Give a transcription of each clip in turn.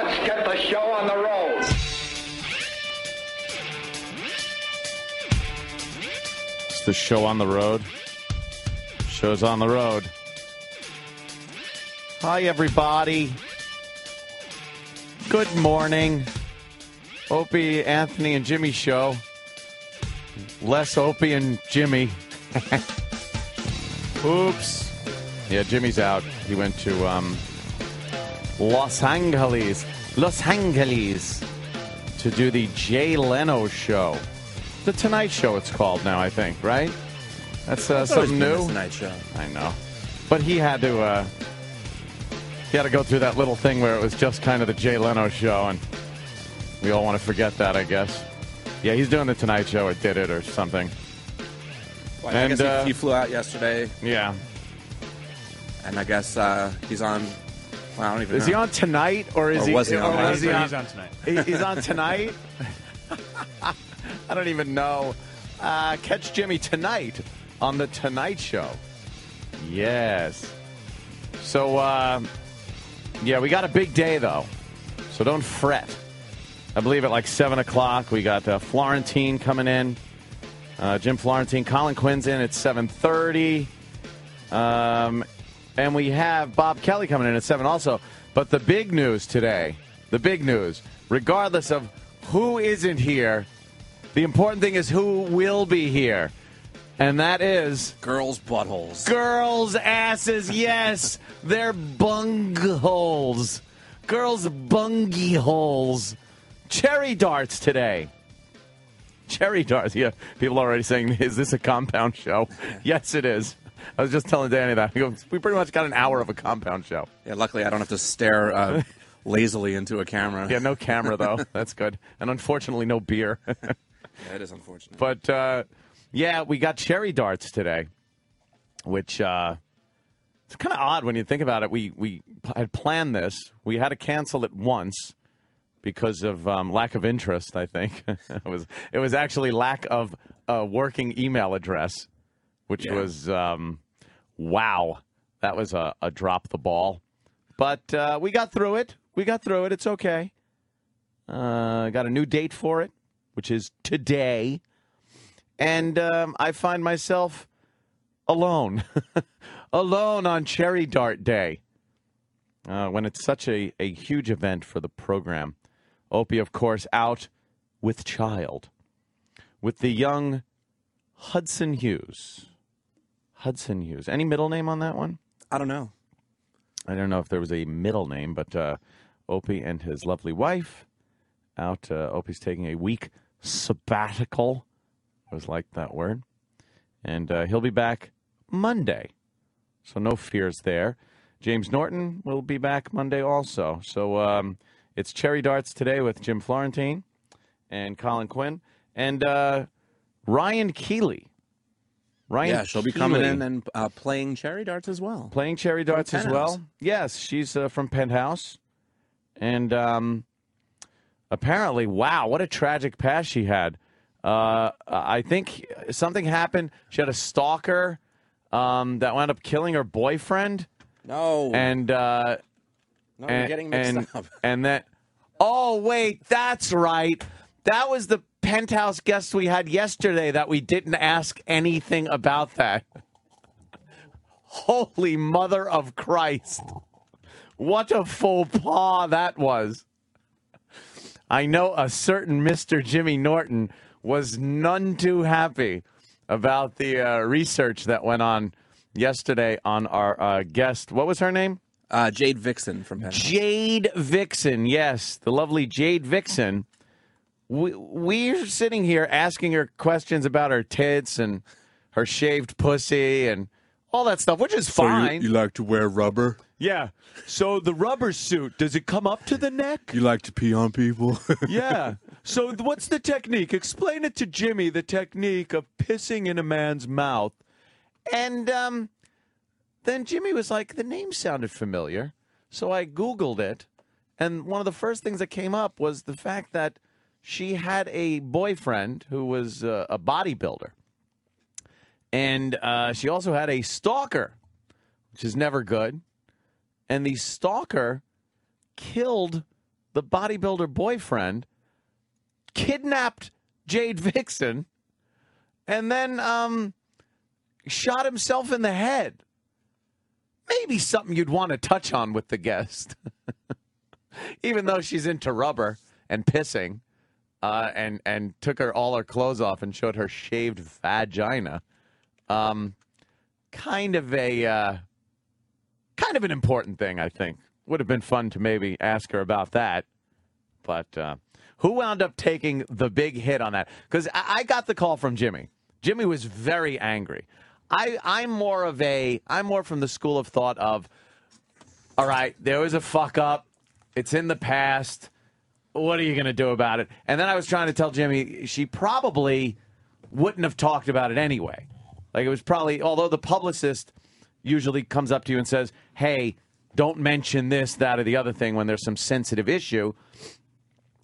Let's get the show on the road. It's the show on the road. Show's on the road. Hi, everybody. Good morning. Opie, Anthony, and Jimmy show. Less Opie and Jimmy. Oops. Yeah, Jimmy's out. He went to um, Los Angeles. Los Angeles to do the Jay Leno show. The Tonight Show, it's called now, I think, right? That's uh, something new. the Tonight Show. I know. But he had to uh he had to go through that little thing where it was just kind of the Jay Leno show and we all want to forget that, I guess. Yeah, he's doing the Tonight Show or did it or something. Well, I And, guess he, uh, he flew out yesterday, Yeah. and I guess uh, he's on. Well, I don't even Is know. he on tonight or is Or he was he on or tonight? is he He's on tonight. He's on tonight. I don't even know. Uh, catch Jimmy tonight on the Tonight Show. Yes. So, uh, yeah, we got a big day though, so don't fret. I believe at like seven o'clock we got uh, Florentine coming in. Uh, Jim Florentine, Colin Quinn's in at seven thirty. Um, and we have Bob Kelly coming in at 7 also. But the big news today, the big news, regardless of who isn't here, the important thing is who will be here. And that is Girls' buttholes. girls' asses. Yes, they're bungholes. Girls' bungy holes. Cherry darts today. Cherry darts. Yeah, people are already saying, is this a compound show? yes, it is. I was just telling Danny that. We pretty much got an hour of a compound show. Yeah, luckily I don't have to stare uh, lazily into a camera. Yeah, no camera, though. That's good. And unfortunately, no beer. Yeah, it is unfortunate. But uh, yeah, we got cherry darts today, which uh, it's kind of odd when you think about it. We we had planned this. We had to cancel it once because of um, lack of interest. I think it was it was actually lack of a working email address, which Yeah. was um, wow. That was a, a drop the ball, but uh, we got through it. We got through it. It's okay. Uh, got a new date for it, which is today and um, I find myself alone, alone on Cherry Dart Day, uh, when it's such a, a huge event for the program. Opie, of course, out with child, with the young Hudson Hughes. Hudson Hughes. Any middle name on that one? I don't know. I don't know if there was a middle name, but uh, Opie and his lovely wife out. Uh, Opie's taking a week sabbatical. I was like that word. And uh, he'll be back Monday. So no fears there. James Norton will be back Monday also. So um, it's Cherry Darts today with Jim Florentine and Colin Quinn and uh, Ryan Keely. Ryan Yeah, she'll be coming in and uh, playing cherry darts as well. playing cherry darts as well. Yes, she's uh, from Penthouse, and um, apparently, wow, what a tragic past she had. Uh, I think something happened. She had a stalker um, that wound up killing her boyfriend, No, and uh, no, and, you're getting mixed and, up. and that. Oh wait, that's right. That was the penthouse guest we had yesterday that we didn't ask anything about that. Holy mother of Christ. What a faux pas that was. I know a certain Mr. Jimmy Norton was none too happy about the uh, research that went on yesterday on our uh, guest. What was her name? Uh, Jade Vixen from Penthouse. Jade Vixen, yes, the lovely Jade Vixen. We, we're sitting here asking her questions about her tits and her shaved pussy and all that stuff, which is fine. You like to wear rubber? yeah. So the rubber suit, does it come up to the neck? You like to pee on people? Yeah. So what's the technique? Explain it to Jimmy, the technique of pissing in a man's mouth. And um, then Jimmy was like, the name sounded familiar. So I Googled it. And one of the first things that came up was the fact that she had a boyfriend who was uh, a bodybuilder. And uh, she also had a stalker, which is never good. And the stalker killed the bodybuilder boyfriend, kidnapped Jade Vixen, and then um, shot himself in the head. Maybe something you'd want to touch on with the guest, even though she's into rubber and pissing, uh, and and took her all her clothes off and showed her shaved vagina. Um, kind of a uh, kind of an important thing, I think. Would have been fun to maybe ask her about that, but uh, who wound up taking the big hit on that? Because I-, I got the call from Jimmy. Jimmy was very angry. I I'm more of a I'm more from the school of thought of, all right, there was a fuck up. It's in the past. What are you going to do about it? And then I was trying to tell Jimmy she probably wouldn't have talked about it anyway. Like it was probably, although the publicist usually comes up to you and says, "Hey, don't mention this, that, or the other thing when there's some sensitive issue."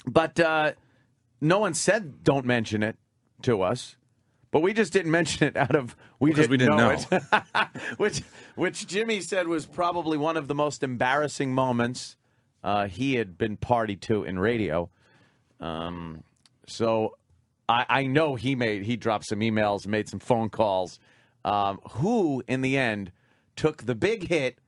But uh, no one said don't mention it to us. But we just didn't mention it out of we Because didn't, we didn't know, know. it, which which Jimmy said was probably one of the most embarrassing moments uh, he had been party to in radio. Um, so I, I know he made he dropped some emails, made some phone calls. Um, who in the end took the big hit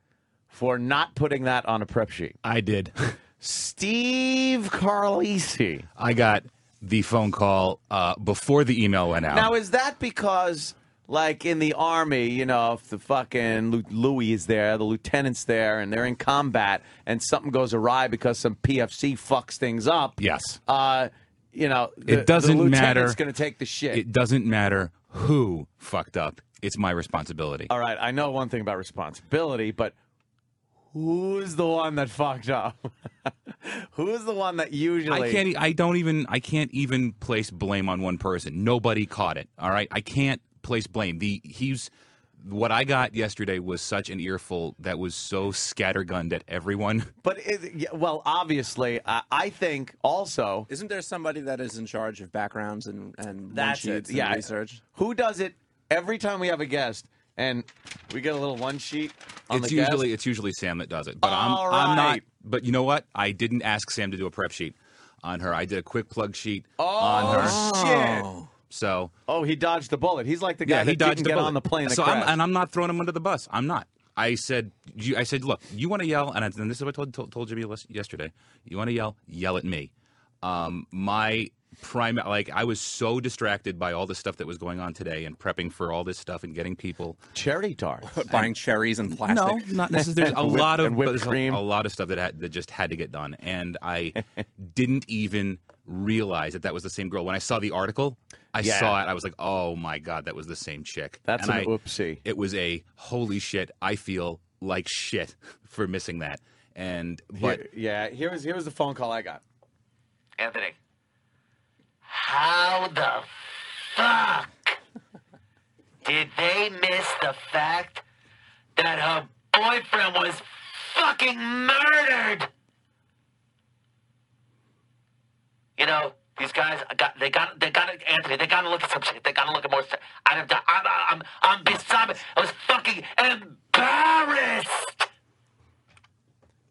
for not putting that on a prep sheet? I did. Steve Carlesi. I got the phone call uh, before the email went out. Now, is that because, like in the army, you know, if the fucking Louis is there, the lieutenant's there, and they're in combat, and something goes awry because some PFC fucks things up? yes. Uh, you know, the, It doesn't the matter. lieutenant's going to take the shit. It doesn't matter who fucked up. It's my responsibility. All right, I know one thing about responsibility, but who's the one that fucked up? who's the one that usually? I can't. I don't even. I can't even place blame on one person. Nobody caught it. All right. I can't place blame. The he's what I got yesterday was such an earful that was so scattergunned at everyone. But it, yeah, well, obviously, I, I think also Isn't there somebody that is in charge of backgrounds and and That's one it. sheets and Yeah. research? Who does it every time we have a guest and we get a little one sheet on it's the usually guest? it's usually Sam that does it. But I'm All I'm not. But you know what? I didn't ask Sam to do a prep sheet on her. I did a quick plug sheet Oh, on her. shit. Oh. So Oh, he dodged the bullet. He's like the guy yeah, that he dodged didn't the get bullet. on the plane. So I'm, and I'm not throwing him under the bus. I'm not. I said, you, I said, look, you want to yell, and, I, and this is what I told, told, told Jimmy yesterday. You want to yell, yell at me. Um, my prime, like I was so distracted by all the stuff that was going on today and prepping for all this stuff and getting people. Cherry tart. Buying cherries and plastic. No, not necessarily. There's a Whip- lot of whipped there's a- cream. A, lot of stuff that had, that just had to get done, and I didn't even realize that that was the same girl. When I saw the article, I Yeah. saw it. I was like, "Oh my god, that was the same chick." That's And an I- oopsie. It was a holy shit. I feel like shit for missing that. And but Here- yeah, here was here was the phone call I got. Anthony. How the fuck did they miss the fact that her boyfriend was fucking murdered? You know, these guys got they got they got Anthony. They got to look at some shit. They got to look at more stuff. I'm I'm I'm I'm beside. I was fucking embarrassed.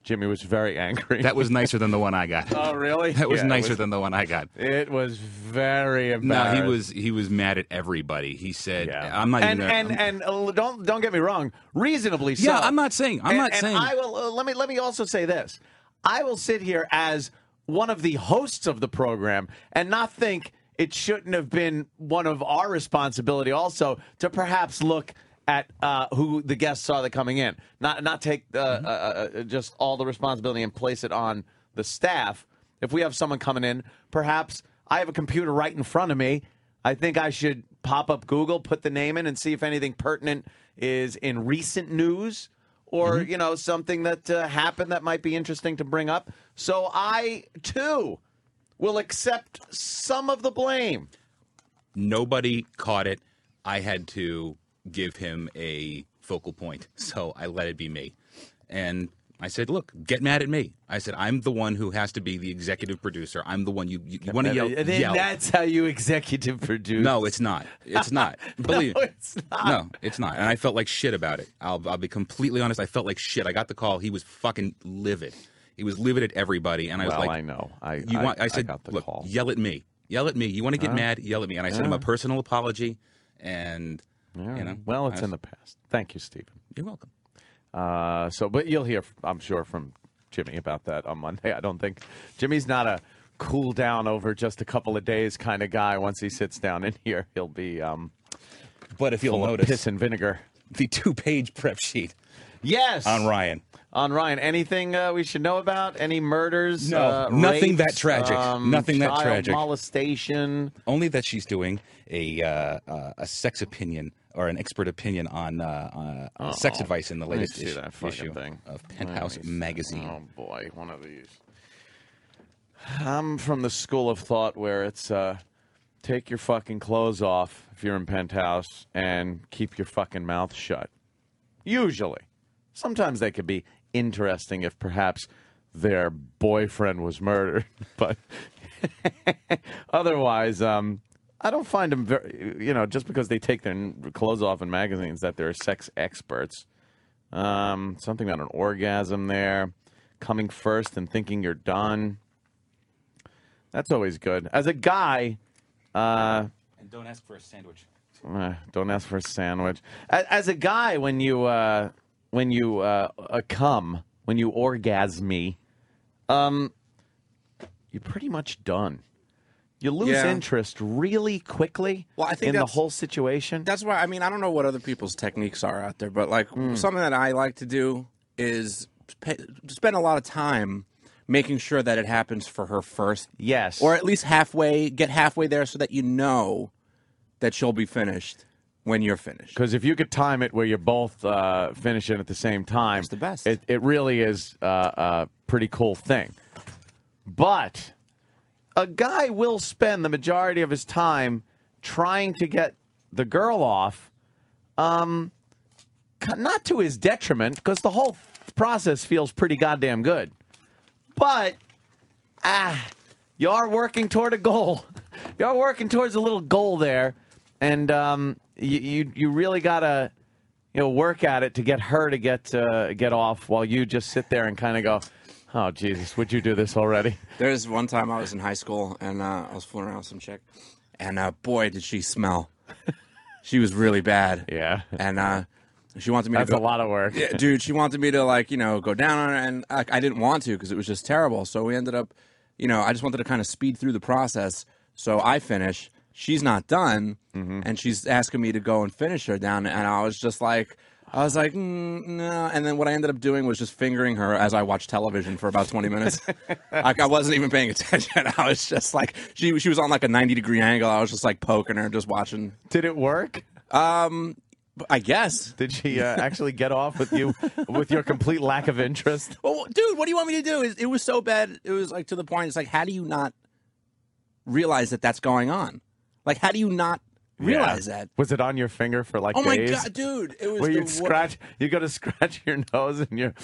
Jimmy was very angry. that was nicer than the one I got. oh really? that was Yeah, nicer was- than the one I got. It was very No, he was he was mad at everybody. He said, Yeah. "I'm not and even." and and uh, don't don't get me wrong. Reasonably so. Yeah, I'm not saying- I'm And- not and saying- I will. Uh, let me let me also say this. I will sit here as one of the hosts of the program and not think it shouldn't have been one of our responsibility also to perhaps look at uh, who the guests saw that coming in, not not take uh, uh, uh, just all the responsibility and place it on the staff. If we have someone coming in, perhaps I have a computer right in front of me. I think I should pop up Google, put the name in, and see if anything pertinent is in recent news or you know something that uh, happened that might be interesting to bring up. So I too will accept some of the blame. nobody caught it. I had to give him a focal point, so I let it be me. And I said, "Look, get mad at me." I said, "I'm the one who has to be the executive producer. I'm the one you you, you want to yell." And then yell. that's how you executive produce. No, it's not. It's not. Believe No, it's not. No, it's not. And I felt like shit about it. I'll, I'll be completely honest. I felt like shit. I got the call. He was fucking livid. He was livid at everybody, and I was well, like, I know. I you I, want? I said, got the look, call. yell at me, yell at me. You want to get mad? Yell at me. And I sent him a personal apology, and All you know, well, it's I in the past. Thank you, Stephen. You're welcome. Uh, so, but you'll hear, I'm sure, from Jimmy about that on Monday. I don't think Jimmy's not a cool down over just a couple of days kind of guy. Once he sits down in here, he'll be um, But if you'll notice, piss and vinegar. the two-page prep sheet Yes, on Ryan. on Ryan. Anything uh, we should know about? Any murders? No, uh, nothing rapes, that tragic. um, Nothing that tragic. Molestation. Only that she's doing a uh, uh, a sex opinion or an expert opinion on uh, uh, sex advice in the latest issue, issue thing. of Penthouse magazine. Oh boy, one of these. I'm from the school of thought where it's uh, take your fucking clothes off if you're in penthouse and keep your fucking mouth shut. Usually, sometimes they could be interesting if perhaps their boyfriend was murdered, but otherwise, um, I don't find them very. You know, just because they take their clothes off in magazines, that they're sex experts. Um, something about an orgasm there, coming first and thinking you're done. That's always good. As a guy, uh, And don't ask for a sandwich. uh, don't ask for a sandwich. As, as a guy, when you uh, when you uh, uh, come, when you orgasm me, um, you're pretty much done. You lose Yeah. interest really quickly Well, I think in the whole situation. That's why I mean I don't know what other people's techniques are out there, but like Hmm. something that I like to do is pay, spend a lot of time making sure that it happens for her first, yes, or at least halfway, get halfway there, so that you know that she'll be finished when you're finished. Because if you could time it where you're both uh, finishing at the same time, It's the best. It, it really is uh, a pretty cool thing. But a guy will spend the majority of his time trying to get the girl off, um, not to his detriment, because the whole process feels pretty goddamn good. But ah, you are working toward a goal. You are working towards a little goal there, and um, you, you you really gotta you know work at it to get her to get uh, get off while you just sit there and kind of go, oh Jesus, would you do this already? There's one time I was in high school and uh, I was fooling around with some chick, and uh, boy did she smell. she was really bad. Yeah, and uh, she wanted me that's to a lot of work. Yeah, dude, she wanted me to like you know go down on her, and like, I didn't want to because it was just terrible. So we ended up, you know, I just wanted to kind of speed through the process. So I finish. She's not done, Mm-hmm. and she's asking me to go and finish her down, and I was just like. I was like, mm, no. And then what I ended up doing was just fingering her as I watched television for about 20 minutes. like, I wasn't even paying attention. I was just like, she, she was on like a 90 degree angle. I was just like poking her, just watching. Did it work? Um, I guess. Did she uh, actually get off with you with your complete lack of interest? Well, dude, what do you want me to do? It, it was so bad. It was like to the point. It's like, how do you not realize that that's going on? Like, how do you not realize Yeah. that? Was it on your finger for like Oh my days? god, dude! It was Where the you wor- scratch, you go to scratch your nose and you're,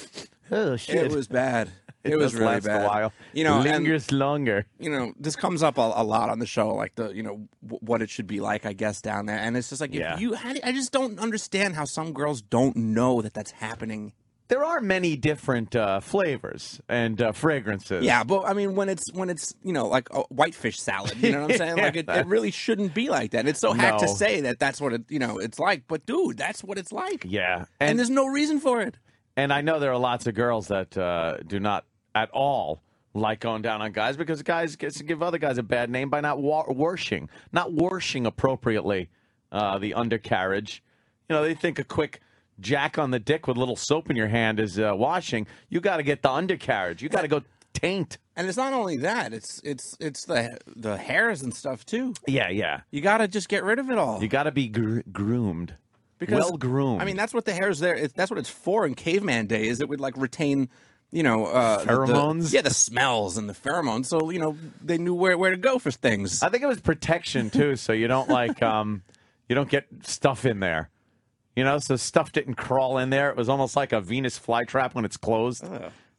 oh shit. It was bad. It, It was really bad. a while. You know, and lingers longer. you know, this comes up a, a lot on the show, like the you know w- what it should be like, I guess, down there. And it's just like, if Yeah. you, do- I just don't understand how some girls don't know that that's happening. There are many different uh, flavors and uh, fragrances. Yeah, but I mean, when it's when it's you know like a whitefish salad, you know what I'm saying? Like it, it really shouldn't be like that. And it's so hack to say that that's what it you know it's like, but dude, that's what it's like. yeah, and, and there's no reason for it. and I know there are lots of girls that uh, do not at all like going down on guys because guys get to give other guys a bad name by not wa- washing, not washing appropriately uh, the undercarriage. You know, they think a quick jack on the dick with a little soap in your hand is uh, washing. You got to get the undercarriage. You got to go taint. And it's not only that; it's it's it's the the hairs and stuff too. Yeah, yeah. You got to just get rid of it all. You got to be gr- groomed. well groomed. I mean, that's what the hair's there. It, that's what it's for in caveman days. It would like retain, you know, uh, the- the- Pheromones? yeah, the smells and the pheromones. So you know, they knew where where to go for things. I think it was protection too, so you don't like um, you don't get stuff in there. You know, so stuff didn't crawl in there. It was almost like a Venus flytrap when it's closed.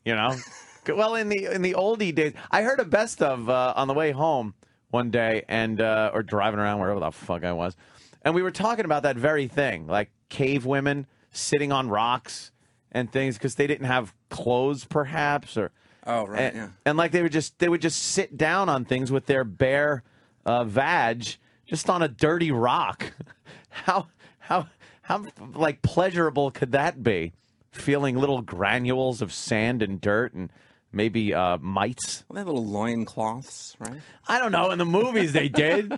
You know, well in the in the oldie days, I heard a best of uh, on the way home one day, and uh, or driving around wherever the fuck I was, and we were talking about that very thing, like cave women sitting on rocks and things because they didn't have clothes, perhaps, or Oh, right, And, yeah. and like they would just they would just sit down on things with their bare uh, vag just on a dirty rock. How how how like pleasurable could that be? Feeling little granules of sand and dirt and maybe uh, mites. Well, they have little loin cloths, right? I don't know. In the movies, they did.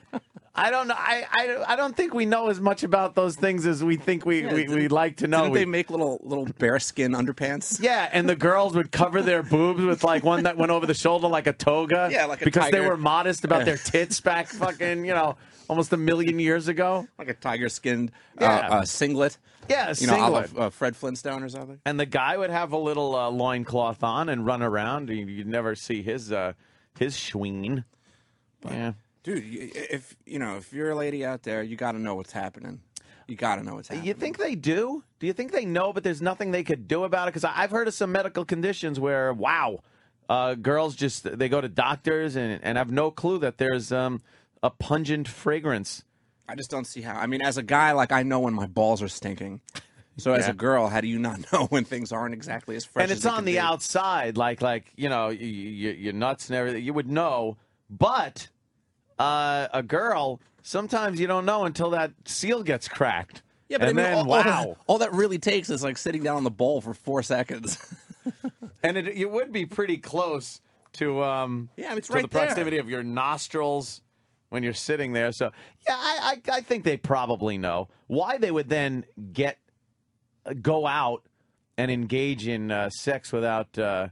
I don't know. I, I, I don't think we know as much about those things as we think we, we, we'd like to know. Didn't We- they make little little bearskin underpants? yeah, and the girls would cover their boobs with like one that went over the shoulder like a toga. Yeah, like a because they were modest about their tits back fucking you know almost a million years ago. Like a tiger skinned Yeah. uh, uh, singlet. Yeah, You know, a uh, Fred Flintstone or something. And the guy would have a little uh, loincloth on and run around. You- You'd never see his uh, his schween. Yeah. Dude, if you know, if you're a lady out there, you got to know what's happening. You got to know what's happening. You think they do? Do you think they know, but there's nothing they could do about it? Because I've heard of some medical conditions where, wow, uh, girls just they go to doctors and, and have no clue that there's um, a pungent fragrance. I just don't see how. I mean, as a guy, like I know when my balls are stinking. So as Yeah. a girl, how do you not know when things aren't exactly as fresh? and it's on the be? outside, like like you know, y- y- your nuts and everything. You would know, but uh, a girl sometimes you don't know until that seal gets cracked. Yeah, but and I mean, then all, all that- wow, all that really takes is like sitting down on the bowl for four seconds. and it, it would be pretty close to um Yeah, it's to right the there. proximity of your nostrils when you're sitting there. So yeah, I, I I think they probably know why they would then get uh, go out and engage in uh, sex without uh,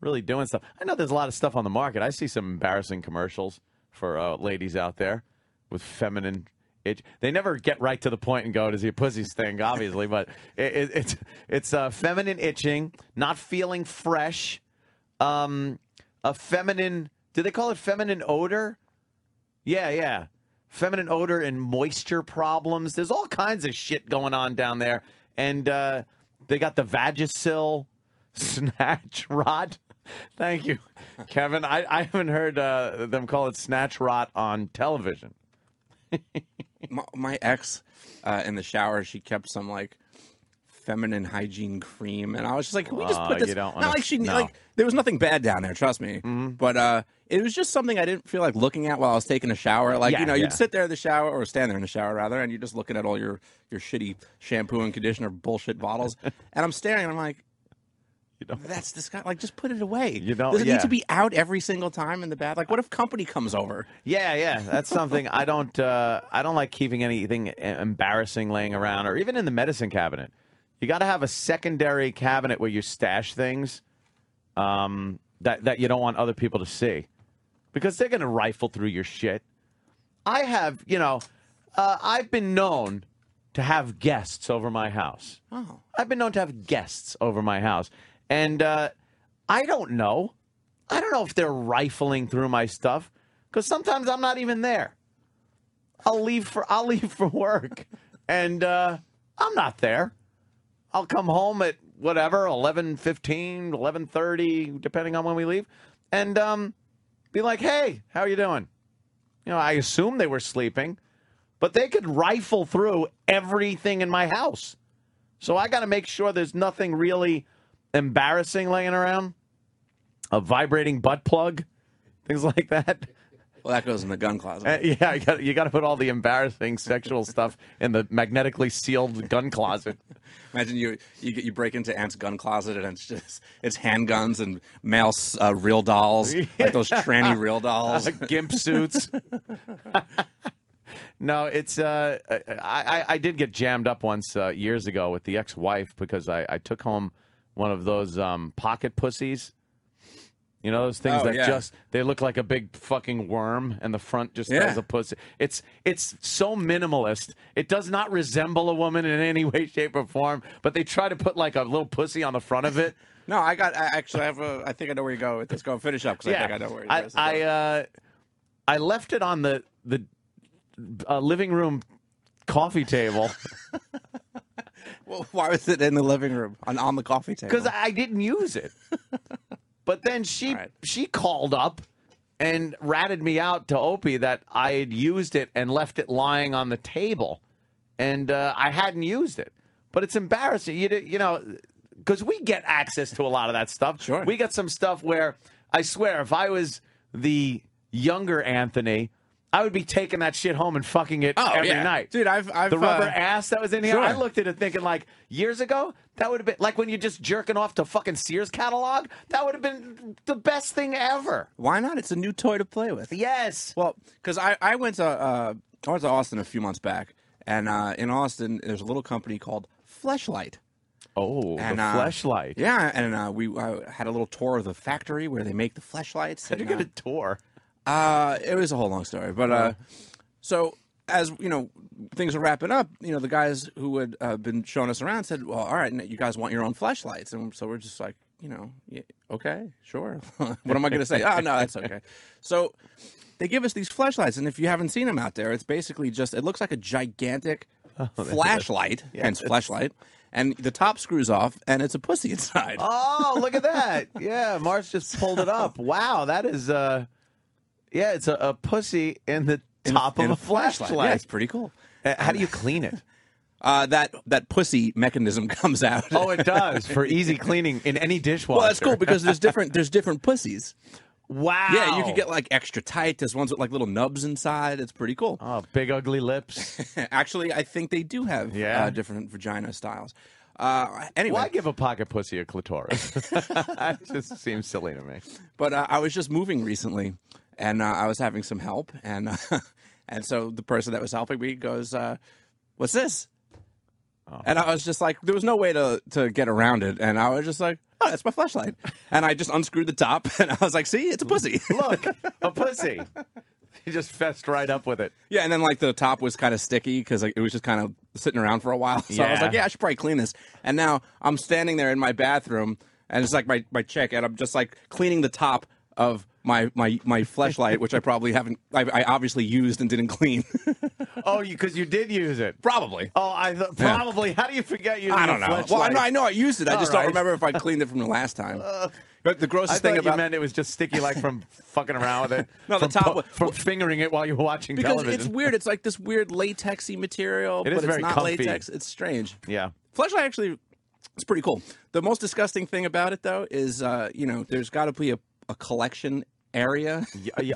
really doing stuff. I know there's a lot of stuff on the market. I see some embarrassing commercials for uh, ladies out there with feminine. Itch. They never get right to the point and go, "Does your pussy stink?" Obviously, but it, it, it's it's uh, feminine itching, not feeling fresh, um, a feminine. Do they call it feminine odor? Yeah, yeah. Feminine odor and moisture problems. There's all kinds of shit going on down there. And uh, they got the Vagisil snatch rot. Thank you, Kevin. I, I haven't heard uh, them call it snatch rot on television. my, my ex uh, in the shower, she kept some like feminine hygiene cream, and I was just like, "Can we just put this?" you don't wanna- like she no. like there was nothing bad down there, trust me. But uh, it was just something I didn't feel like looking at while I was taking a shower. Like Yeah, you know, yeah. you'd sit there in the shower or stand there in the shower rather, and you're just looking at all your your shitty shampoo and conditioner bullshit bottles, and I'm staring, and I'm like. You know, that's this guy. Like, just put it away. You don't- Does it yeah. need to be out every single time in the bath? Like, what if company comes over? Yeah, yeah, that's something I don't. Uh, I don't like keeping anything embarrassing laying around, or even in the medicine cabinet. You got to have a secondary cabinet where you stash things um, that that you don't want other people to see, because they're going to rifle through your shit. I have, you know, uh, I've been known to have guests over my house. Oh, I've been known to have guests over my house, and uh, I don't know. I don't know if they're rifling through my stuff because sometimes I'm not even there. I'll leave for I'll leave for work, and uh, I'm not there. I'll come home at whatever 11:15, 11:30, depending on when we leave, and um, be like, "Hey, how are you doing?" You know, I assume they were sleeping, but they could rifle through everything in my house. So I got to make sure there's nothing really embarrassing laying around. A vibrating butt plug, things like that. Well, that goes in the gun closet. Uh, yeah, you got you got to put all the embarrassing sexual stuff in the magnetically sealed gun closet. Imagine you, you you break into Aunt's gun closet and it's just it's handguns and male uh, real dolls, like those tranny real dolls. gimp suits. no, it's uh, I, I I did get jammed up once uh, years ago with the ex-wife because I, I took home one of those um, pocket pussies. You know those things Oh, that yeah. just they look like a big fucking worm and the front just Yeah. has a pussy. It's it's so minimalist. It does not resemble a woman in any way, shape, or form. But they try to put like a little pussy on the front of it. No, I got I actually have a. I think I know where you go with this. Go and finish up because I think I know where. I, I, uh, I left it on the the uh, living room coffee table well, why was it in the living room on, on the coffee table? because I didn't use it. But then she right. she called up and ratted me out to Opie that I had used it and left it lying on the table, and uh, I hadn't used it. But it's embarrassing. You you know, because we get access to a lot of that stuff. Sure. We got some stuff where I swear, if I was the younger Anthony, I would be taking that shit home and fucking it Oh, every yeah. night. Dude, I've- I've, the rubber uh, ass that was in here. sure. I looked at it thinking like years ago that would have been like when you're just jerking off to fucking Sears catalog. That would have been the best thing ever. Why not? It's a new toy to play with. Yes. Well, because I, I went to uh, I went to Austin a few months back, and uh, in Austin there's a little company called Fleshlight. Oh, And, the uh, fleshlight. Yeah, and uh, we uh, had a little tour of the factory where they make the fleshlights. How'd you and, get a tour? uh, uh, it was a whole long story, but uh, so as you know, things are wrapping up. You know, the guys who had uh, been showing us around said, "Well, all right, you guys want your own flashlights," and so we're just like, you know, yeah, okay, sure. what am I going to say? oh no, that's okay. So they give us these flashlights, and if you haven't seen them out there, it's basically just it looks like a gigantic flashlight, hence flashlight, and the top screws off, and it's a pussy inside. Oh, look at that. Yeah, Mars just pulled it up. Wow, that is uh yeah, it's a, a pussy in the top In of a flashlight. Yeah, it's pretty cool. Uh, How do you clean it? Uh, that that pussy mechanism comes out. Oh, it does for easy cleaning in any dishwasher. well, that's cool because there's different there's different pussies. wow. Yeah, you could get like extra tight. There's ones with like little nubs inside. It's pretty cool. oh, big ugly lips. Actually, I think they do have Yeah? uh, different vagina styles. Uh, anyway, Why give a pocket pussy a clitoris? that just seems silly to me. But uh, I was just moving recently, and uh, I was having some help, and uh, and so the person that was helping me goes, uh, "What's this?" Oh. And I was just like, there was no way to to get around it, and I was just like, "Oh, that's my flashlight," and I just unscrewed the top, and I was like, "See, it's a pussy." Look, a pussy. He just fessed right up with it. yeah, and then like the top was kind of sticky because like, it was just kind of sitting around for a while. So I was like, "Yeah, I should probably clean this." And now I'm standing there in my bathroom, and it's like my my chick, and I'm just like cleaning the top of my my my fleshlight, which I probably haven't. I, I obviously used and didn't clean. Oh, you because you did use it. probably. Oh, I th- probably. How do you forget using I don't a know. Well, I know, I know I used it. I just All don't remember if I cleaned it from the last time. but the I grossest thought thing you about meant it was just sticky, like from fucking around with it. No, the top pu- wa- from fingering it while you were watching because television. it's weird. It's like this weird latexy material, It is but very it's not comfy. latex. It's strange. Yeah. Fleshlight actually it's pretty cool. The most disgusting thing about it though is uh, you know, there's got to be a, a collection area.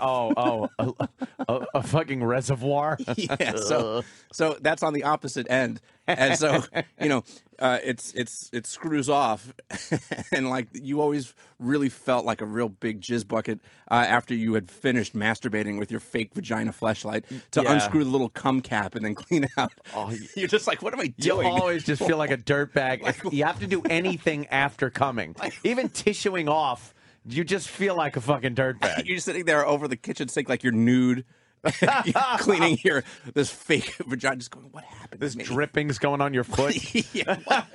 Oh, oh, a, a, a fucking reservoir. yeah, so so that's on the opposite end, and so you know, uh, it's it's it screws off, and like you always really felt like a real big jizz bucket uh, after you had finished masturbating with your fake vagina flashlight to Yeah. unscrew the little cum cap and then clean out. Oh, You're just like, what am I You doing? always just feel like a dirtbag. you have to do anything after coming, even tissuing off. You just feel like a fucking dirtbag. You're sitting there over the kitchen sink like you're nude. Cleaning your this fake vagina, just going, "What happened?" This to me? drippings going on your foot. yeah, what,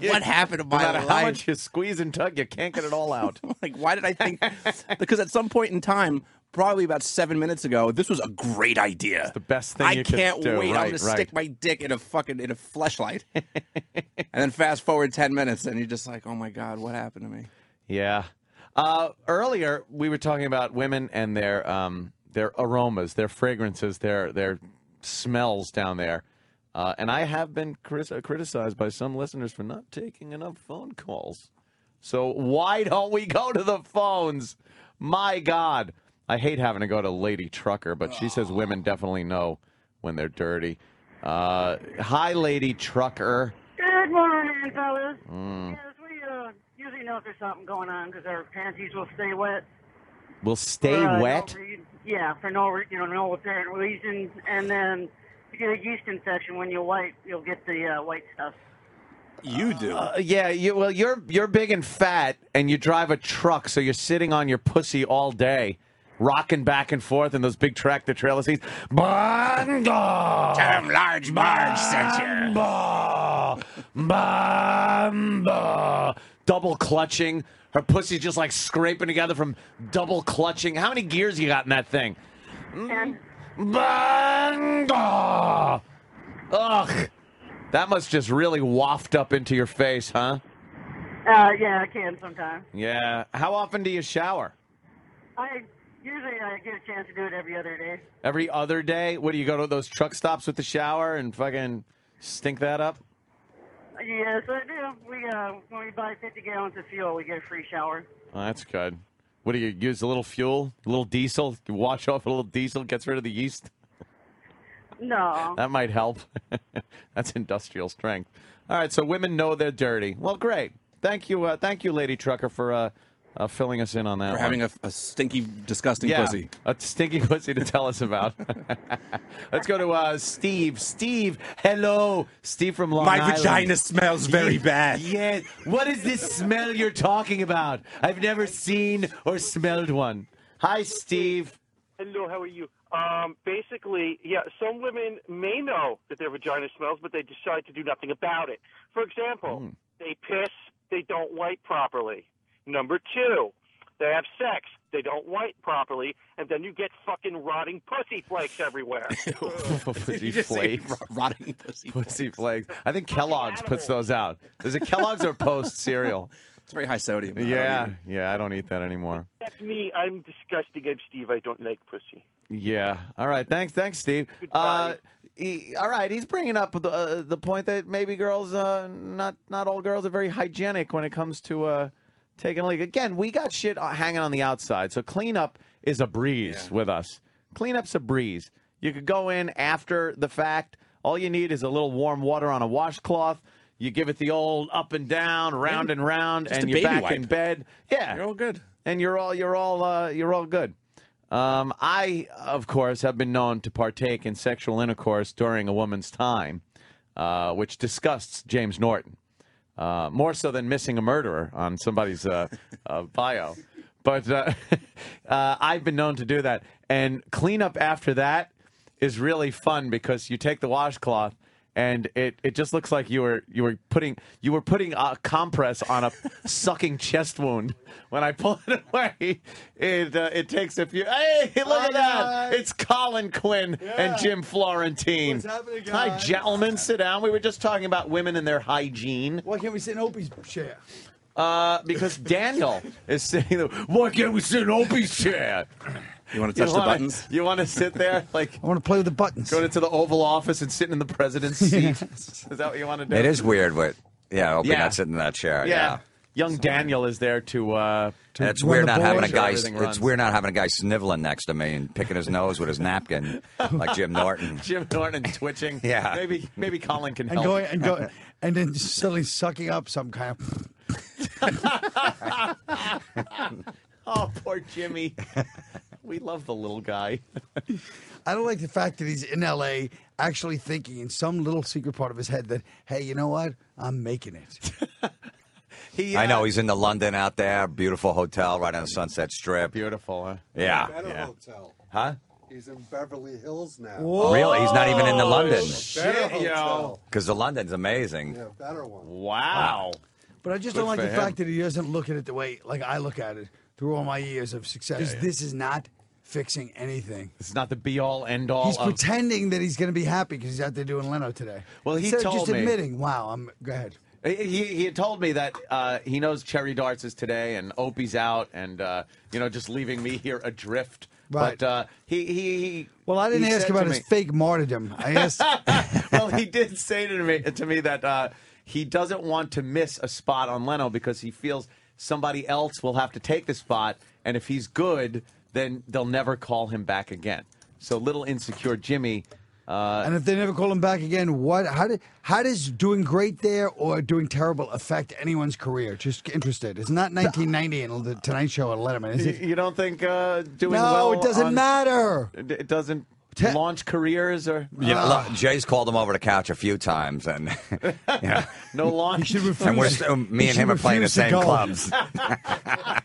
what happened to No my matter life? how much you squeeze and tug, you can't get it all out. like why did i think because at some point in time probably about seven minutes ago this was a great idea the best thing i can't wait i'm gonna right. stick my dick in a fucking in a fleshlight and then fast forward 10 minutes and you're just like oh my god what happened to me Yeah. Uh, earlier we were talking about women and their um, their aromas, their fragrances, their their smells down there. Uh, and I have been crit- criticized by some listeners for not taking enough phone calls. So why don't we go to the phones? My God, I hate having to go to Lady Trucker, but she says women definitely know when they're dirty. Uh, hi, Lady Trucker. Good morning, fellas. Mm. Yes, we uh, usually know if there's something going on because our panties will stay wet. Will stay for, uh, no wet. re- yeah, for no re- you know no apparent reason, and then you get a yeast infection when you wipe, you'll get the uh, white stuff. you do Uh, yeah, you, well, you're you're big and fat, and you drive a truck, so you're sitting on your pussy all day, rocking back and forth in those big tractor trailer seats. Bamba, Damn large barge sent bamba, bamba. Double clutching. Her pussy just like scraping together from double clutching. How many gears you got in that thing? And Banga! Ugh. That must just really waft up into your face, huh? uh, yeah, I can sometimes. Yeah. How often do you shower? I usually I get a chance to do it every other day. Every other day? What do you go to those truck stops with the shower and fucking stink that up? Yes, I do. We uh, when we buy 50 gallons of fuel, we get a free shower. Oh, that's good. What do you use? A little fuel, a little diesel. You wash off a little diesel, gets rid of the yeast. No. That might help. That's industrial strength. All right, so women know they're dirty. Well, great. Thank you, uh, thank you, Lady Trucker, for uh, uh, filling us in on that. For one. having a, a stinky, disgusting yeah, pussy. a stinky pussy to tell us about. Let's go to uh, Steve. Steve, hello, Steve from Long Island. My vagina smells very bad. Yeah, what is this smell you're talking about? I've never seen or smelled one. Hi, Steve. Hello, how are you? Um, basically, yeah, some women may know that their vagina smells, but they decide to do nothing about it. For example, they piss, they don't wipe properly. Number two, they have sex, they don't wipe properly, and then you get fucking rotting pussy flakes everywhere. pussy flakes. rotting pussy. Pussy flakes. I think Kellogg's puts those out. Is it Kellogg's or Post cereal? It's very high sodium. Yeah, even- yeah. I don't eat that anymore. That's me. I'm disgusting. I'm Steve. I don't like pussy. Yeah. All right. Thanks. Thanks, Steve. Uh, he, all right. He's bringing up the uh, the point that maybe girls, uh, not not all girls, are very hygienic when it comes to uh, taking a leak. Again, we got shit hanging on the outside, so cleanup is a breeze with us. Cleanup's a breeze. You could go in after the fact. All you need is a little warm water on a washcloth. You give it the old up and down, round and round, Just and you're back wipe. in bed. Yeah, You're all good. and you're all you're all uh, you're all good. Um, I, of course, have been known to partake in sexual intercourse during a woman's time, uh, which disgusts James Norton uh, more so than missing a murderer on somebody's uh, uh, bio. But uh, uh, I've been known to do that, and cleanup after that is really fun because you take the washcloth and it, it just looks like you were you were putting you were putting a compress on a sucking chest wound. When I pull it away, it uh, it takes a few. Hey, look at that! It's Colin Quinn and Jim Florentine. What's happening, Hi, gentlemen. Sit down. We were just talking about women and their hygiene. Why can't we sit in Opie's chair? Uh, because Daniel is sitting there. Why can't we sit in Opie's chair? You want to touch the wanna, buttons? You want to sit there, like I want to play with the buttons. Going into the Oval Office and sitting in the president's seat? Is that what you want to do? It is weird, but yeah, I hope Yeah. you're not sitting in that chair. Yeah. Yeah. Young Daniel is there to. Uh, And it's run weird not having a guy. It's runs. weird not having a guy sniveling next to me and picking his nose with his napkin like Jim Norton. Jim Norton twitching. Yeah. Maybe maybe Colin can and help. going and go and then suddenly sucking up some kind of. oh, poor Jimmy. We love the little guy. I don't like the fact that he's in L.A. actually thinking in some little secret part of his head that hey, you know what? I'm making it. He, I know uh, he's in the London out there, beautiful hotel right on the Sunset Strip. beautiful. Huh? Yeah, Better Yeah. hotel. huh? He's in Beverly Hills now. Really? He's not even in the London Better yo. hotel. because the London's amazing. Yeah, better one. Wow. But I just Good don't like the him. fact that he doesn't look at it the way like I look at it through all my years of success. This is not fixing anything. This is not the be all end all. He's of, pretending that he's going to be happy because he's out there doing Leno today. Well, he Instead of just me- admitting, "Wow, I'm." Go ahead. He, he he had told me that uh, he knows Cherry Darts is today and Opie's out and uh, you know just leaving me here adrift. Right. But uh, he, he he. Well, I didn't he ask said about to his me- fake martyrdom. I asked. well, he did say to me to me that uh, he doesn't want to miss a spot on Leno because he feels somebody else will have to take the spot, and if he's good, then they'll never call him back again. So little insecure Jimmy. Uh, and if they never call him back again, what? How did? How does doing great there or doing terrible affect anyone's career? Just interested. It's not 1990 and the Tonight Show and Letterman, is it? you don't think uh, doing No, well? it doesn't on- matter. It doesn't Te- launch careers or Yeah, look, Jay's called him over the couch a few times, and you know, no launch. He should refuse. and we're still, me he and should him are playing the refuse to same go. clubs.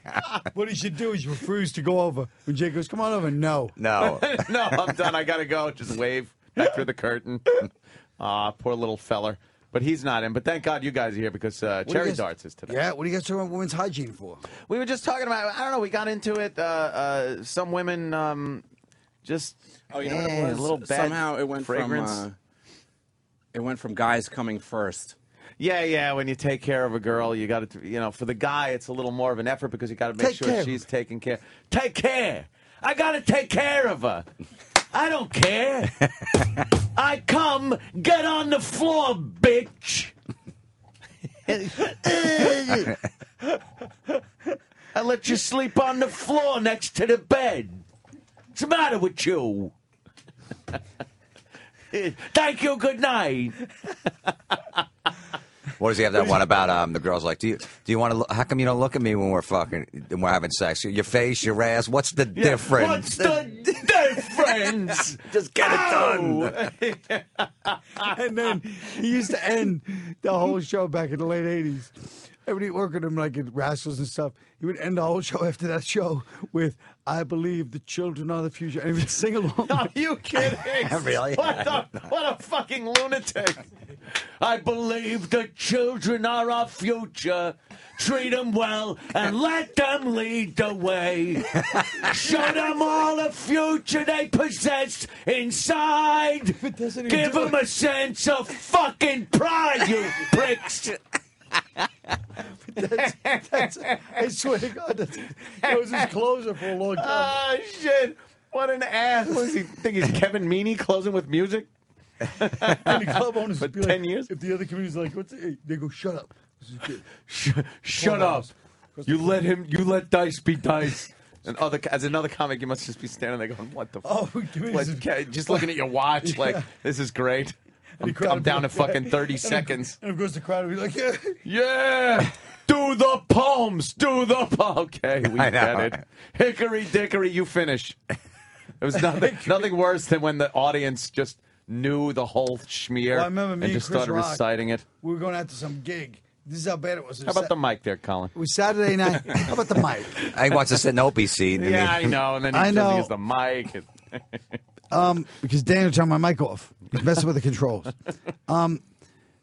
What he should do is refuse to go over. When Jay goes, "Come on over," no. No, no, I'm done. I gotta go. Just wave back through the curtain. Ah, poor little feller. But he's not in. But thank God you guys are here because uh, What do you Cherry guys- Darts is today. Yeah. What do you guys talking about women's hygiene for? We were just talking about. I don't know. We got into it. Uh, uh, some women um, just Oh, you know what eh, it was? a little bad Somehow it went fragrance. from uh, it went from guys coming first. yeah, yeah. When you take care of a girl, you got to. You know, for the guy, it's a little more of an effort because you got to make Take sure she's taken care. Take care. I got to take care of her. I don't care. I come, get on the floor, bitch. I let you sleep on the floor next to the bed. What's the matter with you? Thank you. Good night. What does he have that one about? Um, the girl's like, do you do you want to? Look, how come you don't look at me when we're fucking when we're having sex? Your face, your ass. What's the difference? What's the difference? Just get it done. and then he used to end the whole show back in the late '80s. Everybody working him like at Rascals and stuff. He would end the whole show after that show with "I believe the children are the future," and he would sing along. Are you kidding? Really? What, the, what a fucking lunatic. I believe the children are our future. Treat them well and let them lead the way. Show them all the future they possess inside. Give them a sense of fucking pride, you pricks. That's, that's, I swear to God, that's, that was his closer for a long time. Oh, shit. What an ass. What does he think he's Kevin Meaney closing with music? and the club owners For would be 10 like, years? If the other comedian's like, "What's it?" They go, "Shut up." This is good. Sh- shut up. You let him. You let dice be dice. And other as another comic, you must just be standing there going, "What the? Oh, fuck? give me What- some- ca- just looking at your watch, like this is great. And the I'm, I'm down to like, fucking thirty And- seconds. And of course, the crowd would be like, "Yeah." Yeah, do the palms, do the palms. Okay, we I know. get it. Hickory dickory, you finish. It was nothing, nothing worse than when the audience just knew the whole schmear Well, I remember me and and just Chris started Rock. reciting it. We were going out to some gig. This is how bad it was. It How about Sa- the mic there, Colin? It was Saturday night. How about the mic? He wants to sit in Opie's seat. Yeah, he- I know. And then he I doesn't know. use the mic. Um, because Daniel turned my mic off. He's messing with the controls. Um,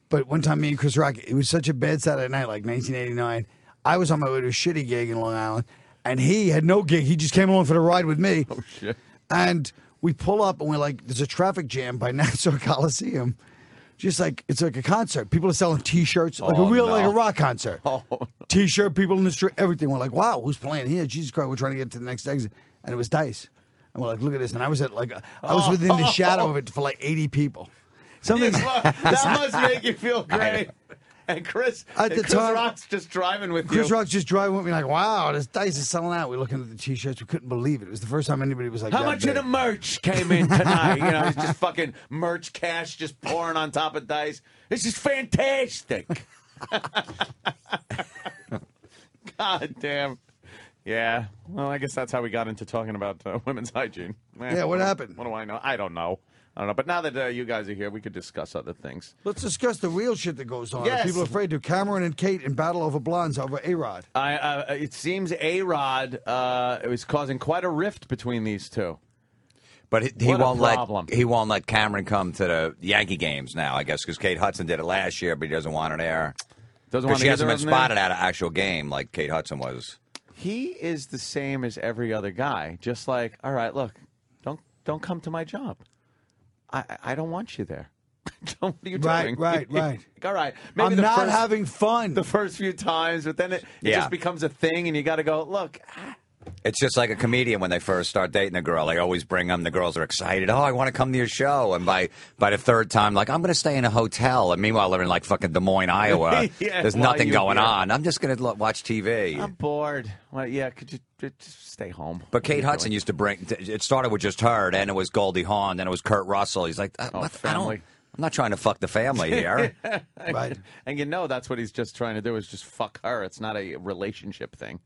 but one time, me and Chris Rock, it was such a bad Saturday night, like 1989. I was on my way to a shitty gig in Long Island, and he had no gig. He just came along for the ride with me. Oh shit! And we pull up, and we're like, "There's a traffic jam by Nassau Coliseum." Just like it's like a concert. People are selling T-shirts, like Oh, a real no. like a rock concert. Oh, T-shirt, people in the street, everything. We're like, wow, who's playing here? Jesus Christ, we're trying to get to the next exit, and it was Dice. And we're like, look at this. And I was at like, I was oh. within the shadow of it for like 80 people. Something. that must make you feel great. And Chris, At the Chris time- Rock's just driving with Chris you. Rock's just driving with me, like, wow, this Dice is selling out. We're looking at the T-shirts, we couldn't believe it. It was the first time anybody was like, How much big. of the merch came in tonight? you know, it's just fucking merch cash just pouring on top of dice. This is fantastic. God damn. Yeah. Well, I guess that's how we got into talking about uh, women's hygiene. Eh, Yeah, what happened? What do I know? I don't know. I don't know. But now that uh, you guys are here, we could discuss other things. Let's discuss the real shit that goes on. Yes. People afraid to. Cameron and Kate in battle over blondes over A Rod. I, uh, it seems A Rod uh, was causing quite a rift between these two. But he, he What a won't let he won't let Cameron come to the Yankee games now. I guess because Kate Hudson did it last year, but he doesn't want her there. Doesn't Because want she hasn't been of them there? spotted at an actual game like Kate Hudson was. He is the same as every other guy. Just like, all right, look, don't don't come to my job. I I- I don't want you there. what are you Right, doing? right, right. right. all right. Maybe I'm not first, having fun. the first few times, but then it, it Yeah. just becomes a thing, and you got to go. Look, It's just like a comedian when they first start dating a girl. They always bring them. The girls are excited. Oh, I want to come to your show. And by by the third time, like I'm going to stay in a hotel. And meanwhile, they're in like fucking Des Moines, Iowa. Yeah, There's nothing you going on. I'm just going to watch TV. I'm bored. Well, yeah, could you uh, just stay home? But Kate Hudson used to bring. It started with just her, then it was Goldie Hawn, then it was Kurt Russell. He's like, I, Oh, what- I don't. family. I'm not trying to fuck the family here. right. And you know that's what he's just trying to do is just fuck her. It's not a relationship thing.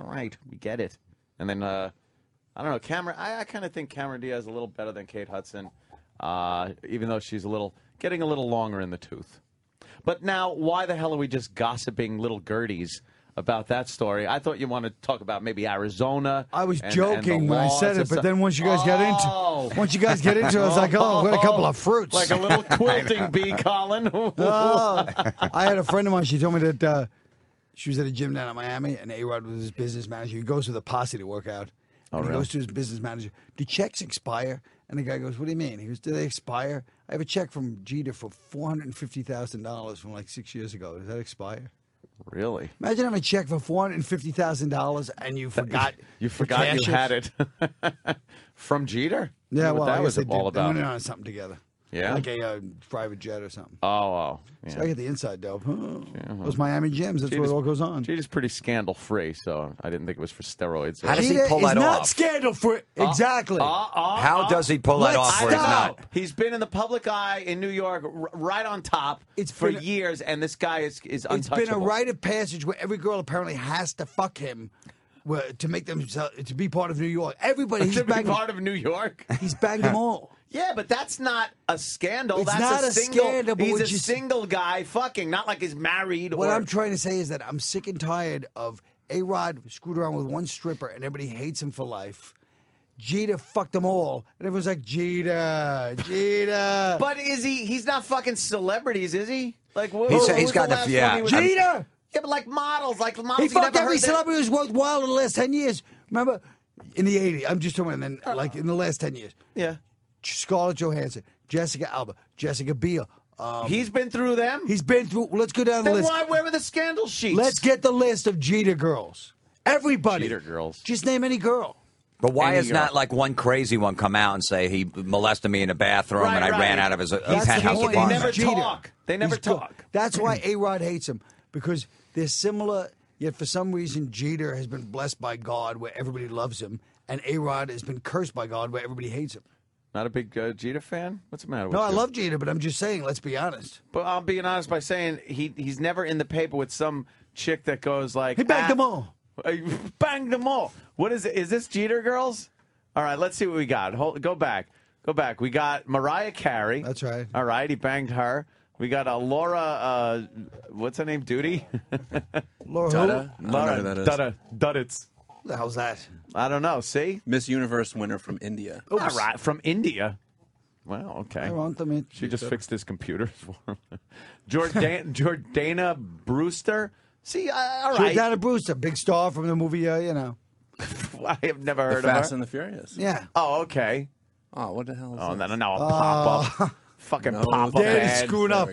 All right. We get it. And then uh, I don't know, Cameron. I, I kind of think Cameron Diaz is a little better than Kate Hudson, uh, even though she's a little getting a little longer in the tooth. But now, why the hell are we just gossiping little Gerties about that story? I thought you wanted to talk about maybe Arizona. I was and- and joking the when I said it, but then once you guys get Oh. into once you guys get into it, I was like, oh, what a couple of fruits. like a little quilting bee, Colin. Oh, I had a friend of mine. She told me that uh, she was at a gym down in Miami, and A Rod was his business manager. He goes with a posse to work out. Oh, and he goes to his business manager. Do checks expire? And the guy goes, "What do you mean?" He goes, "Do they expire? I have a check from Jeter for four hundred and fifty thousand dollars from like six years ago. Does that expire?" really? Imagine having a check for four hundred and fifty thousand dollars and you forgot You forgot you had it from Jeter. Yeah, well, that I was all did. They about. went on something together. Yeah? like a uh, private jet or something. Oh, oh. So I get the inside dope. Oh, Those Miami gyms. That's where it all goes on. Jeter's pretty scandal free, so I didn't think it was for steroids. How does he Cheetah pull is that not off? scandal free. Uh, exactly. Uh, uh, How does he pull that Let's off where he's stop. not? He's been in the public eye in New York, r- right on top, It's for a- years, and this guy is is it's been a rite of passage where every girl apparently has to fuck him. Where, to make them to be part of New York, everybody he's to be banged, part of New York. he's banged them all. Yeah, but that's not a scandal. It's that's not a a single. scandal, but he's a just- single guy fucking, not like he's married. What or, I'm trying to say is that I'm sick and tired of A Rod screwed around with one stripper and everybody hates him for life. Jeter fucked them all, and everyone's like, Jeter, Jeter. But is he? He's not fucking celebrities, is he? Like, what, He's- what he's was got the the- last yeah. one he was- Jeter! Yeah, but like models, like models. He fucked never every heard celebrity who's worked wild in the last 10 years. Remember? In the 80s. I'm just talking, and then, like, in the last 10 years. Yeah, Scarlett Johansson, Jessica Alba, Jessica Biel. Um, he's been through them. he's been through, let's go down the then list. why? Where were the scandal sheets? Let's get the list of Jeter girls. Everybody. Jeter girls. Just name any girl. But why Any is girl. not like one crazy one come out and say he molested me in a bathroom Right, and I right. ran out of his uh, That's the penthouse point. They never Jeter. talk. They never He's good. talk. That's why A Rod hates him because they're similar. Yet for some reason, Jeter has been blessed by God, where everybody loves him, and A Rod has been cursed by God, where everybody hates him. Not a big uh, Jeter fan. What's the matter with No, you? I love Jeter, but I'm just saying. Let's be honest. But I'm being honest by saying he he's never in the paper with some chick that goes like He bagged "Ah, them all. uh, banged them all. What is it? Is this Jeter girls? All right, let's see what we got. Hold, go back, go back. We got Mariah Carey. That's right. All right, he banged her. We got a Laura. Uh, what's her name? Duty. Laura, Dutta? who? I don't know who. Dutta. Duddits. Who the hell's that? I don't know. See. Miss Universe winner from India. All right, from India. Well, okay. I want them. in- She just fixed his computer for him. Jordan, Jordana Brewster. See, uh, all right. Jordana Brewster, big star from the movie. Uh, you know, I have never The heard Fast of her. and the Furious. yeah. Oh, okay. Oh, what the hell is Oh, that? no, no, no. A pop up. Fucking No, pop up Danny's ad. screwing up.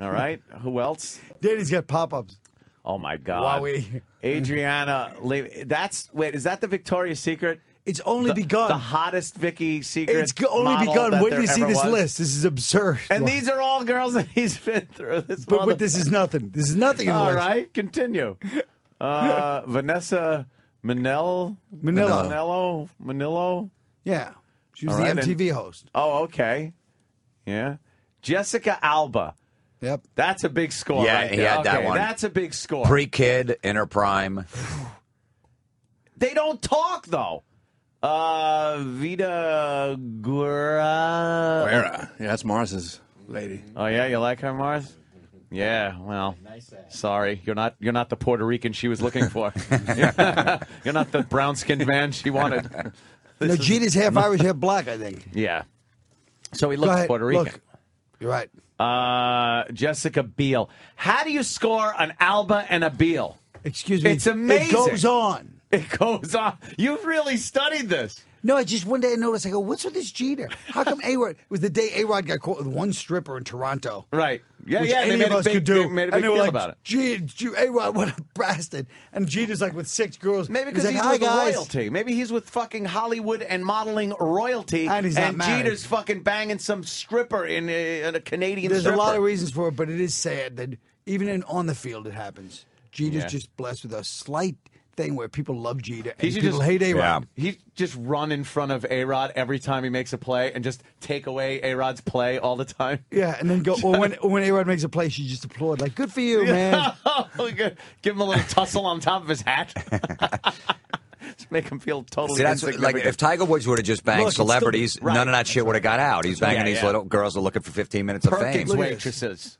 All right. Who else? Danny's got pop-ups. Oh, my God. Wowie. Adriana. Le- That's, wait, is that the Victoria's Secret? It's only The, begun. the hottest Vicky Secret. it's only begun. Wait till you see this was. list. This is absurd. And these are all girls that he's been through. This but, but this is nothing. This is nothing. All right, continue. Uh, Vanessa Manel, Manillo. Manello, Manillo. Yeah, she was All the right, and- MTV host. Oh, okay. Yeah. Jessica Alba. Yep. That's a big score. Yeah, right he there. had that Okay, one. That's a big score. Pre kid, inner prime. they don't talk though. Uh, Vida Guerra. Guerra. Yeah, that's Mars's lady. Oh yeah, you like her, Mars? Yeah. Well, sorry, you're not. You're not the Puerto Rican she was looking for. you're not the brown skinned man she wanted. This No, is- half Irish, half black. I think. Yeah. So he Go looks ahead. Puerto Rican. Look, you're right. Uh, Jessica Biel. How do you score an Alba and a Biel? Excuse me. It's amazing. It goes on. It goes on. You've really studied this. No, I just one day I noticed. I go, "What's with this Jeter? How come A Rod?" It was the day A Rod got caught with one stripper in Toronto. Right. Yeah, yeah. any They of us big, could do. They made a and they were deal like, about it. Gee, A Rod, what a bastard! And Jeter's like with six girls. Maybe he's because like, he's, "Hi with guys." royalty. Maybe he's with fucking Hollywood and modeling royalty. And he's not married. Jeter's fucking banging some stripper in a, in a Canadian There's stripper. a lot of reasons for it, but it is sad that even in on the field it happens. Jeter's Yeah. just blessed with a slight thing where people love Jeter and He should people just hate A Rod. He just run in front of A Rod every time he makes a play and just take away A Rod's play all the time. Yeah, and then go. Or when when A Rod makes a play, she just applaud like, "Good for you, man." Give him a little tussle on top of his hat. just make him feel totally See, that's like if Tiger Woods would have just banged Look, it's still- celebrities, right. none of that shit would have got out. He's banging Yeah, these yeah. little girls that are looking for 15 minutes of fame. Perkins Look waitresses.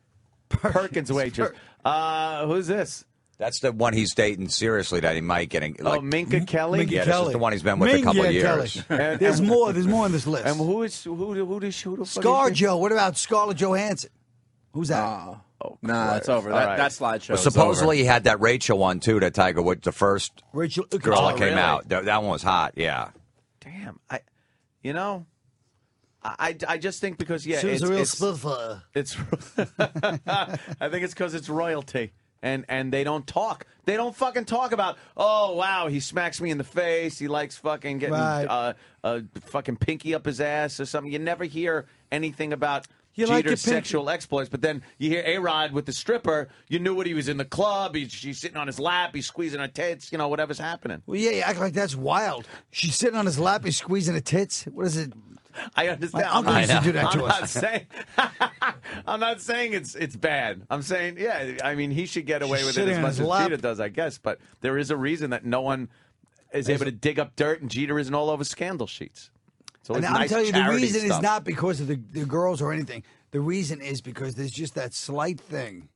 Perkins waitress. Uh, who's this? That's the one he's dating seriously that he might get. in- oh, Like, oh, Minka hmm? Kelly. Minka Yeah, this is Kelly. the one he's been with a couple yeah, years. Kelly. And- There's more. There's more on this list. And who is who? Who does who the fuck Scar is Joe. What about Scarlett Johansson? Who's that? Ah. Oh, oh nah, it's over. That, right. that slideshow. Well, supposedly over. he had that Rachel one too. That Tiger Woods, the first Rachel girl Uchitel. that oh, came really? out. That, that one was hot. Yeah. Damn, I, you know, I, I, I just think because yeah, She was it's, a real it's, spitfire. it's I think it's because it's royalty. And and they don't talk. They don't fucking talk about. Oh wow, he smacks me in the face. He likes fucking getting Right. uh, uh, fucking pinky up his ass or something. You never hear anything about You like Jeter's your sexual exploits. But then you hear A Rod with the stripper. You knew what he was in the club. He's, she's sitting on his lap. He's squeezing her tits. You know, whatever's happening. Well, yeah, you act like that's wild. She's sitting on his lap. He's squeezing her tits. What is it? I understand. My uncle I'm used to not- do that I'm to not us. saying. I'm not saying it's it's bad. I'm saying, yeah. I mean, he should get away She's with it as much as lap. Jeter does, I guess. But there is a reason that no one is able to dig up dirt, and Jeter isn't all over scandal sheets. And I'm nice telling you, the reason stuff. is not because of the, the girls or anything. The reason is because there's just that slight thing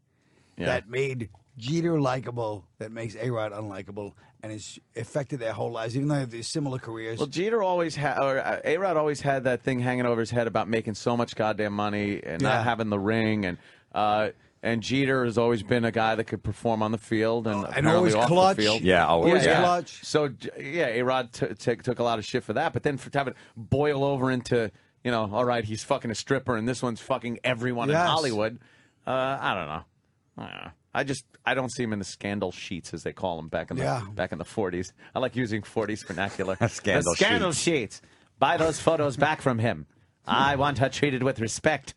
Yeah. that made Jeter likable, that makes A Rod unlikable, and it's affected their whole lives, even though they have these similar careers. Well, Jeter always had, or uh, A Rod always had that thing hanging over his head about making so much goddamn money and Yeah. not having the ring, and uh, and Jeter has always been a guy that could perform on the field and, and always off clutch. the field. Yeah, always Always yeah. clutch. So yeah, A Rod t- t- took a lot of shit for that, but then for to have it boil over into you know, all right, he's fucking a stripper, and this one's fucking everyone Yes. in Hollywood. Uh, I don't know. I don't know. I just I don't see him in the scandal sheets as they call them back in the Yeah. back in the forties. I like using forties vernacular. Scandal the scandal sheets. sheets. Buy those photos back from him. I want her treated with respect.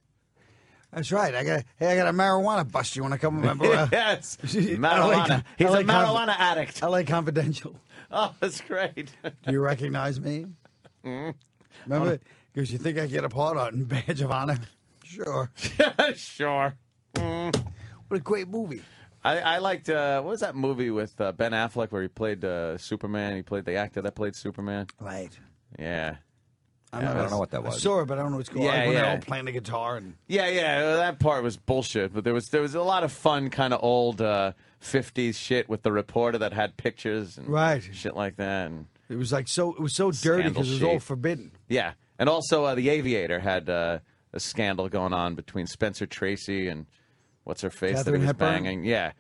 That's right. I got hey, I got a marijuana bust. You want to come? Remember? Uh, yes, marijuana. like- He's like a conf- marijuana addict. L.A. Confidential. Oh, that's great. Do you recognize me? Mm-hmm. Remember? Because you think I get a part on Badge of Honor? Sure. sure. What a great movie. I, I liked uh, what was that movie with uh, Ben Affleck where he played uh, Superman? He played the actor that played Superman. Right. Yeah, I, I don't know what that was. saw it, but I don't know what's going Yeah, on. When they're yeah. all playing the guitar and yeah, yeah. That part was bullshit, but there was there was a lot of fun, kind of old uh, '50s shit with the reporter that had pictures and Right. shit like that. And it was like so. It was so dirty because it was all forbidden. yeah, and also uh, the Aviator had uh, a scandal going on between Spencer Tracy and what's her face that he was Hepburn? banging. Yeah,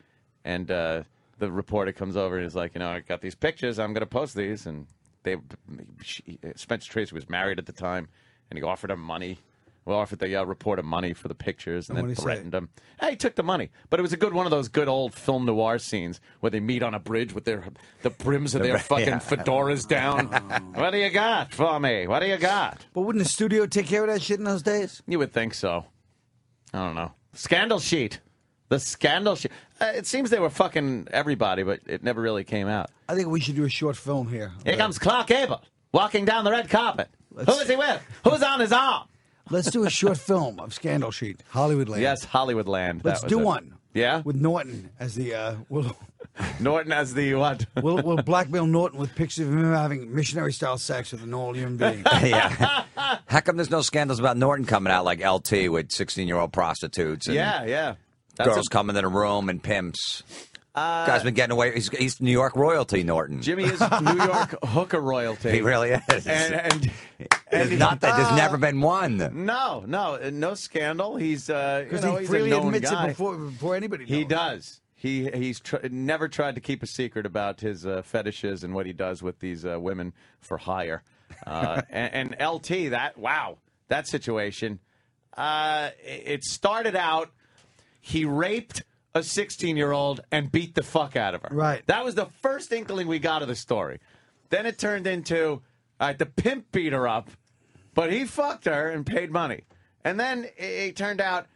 and uh, the reporter comes over and is like, you know, I got these pictures. I'm going to post these, and they she, Spencer Tracy was married at the time, and he offered him money. Well, offered the uh, reporter money for the pictures, and, And then what'd say? threatened him. Hey, he took the money, but it was a good one of those good old film noir scenes where they meet on a bridge with their the brims of their fucking yeah. fedoras down. what do you got for me? What do you got? But wouldn't the studio take care of that shit in those days? You would think so. I don't know. Scandal sheet. The scandal sheet. Uh, it seems they were fucking everybody, but it never really came out. I think we should do a short film here. Here comes Clark Gable walking down the red carpet. Let's- Who is he with? Who's on his arm? Let's do a short film of Scandal Sheet, Hollywoodland. Yes, Hollywoodland. Let's do it. one. Yeah? With Norton as the uh, we'll, Norton as the what? we'll we'll blackmail Norton with pictures of him having missionary style sex with a normal human being. yeah. How come there's no scandals about Norton coming out like LT with 16 year old prostitutes? And yeah, yeah. That's girls a- coming in a room and pimps. Uh, Guy's been getting away. He's, he's New York royalty, Norton. Jimmy is New York hooker royalty. He really is. And, and, there's and not that. There's uh, never been one. No, no, uh, no scandal. He's uh, Because know, he freely admits guy. it before before anybody. He does. He he's tr- never tried to keep a secret about his uh, fetishes and what he does with these uh, women for hire. Uh, and, and LT, that wow, that situation. Uh, it it started out. He raped a 16 year old and beat the fuck out of her. Right. That was the first inkling we got of the story. Then it turned into all right, the pimp beat her up, but he fucked her and paid money. And then it, it turned out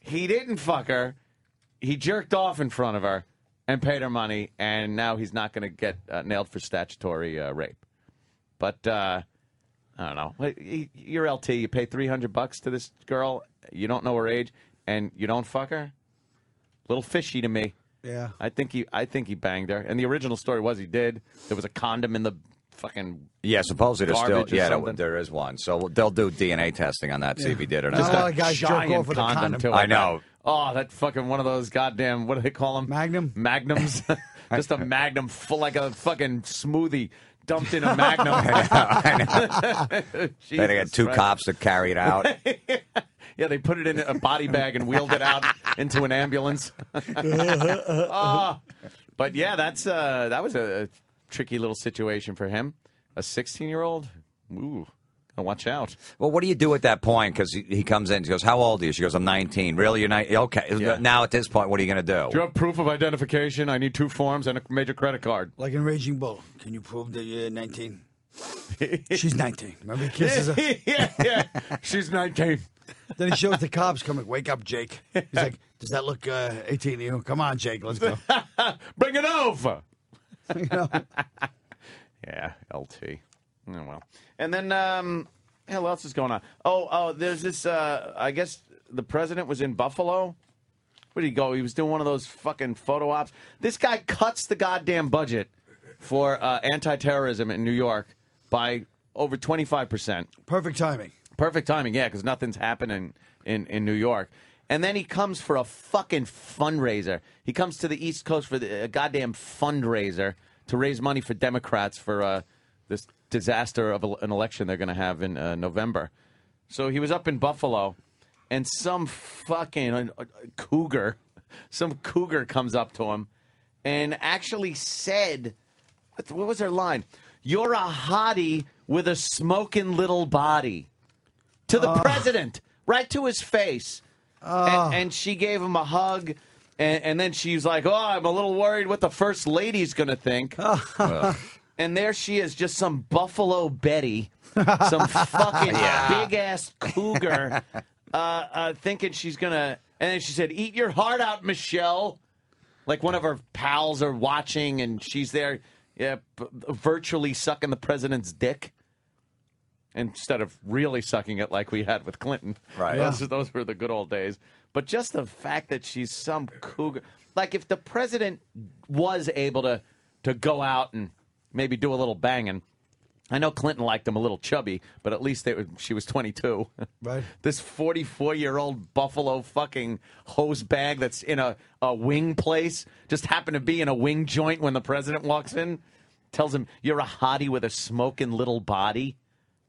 he didn't fuck her. He jerked off in front of her and paid her money, and now he's not going to get uh, nailed for statutory uh, rape. But uh, I don't know. You're LT. You pay three hundred bucks to this girl. You don't know her age, and you don't fuck her. Little fishy to me. Yeah. I think he. I think he banged her. And the original story was he did. There was a condom in the fucking. Yeah, supposedly there's still yeah there, there is one. So they'll do DNA testing on that, see if he did or Not not. a lot of guys jerk giant off with a condom, condom. too. I know. Oh, that fucking one of those goddamn. What do they call them? Magnum? Magnums. Just a magnum full like a fucking smoothie dumped in a magnum. i know They Jesus got two Christ. cops to carry it out. Yeah, they put it in a body bag and wheeled it out into an ambulance. Ah. but yeah, that's uh, that was a, a tricky little situation for him. A 16 year old. Ooh, gotta watch out. Well, what do you do at that point? Because he, he comes in, he goes, "How old are you?" She goes, "I'm 19." Really, you're 19? Okay. Yeah. Now at this point, what are you going to Do Do you have proof of identification? I need two forms and a major credit card. Like in Raging Bull. Can you prove that you're 19? She's 19. Remember he kisses her? yeah, yeah. She's 19. Then he shows the cops coming. Wake up, Jake. He's like, "Does that look uh, 18 to you? Come on, Jake, let's go." Bring it over. You know? Yeah, LT. Oh, well. And then, um, hell, what else is going on? Oh, oh, there's this. Uh, I guess the president was in Buffalo. Where did he go? He was doing one of those fucking photo ops. This guy cuts the goddamn budget for uh, anti-terrorism in New York by over 25 percent. Perfect timing. Perfect timing, yeah, because nothing's happening in, in New York. And then he comes for a fucking fundraiser. He comes to the East Coast for the, a goddamn fundraiser to raise money for Democrats for uh, this disaster of an election they're going to have in uh, November. So he was up in Buffalo, and some fucking uh, uh, cougar, some cougar comes up to him and actually said, what was her line? You're a hottie with a smoking little body to the president, right to his face. And, and she gave him a hug. And, and then she's like, "Oh, I'm a little worried what the first lady's gonna think." and there she is, just some Buffalo Betty, some fucking big ass cougar, uh, uh, thinking she's gonna. And then she said, "Eat your heart out, Michelle." Like one of her pals are watching, and she's there, yeah, p- virtually sucking the president's dick instead of really sucking it like we had with Clinton. Right. Those, those were the good old days. But just the fact that she's some cougar. Like if the president was able to to go out and maybe do a little banging. I know Clinton liked him a little chubby, but at least they, were- she was 22. Right. this 44 year old Buffalo fucking hose bag that's in a, a wing place just happened to be in a wing joint when the president walks in, tells him, You're a hottie with a smoking little body.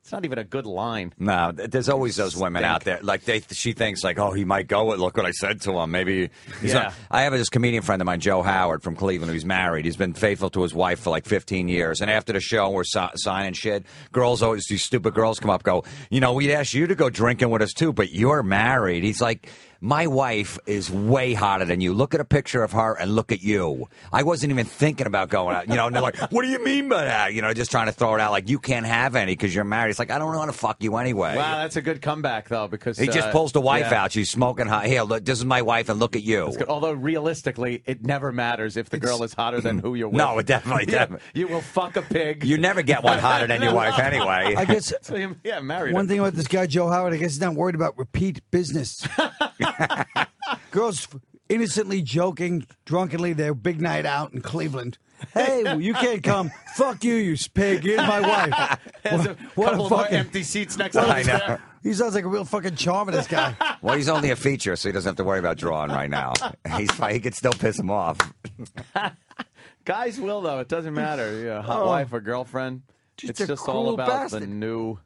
It's not even a good line. No, there's always those women out there. Like they, she thinks like, oh, he might go. with Look what I said to him. Maybe. He's Yeah. not- I have this comedian friend of mine, Joe Howard from Cleveland, who's married. He's been faithful to his wife for like 15 years. And after the show, we're si- signing shit. Girls always, these stupid girls come up, go, you know, we'd ask you to go drinking with us too, but you're married. He's like. My wife is way hotter than you. Look at a picture of her and look at you. I wasn't even thinking about going out. You know, and they're like, "What do you mean by that?" You know, just trying to throw it out like you can't have any because you're married. It's like I don't want to fuck you anyway. Wow, that's a good comeback, though, because He just uh, pulls the wife yeah. out. She's smoking hot. Here, look, this is my wife, and look at you. Although realistically, it never matters if the girl is hotter than who you're with. No, it definitely- Yeah, definitely. You will fuck a pig. You never get one hotter than your wife anyway. I guess So yeah, married. one him. thing about this guy Joe Howard, I guess he's not worried about repeat business. Girls innocently joking, drunkenly, their big night out in Cleveland. Hey, well, you can't come. Fuck you, you pig. Here's my wife. Has What, a what couple a of more fucking. empty seats next to I him. know. He sounds like a real fucking charmer, this guy. Well, he's only a feature, so he doesn't have to worry about drawing right now. He's fine. He could still piss him off. Guys will though. It doesn't matter. Yeah, hot oh. wife or girlfriend. Just it's a just all cruel about the bastard. new,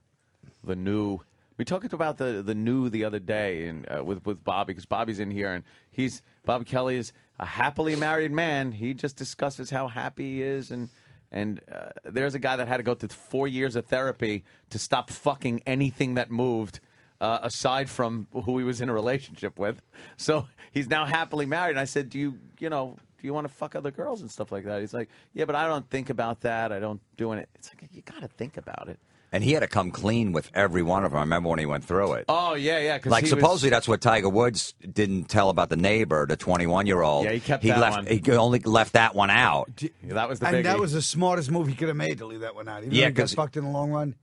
the new. We talked about the the new the other day and uh, with with Bobby because Bobby's in here and he's Bob Kelly is a happily married man. He just discusses how happy he is and. And uh, there's a guy that had to go through four years of therapy to stop fucking anything that moved, uh, aside from who he was in a relationship with. So he's now happily married. And I said, "Do you, you know, do you want to fuck other girls and stuff like that?" He's like, "Yeah, but I don't think about that. I don't do it." It's like you got to think about it. And he had to come clean with every one of them. I remember when he went through it. Oh yeah, yeah. Like he supposedly was, that's what Tiger Woods didn't tell about the neighbor, the 21 year old. Yeah, he kept he that left. one. He only left that one out. that was the and biggie. that was the smartest move he could have made to leave that one out. Even Yeah, though he got 'cause- fucked in the long run.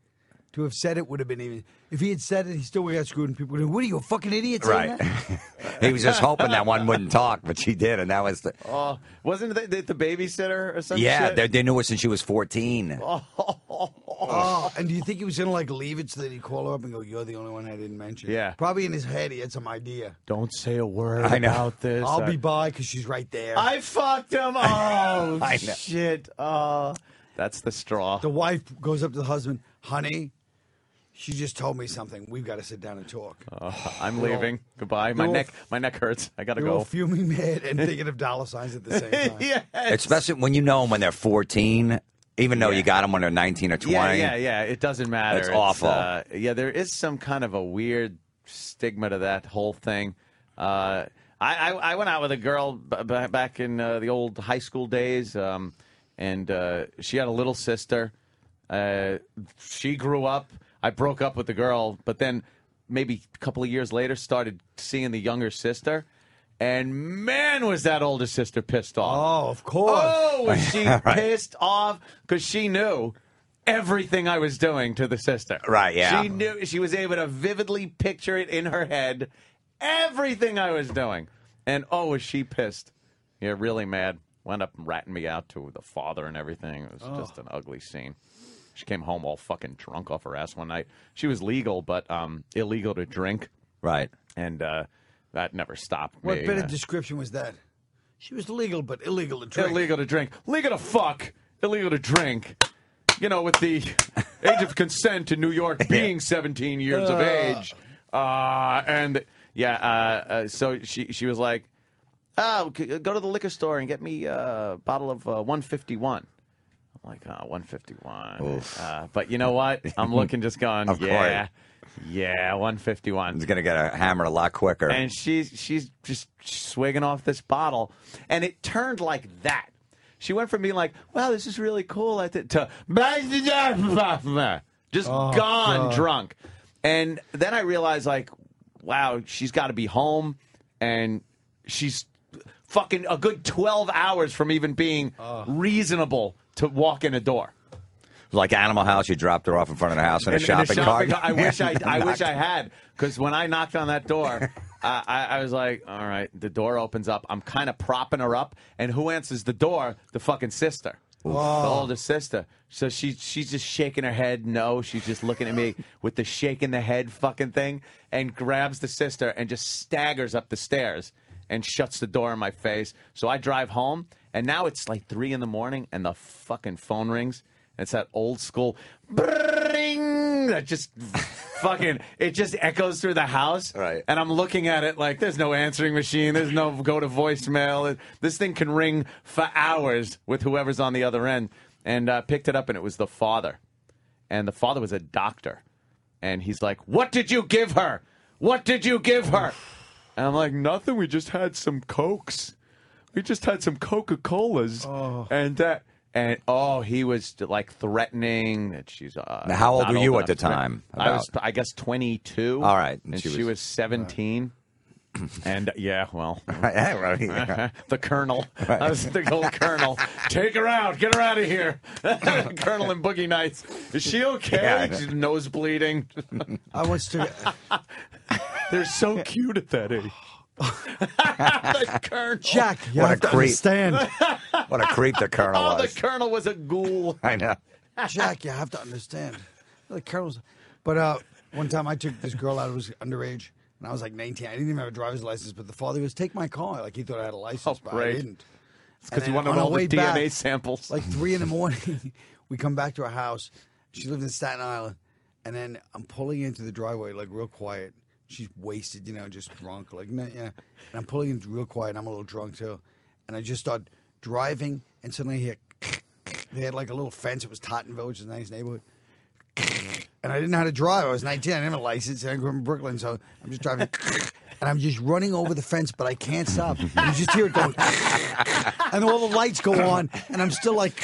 To have said it would have been even. If he had said it, he still would have got screwed, and people would have, What are you, a fucking idiot? Right. that?" he was just hoping that one wouldn't talk, but she did, and that was the. Oh, wasn't it the, the babysitter or something? Yeah, they, they knew her since she was 14. Oh, and do you think he was gonna like leave it so that he'd call her up and go, "You're the only one I didn't mention"? Yeah. Probably in his head he had some idea. Don't say a word I know. about this. I'll I- be by because she's right there. I fucked him. Oh I know. shit. Oh, that's the straw. the wife goes up to the husband, "Honey, she just told me something. We've got to sit down and talk." I'm leaving. Goodbye. My all- neck. My neck hurts. I gotta They're go. fuming mad and thinking of dollar signs at the same time. yeah. Especially when you know them when they're 14, even though Yeah. you got them when they're 19 or 20. Yeah, yeah, yeah. It doesn't matter. It's awful. uh, yeah, there is some kind of a weird stigma to that whole thing. Uh, I, I, I went out with a girl b- b- back in uh, the old high school days, um, and uh, she had a little sister. Uh, she grew up. I broke up with the girl, but then maybe a couple of years later, started seeing the younger sister. And man, was that older sister pissed off. Oh, of course. Oh, was she pissed off because she knew everything I was doing to the sister. Right, yeah. She knew she was able to vividly picture it in her head, everything I was doing. And oh, was she pissed? Yeah, really mad. Wound up and ratting me out to the father and everything. It was Oh. just an ugly scene. She came home all fucking drunk off her ass one night. She was legal, but um, illegal to drink, Right. and uh, that never stopped What me. bit Uh, of description was that? She was legal, but illegal to drink. Illegal to drink. Legal to fuck. Illegal to drink. You know, with the age of consent in New York being 17 years of age. Uh, and yeah, uh, uh, so she she was like, "Oh, g- go to the liquor store and get me a bottle of uh, 151." I'm like, "Oh, 151." Uh, but you know what? I'm looking, just going, Of course. "Yeah, yeah, 151." He's going to get a hammer a lot quicker. and she's she's just swigging off this bottle, and it turned like that. She went from being like, "Wow, this is really cool," I think, to just gone God. drunk. And then I realized, like, wow, she's got to be home, and she's fucking a good twelve hours from even being reasonable to walk in a door. like Animal House, you dropped her off in front of the house in, a In- in shopping, cart. I wish I, I wish I had, because when I knocked on that door, uh, I, I was like, "All right." The door opens up. I'm kind of propping her up, and who answers the door? The fucking sister, the older sister. So she she's just shaking her head. No, she's just looking at me with the shaking the head fucking thing, and grabs the sister and just staggers up the stairs and shuts the door in my face. So I drive home, and now it's like three in the morning, and the fucking phone rings. And It's that old school bring that just fucking it just echoes through the house. Right. And I'm looking at it like there's no answering machine, there's no go to voicemail. This thing can ring for hours with whoever's on the other end. And uh, picked it up, and it was the father. And the father was a doctor. And he's like, What did you give her? What did you give her? And I'm like, Nothing. We just had some Cokes. We just had some Coca Colas. And uh, and oh, he was like threatening that she's. Uh, Now, how old were you enough at the to drink. time, I was. I guess, 22. All right, and, and she, she was, was- 17. and yeah, well, Yeah, right. the colonel. I was the old colonel. Take her out. Get her out of here. colonel and Boogie Nights. Is she okay? Yeah. She's nose bleeding. I once took. They're so cute at that age. The colonel. Jack, you What have a to creep. understand. What a creep the colonel Oh, the colonel was a ghoul. I know. Jack, you have to understand. The colonel's. But uh, one time I took this girl out who was underage, and I was like 19. I didn't even have a driver's license, but the father goes, "Take my car." Like he thought I had a license, Oh, but great. I didn't. It's Because And you then wanted on all our the DNA back, samples. Like three in the morning, we come back to our house. She lived in Staten Island, and then I'm pulling into the driveway like real quiet. She's wasted, you know, just drunk, like yeah. And I'm pulling in real quiet. I'm a little drunk too, and I just start driving, and suddenly I hear. They had like a little fence. It was Tottenville, which is a nice neighborhood. And I didn't know how to drive. I was 19. I didn't have a license. And I grew up in Brooklyn, so I'm just driving. And I'm just running over the fence, but I can't stop. And you just hear it going. And all the lights go on, and I'm still like.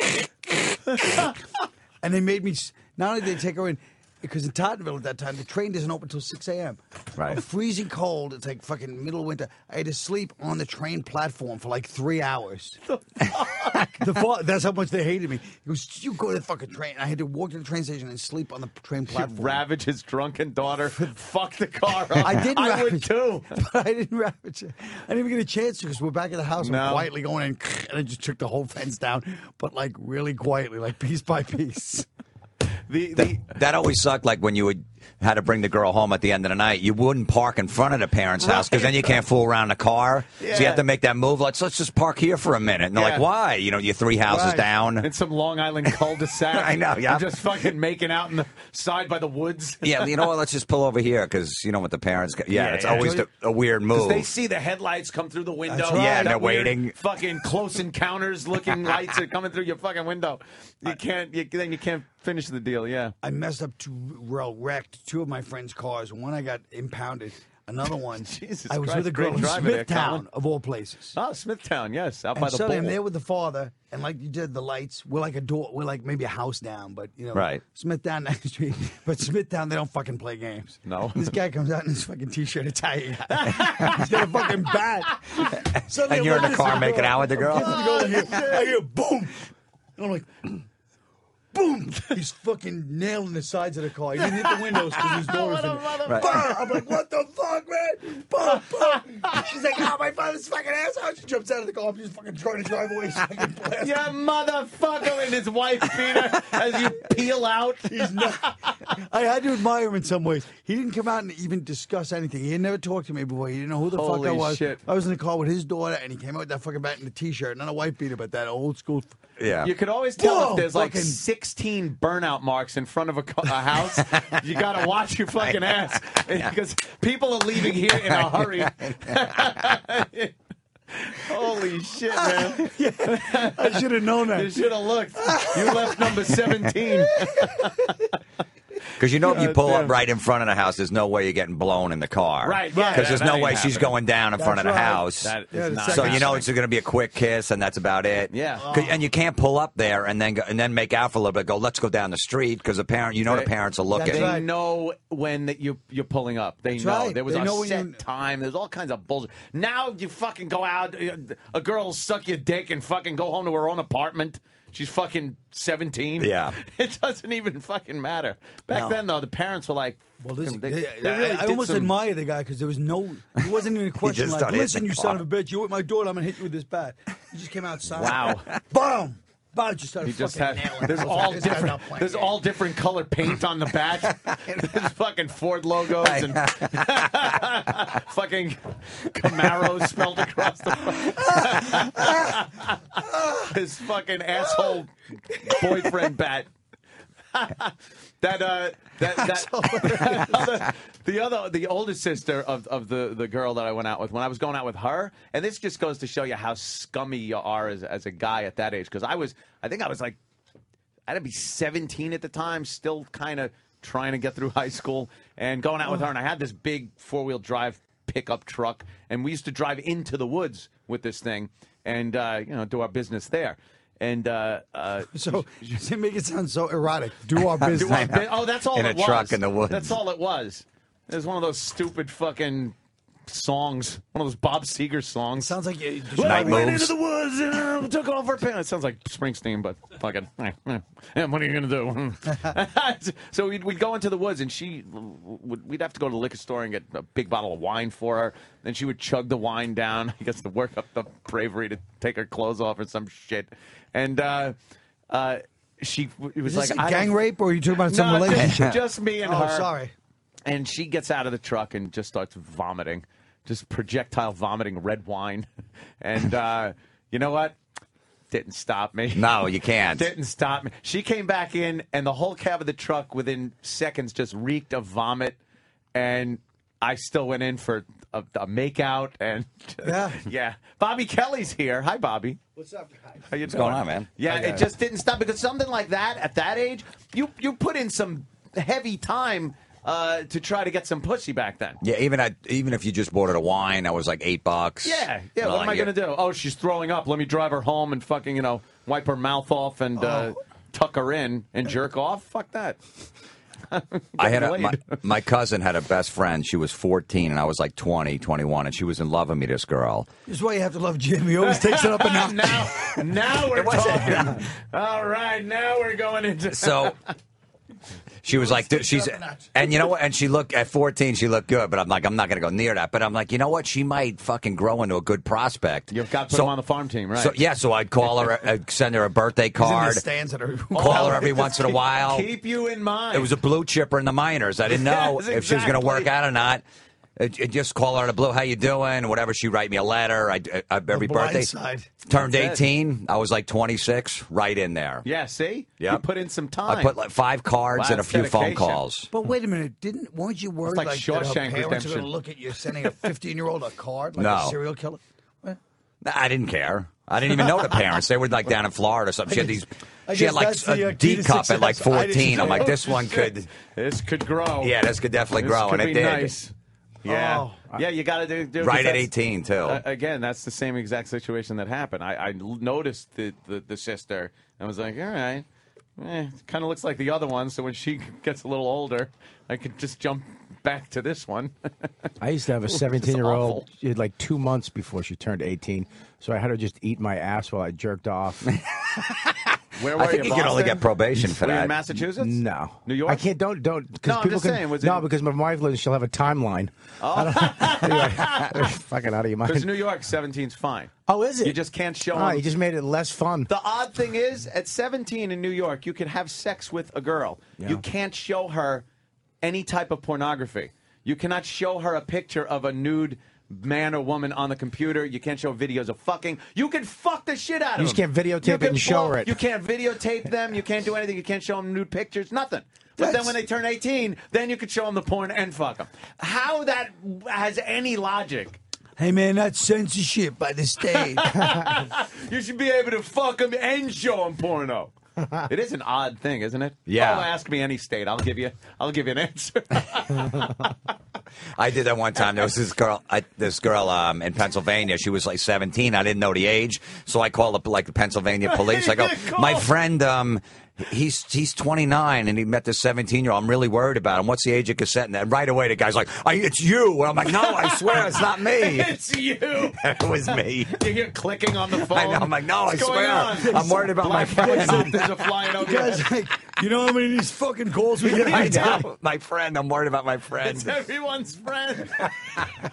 And they made me. Not only did they take her in, because in Tottenville at that time, the train doesn't open until 6 a.m. Right. I'm freezing cold. It's like fucking middle of winter. I had to sleep on the train platform for like three hours. the fa- that's how much they hated me. He goes, "You go to the fucking train." I had to walk to the train station and sleep on the train You platform. ravage his drunken daughter. Fuck the car up. I didn't. I would ravage- too. but I didn't ravage it. I didn't even get a chance to because we're back at the house. No. I'm quietly going in, and I just took the whole fence down, but like really quietly, like piece by piece. The, That, that always sucked. Like when you would had to bring the girl home at the end of the night, you wouldn't park in front of the parents' house because then you can't fool around the car. So you have to make that move. Let's let's just park here for a minute. And they're Yeah. like, why? You know, you're three houses Right. down. in some Long Island cul-de-sac. I know, yeah. I'm just fucking making out in the side by the woods. yeah, you know what? Let's just pull over here because you know what the parents. Got. Yeah, Yeah, it's yeah. always the, a weird move. They see the headlights come through the window. Right. Yeah, and they're waiting. Fucking close encounters looking lights are coming through your fucking window. You can't. You, then you can't finish the deal. Yeah. I messed up two, well, wrecked two of my friends' cars. One I got impounded. another one. Jesus I was Christ, with a girl great in there, Smithtown, Colin. of all places. Oh, Smithtown, yes, out And by the suddenly I'm there with the father, and like you did, the lights. We're like a door. We're like maybe a house down, but you know, Right. Smithtown next street. But Smithtown, they don't fucking play games. No. This guy comes out in his fucking t-shirt, Italian guy. He's got a fucking bat. Suddenly And I'm you're in like the car making out with the girl? I'm kissing the girl, I hear, I hear boom, and I'm like. Boom! He's fucking nailing the sides of the car. He didn't hit the windows because his door was in. Right. I'm like, what the fuck, man? Boom, boom. She's like, oh, my father's fucking asshole. She jumps out of the car. I'm just fucking trying to drive away. So I can. You motherfucker and his wife beater as you peel out. He's not. I had to admire him in some ways. He didn't come out and even discuss anything. He had never talked to me before. He didn't know who the fuck I was. shit. I was in the car with his daughter, and he came out with that fucking bat and the t-shirt, not a white beater, but that old school. Yeah. You could always tell Whoa, if there's like fucking- 16 burnout marks in front of a, co- a house. you got to watch your fucking ass because people are leaving here in a hurry. Holy shit, man! I should have known that. You that. should have looked. You left number 17. Because you know, if you pull damn. up right in front of the house, there's no way you're getting blown in the car. Right, yeah, Because there's that no ain't way she's going down in front of the right. house. That is Yeah, not so you know it's going to be a quick kiss, and that's about it. Yeah. 'Cause- And you can't pull up there and then go, and then make out for a little bit. Go, let's go down the street because the parent, you know, the parents are looking. That's They right. know when that you you're pulling up. They That's know right. there was They a know set you- time. There's all kinds of bullshit. Now you fucking go out. A girl will suck your dick and fucking go home to her own apartment. She's fucking 17. Yeah. It doesn't even fucking matter. Back No. then, though, the parents were like, Well, this, they, they- they really I, I did almost some- admire the guy because there was no, it wasn't even a question just like, started hitting listen, the you son of a bitch, you with my daughter, I'm gonna hit you with this bat. He just came outside. Wow. Boom! Boom! Just started He just had. There's I was like, all different. There's all different color paint on the bat. There's fucking Ford logos and fucking Camaros spelled across the front. His fucking asshole boyfriend bat. that uh that that other, the other the older sister of, of the the girl that I went out with when I was going out with her and this just goes to show you how scummy you are as, as a guy at that age because I was I think I was like I had to be 17 at the time, still kind of trying to get through high school and going out with her. And I had this big four wheel drive pickup truck, and we used to drive into the woods with this thing and, uh, you know, do our business there. And, uh, uh, So, to make it sound so erotic, do our do business. our bi- oh, that's all In a was. truck in the woods. That's all it was. It was one of those stupid fucking songs, one of those Bob Seger songs. Sounds like you. Well, Night I went into the woods and uh, took off our pants. It sounds like Springsteen, but fucking. Eh, what are you gonna do? so we'd, we'd go into the woods, and she would. We'd have to go to the liquor store and get a big bottle of wine for her. Then she would chug the wine down. I guess to work up the bravery to take her clothes off or some shit. And uh, uh, she it was like gang rape, or are you talking about some No, just- relationship? Just me and oh, her sorry. And she gets out of the truck and just starts vomiting, just projectile vomiting red wine. And uh, you know what? Didn't stop me. No, you can't. Didn't stop me. She came back in, and the whole cab of the truck within seconds just reeked of vomit. And I still went in for a, a makeout. And Yeah. yeah. Bobby Kelly's here. Hi, Bobby. What's up, guys? How you What's going on, man? Yeah, it just didn't stop because something like that at that age, you you put in some heavy time uh, to try to get some pussy back then. Yeah, even I, even if you just bought her a wine, that was like eight bucks. Yeah, yeah. What am I going to do? Oh, she's throwing up. Let me drive her home and fucking you know wipe her mouth off and uh, tuck her in and jerk off. Fuck that. I had a, my, my cousin had a best friend. She was 14 and I was like 20, 21, and she was in love with me. This girl. This is why you have to love Jim. He always takes it up a notch. now, now we're talking. All right, now we're going into. So she was like, dude, she's, and you know what? And she looked at 14, she looked good, but I'm like, I'm not going to go near that. But I'm like, you know what? She might fucking grow into a good prospect. You've got to put so, him on the farm team, right? So yeah, so I'd call her, uh, send her a birthday He's in the card, stands at her. call her every once in a while. Keep you in mind. It was a blue chipper in the minors. I didn't know Yes, if she was going to work out or not. It, it just call her in the blue. How you doing? Whatever. She write me a letter. I, I every birthday. side. Turned That's it. 18. I was like 26. Right in there. Yeah, see? Yep. You put in some time. I put like five cards Wow, and a that's few phone calls. But wait a minute, didn't weren't you worried like like, that her Shawshank parents are going Redemption. to look at you sending a 15 year old a card like No. a serial killer? Nah, I didn't care. I didn't even know the parents. They were like down in Florida or something. She had these. I She had like that's a uh, D cup at like success. I didn't 14. I'm like, this one could. This could grow. Yeah, this could definitely This grow, could and it did. nice. Yeah, Oh. yeah, you got to do, do Right at 18 too. Uh, again, that's the same exact situation that happened. I noticed the, the the sister and was like, all right, eh, kind of looks like the other one. So when she gets a little older, I could just jump back to this one. I used to have a 17 year old, she had like two months before she turned 18. So I had her just eat my ass while I jerked off. Where were I think you? you can only get probation for Were you that. in Massachusetts? No. New York? I can't, don't, don't. No, I'm people just can, saying, was no, it- because my wife lives, she'll have a timeline. Oh. Anyway, fucking out of your mind. Because. New York, 17's fine. Oh, is it? You just can't show ah, them. you just made it less fun. The odd thing is, at 17 in New York, you can have sex with a girl. Yeah. You can't show her any type of pornography. You cannot show her a picture of a nude man or woman on the computer. You can't show videos of fucking. You can fuck the shit out of them. You just can't videotape it and show it. You can't videotape them. You can't do anything. You can't show them nude pictures. Nothing. But then when they turn 18, then you could show them the porn and fuck them. How that has any logic? Hey man, that's censorship by the state. You should be able to fuck them and show them porno. It is an odd thing, isn't it? Yeah. Oh, ask me any state. I'll give you. I'll give you an answer. I did that one time. There was this girl, I, this girl um, in Pennsylvania. She was like 17. I didn't know the age, so I called up like the Pennsylvania police. I go, my friend, um, he's he's 29 and he met this 17 year old. I'm really worried about him. What's the age of consent? And then right away, the guy's like, I, it's you. And I'm like, no, I swear it's not me. it's you. it was me. You hear clicking on the phone. I know. I'm like, no, What's I swear. on? I'm worried about my friend. There's a flying over your Guys, like, you know how many of these fucking calls we get I know. My friend. I'm worried about my friend. It's everyone's friend.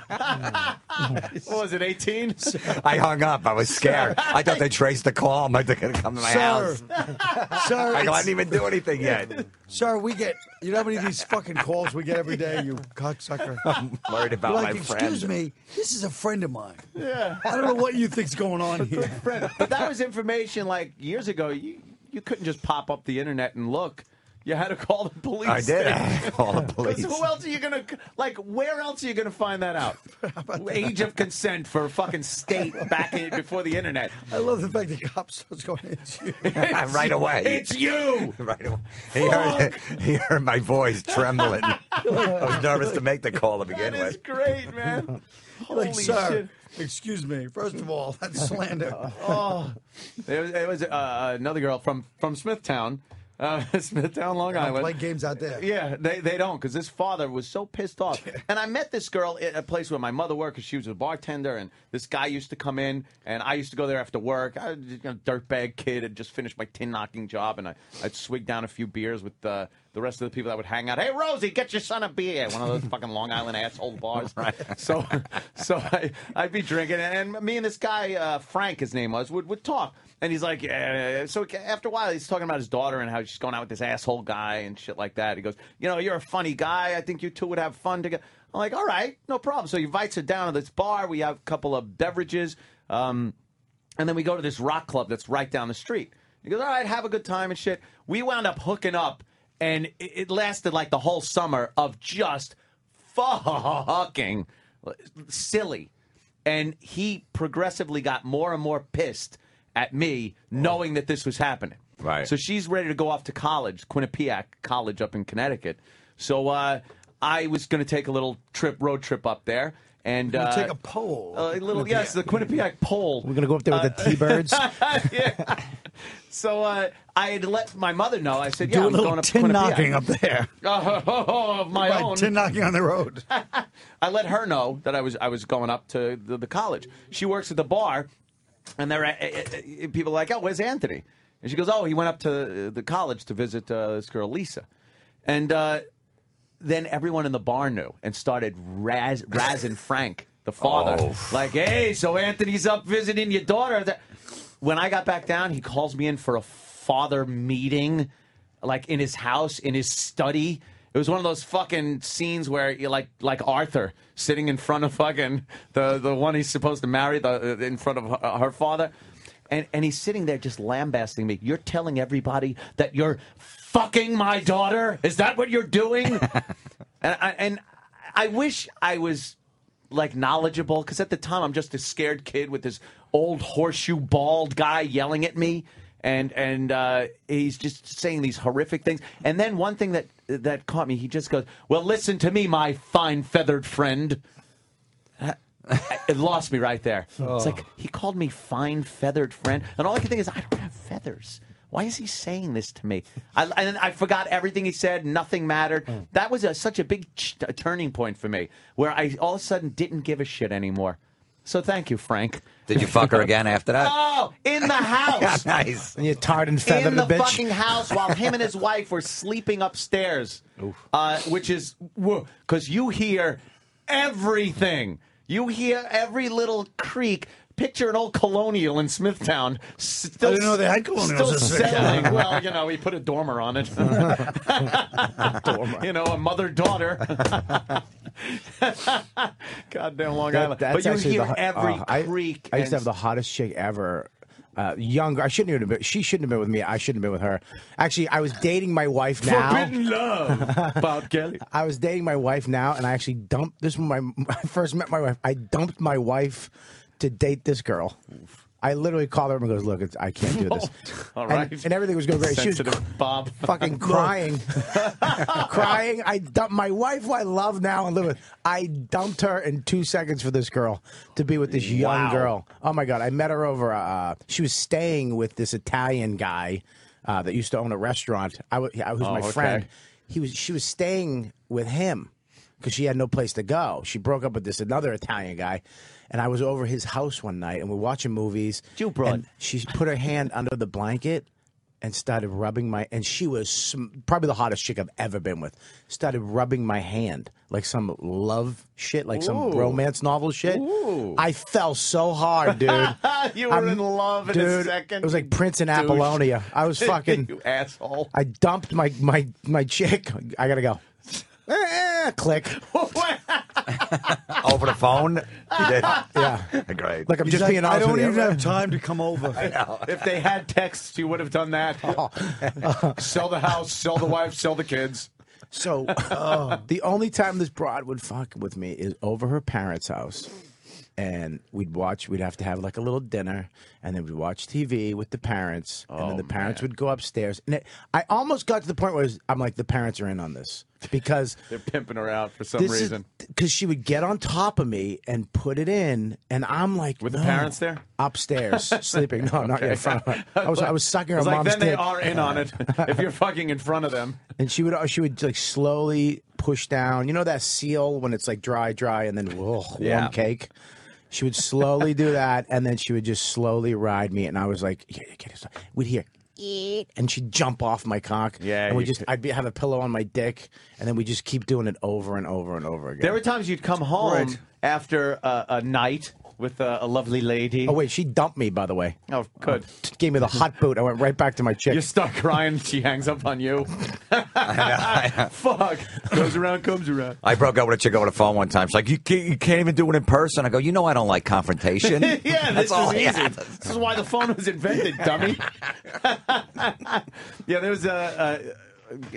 what was it, 18? I hung up. I was scared. I thought they traced the call. I'm like, they're going to come to my Sir, house. sir, I go, I it's- didn't even do anything yet. sir, we get. You know how many of these fucking calls we get every day? You cocksucker. I'm worried about like, my friend. excuse me, this is a friend of mine. Yeah. I don't know what you think's going on here. Friend. But that was information like years ago. You you couldn't just pop up the internet and look. You had to call the police. I did. I call the police. Who else are you gonna like? Where else are you gonna find that out? Age of consent for a fucking state back in, before the internet. I love the fact that cops starts going, it's you. right away. It's you. right away. He heard, he heard my voice trembling. I was nervous to make the call to begin That with. great, man. like, Holy sir, shit. excuse me. First of all, that's slander. Oh, it was, it was uh, another girl from from Smithtown, uh, Smithtown, Long I Island. play games out there. Yeah, they, they don't because this father was so pissed off. And I met this girl at a place where my mother worked because she was a bartender, and this guy used to come in, and I used to go there after work. I was you know, dirtbag kid had just finished my tin knocking job, and I, I'd swig down a few beers with uh, the rest of the people that would hang out. Hey, Rosie, get your son a beer. One of those fucking Long Island asshole bars. right. So, so I, I'd be drinking, and me and this guy uh, Frank, his name was, would would talk. And he's like, yeah. So after a while, he's talking about his daughter and how she's going out with this asshole guy and shit like that. He goes, you know, you're a funny guy. I think you two would have fun together. I'm like, all right, no problem. So he invites her down to this bar. We have a couple of beverages. Um, and then we go to this rock club that's right down the street. He goes, all right, have a good time and shit. We wound up hooking up, and it, it lasted like the whole summer of just fucking silly. And he progressively got more and more pissed at me, knowing that this was happening. Right. So she's ready to go off to college, Quinnipiac College up in Connecticut. So uh, I was going to take a little trip, road trip up there. And We'll uh, take a poll. a little, yes, the Quinnipiac pole. We're going to go up there with the T-Birds. yeah. So uh, I had let my mother know. I said, Do "Yeah, a I'm little going up to tin Quinnipiac." knocking up there. Oh, of my Right, own. tin knocking on the road. I let her know that I was I was going up to the, the college. She works at the bar, and there are uh, uh, people are like, "Oh, where's Anthony?" And she goes, "Oh, he went up to the college to visit uh, this girl Lisa," and uh, then everyone in the bar knew and started raz razzing Frank, the father, Oh. like, "Hey, so Anthony's up visiting your daughter." That- When I got back down, he calls me in for a father meeting, like in his house, in his study. It was one of those fucking scenes where you like like Arthur sitting in front of fucking the the one he's supposed to marry the in front of her, uh, her father. And, and he's sitting there just lambasting me. You're telling everybody that you're fucking my daughter? Is that what you're doing? and I, and I wish I was like knowledgeable because at the time I'm just a scared kid with this old horseshoe bald guy yelling at me. And and uh, he's just saying these horrific things. And then one thing that that caught me, he just goes, "Well, listen to me, my fine feathered friend." It lost me right there. It's like he called me fine feathered friend, and all I can think is, I don't have feathers. Why is he saying this to me? I, and then I forgot everything he said. Nothing mattered. That was a, such a big ch- a turning point for me, where I all of a sudden didn't give a shit anymore. So thank you, Frank. Did you fuck her again after that? Oh, in the house. nice. And you tarred and feathered in the the bitch. fucking house while him and his wife were sleeping upstairs, uh, which is because you hear everything. You hear every little creak. Picture an old colonial in Smithtown. Still, I didn't know they had colonials Still in Smithtown. Well, you know, he put a dormer on it. Dormer. You know, a mother daughter. Goddamn Long That- Island. that's But you hear the, every uh, I- creak. I, used to have the hottest chick ever. Uh, younger, I shouldn't even have been. She shouldn't have been with me. I shouldn't have been with her. Actually, I was dating my wife now. Forbidden love about Kelly. I was dating my wife now, and I actually dumped this. When my I first met my wife, I dumped my wife to date this girl. I literally called her and goes, "Look, it's, I can't do this." All And- right. and, everything was going great. She was Bob. fucking crying, crying. I dumped my wife, who I love now and live with. I dumped her in two seconds for this girl to be with this young Wow. girl. Oh my god! I met her over. Uh, she was staying with this Italian guy uh, that used to own a restaurant. I was, I was Oh, my okay. friend. He was. She was staying with him because she had no place to go. She broke up with this another Italian guy. And I was over his house one night, and we're watching movies. Broad. and She put her hand under the blanket and started rubbing my and she was sm- probably the hottest chick I've ever been with. Started rubbing my hand like some love shit, like some romance novel shit. Ooh. I fell so hard, dude. you were I'm- in love in dude, a second. It was like Prince and douche. Apollonia. I was fucking. you asshole. I dumped my my my chick. I gotta go. Eh, click. Over the phone? You did? Yeah. Great. Look, I'm He's just like, being I don't with you. even have time to come over. if they had texts, you would have done that. Oh. sell the house, sell the wife, sell the kids. So um, the only time this broad would fuck with me is over her parents' house. And we'd watch, we'd have to have like a little dinner, and then we'd watch TV with the parents, and then oh, the parents would go upstairs. And it, I almost got to the point where was- I'm like, the parents are in on this because They're pimping her out for some reason. because she would get on top of me and put it in, and I'm like, With the parents there? upstairs sleeping. No, not in front of her. I was I was sucking her was like, mom's then they are in on it. if you're fucking in front of them. And she would she would like slowly push down. You know that seal when it's like dry, dry, and then whoa, warm Yeah. cake. She would slowly do that, and then she would just slowly ride me, and I was like, "Yeah, get it." We'd hear, "Eat," and she'd jump off my cock. Yeah, and we you just could- I'd be, have a pillow on my dick, and then we just keep doing it over and over and over again. There were times you'd come home Right. after a, a night with a, a lovely lady. oh wait, she dumped me by the way. Oh, good. Oh, gave me the hot boot. I went right back to my chick. You start crying, she hangs up on you. Fuck. Goes around, comes around. I broke up with a chick over the phone one time. She's like, you can't, you can't even do it in person. I go, you know I don't like confrontation. yeah, That's this all was I easy. This is why the phone was invented, dummy. yeah, there was a. a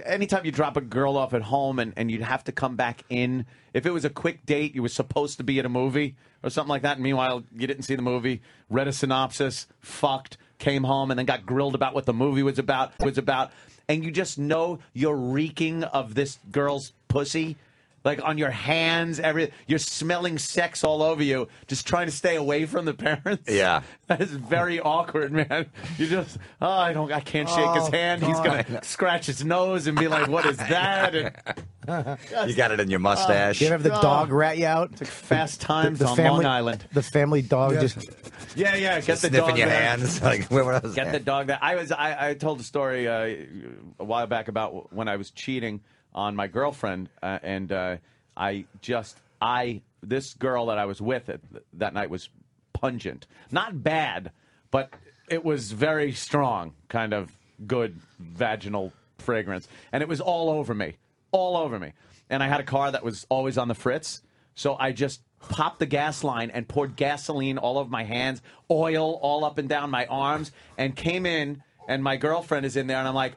anytime you drop a girl off at home and, and you'd have to come back in, if it was a quick date, you were supposed to be at a movie or something like that. And meanwhile, you didn't see the movie, read a synopsis, fucked, came home, and then got grilled about what the movie was about. Was about, and you just know you're reeking of this girl's pussy like on your hands, every you're smelling sex all over you, just trying to stay away from the parents. Yeah. that is very awkward, man. You just, oh, I don't, I can't shake his Oh, hand. He's gonna scratch his nose and be like, "What is that?" And You got it in your mustache. Do you ever have the dog rat you out? it's like fast times the on family, Long Island. The family dog Yeah. just Yeah, yeah. Get the Sniffing dog your there. hands. Like, where was Get the dog that I was. I, I told a story uh, a while back about when I was cheating on my girlfriend, uh, and uh, I just I this girl that I was with at, that night was pungent, not bad, but it was very strong, kind of good vaginal fragrance, and it was all over me, all over me, and I had a car that was always on the fritz, so I just popped the gas line and poured gasoline all over my hands, oil all up and down my arms, and came in. And my girlfriend is in there, and I'm like,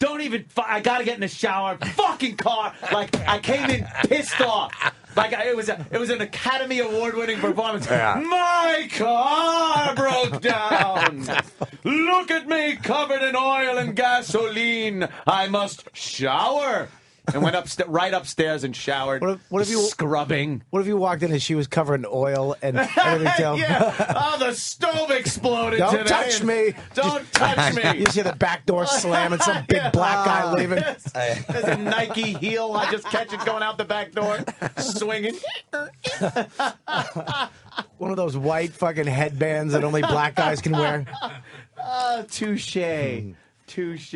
"Don't even! I gotta get in the shower. Fucking car! Like I came in pissed off. Like it was a, it was an Academy Award winning performance. My car broke down. Look at me covered in oil and gasoline. I must shower. And went up right upstairs and showered. What if- what if you- scrubbing? What if you walked in and she was covered in oil and everything else? yeah. Oh, the stove exploded Don't today. touch me. Don't touch me. You see the back door slam and some big Yeah. black guy leaving. Yes. There's a Nike heel. I just catch it going out the back door, swinging. One of those white fucking headbands that only black guys can wear. Uh, touche. Touche.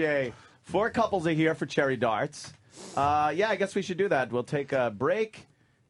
Four couples are here for cherry darts. Uh, yeah, I guess we should do that. We'll take a break.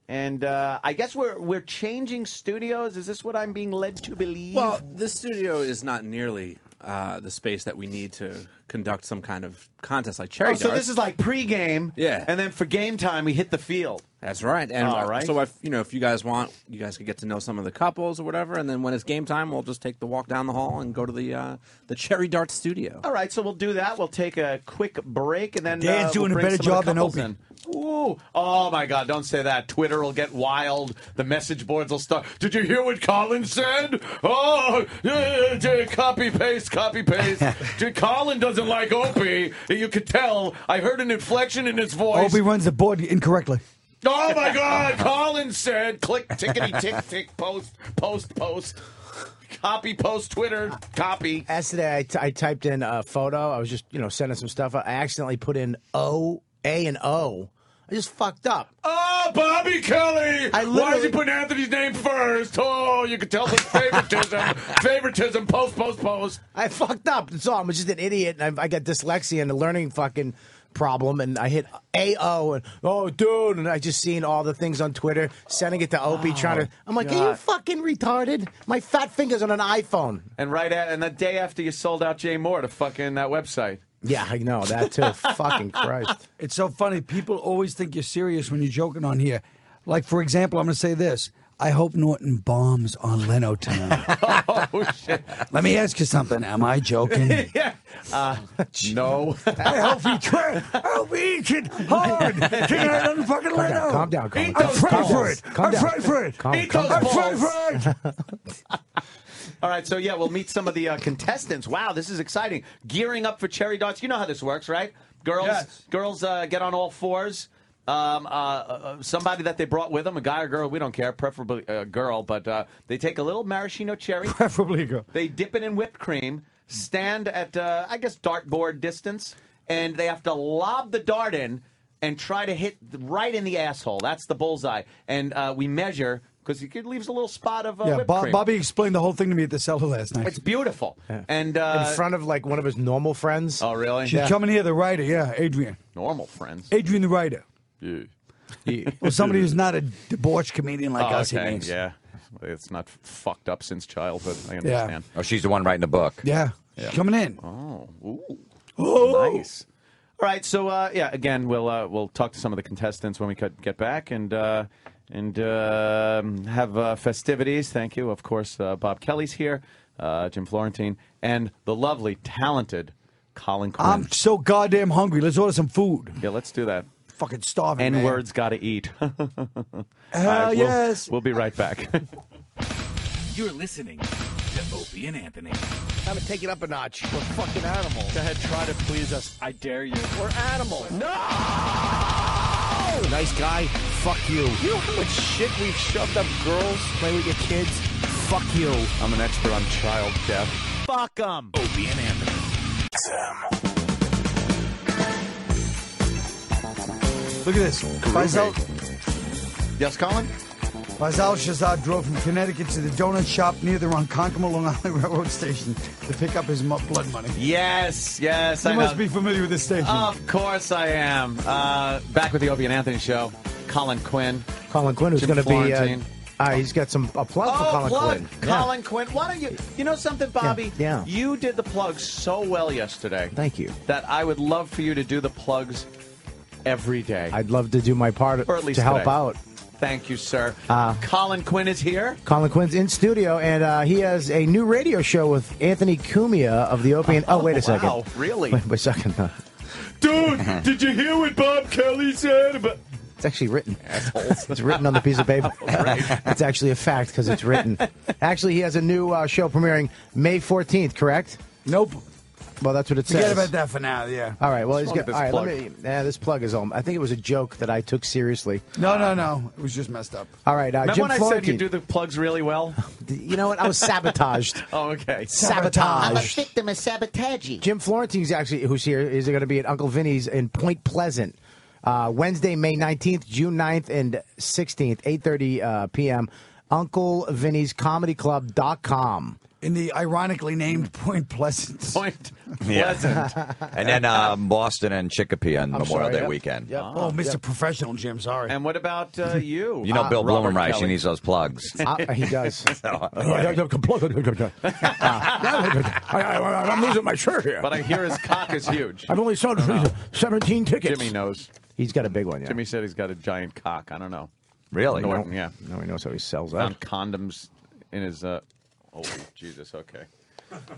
And uh, I guess we're we're changing studios. Is this what I'm being led to believe? Well, this studio is not nearly uh, the space that we need to conduct some kind of contest like cherry Oh, so darts. this is like pregame. Yeah. And then for game time, we hit the field. That's right. And All uh, so if you know if you guys want, you guys can get to know some of the couples or whatever, and then when it's game time, we'll just take the walk down the hall and go to the uh, the cherry dart studio. All right, so we'll do that. We'll take a quick break and then Dan's uh, doing we'll a better job than couples Opie. In. Ooh. Oh my God! Don't say that. Twitter will get wild. The message boards will start. Did you hear what Colin said? Oh, yeah, yeah, copy paste, copy paste. Dude, Colin doesn't like Opie. You could tell. I heard an inflection in his voice. Opie runs the board incorrectly. Oh my God! Colin said, "Click tickety tick tick post post post." Copy post Twitter copy. Yesterday, I, t- I typed in a photo. I was just, you know, sending some stuff. I accidentally put in O, A, and O. I just fucked up. Oh, Bobby Kelly! I Why is he putting Anthony's name first? Oh, you can tell the favoritism. favoritism. Post, post, post. I fucked up. That's all. I'm just an idiot, and I, I got dyslexia and a learning fucking problem, and I hit A O and oh, dude, and I just seen all the things on Twitter, sending it to Opie, oh, trying to. I'm like, are you fucking retarded? My fat fingers on an iPhone. And right at, and the day after you sold out Jay Mohr to fucking that website. Yeah, I know that too. fucking Christ. It's so funny. People always think you're serious when you're joking on here. Like, for example, I'm going to say this. I hope Norton bombs on Leno tonight. Oh shit! Let me ask you something. Am I joking? yeah. Uh, no. I hope he try. I hope he eats it hard tonight on fucking Calm Leno. down, calm down, calm down. I'm those for it. I'm down. for it. Calm- Eat calm those I'm afraid for it. All right, so yeah, we'll meet some of the uh, contestants. Wow, this is exciting. Gearing up for cherry darts. You know how this works, right? Girls, Yes. girls uh, get on all fours. Um, uh, uh, somebody that they brought with them, a guy or girl, we don't care, preferably a girl, but uh, they take a little maraschino cherry, Preferably a girl. they dip it in whipped cream, stand at, uh, I guess, dartboard distance, and they have to lob the dart in and try to hit right in the asshole. That's the bullseye. And uh, we measure because he leaves a little spot of uh, Yeah, whipped Bob, cream. Bobby explained the whole thing to me at the cellar last night. It's beautiful. And uh, In front of like one of his normal friends. oh, really? She's coming here, the writer. Yeah, Adrian. Normal friends. Adrian, the writer. Yeah. Well, somebody who's not a debauched comedian like Oh, us. he okay. means. Yeah. It's not fucked up since childhood. I understand. Oh, she's the one writing the book. Yeah. She's coming in. Oh, ooh. Nice. All right, so uh, yeah, again, we'll uh, we'll talk to some of the contestants when we get back and uh, and um have uh, festivities. Thank you, of course. Uh, Bob Kelly's here, uh, Jim Florentine, and the lovely, talented Colin Quinn. I'm so goddamn hungry. Let's order some food. yeah, let's do that. Fucking starving. N words got to eat. All Hell we'll- yes. We'll be right back. You're listening to Opie and Anthony. Time to take it up a notch. We're fucking animals. Go ahead, try to please us. I dare you. We're animals. No! Nice guy. Fuck you. you know how much shit we've shoved up girls? Play with your kids. Fuck you. I'm an expert on child death. Fuck them. Opie and Anthony. Look at this. Faisal, Yes, Colin? Faisal Shahzad drove from Connecticut to the donut shop near the Ronkonkoma Long Island Railroad Station to pick up his mo- blood money. Yes, yes. You I must know. be familiar with this station. Of course I am. Uh, back with the Opie and Anthony show. Colin Quinn. Colin Quinn, who's going to be. Uh, Florentine. uh, he's got some a plug for oh, Colin plug. Quinn. Yeah. Colin Quinn. Why don't you? You know something, Bobby? yeah. You did the plugs so well yesterday. Thank you. That I would love for you to do the plugs every day. I'd love to do my part Or at least to help today. out. Thank you, sir. Uh, Colin Quinn is here. Colin Quinn's in studio, and uh, he has a new radio show with Anthony Cumia of the Opie. and- Oh, wait a second. Wow, really? Wait, wait a second. Dude, did you hear what Bob Kelly said about? It's actually written. It's written on the piece of paper. it's actually a fact because it's written. Actually, he has a new uh, show premiering May 14th, correct? Nope. Well, that's what it says. Forget about that for now. Yeah. All right. Well, What's he's wrong got. with All right. this Let me. Yeah, this plug is on. I think it was a joke that I took seriously. No, no, no. It was just messed up. All right. Uh, Remember Jim when I said you do the plugs really well? You know what? I was sabotaged. oh, okay. Sabotage. I'm a victim of sabotage. Jim Florentine's actually who's here is going to be at Uncle Vinny's in Point Pleasant. Uh, Wednesday, May 19th, June 9th, and 16th, 8.30 uh, p.m. Uncle Vinny's Comedy Club.com. In the ironically named Point Pleasant. Point Pleasant. and then um, Boston and Chicopee on Memorial sorry, Day yep. weekend. Oh, Mr. Professional Jim. Sorry. And what about uh, you? You know Bill Robert Blumenreich, Kelly. he needs those plugs. Uh, he does. So- I'm losing my shirt here. But I hear his cock is huge. I've only sold 17 tickets. Jimmy knows. He's got a big one, yeah. Jimmy said he's got a giant cock. I don't know. Really? Norton, yeah. No, he knows how he sells Found that. condoms in his. Uh... Oh, Jesus. Okay.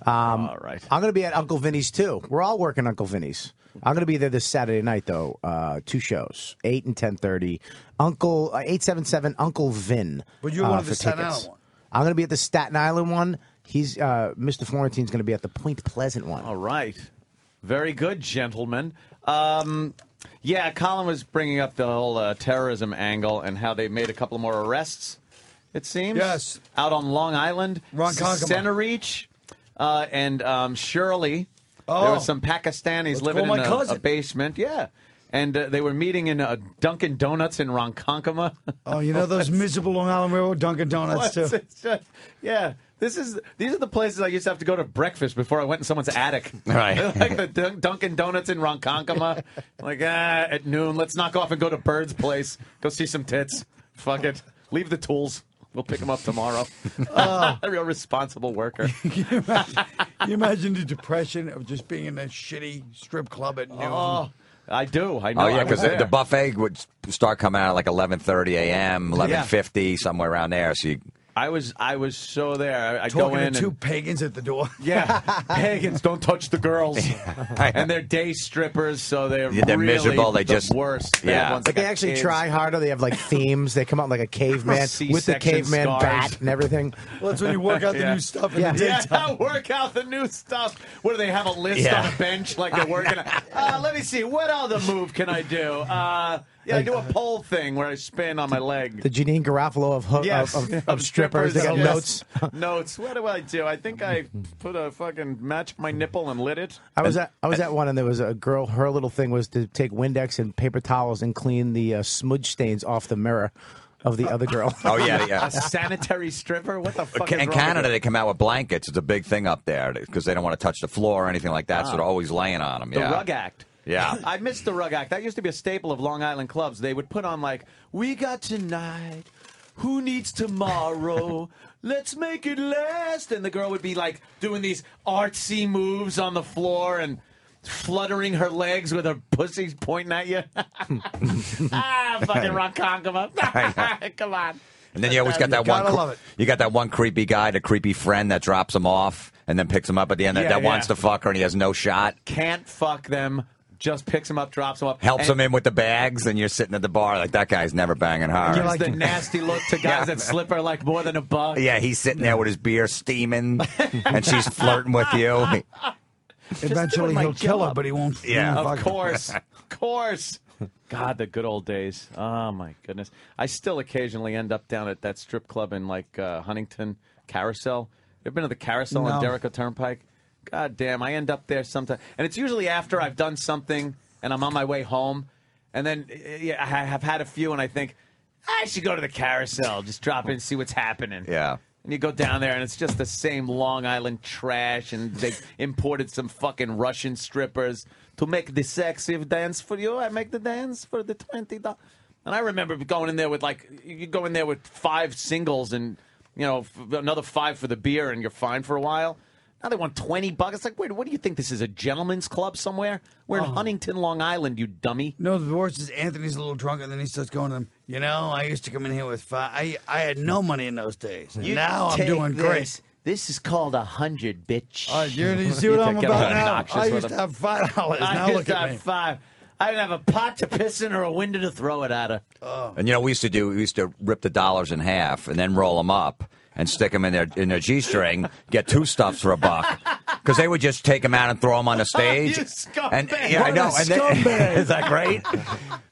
Um, All right. I'm going to be at Uncle Vinny's too. We're all working Uncle Vinny's. I'm going to be there this Saturday night though. Uh, two shows, eight and ten thirty. Uncle uh, eight seven seven Uncle Vin. But you're uh, one of the for Staten tickets. Island one. I'm going to be at the Staten Island one. He's uh, Mr. Florentine's going to be at the Point Pleasant one. All right. Very good, gentlemen. Um, yeah, Colin was bringing up the whole uh, terrorism angle and how they made a couple more arrests, it seems. Yes. Out on Long Island. Ronkonkoma. Centereach. Uh, and um, Shirley. There Oh. were some Pakistanis Let's living in my a, cousin. a basement. Yeah. And uh, they were meeting in a Dunkin' Donuts in Ronkonkoma. Oh, you know those miserable Long Island Railroad Dunkin' Donuts too. Yeah, this is these are the places I used to have to go to breakfast before I went in someone's attic. Right. like the Dun- Dunkin' Donuts in Ronkonkoma. like ah, at noon, let's knock off and go to Bird's place. Go see some tits. Fuck it. Leave the tools. We'll pick them up tomorrow. Oh. a real responsible worker. Can you imagine, you imagine the depression of just being in a shitty strip club at noon? Oh, I do. I know. Oh yeah, because there. the buffet would start coming out at like 11:30 a.m., 11:50, somewhere around there. So you, I was I was so there. I, I Talking go in to two and pagans at the door. Yeah, pagans don't touch the girls, and they're day strippers, so they're Yeah, they're really miserable. They the just- worst. yeah. Bad ones. But they actually kids. try harder. They have like themes. They come out like a caveman with the caveman scars. bat and everything. Well, that's when you work out the Yeah. new stuff in Yeah. the Yeah, daytime. work out the new stuff. What do they have a list Yeah. on a bench like they're working? Uh, let me see. What other move can I do? Uh, yeah, I do a pole thing where I spin on my leg. The Janeane Garofalo of, ho- Yes, of, of, of strippers. They got yes. notes. Notes. What do I do? I think I put a fucking match my nipple and lit it. I was at I was at one and there was a girl. Her little thing was to take Windex and paper towels and clean the uh, smudge stains off the mirror of the other girl. oh yeah, yeah. A sanitary stripper? What the fuck? In is wrong Canada, with they come out with blankets. It's a big thing up there because they don't want to touch the floor or anything like that. So Ah. they're always laying on them. The yeah. Rug Act. Yeah. I missed the Rug Act. That used to be a staple of Long Island clubs. They would put on like, "We got tonight. Who needs tomorrow? Let's make it last." And the girl would be like doing these artsy moves on the floor and fluttering her legs with her pussy pointing at you. ah, fucking Ronkonkoma. Come on. And then you always got that one. gotta love it. You got that one creepy guy, the creepy friend that drops him off and then picks him up at the end. that Yeah, that wants yeah. to fuck her and he has no shot. Can't fuck them. Just picks them up, drops them up, Helps and him in with the bags, and you're sitting at the bar like that guy's never banging her. Gives the nasty look to guys that slip her like more than a buck. Yeah, he's sitting there with his beer steaming, and she's flirting with you. Eventually, he'll kill her, but he won't. he Yeah. Of course. Of course. God, the good old days. Oh, my goodness. I still occasionally end up down at that strip club in, like, uh, Huntington Carousel. You ever been to the Carousel on No. Jericho Turnpike? God damn, I end up there sometimes. And it's usually after I've done something and I'm on my way home. And then yeah, I have had a few and I think, I should go to the Carousel. Just drop in, see what's happening. Yeah. And you go down there, and it's just the same Long Island trash, and they imported some fucking Russian strippers to make the sexy dance for you. I make the dance for the twenty dollars. And I remember going in there with like you go in there with five singles, and you know another five for the beer, and you're fine for a while. Now they want twenty bucks. It's like, wait, what do you think this is a gentleman's club somewhere? We're in Oh. Huntington, Long Island, you dummy. No, the worst is Anthony's a little drunk, and then he starts going to them. You know, I used to come in here with five. I I had no money in those days. And now I'm take doing great. This is called a hundred, bitch. All right, you, you see what I'm about now? I used to have five dollars. I Now used to at have five. I didn't have a pot to piss in or a window to throw it at her. Oh. And you know, we used to do. We used to rip the dollars in half and then roll them up and stick them in their in their g string. Get two stuffs for a buck because they would just take them out and throw them on the stage. You scumbag. and yeah, I know. a And then, scumbag. is that great?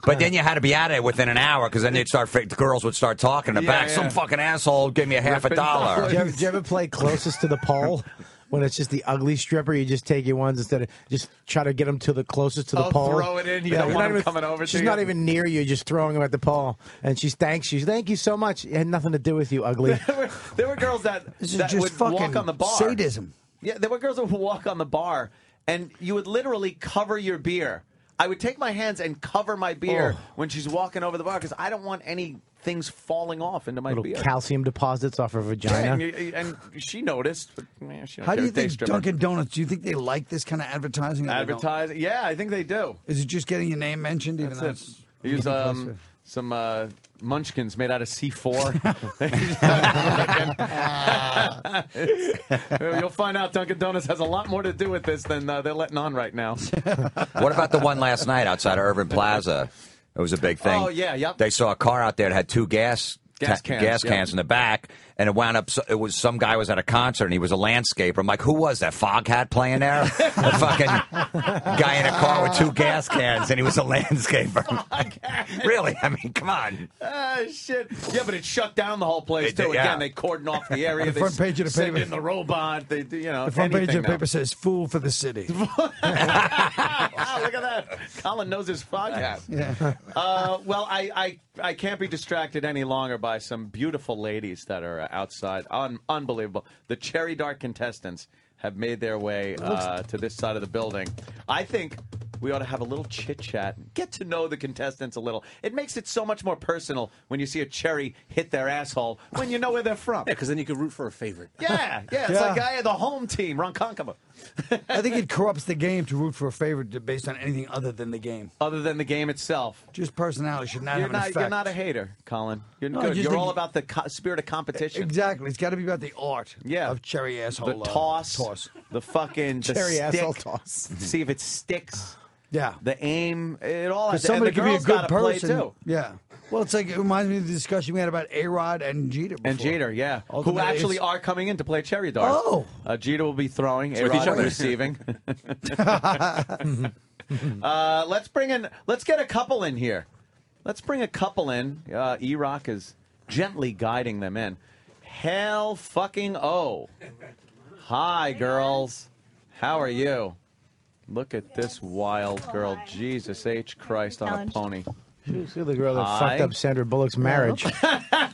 But then you had to be at it within an hour because then they'd start. The girls would start talking in the Yeah, back. yeah. Some fucking asshole gave me a half a Do dollar. you, ever, do you ever play closest to the pole? When it's just the ugly stripper, you just take your ones instead of just try to get them to the closest to the Oh, pole. throw it in. You don't want not 'em even- coming over to She's you. not even near you. Just throwing them at the pole, and she thanks you. Thank you so much. It had nothing to do with you, ugly. there were girls that, that just would walk on the bar. sadism. Yeah, there were girls that would walk on the bar, and you would literally cover your beer. I would take my hands and cover my beer Oh. when she's walking over the bar because I don't want any things falling off into my Little beer. calcium deposits off her Yeah, vagina. and, and she noticed. But, man, she don't How do you think. Dunkin' Donuts? Do you think they like this kind of advertising? or they don't? advertising? Yeah, I think they do. Is it just getting your name mentioned? Even That's though it. it's They use um, some uh, munchkins made out of C4. You'll find out Dunkin' Donuts has a lot more to do with this than uh, they're letting on right now. What about the one last night outside of Urban Plaza? It was a big thing. Oh, yeah, yep. They saw a car out there that had two gas Gas cans, gas cans in the back, and it wound up. It was some guy was at a concert and he was a landscaper. I'm like, who was that? Foghat playing there? a fucking guy in a car with two gas cans, and he was a landscaper. Like, really? I mean, come on. Ah, shit. Yeah, but it shut down the whole place, It too. yeah. Again, they cordoned off the area. The front page of the paper. in the robot. They, you know, The front page of the now. paper says "Fool for the City." wow, look at that. Colin knows his podcast. Yeah. Uh, well, I, I, I can't be distracted any longer by some beautiful ladies that are outside. Un- unbelievable. The Cherry Dart contestants have made their way uh, to this side of the building. I think we ought to have a little chit chat, and get to know the contestants a little. It makes it so much more personal when you see a cherry hit their asshole when you know where they're from. Yeah, because then you can root for a favorite. Yeah, yeah, it's Yeah. like I the home team, Ronkonkoma. I think it corrupts the game to root for a favorite based on anything other than the game. Other than the game itself. Just personality should not You're have an not, effect. you're not a hater, Colin. You're No, good. You're think- all about the co- spirit of competition. Exactly. It's got to be about the art Yeah. of cherry asshole. the uh, toss, toss. the fucking the Cherry stick, asshole toss. See if it sticks. Yeah. The aim, it all has to, the somebody could be a girls good gotta play person. too. Yeah. Well, it's like it reminds me of the discussion we had about A Rod and Jeter. And before. Jeter, yeah, who actually Ace. are coming in to play cherry darts. Oh. uh, Jeter will be throwing, with each A-Rod receiving. uh, let's bring in. Let's get a couple in here. Let's bring a couple in. Uh, E Rock is gently guiding them in. Hell fucking oh. Hi, girls. How are you? Look at this wild girl. Jesus H. Christ on a Challenge. pony. She's the girl that Hi. fucked up Sandra Bullock's marriage.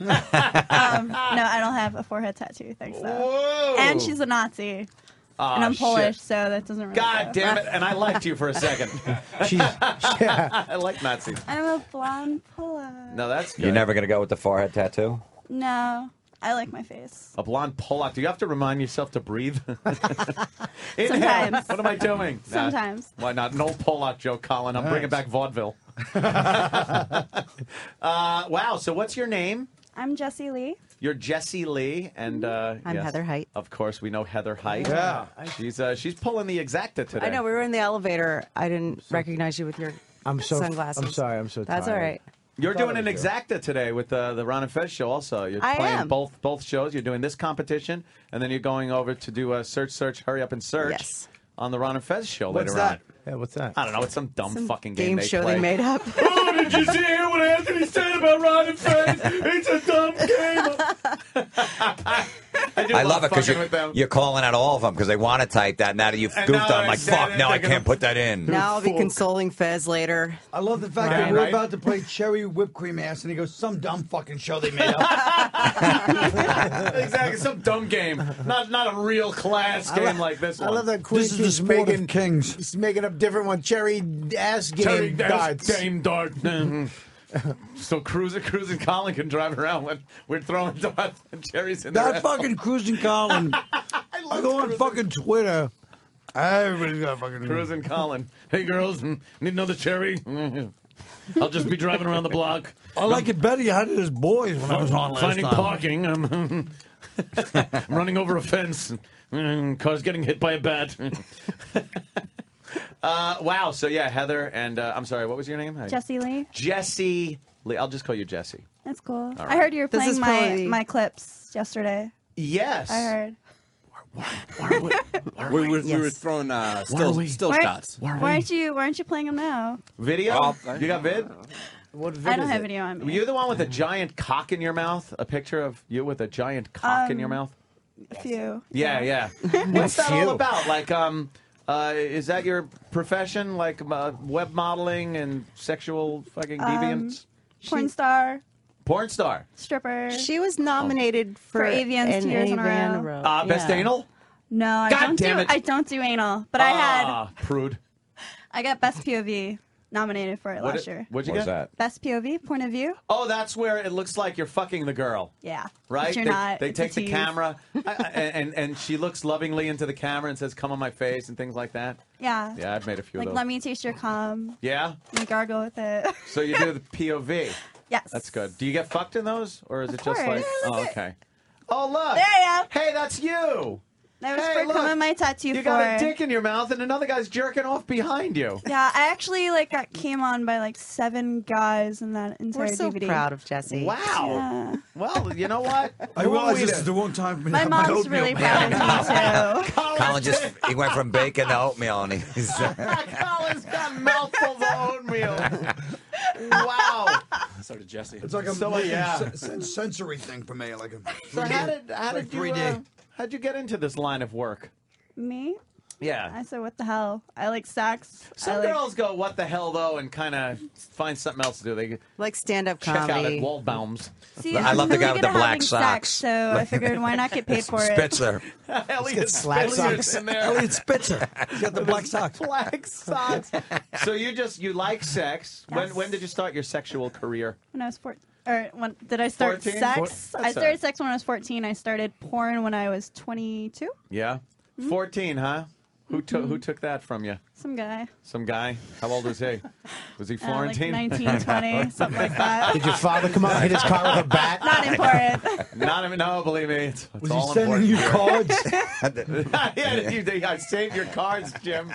Um, no, I don't have a forehead tattoo, thanks though. Whoa. And she's a Nazi, Ah, and I'm Polish, shit. so that doesn't really. God go. damn it! And I liked you for a second. She's, yeah. I like Nazis. I'm a blonde Polish. No, that's good. You're never gonna go with the forehead tattoo. No, I like my face. a blonde Polak. Do you have to remind yourself to breathe? Inhale. Sometimes. What am I doing? Nah, Sometimes. why not? No Polak joke, Colin. I'm bringing back vaudeville. uh, wow. So, what's your name? I'm Jessie Lee. You're Jessie Lee, and uh, I'm yes, Heather Height. Of course, we know Heather Height. Yeah. she's uh, she's pulling the exacta today. I know we were in the elevator. I didn't recognize you with your I'm so. sunglasses. I'm sorry. I'm so tired. That's tired. all right. You're doing an exacta today with uh, the Ron and Fez show. Also, you're I playing am. both both shows. You're doing this competition, and then you're going over to do a search, search, hurry up and search Yes. on the Ron and Fez show What's later that? on. Yeah, what's that? I don't know. It's some dumb fucking game, game they show play. they made up. Did you see what Anthony said about Ron and Fez? It's a dumb game. I, I love it because you're, you're calling out all of them because they want to type that. Now that you've And goofed on, I'm like, fuck, it, no, I can't gonna- put that in. now I'll be consoling Fez later. I love the fact Right, that we're right. about to play cherry whipped cream ass, and he goes, "Some dumb fucking show they made up." exactly some dumb game, not not a real class game like this I love that Queen this is the keeps making of kings. He's making up different one. Cherry ass game Terry darts. Dame dart. so cruising, cruising, Colin can drive around when we're throwing darts and Jerry's in That fucking cruising Colin. I go on fucking Twitter. Everybody's got fucking cruising, Colin. Hey girls, mm, need another cherry? I'll just be driving around the block. I like it better. You had it as boys when I was on last Finding time. parking. I'm, I'm running over a fence. Mm, Car's getting hit by a bat. Uh, wow. So yeah, Heather and uh, I'm sorry. What was your name? How- Jesse Lee. Jesse. Lee. I'll just call you Jesse. That's cool. All I heard you were This playing my probably- my clips yesterday. Yes. I heard. we, were, we were throwing uh, still, still Why- shots. Why aren't you Why aren't you playing them now? Video? Oh, you got vid? What vid I don't have video on Were me. you the one with a giant cock in your mouth? A picture of you with a giant cock in your Um, mouth? A few. Yeah, yeah. What's that all about? Like, um, uh, is that your profession? Like uh, web modeling and sexual fucking Um, deviance? Porn star, Porn star. stripper. She was nominated for, For AVNs an two years in a AVN row. Uh, best Yeah. anal? No, I God don't damn do. it. I don't do anal, but I had. Ah, prude. I got best POV nominated for it What last did- year. What'd you What was get? that? Best POV, point of view. Oh, that's where it looks like you're fucking the girl. Yeah. Right? But you're they not. they It's a take the tease. camera I- I- and, and she looks lovingly into the camera and says, come on my face and things like that. Yeah. Yeah, I've made a few Like, of those. let me taste your cum. Yeah? And gargle with it. So you do the POV. yes. That's good. Do you get fucked in those? Or is it just like, Yeah, oh, okay. Oh, look. There I am. Hey, that's you. That was Hey, for look. coming my tattoo You for. got a dick in your mouth and another guy's jerking off behind you. Yeah, I actually like got came on by like seven guys in that entire We're so DVD. proud of Jesse. Wow. Yeah. Well, you know what? I Who realize this to- is the wrong time for me to My have mom's my oatmeal. really proud of me too. Colin just he went from bacon to oatmeal, and he's Colin's got mouthfuls of oatmeal. Wow. So did Jesse. It's like a So, yeah. sen- sen- sensory thing for me. Like a So how did how like did you 3D. uh, how'd you get into this line of work? Me? Yeah. I said, what the hell? I like sex. Some I like, girls go, "What the hell," though, and kind of find something else to do. They Like stand-up check out at comedy. Waldbaum's. See, I I'm love the really guy with good the at black having socks. Sex, so I figured, why not get paid for it? Spitzer. Eliot slack Spitzer's socks. in there. Eliot Spitzer. He's got the black socks. Black socks. so you just you like sex? When Yes. when did you start your sexual career? When I was 14. Or when did I start 14? sex? Four- I started sex when I was 14. I started porn when I was 22. Yeah, Hmm? fourteen, huh? Who took Mm-hmm. who took that from you? Some guy. Some guy. How old was he? Was he Uh, like Florentine? 19, 20, something like that. Did your father come out and hit his car with a bat? Not important. Not even. No, believe me, it's, it's Was all he sending you important. cards? yeah, you, I saved your cards, Jim.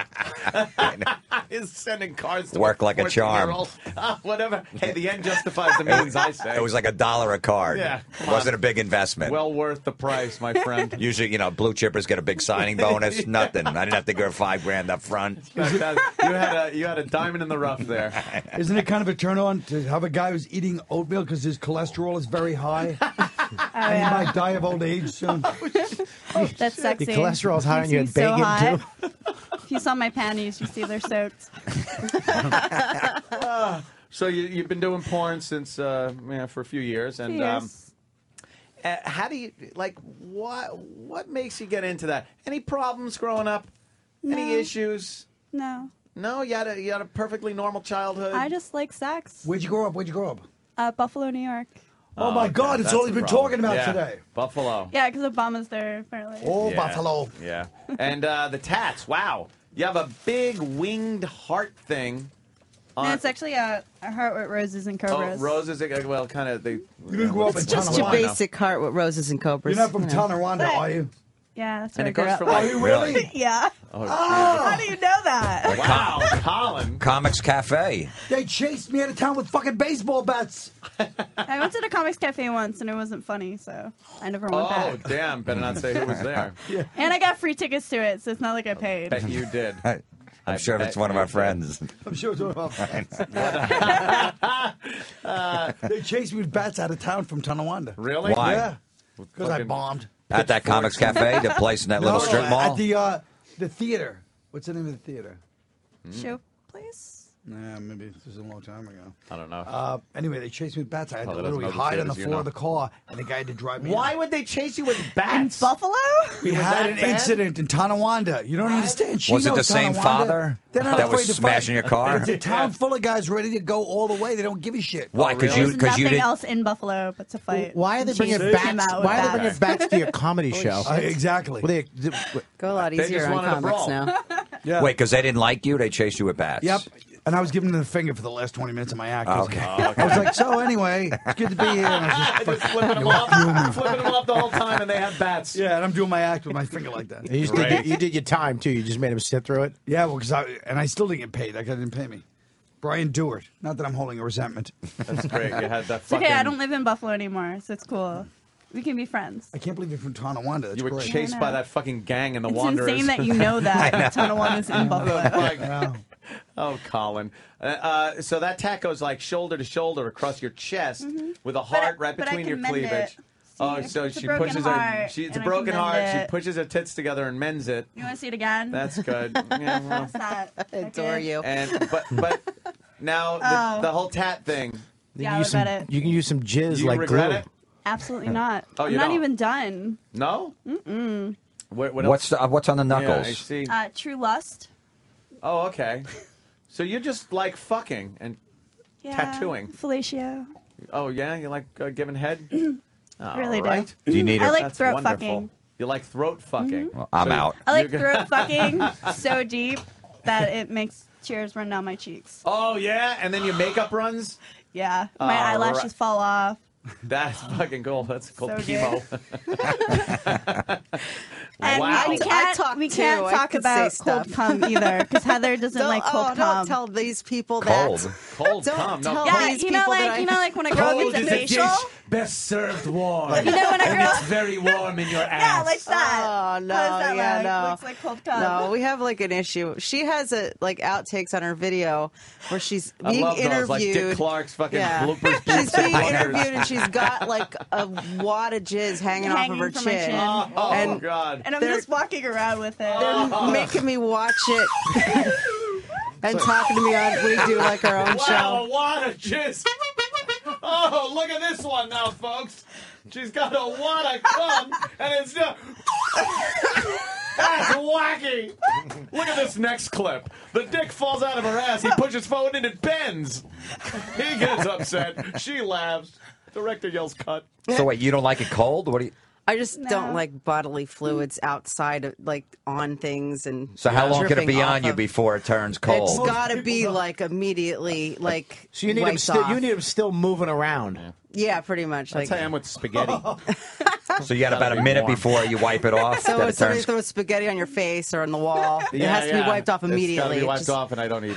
He's sending cards to Work like a charm. Uh, whatever. Hey, the end justifies the means, I say. It was like a dollar a card. Yeah, It wasn't on. a big investment. well worth the price, my friend. Usually, you know, blue chippers get a big signing bonus. Nothing. I didn't have to give her five grand up front. That- that- you had a you had a diamond in the rough there. Isn't it kind of a turn on to have a guy who's eating oatmeal because his cholesterol is very high? and he might die of old age soon. That's sexy. Your cholesterol's high and you had Makes so bacon hot. too. If you saw my panties, you see they're soaked. So you you've been doing porn since uh, yeah, for a few years, and um, Yes. uh, how do you like what what makes you get into that? Any problems growing up? Any No. issues? No. No, you had a you had a perfectly normal childhood. I just like sex. Where'd you grow up? Where'd you grow up? Uh, Buffalo, New York. Oh, my okay, God, it's that's all the he's been problem. talking about Yeah, today. Buffalo. Yeah, because Obama's there, apparently. Oh, Yeah. Buffalo. Yeah, and uh, the tats. Wow, you have a big winged heart thing. No, it's actually a, a heart with roses and oh, cobras. roses. uh, Well, kind of. They. You didn't grow up in It's Just your Tonawanda. basic heart with roses and cobras. You're not from you know. Tonawanda, are you? Yeah, that's And where it goes for grew up. like. Really? yeah. Oh, ah. How do you know that? Oh, wow, Colin. Comics Cafe. They chased me out of town with fucking baseball bats. I went to the Comics Cafe once and it wasn't funny, so I never went back. Oh, back. damn! Better not say who was there. And I got free tickets to it, so it's not like I paid. Bet you did. I'm sure bet it's one of you our did. friends. I'm sure it's one of our friends. they chased me with bats out of town from Tonawanda. Really? Why? Yeah. Because I Fucking- bombed. At that Comics Cafe, the place in that little strip mall. At the, uh, the theater. What's the name of the theater? Show place? Nah, maybe this was a long time ago. I don't know. Uh, anyway, they chased me with bats. I had Probably to doesn't literally know the hide on the theaters, you floor know. of the car, and the guy had to drive me. Why in. would they chase you with In bats? Buffalo? We was had that an bad? incident in Tonawanda. You don't understand. She Was it knows the same Tonawanda. father They're not that afraid was to smashing fight. your car? It's a town full of guys ready to go all the way. They don't give a shit. Why? Because really? you There's because you nothing didn't. else in Buffalo but to fight. Why are they bringing chase him bats? out with Why are they bringing bats to your comedy show? Uh, exactly. Well, they, Go a lot They easier just on wanted to comics brawl. now. yeah. Wait, because they didn't like you, they chased you with bats. Yep. And I was giving them the finger for the last 20 minutes of my act. Okay. I was like, so anyway, it's good to be here. And I was just, Just flipping them off, flipping them off the whole time, and they have bats. Yeah, and I'm doing my act with my finger like that. You, just did your, you did your time too. You just made him sit through it. Yeah, well, because I and I still didn't get paid. That guy didn't pay me. Brian Dewart. Not that I'm holding a resentment. That's great. You had that It's okay. I don't live in Buffalo anymore, so it's cool. We can be friends. I can't believe you're from Tonawanda. That's You were great. chased by that fucking gang in the It's Wanderers. insane that you know that I know. Tonawanda's in Buffalo. Like, oh, Colin. Uh, uh, so that tat goes like shoulder to shoulder across your chest with a heart right Mm-hmm. but I between your cleavage. it. oh, so it's she broken pushes her. She, it's a and I can broken mend heart. She pushes her tits together and mends it. You want to see it again? That's good. Yeah, well. That? I adore you. And but but now the, Oh. the whole tat thing. You Yeah, can I use some, regret it. You can use some jizz You like regret glue. it? Absolutely not. Oh, I'm you not don't? even done. No. Mm-mm. What, what What's the, uh, what's on the Yeah, I knuckles? see. Uh, True Lust. Oh, okay. So you're just like fucking and Yeah. tattooing. Fellatio. Oh yeah, you like uh, giving head. All Really do. right. Do you need I a- like That's throat wonderful. fucking. You like throat fucking. Well, I'm So you- out. I like you're throat gonna- fucking so deep that it makes tears run down my cheeks. Oh yeah, and then your makeup runs. Yeah. All My eyelashes right. fall off. That's fucking cool. That's called So chemo. And Wow. we can't, talk we can't I talk could about cold stuff. cum either because Heather doesn't Don't- like cold oh, cum. Don't tell these people Cold. that. Cold Don't cum. No, tell yeah, these you know, like that I- you know, like when a girl gets a facial. Best served warm. You know when a and girl- it's very warm in your ass. Oh, yeah, like that. Oh no! How does that yeah, look? no. Looks like cold cum. No, we have like an issue. She has a like outtakes on her video where she's I being love interviewed. those, like Dick Clark's fucking Yeah. bloopers. She's being wonders. interviewed and she's got like a wad of jizz hanging, off of her chin. chin. Oh, oh, And- God. And I'm just walking around with it. They're making me watch it and talking to me on. We do like our own Wow, show. a wad of jizz. Oh, look at this one now, folks. She's got a wad of cum, and it's just. That's wacky. Look at this next clip. The dick falls out of her ass. He pushes forward and it bends. He gets upset. She laughs. Director yells cut. So wait, you don't like it cold? What do you? I just No. don't like bodily mm. fluids outside of like on things and. So how long can it be off on you before it turns cold? It's got to be like immediately uh, uh, like. So you need him wiped still. You need him still moving around. Yeah, pretty much. That's Like how I am with spaghetti. So you got about a minute before you wipe it off. So that if it somebody turns. throws spaghetti on your face or on the wall, it Yeah, has to be wiped off immediately. It's got to be wiped just- off, and I don't eat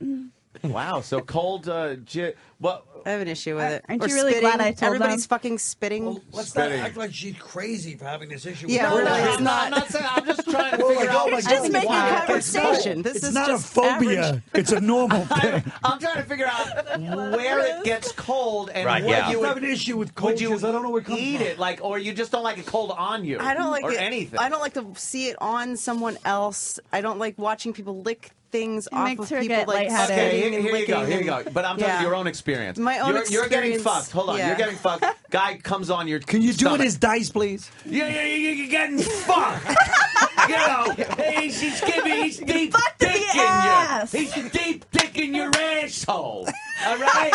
it. Wow. So cold. Uh, j- what? I have an issue with it. Aren't Or you really spitting. glad I told Everybody's them? fucking spitting. Let's Spitting. not act like she's crazy for having this issue. Yeah, with we're her. not- it's I'm not, I'm not saying. I'm just trying to Well, figure like, out. oh my It's just God, making why? conversation. This it's is not just a phobia. average. It's a normal thing. I'm trying to figure out where it gets cold and Right, what yeah. you I would, have an issue with cold would you because I don't know where it comes eat from. it like, or you just don't like it cold on you. I don't like or it. anything. I don't like to see it on someone else. I don't like watching people lick things It off makes of people get like lightheaded. Okay, spitting here, and here you go. Here you go. But I'm talking Yeah. your own experience. My own you're, You're getting fucked. Hold on. yeah. You're getting fucked. Guy comes on your. Can you do it as dice, please? Yeah, yeah, yeah, you're getting fucked. you know, he's, he's giving, he's deep Fucked in dicking you. He's deep dicking your asshole. All right?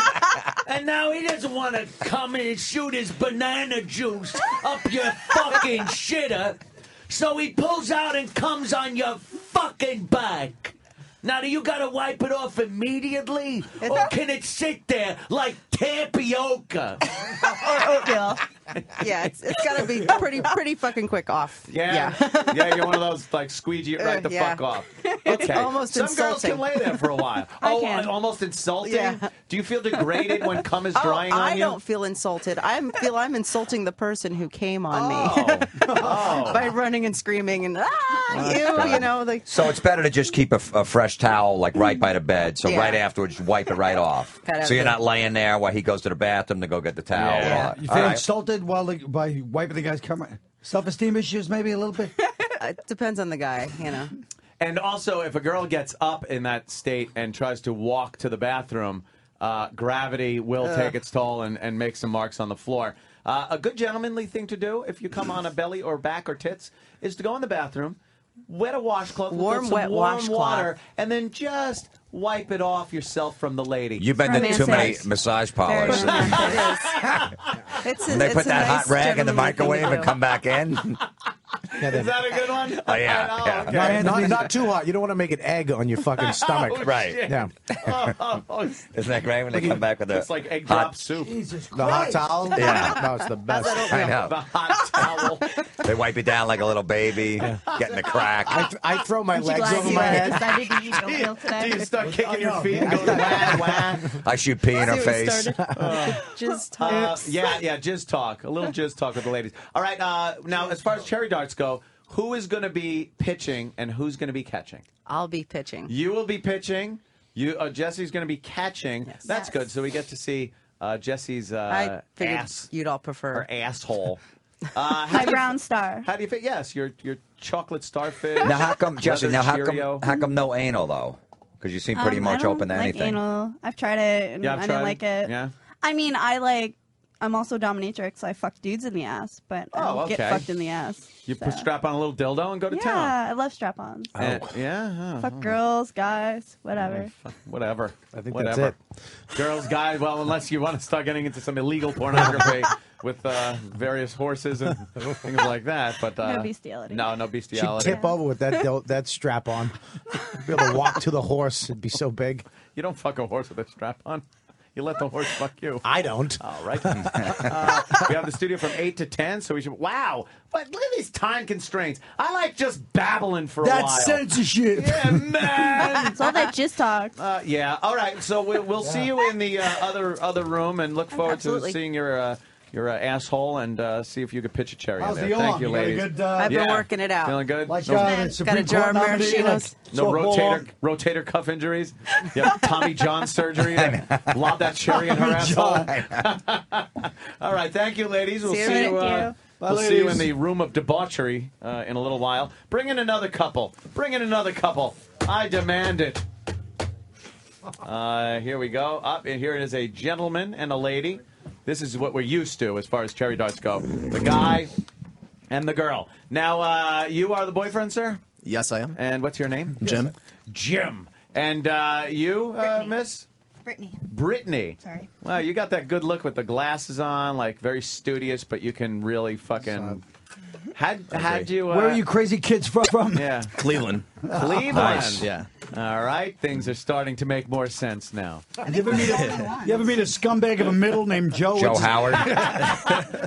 and now he doesn't want to come in and shoot his banana juice up your fucking shitter. So he pulls out and comes on your fucking back. Now, do you gotta wipe it off immediately? Or can it sit there like tapioca? or oatmeal. Yeah, it's, it's got to be pretty pretty fucking quick off. Yeah. yeah, yeah you're one of those like squeegee it right Uh, the yeah. fuck off. It's Okay. almost Some girls insulting. can lay there for a while. I oh, can. almost insulting. Yeah. Do you feel degraded when cum is Oh, drying I on you? I don't feel insulted. I feel I'm insulting the person who came on me Oh. oh. by running and screaming and ah, you, you know, like So it's better to just keep a fresh towel like right by the bed. So Yeah. right afterwards, wipe it right off. Gotta So you're have not laying there while he goes to the bathroom to go get the towel. Yeah. and. You All feel right. insulted while the, by wiping the guy's camera? Self-esteem issues, maybe a little bit. it depends on the guy, you know. And also, if a girl gets up in that state and tries to walk to the bathroom, uh, gravity will Ugh. take its toll and, and make some marks on the floor. Uh, a good gentlemanly thing to do if you come on a belly or back or tits is to go in the bathroom, wet a washcloth, with Warm, some wet warm washcloth. water, and then just wipe it off yourself from the lady. You've been to too many Romantic. massage Very parlors. romantic. It's a, And they it's put a that nice hot rag in the gentlemanly thing microwave and do. come back in. Yeah, Is that a good one? Oh, yeah, Oh, yeah. okay. Not, not, not too hot. You don't want to make an egg on your fucking stomach. Oh, Right. shit. Yeah. Oh, Isn't that great when they come back with the it's like egg hot- drop soup. Jesus The hot towel? Yeah. No, it's the best. I know. The hot towel. They wipe you down like a little baby, getting the crack. I, I throw my Aren't you legs glad over you my uh, head. decided to eat oatmeal Do today? you start kicking your feet and going wah, wah? I shoot pee in her face. Just Uh, yeah, yeah, jizz talk. A little jizz talk with the ladies. All right, uh, now as far as cherry darts go, who is going to be pitching and who's going to be catching? I'll be pitching. You will be pitching. You, uh, Jesse's going to be catching. That's Yes. good. So we get to see uh, Jesse's uh, I figured ass you'd all prefer. or asshole. Uh, how My do you- brown star. How do you fit? Yes, your your chocolate starfish. Now, how come, Jesse? Now, how come? How come no anal though? Because you seem pretty Um, much I don't open to like anything. Anal. I've tried it and Yeah, I've I tried didn't like it. Yeah. I mean, I like. I'm also dominatrix, so I fuck dudes in the ass, but I Oh, don't get okay. fucked in the ass. You so. put strap on a little dildo and go to yeah, town. Yeah, I love strap-ons. And- yeah. oh, Fuck oh. girls, guys, whatever. Whatever. I think Whatever. that's Girls, guys, well, unless you want to start getting into some illegal pornography with uh, various horses and things like that. But uh, No bestiality. No, no bestiality. She'd bestiality. tip over with that that strap on. Be able to walk to the horse. It'd be so big. You don't fuck a horse with a strap on. You let the horse fuck you. I don't. All right. uh, we have the studio from 8 to 10, so we should. Wow. But look at these time constraints. I like just babbling for a while. That's censorship. Yeah, man. It's all that jizz talk. Uh, yeah. All right. So we, we'll see you in the uh, other other room, and look forward Absolutely. to seeing your uh, your uh, asshole, and uh, see if you could pitch a cherry How's in the. Thank arm? you, You ladies. good, uh, I've been Yeah. working it out. Feeling good. Like no, uh, Got a jar of nominee, maraschinos. like no rotator rotator cuff injuries. Yeah, Tommy John surgery. to Lob that cherry in her asshole. All right. Thank you, ladies. We'll See see, you. you. Uh. Bye, we'll see you in the room of debauchery uh, in a little while. Bring in another couple. Bring in another couple. I demand it. Uh, here we go. Up and here is a gentleman and a lady. This is what we're used to as far as cherry darts go. The guy and the girl. Now, uh, you are the boyfriend, sir. Yes, I am. And what's your name? Jim. Jim. And uh, you, uh, Miss Brittany. Brittany. Sorry. Well, you got that good look with the glasses on, like very studious, but you can really fucking. Had had you? Uh, Where are you crazy kids from? from? Yeah, Cleveland. Cleveland. Nice. Yeah. All right, things are starting to make more sense now. You ever, meet a, you ever meet a scumbag of a middle named Joe? Joe Howard.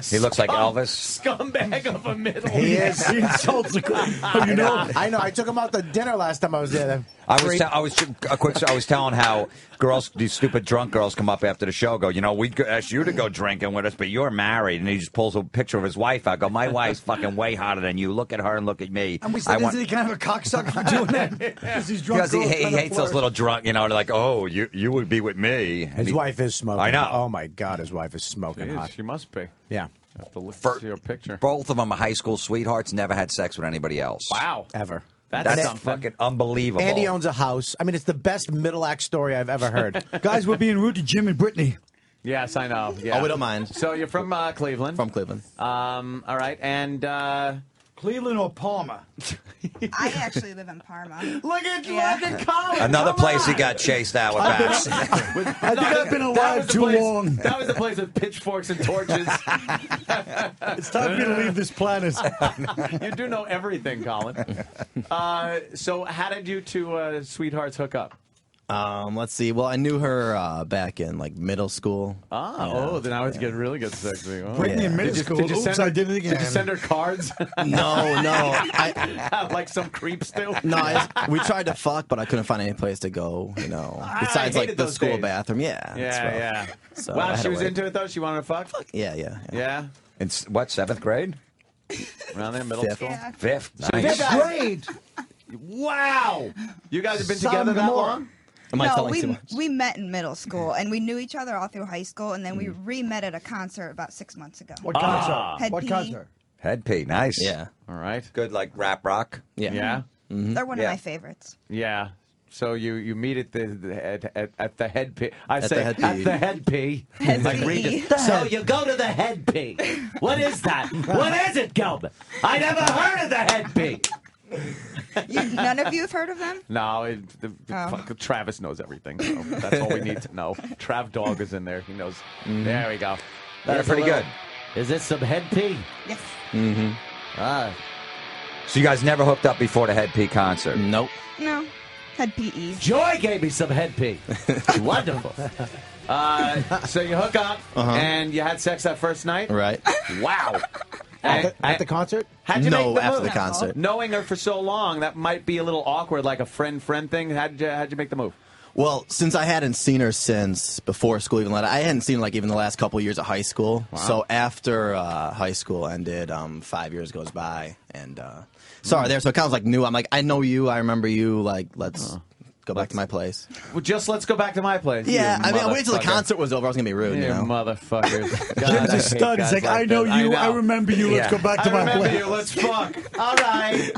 he looks like Elvis. Scumbag of a middle. He is. He insults the. Oh, you know. I know. I took him out to dinner last time I was there. I was, Great- te- I was a quick. I was telling how girls, these stupid drunk girls, come up after the show. Go, you know, we asked you to go drinking with us, but you're married, and he just pulls a picture of his wife. I go, my wife's fucking way hotter than you. Look at her and look at me. And we I said, want- isn't he kind of a cocksucker for doing that? Because he's drunk. because he, girls he trying to hates those flirt. little drunk, you know, they're like, oh, you you would be with me. And His he- wife is smoking. I know. Oh my God, his wife is smoking Jeez, hot. she must be. Yeah. I have to look For- see your picture. Both of them are high school sweethearts. Never had sex with anybody else. Wow, Ever. That's, That's something. fucking unbelievable. Andy owns a house. I mean, it's the best middle act story I've ever heard. Guys, we're being rude to Jim and Brittany. Yes, I know. Yeah. Oh, we don't mind. So you're from uh, Cleveland. From Cleveland. Um. All right, and uh, Cleveland or Parma? I actually live in Parma. look at Yeah. look at Colin. Another come place he got chased out with bats. I think I've been alive too place- long. That was the place with pitchforks and torches. It's time for me to leave this planet. you do know everything, Colin. Uh, so, how did you two uh, sweethearts hook up? Um, let's see. Well, I knew her uh, back in like middle school. Ah, Yeah. oh, then I was getting really good sexy. Oh. Brittany in middle Did you, school. did you Oops, send her, I did it again. Did you send her cards? No, no. I, like some creep still. no, I, we tried to fuck, but I couldn't find any place to go. You know, besides like the school days. bathroom. Yeah. it's Yeah, yeah. So wow, she was wait. into it though. She wanted to fuck. Yeah, yeah. yeah. Yeah, In s- what seventh grade? around there, middle Fifth. school. Yeah. Fifth. Nice. Fifth grade. Wow, you guys have been Sodom together that Gomorrah. long? Am I no, telling we too much? we met in middle school and we knew each other all through high school, and then we Mm. re-met at a concert about six months ago. What concert? Ah. Head what pee. concert? Head pee. Nice. Yeah. All right. Good, like rap rock. Yeah. Yeah, They're one Yeah. of my favorites. yeah. So you you meet at the, the at, at, at the head pee. I At say the head at pee. the head pee. Head like pee. Regis. So you go to the head pee. What is that? What is it, Gilbert? I never heard of the head pee. You, none of you have heard of them? No, it, the, the Oh. fuck- Travis knows everything. So that's all we need to know. Trav Dog is in there. He knows. There we go. They're That's pretty little- good. Is this some head pee? Yes. Mm-hmm. Ah. So you guys never hooked up before the Head P concert? Nope. No. Head PE. Joy gave me some head pee. Wonderful. Uh, so you hook up Uh-huh. and you had sex that first night. Right. Wow. At the, at the concert? How'd you No, make the after move? the concert. Knowing her for so long, that might be a little awkward, like a friend friend thing. How'd you, how'd you make the move? Well, since I hadn't seen her since before school even let I hadn't seen like even the last couple of years of high school. So after uh, high school ended, um, five years goes by, and uh, sorry there. So it kind of like new. I'm like, I know you. I remember you. Like, let's go back to my place. Well, just let's go back to my place. Yeah, you I mean, I waited till the concert was over. I was gonna be rude, You you know. motherfuckers. God, Jim's I a hate stud. He's guys like, I know that. you. I, know. remember you. Let's Yeah. go back to I my remember place. you. Let's fuck. All right.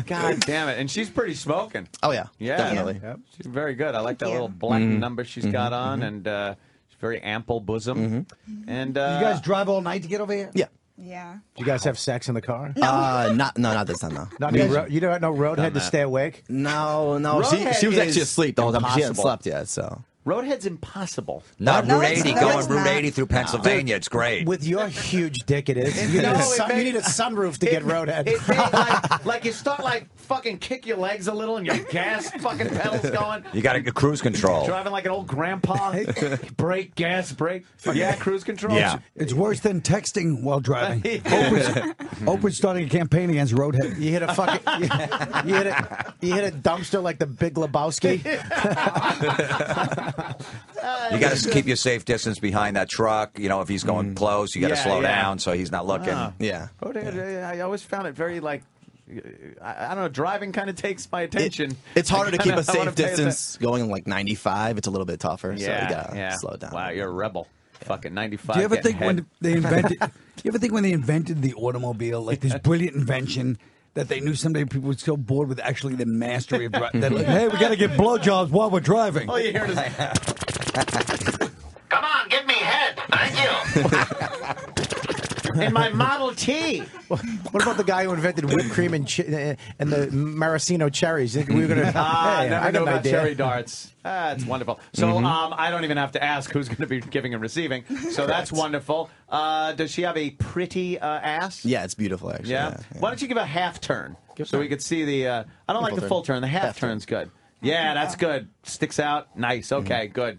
God damn it. And she's pretty smoking. Oh yeah, Yeah. definitely. Yeah. She's very good. I like that you. little black Mm-hmm. number she's got on and uh, she's very ample bosom. And uh, You guys drive all night to get over here? Yeah. Yeah. Did you guys have sex in the car? Uh, not no, not this time though. Not any ro- you don't know Roadhead to stay awake? No, no. She, Roadhead she was actually asleep the whole time. She hadn't impossible. slept yet, so. Roadhead's impossible. Not No, Route 80, no, going Route not. 80 through Pennsylvania. It's great. With your huge dick, it is. You need, No, a, it sun, may- you need a sunroof to get Roadhead. It, it, like, like you start like fucking kick your legs a little and your gas fucking pedals going. You got to get cruise control. Driving like an old grandpa. brake, gas, brake. Yeah, cruise control. Yeah. It's worse than texting while driving. Oprah's, Oprah's starting a campaign against Roadhead. You hit a fucking you, you hit a you hit a dumpster like the Big Lebowski. You got to keep your safe distance behind that truck. You know, if he's going close, you got to Yeah, slow yeah. down so he's not looking. Ah. Yeah. I always found it very like. I, I don't know. Driving kind of takes my attention. It, it's harder to keep kinda- a I wanna safe pay atten- distance going like 95. It's a little bit tougher, so you Yeah, gotta yeah. slow down. Wow, you're a rebel. Fucking 95. Do you ever think head. when they invented? do you ever think when they invented the automobile, like this brilliant invention, that they knew someday people were so bored with actually the mastery of driving? That like, hey, we got to get blowjobs while we're driving. All you hear is. Come on, give me head. Thank you. In my Model T. What about the guy who invented whipped cream and chi- uh, and the maraschino cherries? Think We were gonna. Ah, Hey, never I got knew an about idea. cherry darts. Ah, it's wonderful. So Mm-hmm. um, I don't even have to ask who's going to be giving and receiving. So that's wonderful. Uh, does she have a pretty uh, ass? Yeah, it's beautiful actually. Yeah? Yeah. yeah. Why don't you give a half turn so we could see the? Uh, I don't like the turn. full turn. The half, Half turn. turn's good. Yeah, that's good. Sticks out. Nice. Mm-hmm. Okay, good.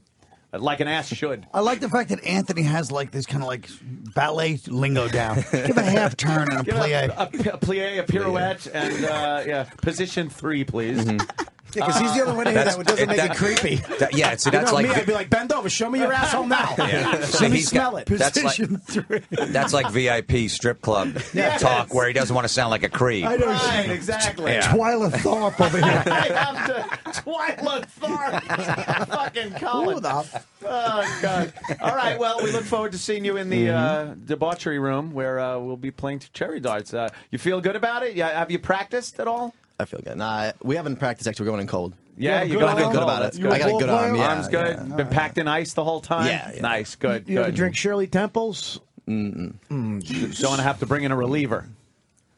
Like an ass should. I like the fact that Anthony has like this kind of like ballet lingo down. Give a half turn and a Give plie. a, a, a plie, a pirouette, and uh, yeah, position three, please. Mm-hmm. Because he's the only one here that doesn't it- make that- it creepy. That- yeah, see, You that's know like me, I'd be like, bend over, show me your asshole now. Yeah. See, Let me he's smell got- it. That's like, Position three. that's like VIP strip club Yes. talk where he doesn't want to sound like a creep. I know. Right, exactly. Yeah. Twyla Tharp over here. I have to Twyla Tharp, Fucking Colin. Who the Oh God! All right. Well, we look forward to seeing you in the uh, debauchery room where uh, we'll be playing cherry darts. Uh, you feel good about it? Yeah. Have you practiced at all? I feel good. Nah, we haven't practiced actually. We're going in cold. Yeah, You you have a got good I feel good about it. good. I got a good arm. Yeah, Arms good. yeah. Been packed in ice the whole time. Yeah, yeah. Nice. Good. You ever good. drink Shirley Temples? Don't want to have to bring in a reliever.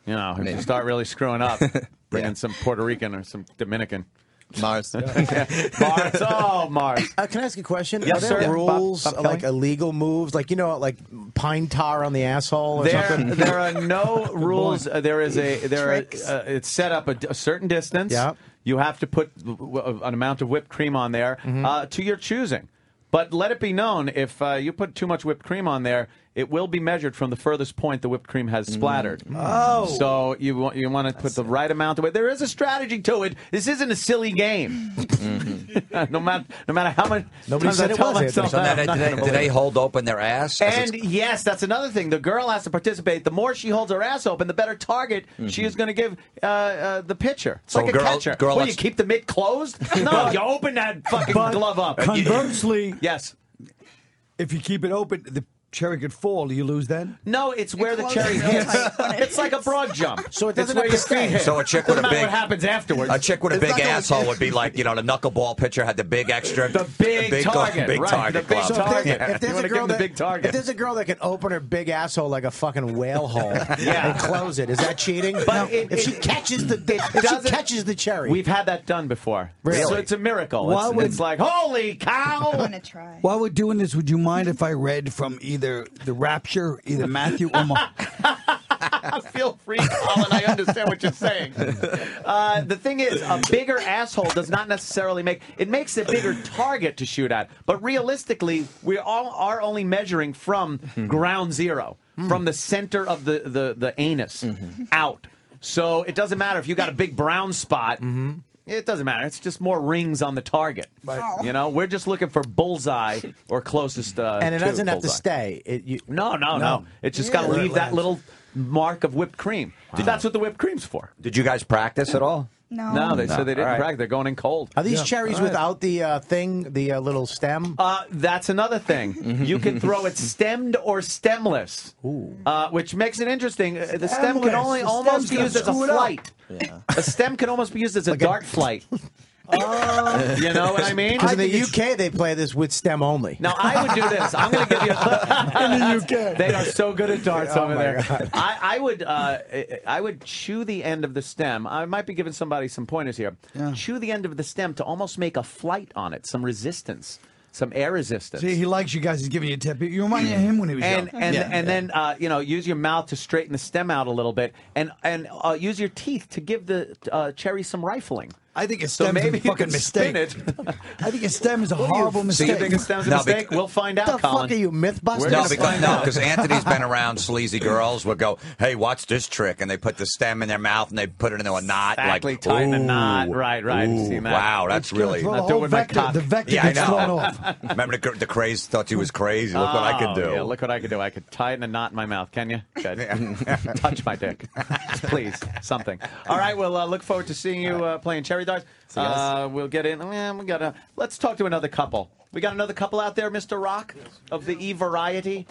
You know, if you start really screwing up, bring in some Puerto Rican or some Dominican. Mars. Mars. Oh, Mars. Uh, can I ask a question? Yes, Are there sir. Yeah. rules, Bob- Bob like illegal moves, like you know, like pine tar on the asshole or There, something? there are no rules. Uh, there is a there. Are, uh, it's set up a, a certain distance. Yeah. You have to put w- w- an amount of whipped cream on there Mm-hmm. uh, to your choosing. But let it be known, if uh, you put too much whipped cream on there, it will be measured from the furthest point the whipped cream has splattered. Oh. So you want you want to put the right amount of it. There is a strategy to it. This isn't a silly game. no matter no matter how much Nobody times said I it tell was, myself So that, now, I'm do, they, do they hold open their ass? And yes, that's another thing. The girl has to participate. The more she holds her ass open, the better target she is going to give uh, uh, the pitcher. It's So like a girl- catcher. girl what, you keep the mitt closed? No, you open that fucking glove up. Conversely, Yes. if you keep it open, the cherry could fall. Do you lose then? No, it's where the cherry real hits. tight when it It's like a broad jump. So it doesn't it's where have your to stay. feet hit. So a chick with Doesn't a matter big- what happens afterwards. A chick with a It's big not gonna- asshole would be like, you know, the knuckleball pitcher had the big extra, The big target, big right, target the big glove. So if target. there's, Yeah. if there's You a wanna give girl him the that, big target. if there's a girl that can open her big asshole like a fucking whale hole Yeah. and close it, is that cheating? But it- if she it- catches the if she doesn't- catches the cherry, We've had that done before. Really? So it's a miracle. Why It's, would- it's like, holy cow! I cow! want to try. While we're doing this, would you mind if I read from either The Rapture, either Matthew or Mark? Feel free, Colin. I understand what you're saying. Uh, the thing is, a bigger asshole does not necessarily make it makes a bigger target to shoot at. But realistically, we all are only measuring from mm-hmm. ground zero, mm. from the center of the the, the anus mm-hmm. out. So it doesn't matter if you got a big brown spot. Mm-hmm. It doesn't matter. It's just more rings on the target. You know, we're just looking for bullseye or closest. Uh, and it to doesn't have to stay. It, you, No, no, no. No. It's just Yeah. got to leave that little mark of whipped cream. That's what the whipped cream's for. Did you guys practice at all? No. No, they said they didn't All right. practice. They're going in cold. Are these cherries without the uh, thing, the uh, little stem? Uh, that's another thing. You can throw it stemmed or stemless, uh, which makes it interesting. Uh, The stem can Stemless. only The almost be gonna used as a screw it up. flight. A stem can almost be used as a dart flight. you know what I mean? Because in the UK they play this with stem only. Now I would do this. I'm going to give you. a In the UK. they are so good at darts Oh, over my there. God. I, I would, uh, I would chew the end of the stem. I might be giving somebody some pointers here. Chew the end of the stem to almost make a flight on it, some resistance, some air resistance. See, he likes you guys. He's giving you a tip. You remind me of him when he was and young. and Yeah. and then uh, you know use your mouth to straighten the stem out a little bit, and and uh, use your teeth to give the uh, cherry some rifling. I think a So maybe a fucking mistake. it. I think a stem is a What do you- horrible so mistake. you think a stem's a No, mistake? bec- we'll find out, the fuck are you, Mythbusters? No, because, find no, out. because Anthony's been around sleazy girls would go, "Hey, watch this trick," and they put the stem in their mouth and they put it into a knot, Exactly, like tighten a knot. Right, right. ooh, Seen that. Wow, that's really. throw the Not whole doing my vector, cock. the vector Yeah, gets thrown off. Remember the, the craze thought he was crazy. Look what I could Oh, do. Yeah, look what I could do. I could tighten a knot in my mouth. Can you? Good. Touch my dick, please. Something. All right. Well, uh, look forward to seeing you uh, playing cherry darts. you guys. Uh, we'll get in. eh, we gotta. Let's talk to another couple. We got another couple out there, Mr. Rock of the E Variety.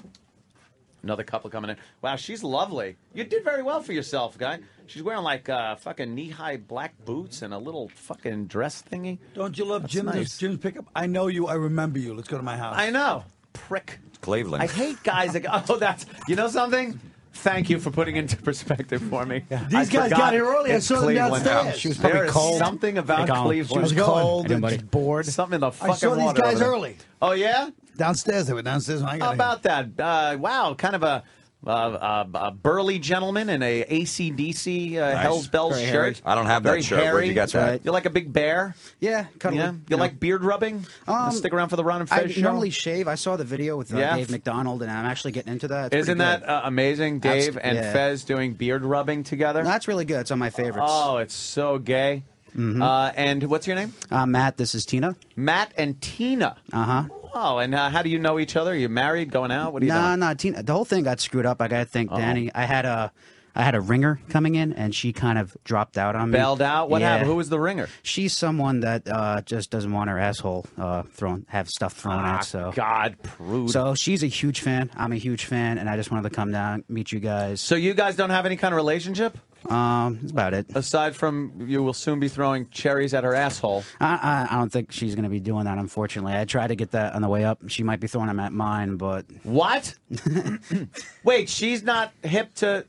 Another couple coming in. Wow, she's lovely. You did very well for yourself, guy. She's wearing like uh, fucking knee-high black boots and a little fucking dress thingy. Don't you love That's Jim's, nice. Jim's pickup? I know you. I remember you. Let's go to my house. I know, prick. Cleveland. I hate guys that go, oh, that's, you know something? Thank you for putting into perspective for me. These I guys got here early. I it's saw them Cleveland. downstairs. She was probably There is cold. Something about Hey, Cleveland. She was How's it going? cold Anybody? and bored. Something in the fucking I fucking saw these guys early. Oh, yeah? Downstairs. They were downstairs when I got How here. about that? Uh, wow, kind of a, uh, uh, a burly gentleman in a ACDC uh, Hell's Bells Very shirt. hairy. I don't have that Very shirt. Where'd you get that? Right. You like a big bear? Yeah, cuddly. Yeah. You like beard rubbing? Um, Stick around for the Ron and I Fez show? normally shave. I saw the video with uh, Yeah. Dave McDonald, and I'm actually getting into that. It's Isn't that uh, amazing? Dave and yeah. Fez doing beard rubbing together? No, that's really good. It's on my favorites. Oh, it's so gay. Uh, and what's your name? Uh, Matt, this is Tina. Matt and Tina. Uh huh. Oh, and uh, how do you know each other? Are you married, going out? What are you Nah, doing? nah, Tina. The whole thing got screwed up. I gotta thank Uh-oh. Danny. I had a, I had a ringer coming in, and she kind of dropped out on me. Bailed out? What Yeah. happened? Who was the ringer? She's someone that uh, just doesn't want her asshole uh, thrown, have stuff thrown Ah, at. So God, prude. So she's a huge fan. I'm a huge fan, and I just wanted to come down, meet you guys. So you guys don't have any kind of relationship? Um, that's about it. Aside from you will soon be throwing cherries at her asshole. I, I, I don't think she's going to be doing that, unfortunately. I tried to get that on the way up. She might be throwing them at mine, but. What? Wait, she's not hip to.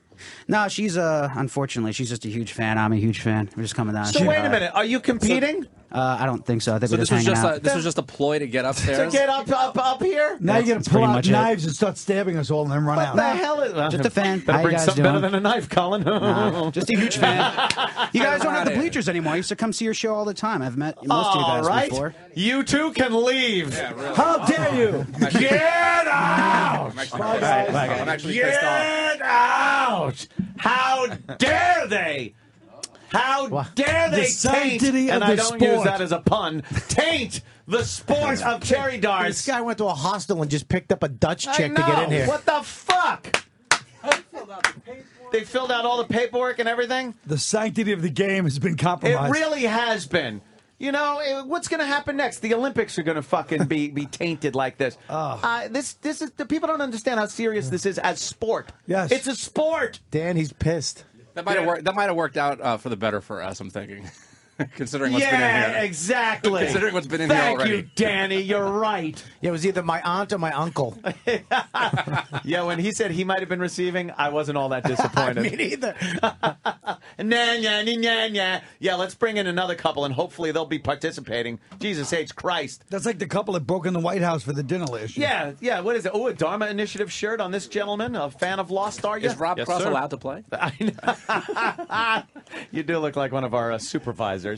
No, she's, uh, unfortunately, she's just a huge fan. I'm a huge fan. We're just coming down. So wait a minute. Are you competing? Uh, I don't think so. I think So we're this just was hanging just out. a, this was just a ploy to get up there. to get up, up, up here? Now you're going That's to pull out much it. knives and start stabbing us all and then run What out. the hell is Just a fan. Better How bring guys something better than a knife, Colin. Nah, just a huge fan. You guys don't have the bleachers anymore. I used to come see your show all the time. I've met most of you guys right. before. You two can leave. How dare you? Get out! I'm actually, I'm actually. Get out! How dare they? How dare they sanctity taint, of and I the don't use that as a pun, taint the sport of cherry darts. This guy went to a hostel and just picked up a Dutch I chick to get in here. What the fuck? They filled out all the paperwork and everything? The sanctity of the game has been compromised. It really has been. You know eh, what's going to happen next? The Olympics are going to fucking be be tainted like this. Uh, this this is the people don't understand how serious this is as sport. Yes. it's a sport. Dan, he's pissed. That might have worked. That might have worked out uh, for the better for us. I'm thinking, considering what's been in yeah, here. exactly. Considering what's been in here Thank you, Danny. You're right. Yeah, it was either my aunt or my uncle. Yeah, when he said he might have been receiving, I wasn't all that disappointed. Me neither. Nah, nah, nah, nah, nah. Yeah, let's bring in another couple, and hopefully they'll be participating. Jesus H. Christ. That's like the couple that broke in the White House for the dinner last year. Yeah, yeah. What is it? Oh, a Dharma Initiative shirt on this gentleman. A fan of Lost, are you? Is Rob Cross allowed to play? you do look like one of our uh, supervisors.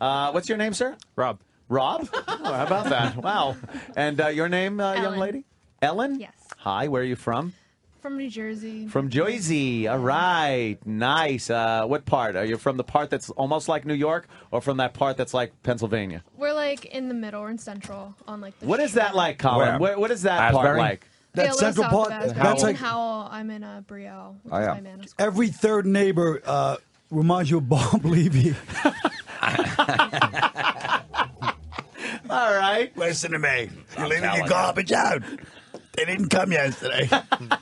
Uh, what's your name, sir? Rob. Rob? Oh, how about that? Wow. And uh, your name, uh, young Ellen. lady? Ellen? Yes. Hi, where are you from? From New Jersey. From Jersey. All right. Nice. Uh, what part? Are you from the part that's almost like New York or from that part that's like Pennsylvania? We're like in the middle or in central on like the What is that like, Colin? Where? Where, what is that part Asbury? like? That little central part, that's like in Howell. I'm in uh, Brielle, which Oh, is my man. Every third neighbor uh, reminds you of Bob Levy. All right. Listen to me. You're leaving telling your you. garbage out. They didn't come yesterday.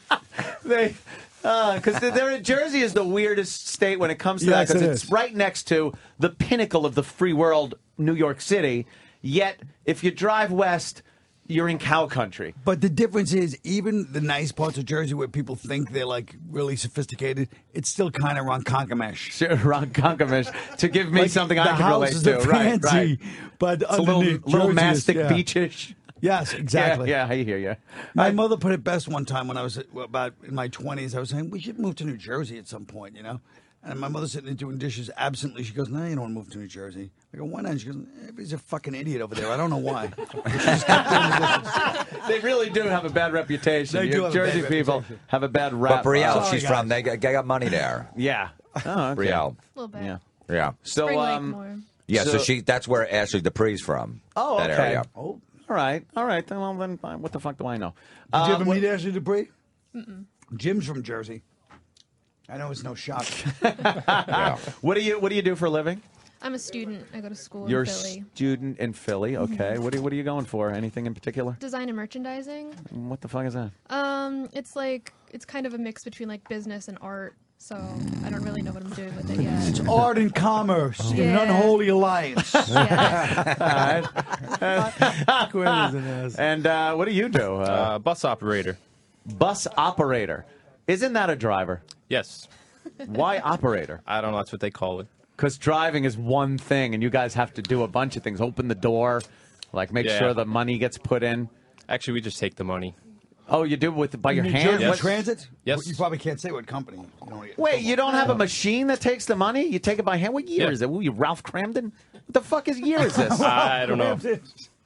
they uh, because they're Jersey is the weirdest state when it comes to Yes, that it because it's right next to the pinnacle of the free world, New York City. Yet, if you drive west, you're in cow country. But the difference is, even the nice parts of Jersey where people think they're like really sophisticated, it's still kind of ronkonkamish. Sure, to give me Like, something I can relate to. are Right, fancy, right. but It's a little, little Jersey mastic yeah. beachish. Yes, exactly. Yeah, yeah, I hear you. My mother put it best one time when I was about in my twenties. I was saying we should move to New Jersey at some point, you know. And my mother's sitting there doing dishes absently. She goes, "No, you don't want to move to New Jersey." I go, "Why not?" She goes, "Everybody's a fucking idiot over there. I don't know why." They really do have a bad reputation. They You do have a Jersey bad people reputation. have a bad But rap. Brielle, Sorry, she's guys. from. They got, they got money there. Yeah. Oh, okay. Brielle. A little bit. Yeah. Yeah. So, Spring um. Yeah. So, So- she. That's where Ashley Dupré's from. Oh, that okay. area. Oh, all right, all right. Then, well, then, what the fuck do I know? Did you Uh, ever meet Ashley Dupree? Mm-mm. Jim's from Jersey. I know it's no shock. What do you What do you do for a living? I'm a student. I go to school You're in a Philly. student in Philly. Okay. What are What are you going for? Anything in particular? Design and merchandising. What the fuck is that? Um, it's like it's kind of a mix between like business and art. So I don't really know what I'm doing with it yet. It's art and commerce in an Yeah. unholy alliance. All right. and uh, what do you do? Uh, bus operator. Bus operator. Isn't that a driver? Yes. Why operator? I don't know. That's what they call it. Because driving is one thing, and you guys have to do a bunch of things. Open the door, like make Yeah. sure the money gets put in. Actually, we just take the money. Oh, you do it with by your New hand? Jersey What- Transit? Yes. You probably can't say what company. You don't get- Wait, you don't have a machine that takes the money? You take it by hand? What year Yeah. is it? Ooh, you Ralph Kramden? What the fuck is year is this? I don't know.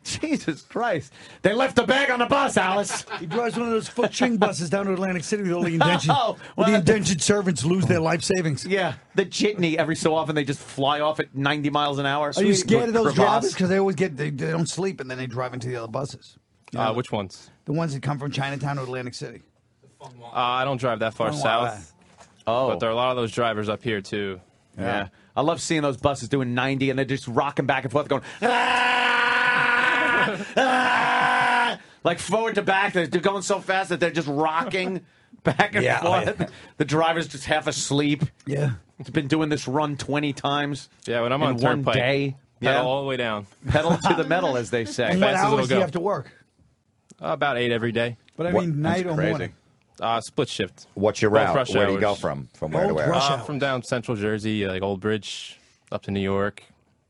Jesus Christ. They left the bag on the bus, Alice. He drives one of those foot ching buses down to Atlantic City with all the indentured, Oh, where the well, indentured servants lose their life savings. Yeah, the jitney. Every so often, they just fly off at 90 miles an hour. Are you Sweet scared of those crevasse. drivers? Because they always get they, they don't sleep and then they drive into the other buses. You Uh, which ones? the ones that come from Chinatown to Atlantic City. Uh, I don't drive that far Fun south. Oh. But there are a lot of those drivers up here, too. Yeah. I love seeing those buses doing 90 and they're just rocking back and forth, going, "Ah! Ah!" like forward to back. They're they're going so fast that they're just rocking back and Yeah, oh, forth. The driver's just half asleep. Yeah. It's been doing this run 20 times. Yeah, when I'm in on one turnpike, day. pedal Yeah. all the way down. Pedal to the metal, as they say. And what Fast as it'll hours do go. you have to work? Uh, about eight every day. But I What- mean, night or crazy. morning. Uh, split shift. What's your Both route? rush Where do you go hours. from? From where to Both where? rush Uh, from down central Jersey, like Old Bridge, up to New York,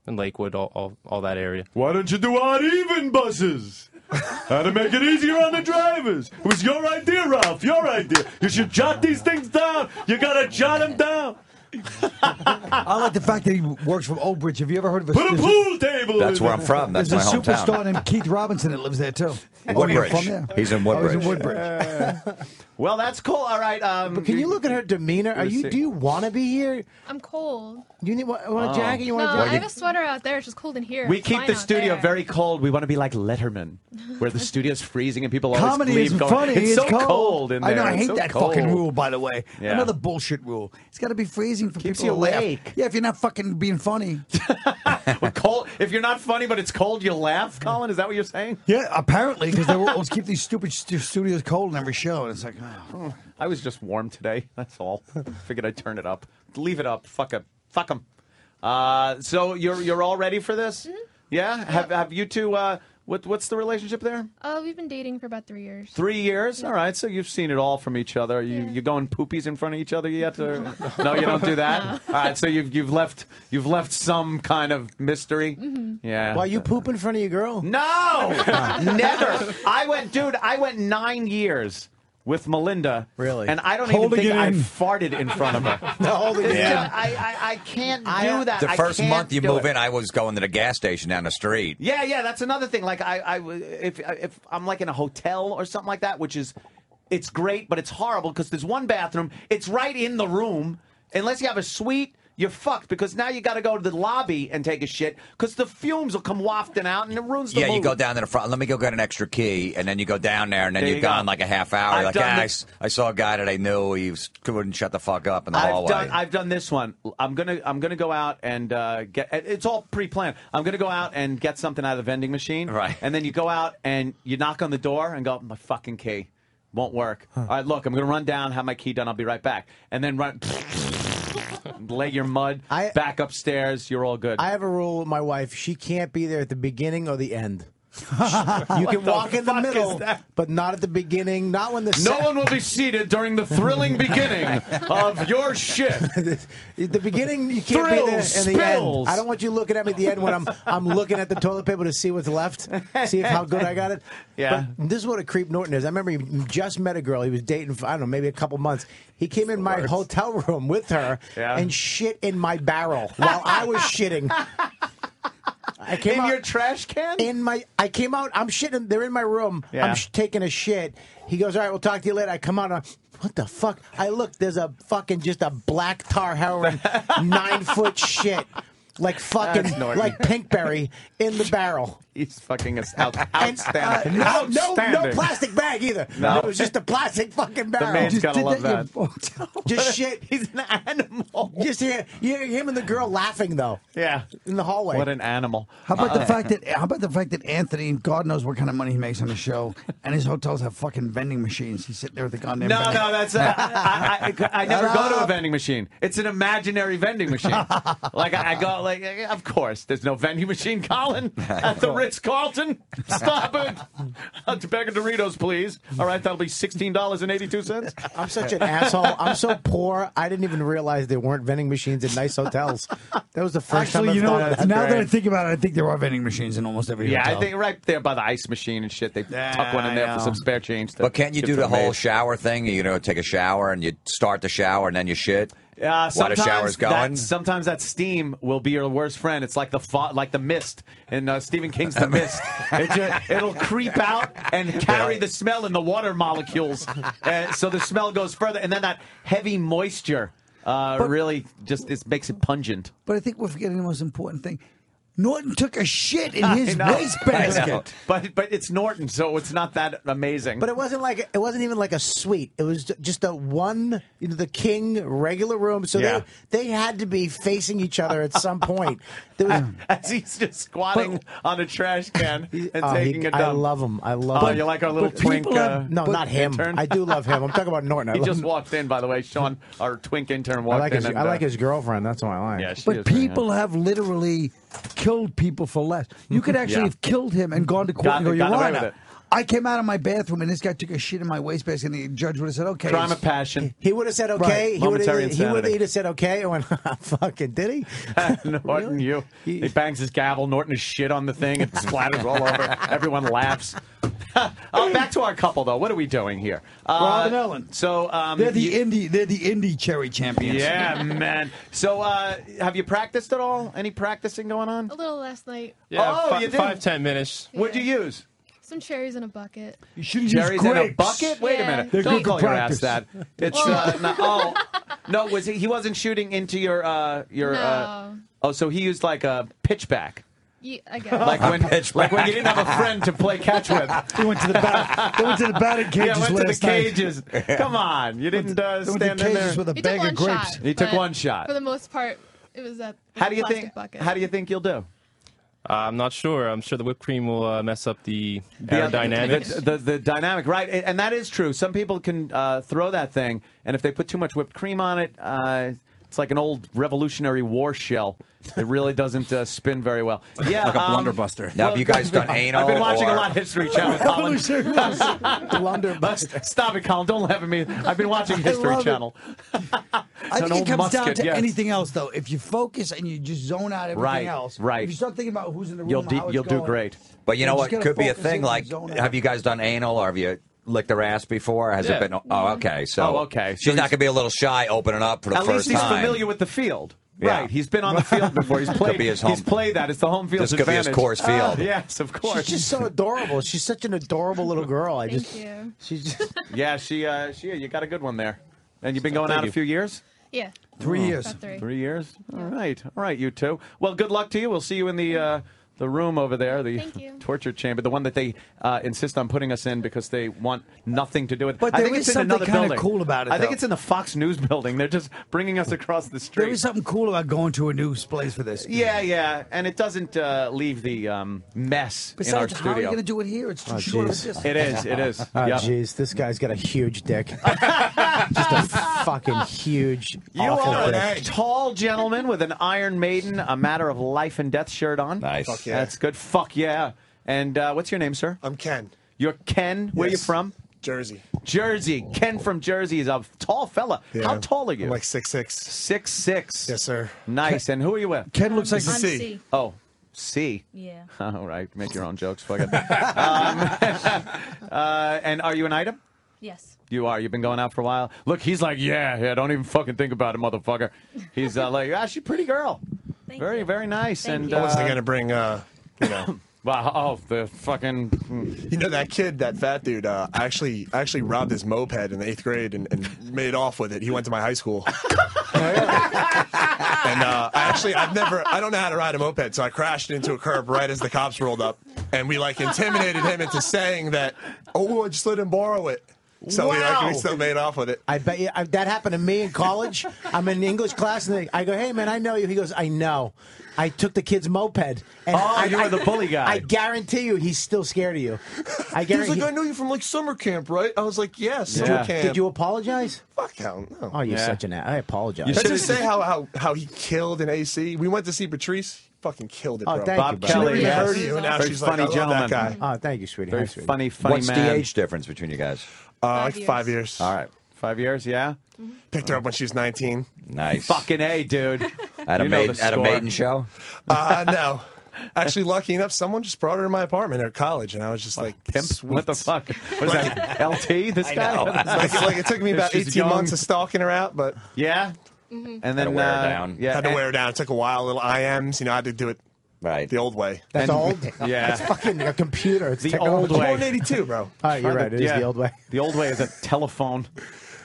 and Lakewood, all, all, all that area. Why don't you do odd even buses? How to make it easier on the drivers. It was your idea, Ralph. Your idea. You should jot these things down. You gotta jot them down. I like the fact that he works from Old Bridge. Have you ever heard of a Put a there's pool table. That's where. I'm from. That's There's my a superstar named Keith Robinson that lives there too. Oh, you're Woodbridge. from there? He's in Oh, he's in Woodbridge. Woodbridge. Well, that's cool. All right. Um, But can you look at her demeanor? Are you? Do you want to be here? I'm cold. You need want, want Oh. a jacket? You No, want a I jacket? I have a sweater out there. It's just cold in here. We It's keep the studio there. very cold. We want to be like Letterman, where the studio's freezing and people always Comedy leave isn't going, funny. It's, so cold. cold in there. I know. I hate so that cold." fucking rule. By the way, Yeah. another bullshit rule. It's got to be freezing for Keeps people you to laugh. awake. Yeah, if you're not fucking being funny. But cold. If you're not funny, but it's cold, you'll laugh. Colin, is that what you're saying? Yeah, apparently because they will always keep these stupid stu- studios cold in every show, and it's like. I was just warm today. That's all. Figured I'd turn it up. Leave it up. Fuck it. Fuck them. Uh, so you're you're all ready for this? Mm-hmm. Yeah. Have have you two? Uh, What, what's the relationship there? Uh, we've been dating for about three years. Three years. All right. So you've seen it all from each other. You you going poopies in front of each other yet? Or... no, you don't do that. No. All right. So you've you've left you've left some kind of mystery. Mhm. Yeah. Why you poop in front of your girl? No, never. I went, dude. I went nine years with Melinda. Really? And I don't Holding even think I farted in front of her. No, holding it in. I, I, I can't do that. The first month you move it. in, I was going to the gas station down the street. Yeah, yeah, that's another thing. Like I, I if if I'm like in a hotel or something like that, which is it's great, but it's horrible because there's one bathroom. It's right in the room. Unless you have a suite, you're fucked because now you got to go to the lobby and take a shit because the fumes will come wafting out and it ruins the Yeah, you go down to the front. Let me go get an extra key, and then you go down there, and then There you're you go. gone like a half hour. I've like, done ah, I, this- s- I saw a guy that I knew. He was, couldn't shut the fuck up in the I've hallway. done I've done this one. I'm gonna I'm gonna go out and uh, get. It's all pre-planned. I'm gonna go out and get something out of the vending machine. Right. And then you go out and you knock on the door and go, my fucking key won't work. All right, look, I'm gonna run down, have my key done. I'll be right back. And then run. Lay your mud back upstairs. You're all good. I have a rule with my wife. She can't be there at the beginning or the end. you What can the walk in the middle, but not at the beginning. Not when the no sa- one will be seated during the thrilling beginning of your shit. At the beginning, you can't Thrills, be there. In the spills. end, I don't want you looking at me at the end when I'm I'm looking at the toilet paper to see what's left, see if how good I got it. Yeah. But this is what a creep Norton is. I remember he just met a girl. He was dating for I don't know, maybe a couple months. He came in my hotel room with her Yeah. and shit in my barrel while I was shitting. I came In out, your trash can? In my, I came out. I'm shitting. They're in my room. Yeah. I'm sh- taking a shit. He goes, "All right, we'll talk to you later." I come out. I'm, what the fuck? I look. There's a fucking just a black tar heroin nine foot shit, like fucking like Pinkberry in the barrel. He's fucking us out, outstanding. No, no, no plastic bag either. No. No, it was just a plastic fucking barrel. The man's gotta love that. Just shit. He's an animal. Just hear, you hear him and the girl laughing though. Yeah, in the hallway. What an animal. How about Uh, the fact that how about the fact that Anthony, God knows what kind of money he makes on the show, and his hotels have fucking vending machines. He's sitting there with the goddamn. No, vending- no, that's uh, I, I, I never go to a vending machine. It's an imaginary vending machine. Like I, I go, like of course, there's no vending machine, Colin, at the Ritz Carlton. Stop it. A bag of Doritos, please. All right, that'll be sixteen dollars and eighty-two cents. I'm such an asshole. I'm so poor. I didn't even realize there weren't vending machines in nice hotels. That was the first Actually, time you I know, thought of that. now that I think about it, I think there are vending machines in almost every hotel. Yeah, hotel. I think right there by the ice machine and shit. They tuck one in I there for know. some spare change. to But can't you give do to the whole maid. shower thing? You know, take a shower and you start the shower and then you shit Uh, while the sometimes shower's going. That, sometimes that steam will be your worst friend. It's like the fo- like the mist in uh, Stephen King's The Mist. It ju- it'll creep out and carry the smell in the water molecules, uh, so the smell goes further, and then that heavy moisture uh, really just it makes it pungent. But I think we're forgetting the most important thing. Norton took a shit in his know. wastebasket. But but it's Norton, so it's not that amazing. But it wasn't like it wasn't even like a suite. It was just a one, you know, the king regular room. So Yeah. they they had to be facing each other at some point. There was, as he's just squatting on a trash can and he- taking a I dump. I love him. I love. Oh, him. you like our little But twink? have- uh, no, not him. intern? I do love him. I'm talking about Norton. I He just him. walked in, by the way. Sean, our twink intern, I like in. his. and, I like uh, his girlfriend. That's why I like. Yeah, she is But very people have literally killed people for less. You could actually Yeah. have killed him and gone to court Got- and go, Your gotten away Honor, with it. I came out of my bathroom and this guy took a shit in my wastebasket and the judge would have said, okay. Crime of passion. He would have said okay. Right. He would have. He would have said okay. I went, ah, fucking did he? Norton, you. He bangs his gavel. Norton is shit on the thing. It splatters all over. Everyone laughs. Oh, back to our couple, though. What are we doing here? Uh, Rob and Ellen. So um, They're the you- indie. They're the indie cherry champions. Yeah, man. So, uh, have you practiced at all? Any practicing going on? A little last night. Yeah, oh, fi- you did. five ten minutes. What'd you use? Some cherries in a bucket. You shouldn't Cherries in a bucket? Wait Yeah. a minute. They're Don't good for call your ass that. It's uh, no, oh no. Was he? He wasn't shooting into your uh your. Uh, No. oh, so he used like a pitchback. Yeah, I guess. Like when, like when you didn't have a friend to play catch with. They went to the bat. They went to the batting cages Yeah, went to the last night. cages. Come on, you didn't uh, They went to stand in cages there. with a He bag took of one grapes. shot. He took one shot. For the most part, it was a How do you think? bucket. How do you think you'll do? Uh, I'm not sure. I'm sure the whipped cream will uh, mess up the The- aerodynamics. The, the, the dynamic, right? And and that is true. Some people can uh, throw that thing, and if they put too much whipped cream on it, uh, It's like an old Revolutionary War shell. It really doesn't uh, spin very well. Yeah, Like a um, blunderbuster. Now, have you guys done anal I've been watching a lot of History Channel. Colin. Blunderbuster. Stop it, Colin. Don't laugh at me. I've been watching History love. Channel. I think old it comes down to yes. anything else, though. If you focus and you just zone out everything Right, else, right. If you start thinking about who's in the room, You'll how do, it's you'll do great. But you know what could be a thing like and zone out. have you guys done anal or have you licked her ass before? Has Yeah. it been Oh, okay. So Oh, okay. So She's not going to be a little shy opening up for the first time. At first least he's time. familiar with the field. Yeah. Right, he's been on the field before. He's Could played. be his He's played that. It's the home field This could be his course field. Oh, yes, of course. She's just so adorable. She's such an adorable little girl. I Thank just, you. she's just. Yeah, she, uh, she, you got a good one there. And you've been going Thank out a few years. Yeah. Three Oh. years. About three. Three years. All right, all right, you two. Well, good luck to you. We'll see you in the uh, the room over there, the torture chamber, the one that they uh, insist on putting us in because they want nothing to do with. But I there think is it's in something another kinda building. cool about it, I think though. it's in the Fox News building. They're just bringing us across the street. There is something cool about going to a new place for this. Yeah, yeah, and it doesn't uh, leave the um, mess Besides, in our studio. how are you going to do it here? It's too Oh, short of a distance. It is. It is. Oh, Yep. jeez, this guy's got a huge dick. just a fucking huge, You awful are dick. a tall gentleman with an Iron Maiden, a matter of life and death shirt on. Nice. Fuck yeah. That's good. Fuck yeah. And uh, what's your name, sir? I'm Ken. You're Ken. Where Yes. you from? Jersey. Jersey. Ken from Jersey is a tall fella. Yeah. How tall are you? I'm like six six. Six six. Yes, sir. Nice. And who are you with? Ken looks like I'm C. Oh, C. Yeah. All right. Make your own jokes. Fuck it. um, uh, and are you an item? Yes. You are. You've been going out for a while. Look, he's like, yeah, yeah. Don't even fucking think about it, motherfucker. He's uh, like, ah, she's a pretty girl. Very, very nice. and I wasn't uh, gonna bring, uh, you know. Wow, oh, the fucking. hmm. You know that kid, that fat dude. Uh, I actually, I actually robbed his moped in the eighth grade and, and made off with it. He went to my high school. and uh, I actually, I've never, I don't know how to ride a moped, so I crashed into a curb right as the cops rolled up, and we like intimidated him into saying that, oh, I just let him borrow it. So we like, Wow. we still made off with it. I bet you I, that happened to me in college. I'm in English class, and they, I go, "Hey, man, I know you." He goes, "I know." I took the kid's moped. And Oh, I, you were the bully guy. I guarantee you, he's still scared of you. I He was guarantee. like, I know you from like summer camp, right? I was like, yes, summer camp. Did you apologize? Fuck hell no. Oh, you're Yeah. such an. ass. I apologize. Can I just say how, how how he killed an AC? We went to see Patrice. Fucking killed it, Oh, bro. thank Bob you, bro. Kelly, even yes. heard you, and now Very she's funny like, I gentleman. love that guy. Oh, thank you, sweetie. Very Hi, sweetie. funny, funny What's man. the age difference between you guys? Uh, like years. five years. All right. Five years, yeah? Picked her up when she was 19. Nice. Fucking A, dude. At a, You know maiden, the at a score. maiden show? Uh, no. Actually, lucky enough, someone just brought her to my apartment at college, and I was just like, Pimp? Sweet. What the fuck? Was that LT, this guy? know. like, like, it took me about She's 18 young. months of stalking her out, but Yeah? Mm-hmm. And then Had to wear her uh, down. Yeah, had to and- wear her down. It took a while, little IMs. You know, I had to do it Right. the old way. That's And- old. Yeah. That's fucking a computer. It's The technology. old way. Born 82, bro. Oh, you're right. It is Yeah. the old way. The old way is a telephone.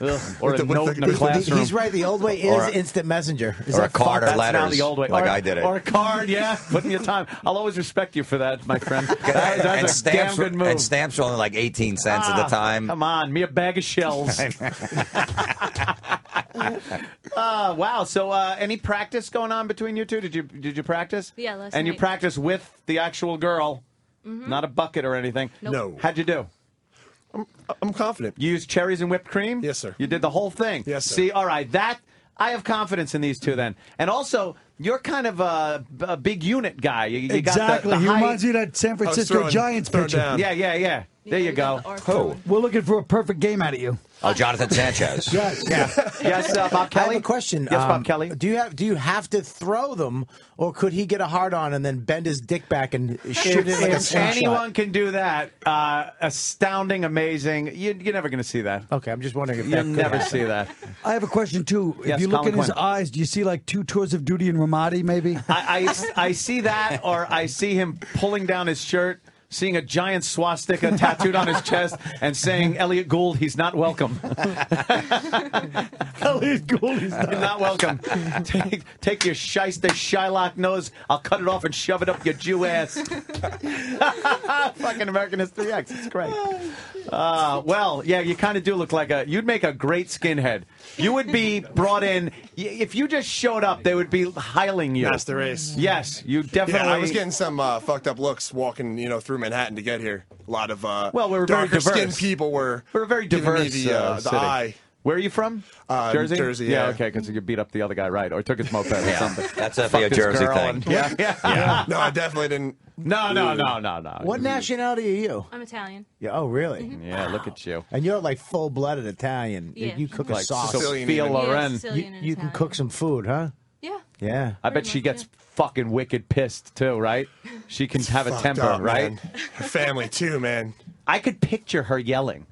Ugh, or With a note the- in a the- classroom. He's right. The old way is a- instant messenger. Is or a that fuck- card or That's letters. now the old way. Like or, I did it. Or a card, yeah. Put in your time. I'll always respect you for that, my friend. That- and, that's a stamps damn good move. and stamps were only like 18 cents at Ah, the time. Come on, me a bag of shells. uh, wow. So, uh, any practice going on between you two? Did you did you practice? Yeah, last And you practice with the actual girl, not a bucket or anything. Nope. No. How'd you do? I'm confident. You used cherries and whipped cream? Yes, sir. You did the whole thing? Yes, sir. See, all right, that I have confidence in these two then. And also, you're kind of a, a big unit guy. You, you exactly. got the, he the height. reminds you of that San Francisco throwing- Giants throwing pitcher. down. Yeah, yeah, yeah. There you go. Who? We're looking for a perfect game out of you. Oh, Jonathan Sanchez. Yes. Yeah. yes, uh, Bob I have Kelly. a question. Yes, Bob Um, Kelly. Do you have do you have to throw them, or could he get a hard on and then bend his dick back and shoot If, it like if slingshot? anyone can do that, uh, astounding, amazing. You, you're never going to see that. Okay, I'm just wondering if You'll never happen. see that. I have a question too. Yes, if you look Colin in his Quinn. eyes, do you see like two tours of duty in Ramadi? Maybe. I, I, I see that, or I see him pulling down his shirt, seeing a giant swastika tattooed on his chest, and saying, Elliott Gould, he's not welcome. Elliott Gould he's You're not welcome. Take, take your shyster Shylock nose. I'll cut it off and shove it up your Jew ass. Fucking American History X. It's great. Uh, well, yeah, you kind of do look like a. You'd make a great skinhead. You would be brought in if you just showed up. They would be hiling you. Master race. Yes, you definitely. Yeah, I was getting some uh, fucked up looks walking, you know, through Manhattan to get here. A lot of uh, Well, we were very darker skinned diverse. people were We're a very giving me diverse, the, uh, uh, the city. eye. Where are you from? Uh, Jersey. Jersey, Yeah. yeah. Okay, because you beat up the other guy, right? Or took his moped or Yeah, something. that's definitely a Jersey girl thing. and- yeah. Yeah. Yeah. No, I definitely didn't. No, no, no, no, no. What nationality are you? I'm Italian. Yeah. Oh, really? Yeah. Look at you. And you're like full blooded Italian. You- Yeah. You cook Like a sauce. Sicilian Sophia even. Loren. Yeah, Sicilian You, and you can Italian. cook some food, huh? Yeah. Yeah. I bet she gets fucking wicked pissed too, right? She can have a fucked temper, up, right? man. Her family too, man. I could picture her yelling.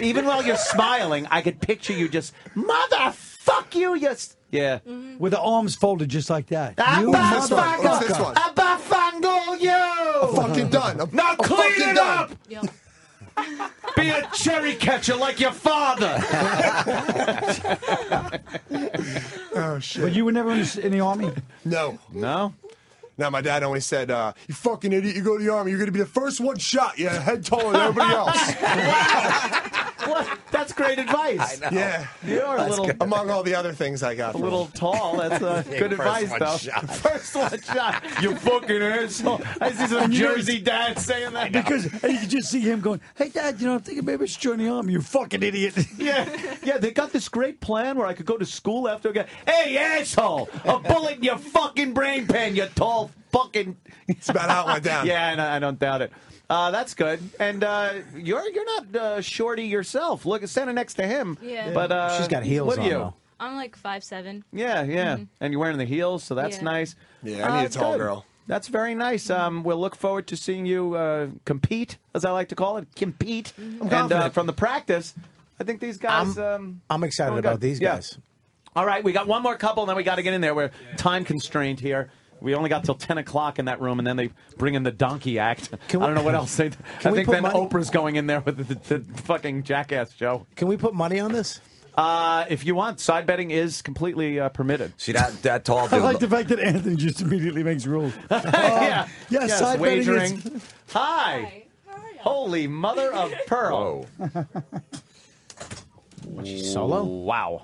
Even while you're smiling, I could picture you just mother fuck you. Yes. Yeah. With the arms folded just like that. Ah, You bah, this one? What's this one? Ah, fucking done. I'm, Now I'm clean it done. up. Be a cherry catcher like your father. Oh shit. But you were never in the, in the army? No. No. Now, my dad always said, uh, "You fucking idiot! You go to the army, you're gonna be the first one shot. You're a head taller than everybody else." What? That's great advice. Yeah, You're a little, among all the other things I got. a from little him. tall. That's uh, good advice, one though. shot. First one shot. You fucking asshole. I see some And you know- Jersey dad saying that. Because and you can just see him going, "Hey, Dad, you know, I'm thinking maybe I should join the army. You fucking idiot." Yeah, yeah, they got this great plan where I could go to school after. I get, hey, asshole! A bullet in your fucking brain pan, you tall fucking. It's about how it went down. yeah, I, don't- I don't doubt it. Uh, that's good. And uh, you're you're not uh, shorty yourself. Look, standing next to him. Yeah. But uh, She's got heels what are on, you? though. I'm like five seven. Yeah, yeah. And you're wearing the heels, so that's Yeah. nice. Yeah, I Uh, need a tall good. girl. That's very nice. Um, we'll look forward to seeing you uh, compete, as I like to call it, compete. And uh, confident. from the practice, I think these guys. um, I'm excited Oh, about good. these Yeah. guys. all right, we got one more couple, and then we got to get in there. We're time constrained here. We only got till ten o'clock in that room, and then they bring in the donkey act. Can I don't know what else they. I Can we think then money- Oprah's going in there with the, the, the fucking jackass show. Can we put money on this? Uh, if you want, side betting is completely uh, permitted. See that that tall I like the fact that Anthony just immediately makes rules. yeah, yeah, Yes, side betting is- wagering. Hi. Holy mother of pearl. Solo? Wow.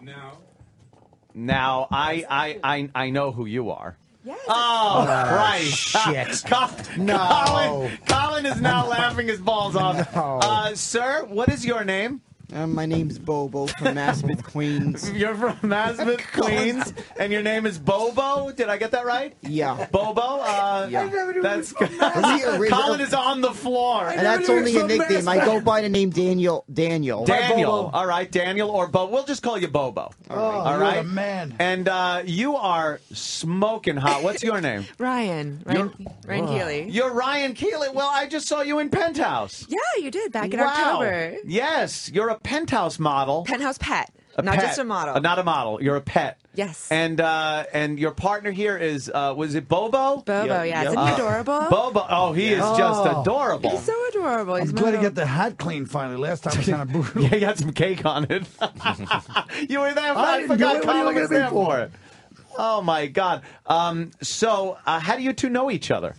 Now I I I, I know who you are. Yes. Oh, Christ! shit. Col- No. Colin, Colin is now laughing his balls off. Uh, sir, what is your name? Uh, my name's Bobo from Maspeth, Queens. You're from Maspeth, Queens, and your name is Bobo. Did I get that right? Yeah. Bobo. Uh, Yeah. That's Maspeth. Colin is on the floor. And that's only a nickname. I go by the name Daniel. Daniel. Daniel. All right, Daniel or Bobo. We'll just call you Bobo. Oh, All you're right. man. And uh, you are smoking hot. What's your name? Ryan. Ryan, Ryan Keely. You're Ryan Keely. Well, I just saw you in Penthouse. Yeah, you did back in Wow. October. Yes, you're a Penthouse model. Penthouse pet. A not pet. just a model. Uh, not a model. You're a pet. Yes. And uh, and your partner here is uh, was it Bobo? Bobo, yeah. Isn't he Uh, adorable? Bobo. Oh, he is just Oh. adorable. He's so adorable. He's I'm glad to get the hat clean finally. Last time was kind of brutal. Yeah, he had some cake on it. you were there. For, I I, forgot it. What are Colin was looking at me there for? for it. Oh my God. Um, so, uh, how do you two know each other?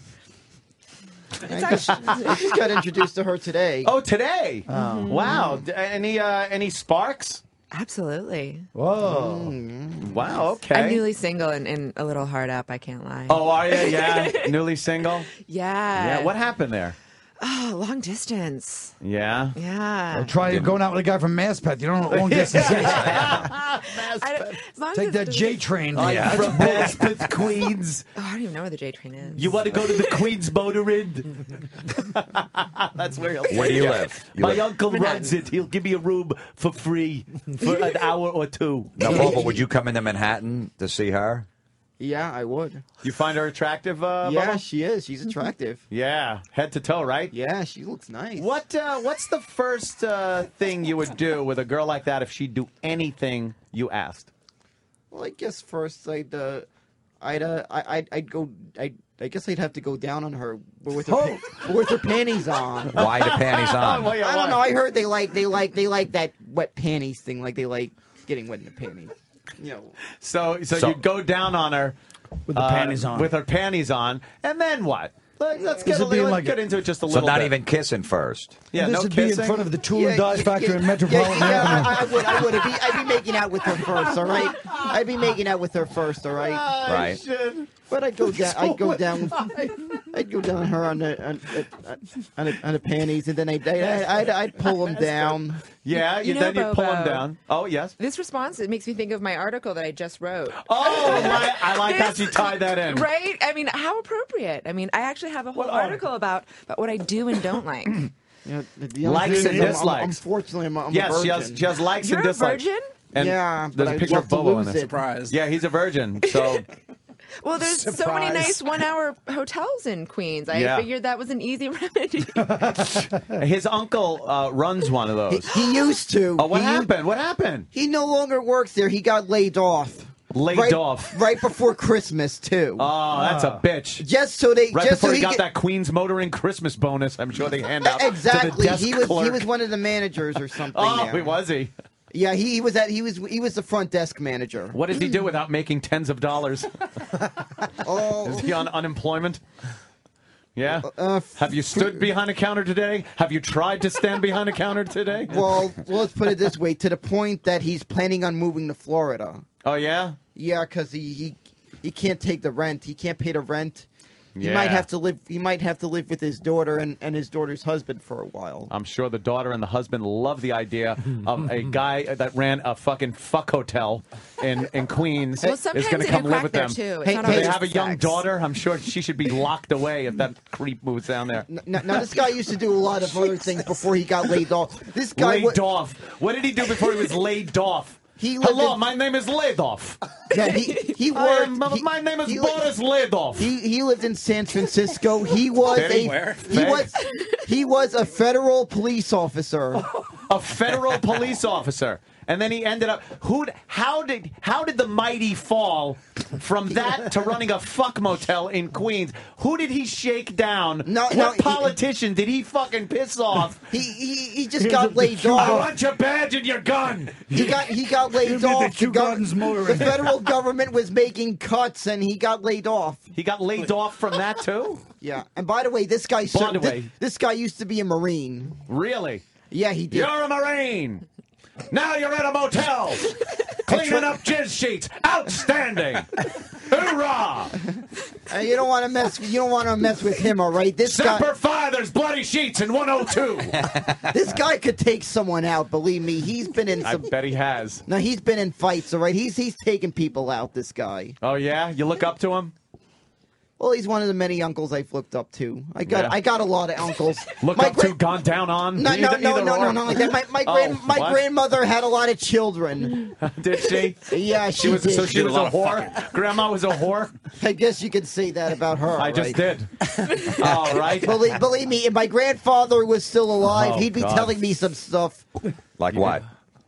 I just, I just got introduced to her today. Oh, today. Wow. D- Any uh, any sparks? Absolutely. Whoa. Wow. Okay. I'm newly single and, and a little hard up. I can't lie. Oh, are you? Yeah. Newly single. Yeah. Yeah. What happened there? Oh, long distance. Yeah. Yeah. Or try going out with a guy from Maspeth. You don't know long distance. is. I don't- Take that J train. I'm from Maspeth, Queens. Oh, I don't even know where the J train is. You want to go to the Queens Motorade? That's where he'll Where do you you. live? You My live- uncle Manhattan. runs it. He'll give me a room for free for an hour or two. Now, Bobo, would you come into Manhattan to see her? Yeah, I would. You find her attractive, uh, yeah, Bubba? she is. She's attractive. Yeah, head to toe, right? Yeah, she looks nice. What uh, What's the first uh, thing you would do with a girl like that if she'd do anything you asked? Well, I guess first I'd, uh, I'd, uh, I, I'd, I'd go, I, I guess I'd have to go down on her with her, pa- with her panties on. Why the panties on? I don't know. I heard they like, they like, they like that wet panties thing. Like they like getting wet in the panties. You know. So, so, So- you go down on her With the uh, panties on. with her panties on, and then what? Let, us get, a, it being let's like get into it just a So little not bit. even kissing first. yeah, this no would kissing. be in front of the Tool Yeah, and Die yeah, Factory yeah, in Metropolitan yeah, yeah, Avenue. I, I would, I would. I'd be, I'd be making out with her first. All right. I'd be making out with her first. All right. Oh, Right. shit. But I'd go down. I'd go down. I'd go down her on the on, on, on, the, on the panties, and then I'd I'd, I'd, I'd pull them down. Yeah, You know, then you pull them uh, down. Oh yes. This response it makes me think of my article that I just wrote. Oh, my, I like how she tied that in. Right? I mean, how appropriate. I mean, I actually have a whole article about about what I do and don't like. You know, the- the Likes only thing and is I'm- I'm- dislikes. Unfortunately, I'm, I'm yes, a she virgin. has, she has likes You're and a dislikes. virgin? And Yeah, there's a picture of Bobo in lose there. it. Surprise. Yeah, he's a virgin. So Well, there's so many nice one-hour hotels in Queens. I Yeah. figured that was an easy remedy. his uncle uh, runs one of those. He used to. Oh, what He- happened? What happened? He no longer works there. He got laid off. Laid right, off. right before Christmas too. Oh, that's a bitch. Just so they, Right just before so he he got get- that Queen's Motoring Christmas bonus, I'm sure they hand out to the exactly. desk He was clerk. he was one of the managers or something. Oh, there. was he? Yeah, he, he was at he was he was the front desk manager. What does he do without making tens of dollars? oh, Is he on unemployment? Yeah. Uh, Have you stood behind a counter today? Have you tried to stand behind a counter today? Well, let's put it this way: to the point that he's planning on moving to Florida. Oh yeah. Yeah, because he, he he can't take the rent. He can't pay the rent. He Yeah. might have to live. He might have to live with his daughter and, and his daughter's husband for a while. I'm sure the daughter and the husband love the idea of a guy that ran a fucking fuck hotel in, in Queens Well, is going to come live with them. too. It's Hey, they have a just young sex. daughter. I'm sure she should be locked away if that creep moves down there. Now, now this guy used to do a lot of other things before he got laid off. This guy laid off. What did he do before he was laid off? He Hello, in- my name is Ladoff. Yeah, he he worked. am- uh, he- my name is he Boris Ladoff. He he lived in San Francisco. He was he? a he was he was a federal police officer. a federal police officer. And then he ended up who how did how did the mighty fall from that to running a fuck motel in Queens? Who did he shake down? No, what no, he- politician did he fucking piss off? He he, he just got laid I off. want your badge and your gun. He got he got laid Give me the off. The, gov- Gardens the federal government was making cuts, and he got laid off. He got laid off from that too? Yeah. And by the way, this guy By ser- the thi- way- this, guy used to be a marine. Really? Yeah, he did. You're a Marine. Now you're at a motel. Cleaning up jizz sheets. Outstanding. Hoorah! Uh, you don't want to mess. You don't want to mess with him, all right? This guy. Semper Fi, there's bloody sheets in 102. This guy could take someone out. Believe me, he's been in I some. bet he has. No, he's been in fights, all right. He's he's taken people out. This guy. Oh yeah, you look up to him. Well, he's one of the many uncles I've looked up to. I got Yeah. I got a lot of uncles. Look My up great- to, gone down on. No, no, Either- no, either no, no, no, like that. My my, Oh, grand, my grandmother had a lot of children. Did she? Yeah, she, She was did. so she was a whore. Grandma was a whore. I guess you could say that about her. I just did. All right. Believe, believe me, if my grandfather was still alive, Oh, he'd be God. telling me some stuff. Like what?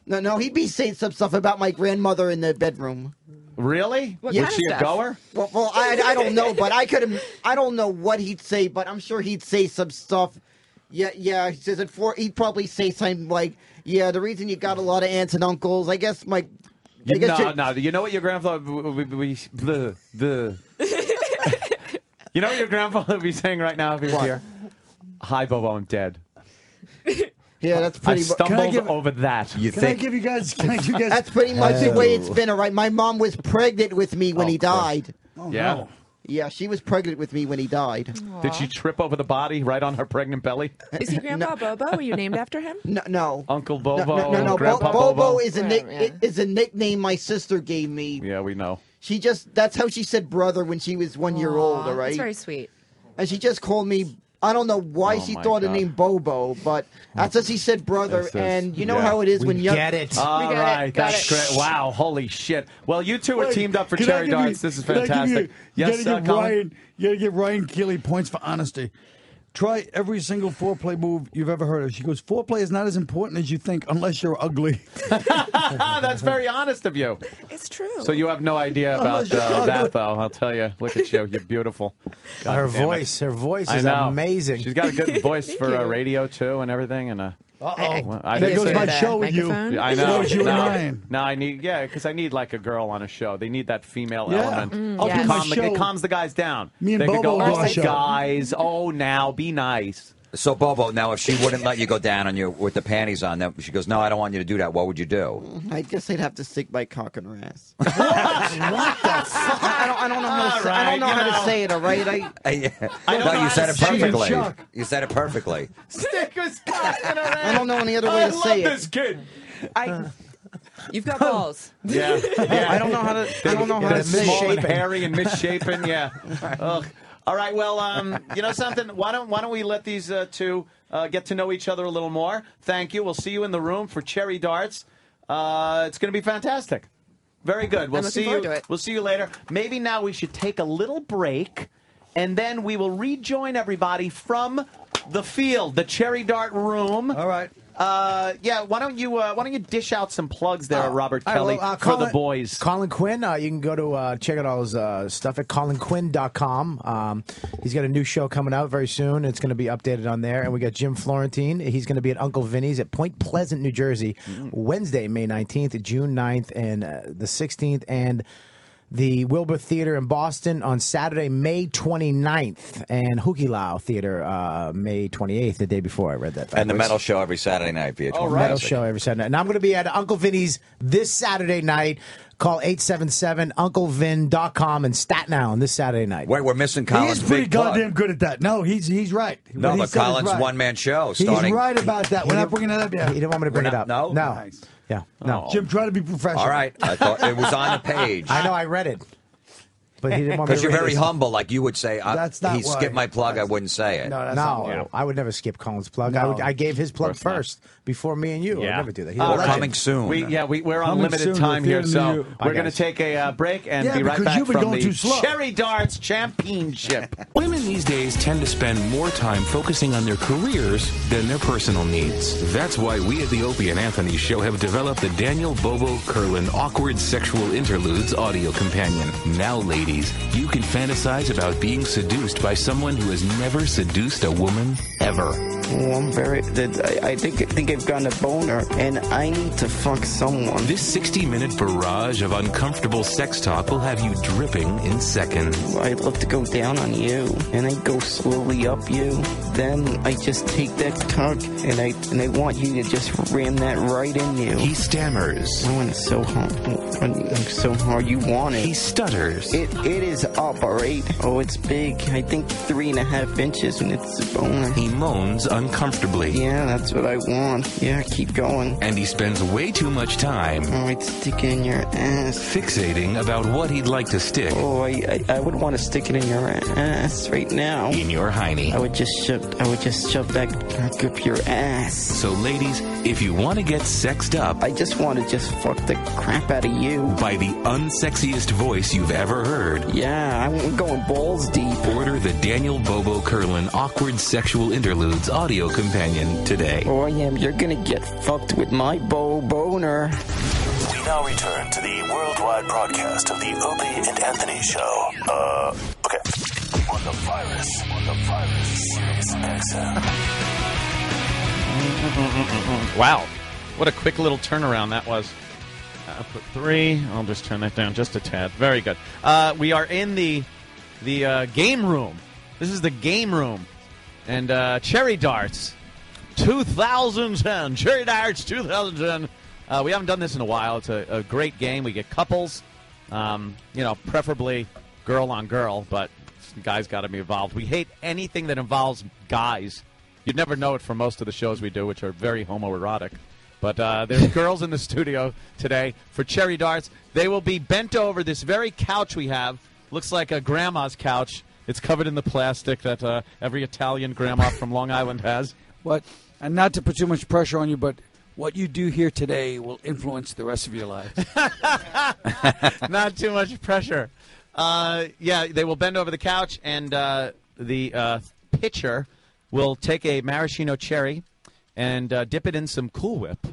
No, no, he'd be saying some stuff about my grandmother in the bedroom. Really? What was she a stuff? goer? Well, well I, I don't know, but I could I don't know what he'd say, but I'm sure he'd say some stuff. Yeah, yeah. He says it for. He'd probably say something like, "Yeah, the reason you got a lot of aunts and uncles, I guess my." I You, guess no, no. You know what your grandfather? We, we, we, the, the. you know what your grandfather would be saying right now if he was What? here? Hi, Bobo. I'm dead. Yeah, that's I pretty. mu- stumbled over that. You Can I think? give you guys? Can I give you guys? That's pretty much the way it's oh. been. All right, my mom was pregnant with me when Oh, he died. Oh, Yeah. no. Yeah, she was pregnant with me when he died. Did she trip over the body right on her pregnant belly? Is he Grandpa Bobo? Were you named after him? No, no. Uncle No, Bobo, no, no, no. Bo- Grandpa Bobo, Bobo. is a Whatever, yeah. is a nickname my sister gave me. Yeah, we know. She just that's how she said brother when she was one year old. Aw, All right, That's very sweet. and she just called me. I don't know why Oh, she my thought the name Bobo, but that's what she said brother. This is- and you know yeah. how it is We when young. get it. All got it, right, got that's it. great. Wow, holy shit. Well, you two are teamed up for cherry give you- darts. This is can I give fantastic. You, yes, you gotta uh, give Colin? Ryan. You gotta give Ryan Keely points for honesty. Try every single foreplay move you've ever heard of. She goes, foreplay is not as important as you think, unless you're ugly. That's very honest of you. It's true. So you have no idea about uh, that, though. I'll tell you. Look at you. You're beautiful. God her damn it. voice, her voice is amazing. She's got a good voice for uh, radio too, and everything. And uh, Uh-oh. well, I there didn't goes my show with you. I So know. it's you and no, no, I need yeah, because I need like a girl on a show. They need that female Yeah. element. Mm, I'll to do my calm the- it calms the guys down. Me and they could Bobo go, oh, our show." guys, oh now be nice. So Bobo, now if she wouldn't let you go down on you with the panties on, then she goes, "No, I don't want you to do that." What would you do? Mm-hmm. I guess I'd have to stick my cock in her ass. what the fuck? I don't, I don't know how to say, I don't know how you to say it. All right, I. I no, you said it perfectly. You said it perfectly. Stick his cock in her ass. I don't know any other way I to say it. I love this kid. I. You've got oh. balls. Yeah, yeah. I don't know how to. I don't know how to say small and hairy and misshapen. Yeah. Ugh. All right. Well, um, you know something? Why don't Why don't we let these uh, two uh, get to know each other a little more? Thank you. We'll see you in the room for cherry darts. Uh, it's going to be fantastic. Very good. We'll see you. We'll see you later. Maybe now we should take a little break, and then we will rejoin everybody from the field, the cherry dart room. All right. Uh, yeah. Why don't you uh, Why don't you dish out some plugs there, Robert All right, Kelly, well, uh, for the boys? Colin Quinn, uh, you can go to uh, check out all his uh, stuff at colinquinn.com. Um, he's got a new show coming out very soon. It's going to be updated on there. And we got Jim Florentine. He's going to be at Uncle Vinny's at Point Pleasant, New Jersey, Wednesday, May 19th, June 9th, and uh, the 16th. And the Wilbur Theater in Boston on Saturday, May 29th, and Hukilau Theater uh, May 28th, the day before. I read that. And the metal show every Saturday night via Oh, Metal show every Saturday night. And I'm going to be at Uncle Vinny's this Saturday night. Call 877-UncleVin.com in Staten Island this Saturday night. Wait, we're missing Colin's. He's pretty big plug. goddamn good at that. No, he's he's right. No, What he but Colin's right. one-man show He's right about that. We're He not didn't- bringing that up yet. He didn't want me to bring We're it up. not- no? No. Yeah. No. Oh. Jim, try to be professional. All right. I thought it was on the page. I know. I read it. But he didn't want me Because you're very it. humble. Like you would say, I, That's not he why. skipped my plug. I wouldn't say it. No, no, I would never skip Colin's plug. I, would, I gave his plug first. not. First before me and you. I would never do that. He's a All legend. We, yeah, we, we're on limited soon, time here, so we're going to take a uh, break and Yeah, be right back you've from going the too slow. Cherry Darts Championship. Women these days tend to spend more time focusing on their careers than their personal needs. That's why we at the Opie and Anthony Show have developed the Daniel Bobo Curlin Awkward Sexual Interludes audio companion. Now, ladies, you can fantasize about being seduced by someone who has never seduced a woman ever. Oh, I'm very. I, I think I think I've gotten a boner, and I need to fuck someone. This 60 minute barrage of uncomfortable sex talk will have you dripping in seconds. I'd love to go down on you, and I go slowly up you. Then I just take that cock, and I and I want you to just ram that right in you. He stammers. Oh, it's so hard. And so hard. You want it. He stutters. It it is up, alright. Oh, it's big. I think three and a half inches, and it's a boner. He moans uncomfortably. Yeah, that's what I want. Yeah, keep going. And he spends way too much time Alright, stick it in your ass. fixating about what he'd like to stick Oh, I, I, I would want to stick it in your ass right now. in your hiney. I would just shove I would just shove that up your ass. So, ladies, if you want to get sexed up, I just want to just fuck the crap out of you. by the unsexiest voice you've ever heard, Yeah, I'm going balls deep. order the Daniel Bobo Curlin Awkward Sexual Interludes audio companion today. Oh, I am. You're gonna get fucked with my bow boner. We now return to the worldwide broadcast of the Opie and Anthony Show. Uh, okay. On the virus. On the virus. Sirius XM. Wow. What a quick little turnaround that was. Uh, put three. I'll just turn that down just a tad. Very good. Uh, we are in the the uh, game room. This is the game room, and uh, cherry darts, 2010. Cherry darts, 2010. Uh, we haven't done this in a while. It's a, a great game. We get couples, um, you know, preferably girl on girl, but guys got to be involved. We hate anything that involves guys. You'd never know it from most of the shows we do, which are very homoerotic. But uh, there's girls in the studio today for cherry darts. They will be bent over this very couch we have. Looks like a grandma's couch. It's covered in the plastic that uh, every Italian grandma from Long Island has. What? And not to put too much pressure on you, but what you do here today will influence the rest of your life. Not too much pressure. Uh, yeah, they will bend over the couch, and uh, the uh, pitcher will take a maraschino cherry and uh, dip it in some Cool Whip.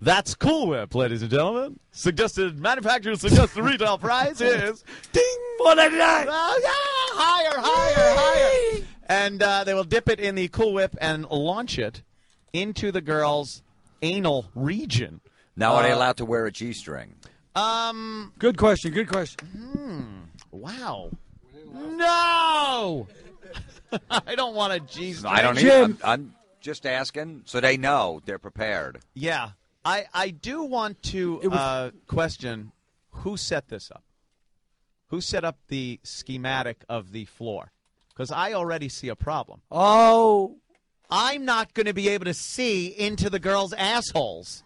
That's Cool Whip, ladies and gentlemen. Suggested manufacturer's suggested retail price is ding four ninety nine. Oh, yeah, higher, higher, higher. And uh, they will dip it in the Cool Whip and launch it into the girl's anal region. Now, are they Uh, allowed to wear a G-string? Um. Good question. Good question. Hmm. Wow. No. I don't want a G string. I don't either. I'm, I'm just asking so they know they're prepared. Yeah, I I do want to uh, question who set this up. Who set up the schematic of the floor? Because I already see a problem. Oh, I'm not going to be able to see into the girls' assholes.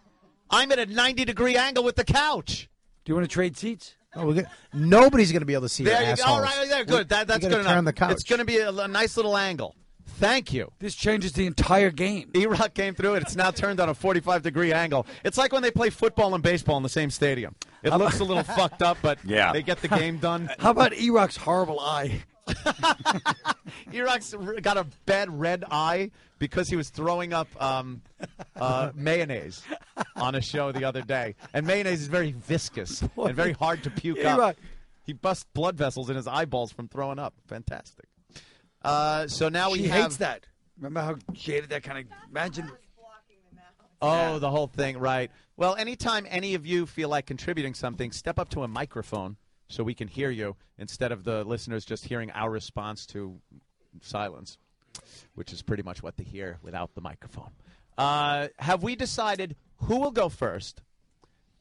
I'm at a 90 degree angle with the couch. Do you want to trade seats? Oh, we're good. Nobody's going to be able to see There you go. All right, there, good. That, that's good enough. turn the couch. It's going to be a, a nice little angle. Thank you. This changes the entire game. E-Rock came through it. It's now turned on a 45 degree angle. It's like when they play football and baseball in the same stadium. It looks a little fucked up, but Yeah. they get the game done. How about E-Rock's horrible eye? E-Rock's r- got a bad red eye because he was throwing up um, uh, mayonnaise on a show the other day. And mayonnaise is very viscous and very hard to puke E-Rock. up. He busts blood vessels in his eyeballs from throwing up. Fantastic. Uh, so now we she have hates that. Remember how she hated that kind of? Imagine. Oh, the whole thing, right. Well, anytime any of you feel like contributing something, step up to a microphone so we can hear you instead of the listeners just hearing our response to silence, which is pretty much what they hear without the microphone. Uh, have we decided who will go first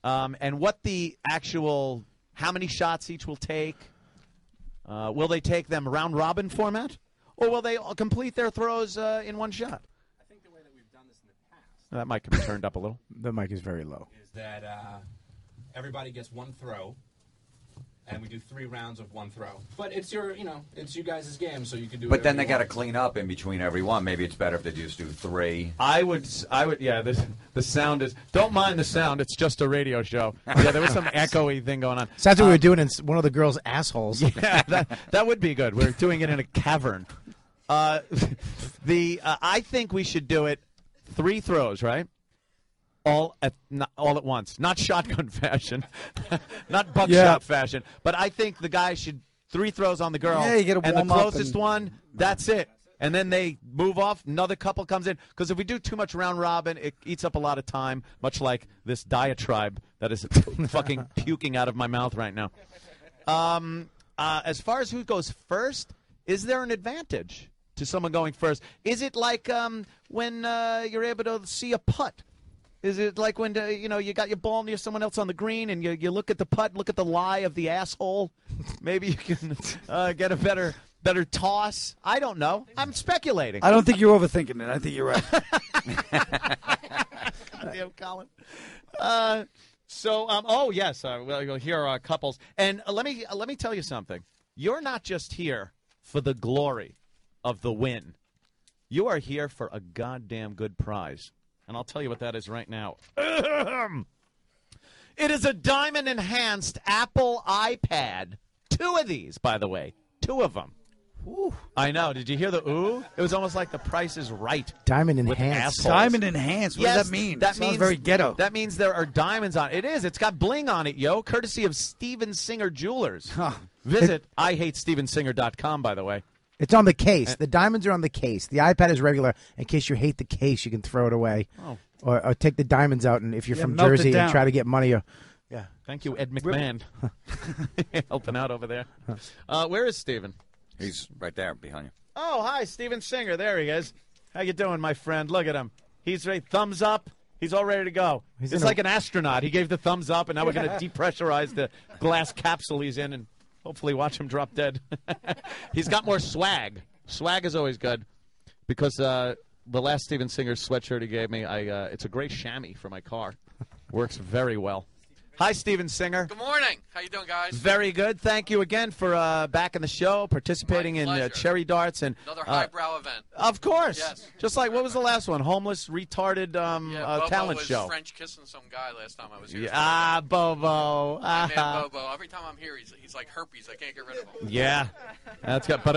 um, and what the actual, how many shots each will take? Uh, will they take them round robin format? Or will they all complete their throws uh, in one shot? I think the way That we've done this in the past. That mic can be turned up a little. The mic is very low. is that uh, everybody gets one throw, and we do three rounds of one throw. But it's your, you know, it's you guys' game, so you can do. But then they got to clean up in between every one. Maybe it's better if they just do three. I would, I would, yeah. This, the sound is. Don't mind the sound. It's just a radio show. Yeah, there was some echoey thing going on. Sounds like we Um, were doing it in one of the girls' assholes. Yeah, that, that would be good. We're doing it in a cavern. Uh, the uh, I think we should do it three throws, right? All at not, all at once, not shotgun fashion, not buckshot Yeah. fashion. But I think the guy should three throws on the girl. Yeah, you gotta and the closest and- one, that's it. And then they move off. Another couple comes in because if we do too much round robin, it eats up a lot of time. Much like this diatribe that is fucking puking out of my mouth right now. Um, uh, as far as who goes first, is there an advantage to someone going first? Is it like um, when uh, you're able to see a putt? Is it like when uh, you know you got your ball near someone else on the green and you, you look at the putt, look at the lie of the asshole? Maybe you can uh, get a better better toss. I don't know. I'm speculating. I don't think you're overthinking it. I think you're right. Damn, Colin. Uh, so, um, oh yes, uh, well, hear uh, couples, and uh, let me uh, let me tell you something. You're not just here for the glory of the win. You are here for a goddamn good prize, and I'll tell you what that is right now. it is a diamond enhanced Apple iPad. Two of these, by the way, two of them. I know. Did you hear the ooh? It was almost like the price is right. Diamond with enhanced. assholes. Diamond enhanced. What yes, does that mean? That Sounds means very ghetto. That means there are diamonds on it. It is. It's got bling on it, yo. Courtesy of Steven Singer Jewelers. Visit IHateStevenSinger.com, by the way. It's on the case. The diamonds are on the case. The iPad is regular. In case you hate the case, you can throw it away. Oh. Or, or take the diamonds out, and if you're Yeah, from melt it Jersey and down. try to get money, or, yeah. Thank you, Ed McMahon, helping out over there. Uh, where is Steven? He's right there behind you. Oh, hi, Steven Singer. There he is. How you doing, my friend? Look at him. He's ready. Thumbs up. He's all ready to go. He's it's in a- like an astronaut. He gave the thumbs up, and now we're going to depressurize the glass capsule he's in, and hopefully watch him drop dead. he's got more swag. Swag is always good because uh, the last Steven Singer sweatshirt he gave me, I uh, it's a gray chamois for my car. Works very well. Hi, Steven Singer. Good morning. How you doing, guys? Very good. Thank you again for uh, back in the show, participating in uh. Cherry Darts and Another uh, highbrow event. Of course. Yes. Just like what was the last one? Homeless, retarded um, Yeah, uh, Bobo talent was show. French kissing some guy last time I was here. Yeah, ah, Bobo. My man Ah. Bobo. Every time I'm here, he's, he's like herpes. I can't get rid of him. Yeah, that's got but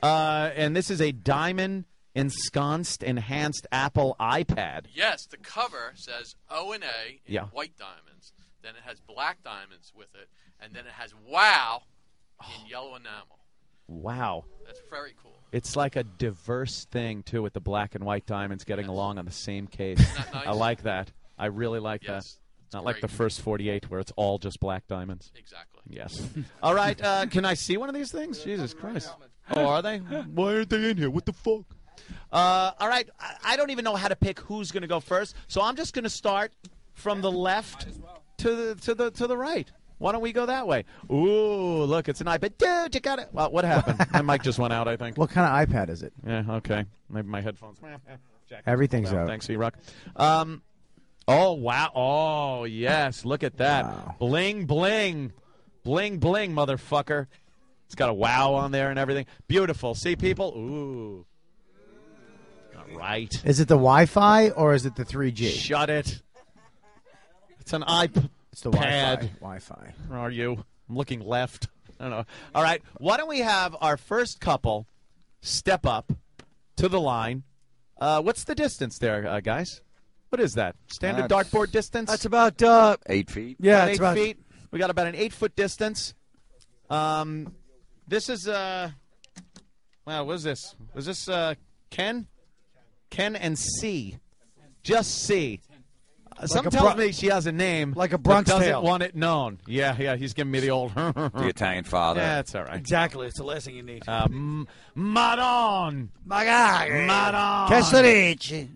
Uh, and this is a diamond ensconced enhanced Apple iPad. Yes, the cover says O and A in Yeah. white diamonds. Then it has black diamonds with it, and then it has Wow in yellow enamel. Wow. That's very cool. It's like a diverse thing too, with the black and white diamonds getting along on the same case. nice? I like that. I really like Yes, that. Not like the first 48 where it's all just black diamonds. Exactly. Yes. all right. Uh, can I see one of these things? Jesus Christ. Oh, are they? Why aren't they in here? What the fuck? Uh, all right, I, I don't even know how to pick who's going to go first, so I'm just going to start from the left to the to the to the right. Why don't we go that way? Ooh, look, it's an iPad. Dude, you got it. Well, what happened? my mic just went out. I think. What kind of iPad is it? Yeah. Okay. Maybe my headphones. Jack, Everything's pulled out. Thanks, E-Rock. Um, oh wow. Oh yes. Look at that. Bling bling, bling bling, motherfucker. It's got a wow on there and everything. Beautiful. See people. Ooh. All right. Is it the Wi-Fi or is it the 3G? Shut it. It's an iPad. It's the Wi-Fi. Wi-Fi. Where are you? I'm looking left. I don't know. All right. Why don't we have our first couple step up to the line? Uh, what's the distance there, uh, guys? What is that? Standard That's- dartboard distance? That's about uh, Eight feet. Yeah, About it's eight about feet. We got about an eight foot distance. Um, this is uh, wow. What is this? Was this uh, Ken? Ken and C, just C. Uh, Some a tells Bro- me she has a name, like a but Bronx doesn't Tale. want it known. Yeah, yeah. He's giving me the old. The Italian father. Yeah, that's all right. Exactly. It's the last thing you need. Um, Madon. Magari. Madon. Castorici.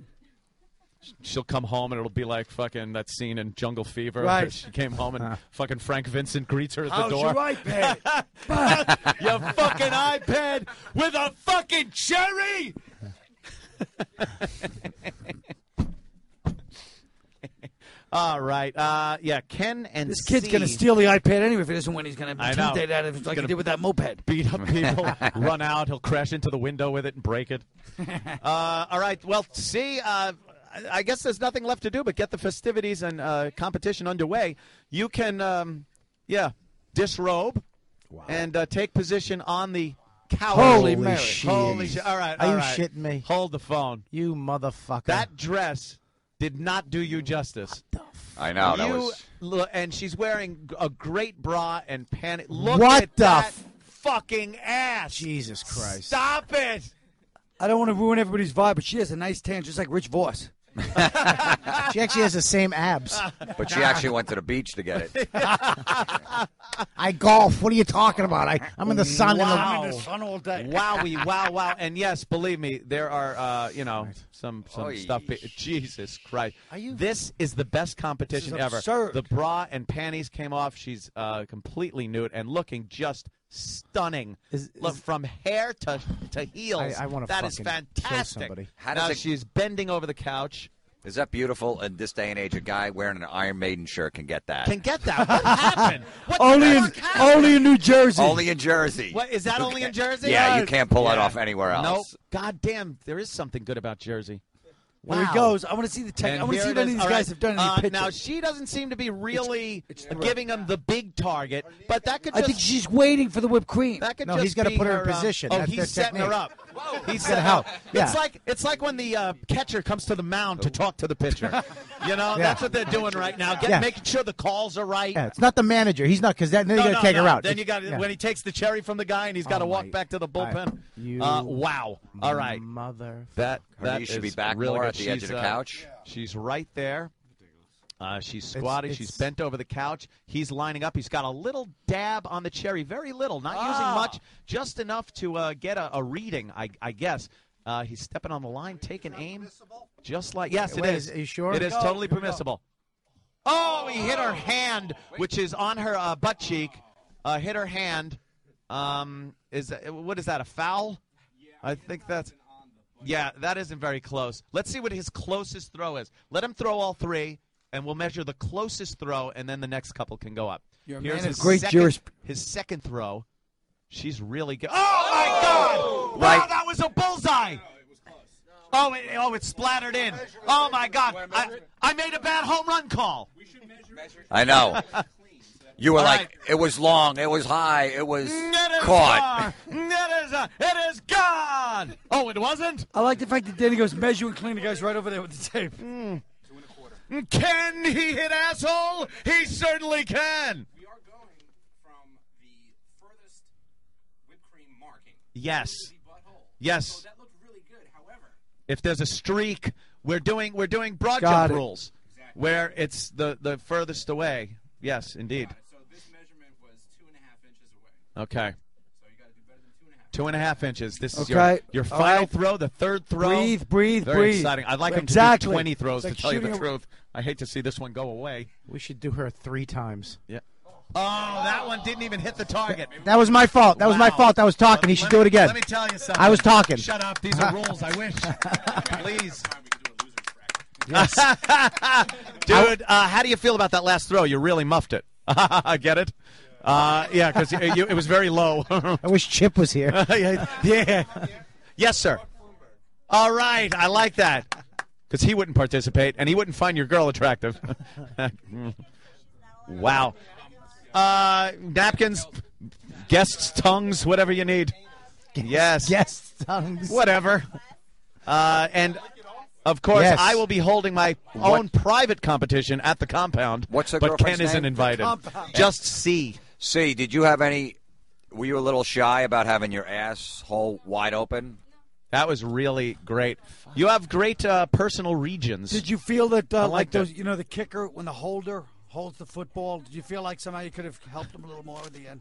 She'll come home and it'll be like fucking that scene in Jungle Fever. Right. where She came home and fucking Frank Vincent greets her at How's the door. your iPad? your fucking iPad with a fucking cherry. All right. Uh, yeah, Ken and This kid's C gonna steal the iPad anyway if he doesn't win. He's gonna I know. Tuesday that if- He's like he gonna did with that moped. beat up people, run out. He'll crash into the window with it and break it. Uh, all right. Well, see, uh, I- I guess there's nothing left to do but get the festivities and uh, competition underway. You can, um, yeah, disrobe and uh, take position on the couch. Holy Mary. Holy Jeez. shit. All right. Are all you right. shitting me? Hold the phone. You motherfucker. That dress did not do you justice. I know. That You was. look, and she's wearing a great bra and pant. Look What at the that f- fucking ass. Jesus Christ. Stop it. I don't want to ruin everybody's vibe, but she has a nice tan, just like Rich Voss. She actually has the same abs. But she actually went to the beach to get it. I golf. What are you talking about? I, I'm in the sun. Wow. In the, sun all day. Wowie, wow, wow. And yes, believe me, there are, uh, you know, some some Oy. stuff. Jesus Christ. This is the best competition This is ever. absurd. The bra and panties came off. She's uh, completely nude and looking just stunning. Is- Look, is- from hair to, to heels. I- I wanna That is fucking kill fantastic. somebody. How now does it- she's bending over the couch. Is that beautiful? In this day and age, a guy wearing an Iron Maiden shirt can get that. Can get that. What happened? What Only in fuck happened? only in New Jersey. Only in Jersey. What is that? Only in Jersey? Yeah, you uh, can't pull it Yeah. off anywhere else. Nope. God damn, there is something good about Jersey. There Wow. he goes. I want to see the tech. And I want to see if any of these All guys right. have done any Uh, pictures. Now she doesn't seem to be really giving him the big target, but that could I think she's waiting for the whipped cream. that could No, just he's gotta put her in uh, position. oh, That's he's their setting her up. He's gotta help. Yeah. It's like it's like when the uh, catcher comes to the mound to talk to the pitcher. you know, Yeah. that's what they're doing right now. Get, Yeah. Making sure the calls are right. yeah, it's not the manager. He's not because then you No, got to no, take no. her out. Then It's- you got yeah. when he takes the cherry from the guy and he's got to Oh, walk my- back to the bullpen. you uh, wow. All right. mother. That Her that knees should be back really more at the edge of She's, the uh. She's right there. Uh, she's squatted. it's- she's bent over the couch. He's lining up. He's got a little dab on the cherry, very little, not Ah. using much, just enough to uh, get a, a reading, I, I guess. Uh, he's stepping on the line, taking aim, just like yes, it Wait, is. is- are you sure? It is Go, totally permissible. Oh, he hit her hand, which is on her uh, butt cheek. Uh, hit her hand. Um, is that, what is that? A foul? I think that's. Yeah, that isn't very close. Let's see what his closest throw is. Let him throw all three, and we'll measure the closest throw, and then the next couple can go up. You're Here's his great second, juris- His second throw. She's really good. Oh my God! Wow, Right. that was a bullseye. Oh, it, oh, it splattered in. Oh my God! I, I made a bad home run call. I know. You were All like, right. it was long, it was high, it was It is caught. gone. It is, uh, it is gone. Oh, it wasn't. I like the fact that Danny goes measure and clean. The guy's right over there with the tape. Can he hit asshole? He certainly can. We are going from the furthest whipped cream marking Yes. to the butthole. Yes. So that looked really good. However, If there's a streak, we're doing we're doing broad Got jump it. rules, where it's the the furthest away. Yes, indeed. so this measurement was two and a half inches away. Okay. So you got to do better than two and a half. Two and a half inches. This is Okay. your, your final right. throw, the third throw. Breathe, breathe, Very breathe. exciting. I'd like him to Exactly. do 20 throws, It's to tell you the a- truth. I hate to see this one go away. We should do her three times. Yeah. Oh, that one didn't even hit the target. That was my fault. That was my fault. I was talking. He should do it again. Let me tell you something. I was talking. Shut up. These are rules. I wish. Please. Yes. Dude, uh, how do you feel about that last throw? You really muffed it. I get it. Uh, yeah, because it was very low. I wish Chip was here. yeah, yeah. Yes, sir. All right, I like that. Because he wouldn't participate, and he wouldn't find your girl attractive. wow. Uh, napkins, guests' tongues, whatever you need. Yes. Guests' tongues. Whatever. Uh, and of course, Yes. I will be holding my own private competition at the compound. What's the But girlfriend's Ken isn't name? invited. Just C. C, did you have any? Were you a little shy about having your asshole wide open? That was really great. You have great uh, personal regions. Did you feel that, uh, like like that. those, you know, the kicker when the holder holds the football? Did you feel like somehow you could have helped him a little more at the end?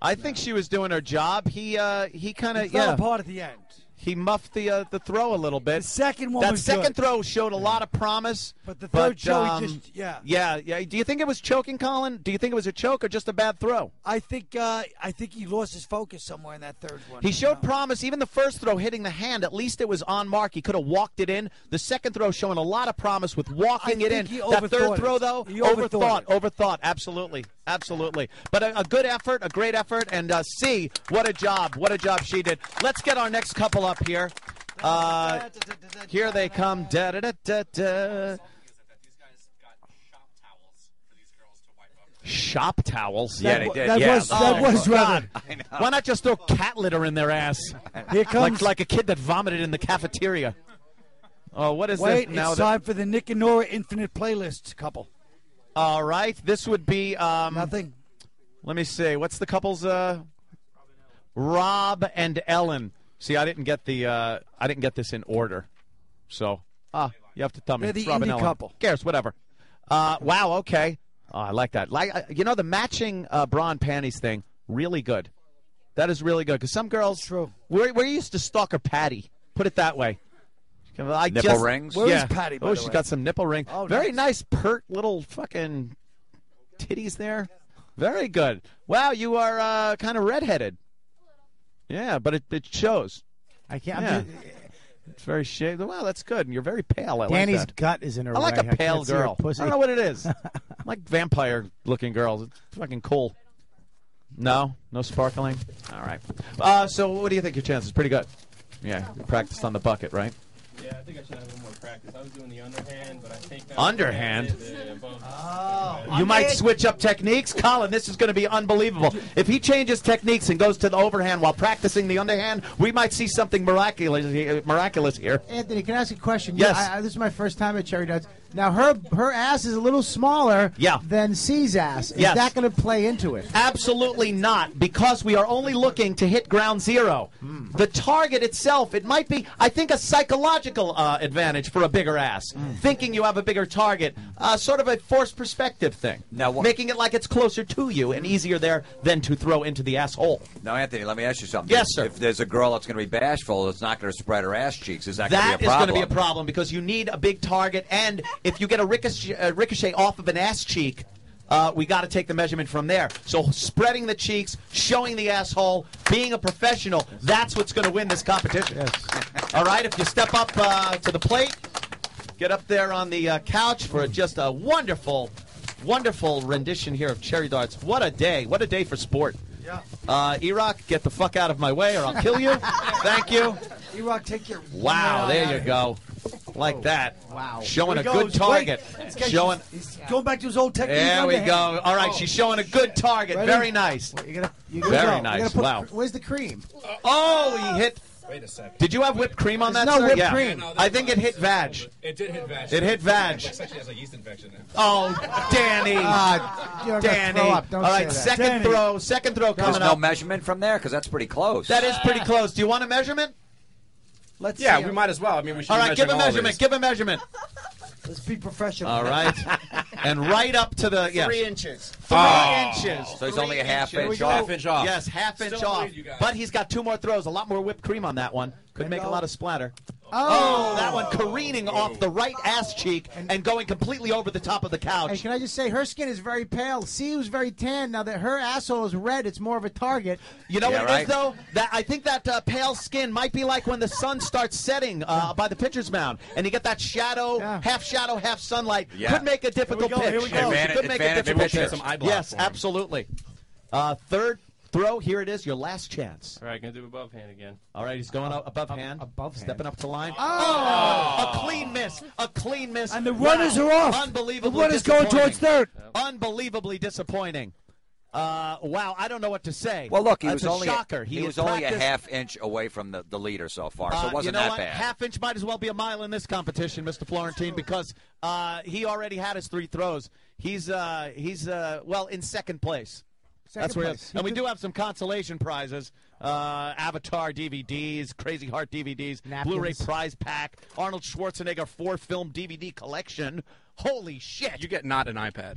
I think she was doing her job. He uh, he kind of It fell yeah. apart at the end. He muffed the uh, the throw a little bit. The second one that second good. throw showed a lot of promise. But the third show, he um, just- yeah. yeah, yeah. Do you think it was choking, Colin? Do you think it was a choke or just a bad throw? I think uh, I think he lost his focus somewhere in that third one. He showed promise. Even the first throw hitting the hand, at least it was on mark. He could have walked it in. The second throw showing a lot of promise with walking it in. That third overthought throw, though, He overthought. overthought Overthought. Absolutely. Absolutely. But a, a good effort, a great effort. And uh, C, what a job. What a job she did. Let's get our next couple up here. Uh, here they come. Da da da da da. Shop towels. That wa- that was- that Oh, was rather-. Why not just throw cat litter in their ass? Here comes- like like a kid that vomited in the cafeteria. Oh, what is Wait, this now? it's that- time for the Nick and Nora Infinite Playlist couple. All right, this would be um, nothing. Let me see. What's the couple's? Uh, Rob and Ellen. See, I didn't get the. Uh, I didn't get this in order. So ah, you have to tell me. They're the It's Rob and indie Ellen. couple. Cares, whatever. Uh, wow. Okay. Oh, I like that. Like uh, you know, the matching uh, bra and panties thing. Really good. That is really good because some girls. True. We're, we're used to stalker Patty. Put it that way. I Nipple just- rings? Where is yeah. Patty, by oh, the she's way? got some nipple ring. Oh, Very nice. nice, pert little fucking titties there. Very good. Wow, you are uh, kind of redheaded. Yeah, but it, it shows. I can't. Yeah. just- It's very shaved. Wow, that's good. And you're very pale. I Danny's like gut is in her I like way. a pale girl. I don't know what it is. I like vampire-looking girls. It's fucking cool. No, no sparkling. All right. Uh, so, what do you think your chances? Pretty good. Yeah, you practiced on the bucket, right? Yeah, I think I should have a little more practice. I was doing the underhand, but I think that Underhand? The above- oh. You might switch up techniques, Colin. This is going to be unbelievable. If he changes techniques and goes to the overhand while practicing the underhand, we might see something miraculous, miraculous here. Anthony, can I ask you a question? Yes. Yeah, I, I, this is my first time at Cherry Nuts. Now her her ass is a little smaller Yeah. than C's ass. Is Yes. that going to play into it? Absolutely not, because we are only looking to hit ground zero. The target itself, it might be, I think, a psychological uh, advantage for a bigger ass. Thinking you have a bigger target, uh, sort of a forced perspective thing. Now, wha- making it like it's closer to you and easier there than to throw into the asshole. Now, Anthony, let me ask you something. Yes, sir. If there's a girl that's going to be bashful, it's not going to spread her ass cheeks. Is that, That going is to going be to a be a problem? problem because you need a big target, and if you get a ricochet, uh, ricochet off of an ass cheek, uh, we got to take the measurement from there. So spreading the cheeks, showing the asshole, being a professional, that's what's going to win this competition. Yes. All right, if you step up uh, to the plate, get up there on the uh, couch for just a wonderful, wonderful rendition here of Cherry Darts. What a day! What a day for sport. Yeah. Uh, Erock, get the fuck out of my way, or I'll kill you. Thank you. E-Rock, take your Wow, there you go. Like that. Wow. Showing a Here he good target. Wait, Showing. He's going back to his old technique. There we underhand. go. All right, she's showing a good target. Ready? Very nice. You gotta, you Very gotta go. nice. Put- Wow. Where's the cream? Oh, he hit. Wait a second. Did you have whipped cream on There's that? no sir? whipped yeah. cream. I think it hit vag. It did hit vag. It hit vag. Lex actually has a yeast infection now. Oh, Danny. Ah, Danny. throw up. Don't All say that. second Danny. throw. Second throw There's coming no up. measurement from there because that's pretty close. That is pretty close. Do you want a measurement? Let's Yeah, see we might as well. I mean, we should All be right, give a measuring all of measurement. these. Give a measurement. Let's be professional. All right. and right up to the yes. Three inches. Three Oh. inches. So he's only a half inches. inch off. Half inch off. Yes, half inch off. lead, you guys. But he's got two more throws. A lot more whipped cream on that one. Could make a lot of splatter. Oh. that one careening off the right ass cheek and going completely over the top of the couch. Hey, can I just say her skin is very pale. See was very tan. Now that her asshole is red, it's more of a target. You know Yeah, what it is right. though? That I think that uh, pale skin might be like when the sun starts setting uh, by the pitcher's mound, and you get that shadow, half shadow, half sunlight. Yeah. Could make a difficult go, pitch. here we go. Advantage- Could make a advantage pitch. Some eye block yes, for him. absolutely. Uh, third throw. Here it is. Your last chance. All right, gonna do above hand again. All right, he's going up above hand, above stepping up to line. Oh! a clean miss, a clean miss, And the runners Wow. are off. Unbelievably The runners going towards disappointing. Unbelievably disappointing. Uh, wow, I don't know what to say. Well, look, he That's was a only shocker. he, had was only a half inch away from the, the leader so far, so uh, it wasn't you know that what? bad. Half inch might as well be a mile in this competition, Mr. Florentine, because uh, he already had his three throws. He's uh, he's uh, well in second place. Second That's where, place. He and we do have some consolation prizes: uh, Avatar DVDs, Crazy Heart DVDs, Napkins. Blu-ray prize pack, Arnold Schwarzenegger four-film DVD collection. Holy shit! You get not an iPad.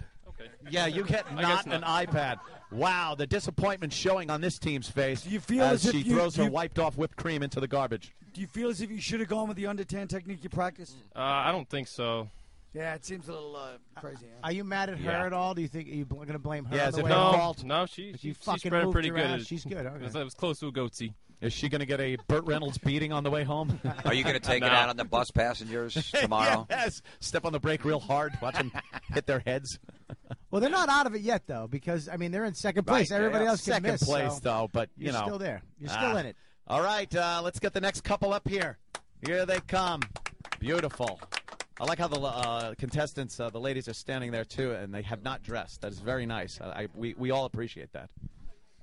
Yeah, you get I not an iPad. Wow, the disappointment showing on this team's face Do you feel as, as if she you- throws her wiped off whipped cream into the garbage. Do you feel as if you should have gone with the under 10 technique you practiced? Uh, I don't think so. Yeah, it seems a little uh, crazy. huh? Are you mad at her Yeah. at all? Do you think are you going to blame her? Yeah, is the it way her home? fault? No, she If she, you she fucking spread it pretty good. ass, she's good, It was, it was close to a goatsy. Is she going to get a Burt Reynolds beating on the way home? Are you going to take it out on the bus passengers tomorrow? yes. Step on the brake real hard. Watch them hit their heads. Well, they're not out of it yet, though, because I mean they're in second place. Right, Everybody yeah. else can second miss. place so though, but you you're know still there. You're still Ah. in it. All right, uh, let's get the next couple up here. Here they come. Beautiful. I like how the uh, contestants, uh, the ladies, are standing there too, and they have not dressed. That is very nice. I, I, we we all appreciate that.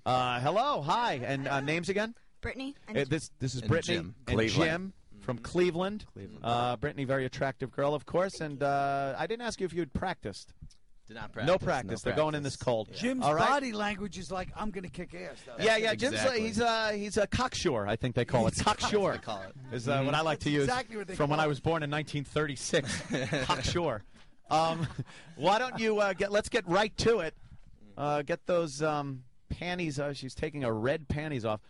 Uh, hello, hi, and uh, names again? Brittany. Uh, this this is And Brittany Jim. and Cleveland. Jim from Cleveland. Uh, Brittany, very attractive girl, of course. And uh, I didn't ask you if you had practiced. Did not No practice, practice. no They're going in this cold. Jim's All right. body language is like, I'm going to kick ass. Though. Yeah, yeah. Jim's uh, he's uh, he's a cocksure, I think they call it. Cocksure call it. is uh, what I like to use exactly what they from when call I was born in 1936. cocksure. Um, why don't you uh, get? Let's get right to it. Uh, get those um, panties. Uh, she's taking her red panties off.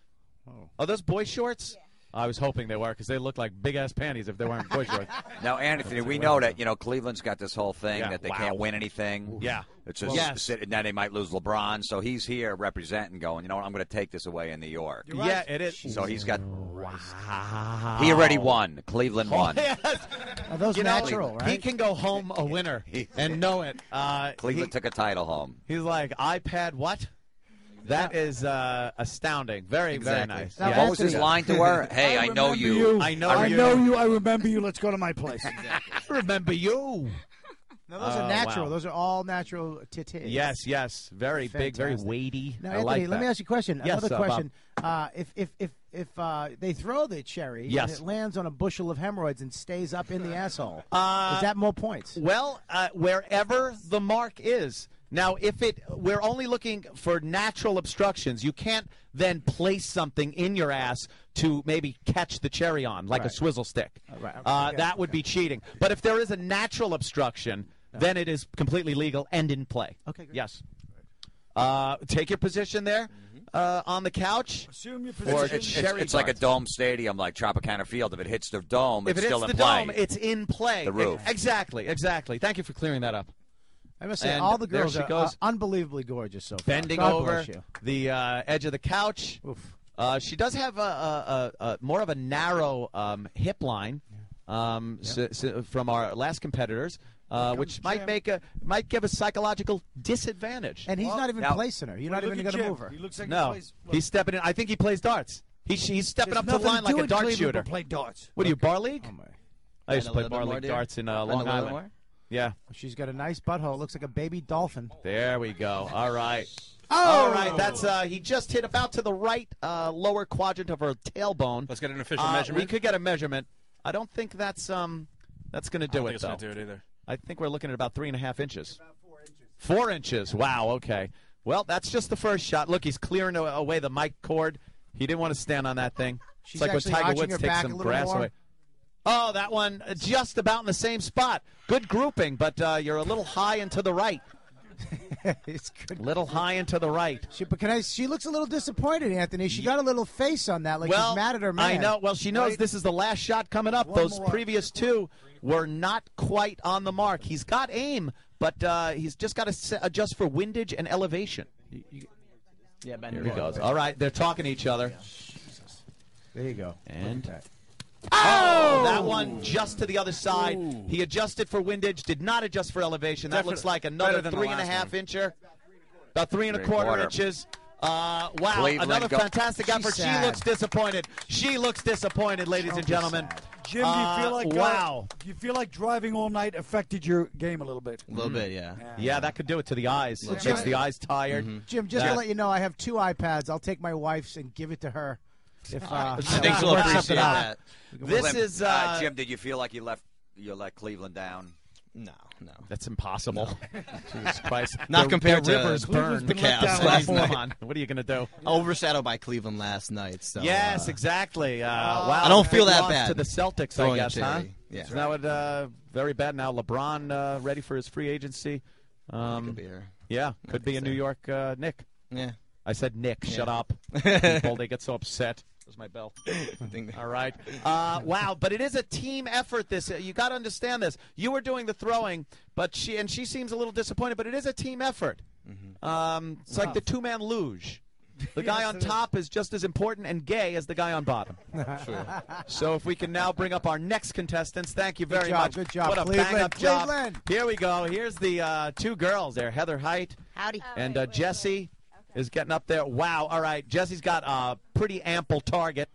Oh, are those boy shorts? I was hoping they were because they look like big ass panties if they weren't boy shorts. Now, Anthony, we know that you know Cleveland's got this whole thing Yeah, that they wow. can't win anything. Yeah. it's just Yes. sit- now they might lose LeBron, so he's here representing, going. You know what? I'm going to take this away in New York. Yeah, it is. So he's got. Wow. He already won. Cleveland won. Yes. Are those You know, natural, He can go home a winner and know it. Uh, Cleveland he- took a title home. He's like iPad. What? That is uh, astounding. Very, Exactly. very nice. Now, Yeah. what was his line to her? Hey, I, know remember you. I know I you. know you. I remember you. Let's go to my place. Remember you. No, those Oh, are natural. wow. Those are all natural titties. Yes, yes. Very big, very Fantastic. weighty. Now, I Anthony, like let me ask you a question. Yes, Another uh, Bob. question. Uh, if if if if uh, they throw the cherry Yes. and it lands on a bushel of hemorrhoids and stays up in the asshole, Uh, is that more points? Well, uh, wherever the mark is. Now, if it, we're only looking for natural obstructions. You can't then place something in your ass to maybe catch the cherry on, like a swizzle stick. right, Uh, okay, that would be cheating. But if there is a natural obstruction, then it is completely legal and in play. Okay, great. Yes. Uh, take your position there uh, on the couch. Assume your Or It's, it's, cherry it's like a dome stadium, like Tropicana Field. If it hits the dome, If it's it hits still the in play. dome, it's in play. The roof. Exactly, exactly. Thank you for clearing that up. I must say, And all the there girls she are goes. uh, unbelievably gorgeous so far. bending God over the uh, edge of the couch. Uh, she does have a, a, a, a more of a narrow um, hip line um, s- s- from our last competitors, uh, which might make a might give a psychological disadvantage. And he's not even now- placing her. You're not even going to move her. He looks like he no, plays- he's stepping in. I think he plays darts. He's, he's stepping There's up to the line like a dart shooter. play darts. What are you, bar league? Oh, my. I used to play bar league darts in uh, Long Island. Livermore? Yeah, She's got a nice butthole. Looks like a baby dolphin. there we go. All right. Oh! All right, that's uh, he just hit about to the right uh, lower quadrant of her tailbone. Let's get an official Uh, measurement. We could get a measurement. I don't think that's um that's going to do I don't it think it's though. gonna do it either. I think we're looking at about three and a half inches. Four inches. Wow. Okay. Well, that's just the first shot. Look, he's clearing a- away the mic cord. He didn't want to stand on that thing. She's it's like when actually Tiger arching Woods her takes back some little grass more. away. Oh, that one uh, just about in the same spot. Good grouping, but uh, you're a little high and to the right. it's good. Little high and to the right. She, but can I? She looks a little disappointed, Anthony. She got a little face on that, like well, she's mad at her man. I know. Well, she knows Right? this is the last shot coming up. One Those more. previous two were not quite on the mark. He's got aim, but uh, he's just got to adjust for windage and elevation. Yeah, Ben. Here he goes. All right, they're talking to each other. There you go. And oh, that one just to the other side. He adjusted for windage, did not adjust for elevation. That looks like better another than the three and a last incher, about three and a quarter, quarter. inches. Uh, wow, Cleveland another go- fantastic She's effort. She looks disappointed. She looks disappointed, ladies and gentlemen. Jim, do you Uh, feel like uh, wow? do you feel like driving all night affected your game a little bit? A little bit, yeah. Yeah, that could do it to the eyes. It makes the eyes tired. Jim, just That- to let you know, I have two iPads. I'll take my wife's and give it to her. If uh, I think know, she'll appreciate out. that. This Slim, is, uh, Jim. Did you feel like you left you let Cleveland down? No, no. That's impossible. Jesus Christ. Not Their- compared their to rivers Cleveland's burn. been let down last Come night. on. What are you going to do? Overshadowed by Cleveland last night. So yes, uh, exactly. Uh, wow, I don't feel that bad. to the Celtics, I Throwing a guess, huh? Yeah. So now it uh, very bad. Now LeBron uh, ready for his free agency. Um, Could be here. Yeah, could be a New York uh, Knick. Yeah. I said Knick. Yeah. Shut up. People, they get so upset. There's my bell. think- All right. Uh, wow, but it is a team effort. This you got to understand this. You were doing the throwing, but she and she seems a little disappointed. But it is a team effort. Mm-hmm. Um, it's like the two man luge. The guy on top is just as important and gay as the guy on bottom. So if we can now bring up our next contestants, thank you Good very job, much. good job, What a Cleveland, bang up job. Cleveland. Here we go. Here's the uh, two girls there, Heather Height Howdy. and uh, Jesse is getting up there. Wow. All right. Jesse's got a pretty ample target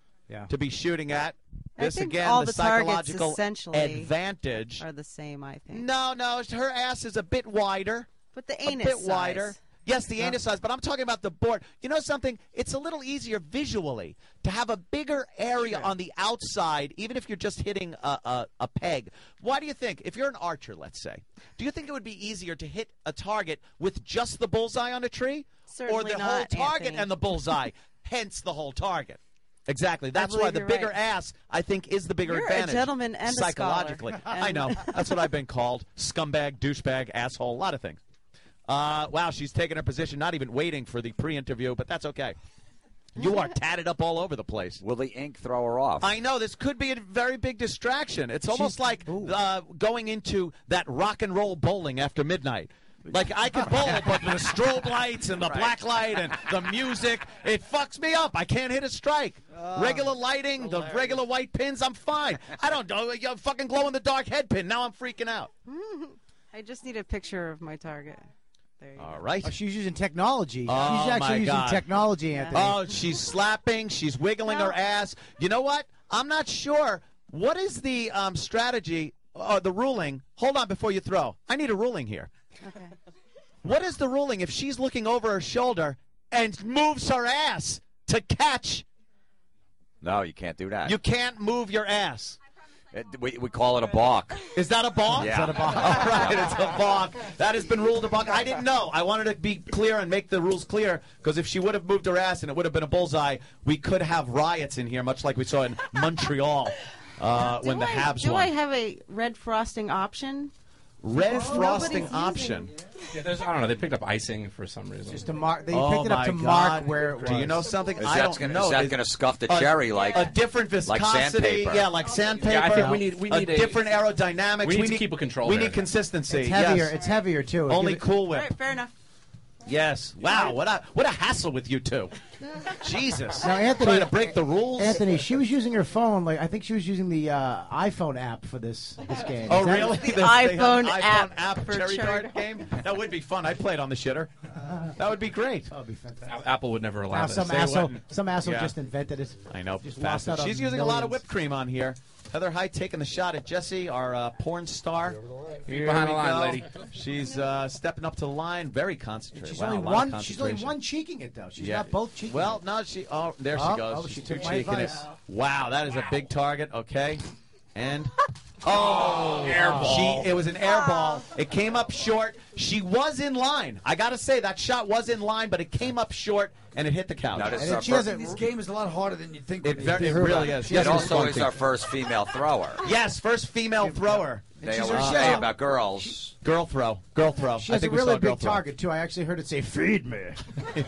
to be shooting at. I This think again, all the, the psychological essentially advantage. are the same, I think. No, no, her ass is a bit wider. But the anus a anus bit size. wider. Yes, the anus size, but I'm talking about the board. You know something? It's a little easier visually to have a bigger area on the outside, even if you're just hitting a, a, a peg. Why do you think, if you're an archer, let's say, do you think it would be easier to hit a target with just the bullseye on a tree, or Certainly the whole target Anthony. and the bullseye, hence the whole target? Exactly. That's why the bigger right. ass, I think, is the bigger You're a gentleman and a scholar. psychologically. I know. That's what I've been called: scumbag, douchebag, asshole, a lot of things. Uh, wow, she's taking her position, not even waiting for the pre-interview, but that's okay. You are tatted up all over the place. Will the ink throw her off? I know this could be a very big distraction. It's almost like uh, going into that rock and roll bowling after midnight. Like I can bowl, but the strobe lights and the black light and the music, it fucks me up. I can't hit a strike. regular lighting, the regular white pins, I'm fine. I don't know, You're fucking glow in the dark head pin. Now I'm freaking out. I just need a picture of my target. There you All right. Oh, she's using technology. Oh, she's actually my using God. technology, Anthony. Oh, she's slapping. She's wiggling her ass. You know what? I'm not sure. What is the um, strategy? Uh, the ruling. Hold on before you throw. I need a ruling here. Okay. What is the ruling if she's looking over her shoulder and moves her ass to catch? No, you can't do that. You can't move your ass. It- we, we call it a balk. Is that a balk? Yeah. Is that a balk? All right, it's a balk. That has been ruled a balk. I didn't know. I wanted to be clear and make the rules clear because if she would have moved her ass and it would have been a bullseye, we could have riots in here, much like we saw in Montreal uh, when do the I, Habs do won. I have a red frosting option? Red Oh, frosting nobody's option. Yeah, there's, I don't know. They picked up icing for some reason. Just to mark. They Oh picked it up my to God. mark where it was. Do you know something? Is I that don't gonna- know. is that Is- gonna scuff the a- cherry like- a different like viscosity? sandpaper? Yeah, like sandpaper. Yeah, I think we need- we need a, a- different aerodynamics. we need to keep a control We there. need consistency. It's heavier. Yes. It's heavier too. Only it- Cool All Whip. right, fair enough. Yes. Wow. What a what a hassle with you two. Jesus. Now, Anthony, Trying to break the rules. Anthony, she was using her phone. Like I think she was using the uh, iPhone app for this this game. Oh Is that- really? The They iPhone iPhone app app for cherry cherry card game. That would be fun. I'd play it on the shitter. That would be great. That would be fantastic. Apple would never allow Now this. some They asshole, wouldn't. some asshole Yeah. just invented it. I know. Just lost out on She's using a lot of millions. whipped cream on here. Heather Height taking the shot at Jesse, our uh, porn star. Here behind the line, go. lady. She's uh, stepping up to the line, very concentrated. She's wow, only a lot of one. She's only one cheeking it though. She's Yeah. not both cheeking. Well, it. no, she. Oh, there she Oh, goes. oh, She's she two took my cheeking it. Wow, that is a big target. Okay, and Oh, Air ball. She, it was an air ball. It came up short. She was in line. I got to say that shot was in line, but it came up short and it hit the couch. Now, this is And our she has a, this game is a lot harder than you think. It when you very- hear it really is. She It has also a is our first female thrower. Yes, first female thrower. They always a say about girls. Girl throw. Girl throw. She I has a think we saw really a girl big throw. target too. I actually heard it say "feed me."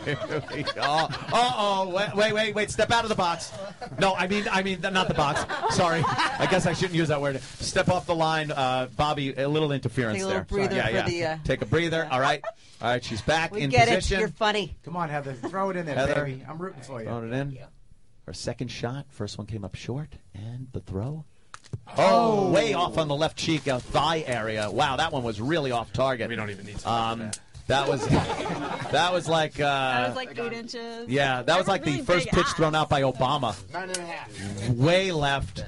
oh, oh, wait, wait, wait, wait! Step out of the box. No, I mean, I mean, not the box. Sorry, I guess I shouldn't use that word. Step off the line, uh, Bobby. A little interference Take a little there. Sorry. breather yeah, for yeah. the, uh, Take a breather. All right, all right. She's back We in get position. it. You're funny. Come on, Heather, throw it in there, Heather. baby. I'm rooting for you. Throwing it in. Her second shot. First one came up short, and the throw. Oh. Way off on the left cheek, uh, thigh area. Wow, that one was really off target. We don't even need to. Um, that was that was like uh, That was like eight inches. yeah, that was like the first pitch ass. thrown out by Obama. Nine and a half. Way left.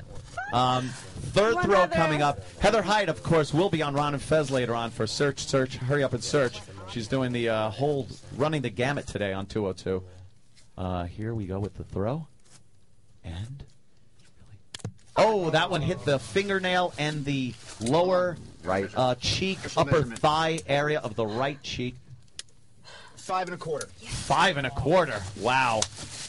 Um, third Come on, throw Heather. coming up. Heather Hyde, of course, will be on Ron and Fez later on for Search, Search, Hurry Up and Search. She's doing the uh, whole, running the gamut today on 202. Uh, here we go with the throw. And. Oh, that one hit the fingernail and the lower right uh, cheek, upper thigh area of the right cheek. Five and a quarter. Five and a quarter. Wow.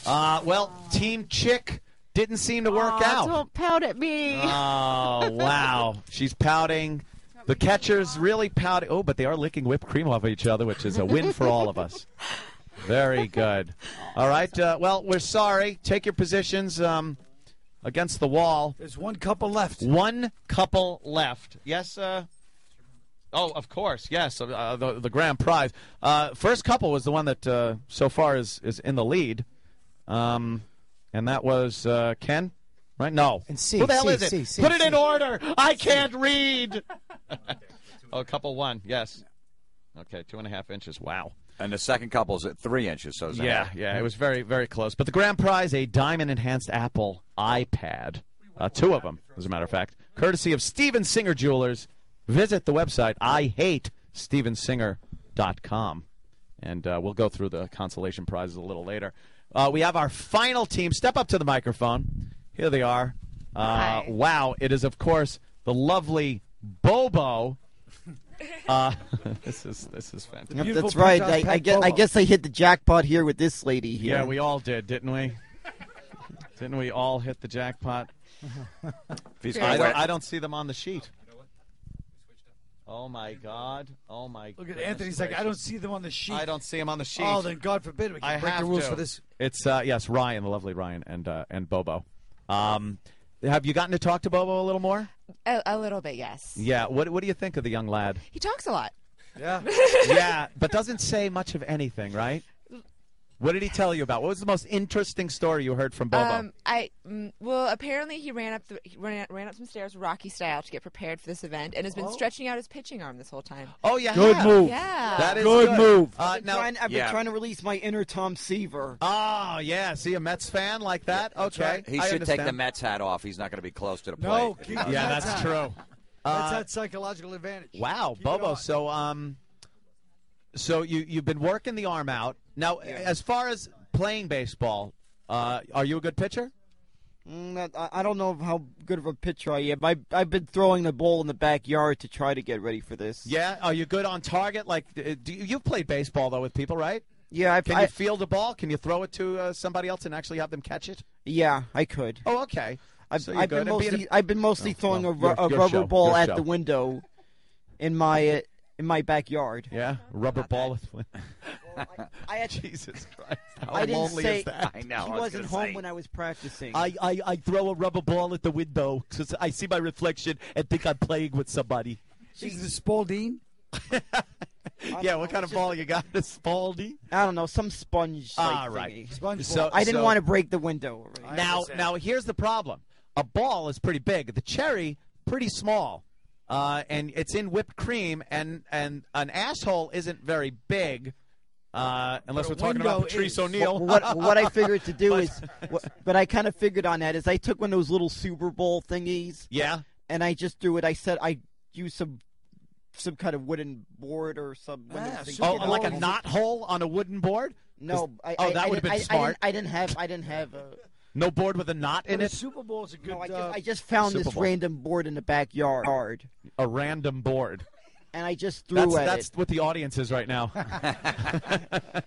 Uh, well, Team Chick didn't seem to work Aw, out. Don't pout at me. Oh, wow. She's pouting. The catcher's really pouting. Oh, but they are licking whipped cream off of each other, which is a win for all of us. Very good. All right. Uh, well, we're sorry. Take your positions um, against the wall. There's one couple left. One couple left. Yes. Uh, oh, of course. Yes. Uh, the, the grand prize. Uh, first couple was the one that uh, so far is is in the lead, um, and that was uh, Ken. Right? No. And C, Who the hell C, is it? C, C, Put it in order. I can't read. oh, couple one. Yes. Okay, two and a half inches. Wow. And the second couple is at three inches. So it's Yeah, half. yeah, it was very, very close. But the grand prize, a diamond enhanced Apple iPad. Uh, two of them, as a matter of fact, courtesy of Steven Singer Jewelers. Visit the website, I hate stevensinger.com. And uh, we'll go through the consolation prizes a little later. Uh, we have our final team. Step up to the microphone. Here they are. Uh, wow, it is, of course, the lovely Bobo. Uh, this is this is fantastic. Yep, that's right. I, I guess I guess I hit the jackpot here with this lady here. Yeah, we all did, didn't we? Didn't we all hit the jackpot? I, don't, I don't see them on the sheet. Oh my God! Oh my! God. Look at goodness Anthony's like, I don't see them on the sheet. I don't see them on the sheet. Oh, then God forbid we can I break have the rules to. for this. It's uh, yes, Ryan, the lovely Ryan, and uh, and Bobo. Um, have you gotten to talk to Bobo a little more? A, a little bit, yes. Yeah. What What do you think of the young lad? He talks a lot. Yeah. yeah, but doesn't say much of anything, right? What did he tell you about? What was the most interesting story you heard from Bobo? Um, I mm, well, apparently he ran up the ran, ran up some stairs Rocky style to get prepared for this event, and has been stretching out his pitching arm this whole time. oh yeah, Good move. Yeah, That is Good good. move. Uh, I've been, now- trying, I've been Yeah. trying to release my inner Tom Seaver. Oh yeah, see a Mets fan like that? Okay, He I should take the understand. Mets hat off. He's not going to be close to the plate. No, keep Yeah, that's hat. true. That's Uh, that psychological advantage. Wow, Keep Bobo. So um, so you you've been working the arm out now. As far as playing baseball, uh, are you a good pitcher? Mm, I, I don't know how good of a pitcher I am. I, I've been throwing the ball in the backyard to try to get ready for this. Yeah. Are you good on target? Like, uh, do you, you've played baseball though with people, right? Yeah, I've, Can I, you field a ball? Can you throw it to uh, somebody else and actually have them catch it? yeah, I could. Oh, okay. I've, So I've been good. And being a- mostly I've been mostly Oh, throwing well, a, ru- your- a your rubber show, ball at show. the window in my uh, in my backyard. Yeah, rubber ball with. I had Jesus Christ! How I didn't lonely say is that? I know. he wasn't home when I was practicing. I, I, I throw a rubber ball at the window because I see my reflection and think I'm playing with somebody. Is the Spalding? yeah, what kind of ball you got? A Spaldy? I don't know, some sponge. Like right. thingy. Sponge So- I didn't so- want to break the window. already. Now, now here's the problem. A ball is pretty big. The cherry, pretty small, uh, and it's in whipped cream. And and an asshole isn't very big, uh, unless we're talking about window Patrice is- O'Neal. Well, what, what I figured to do But- is, what, but I kind of figured on that is I took one of those little Super Ball thingies. Yeah. And I just threw it. I said I used some some kind of wooden board or some. one of those oh, like a knot hole on a wooden board? No, I, oh, I, that would have didn't- been I, I smart. didn't, I didn't have. I didn't have a. No board with a knot in it. the Super Ball is a good. No, I uh, just, I just found Super this Bowl. random board in the backyard, A random board. And I just threw That's at that's it. what the audience is right now.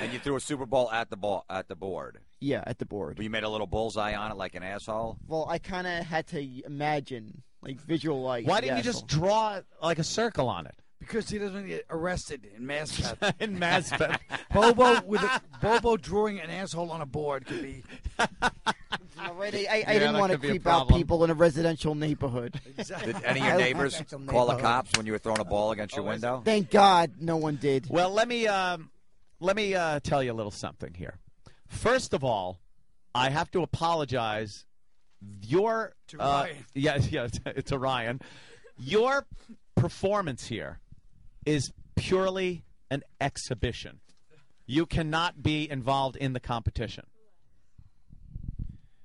And you threw a Super Ball at the ball at the board. Yeah, at the board. You made a little bullseye on it like an asshole. Well, I kind of had to imagine, like visualize. Why didn't you just draw like a circle on it? Because he doesn't get arrested in Maspeth. in Maspeth. Bobo with a, Bobo drawing an asshole on a board could be. All right, I, I, I didn't want to could be a creep out people in a residential neighborhood. Did any of your neighbors call the cops when you were throwing a ball against your window? Thank God, no one did. Well, let me um, let me uh, tell you a little something here. First of all, I have to apologize. Your To uh, Ryan. yeah, yeah, to, to Ryan. Your performance here is purely an exhibition. You cannot be involved in the competition.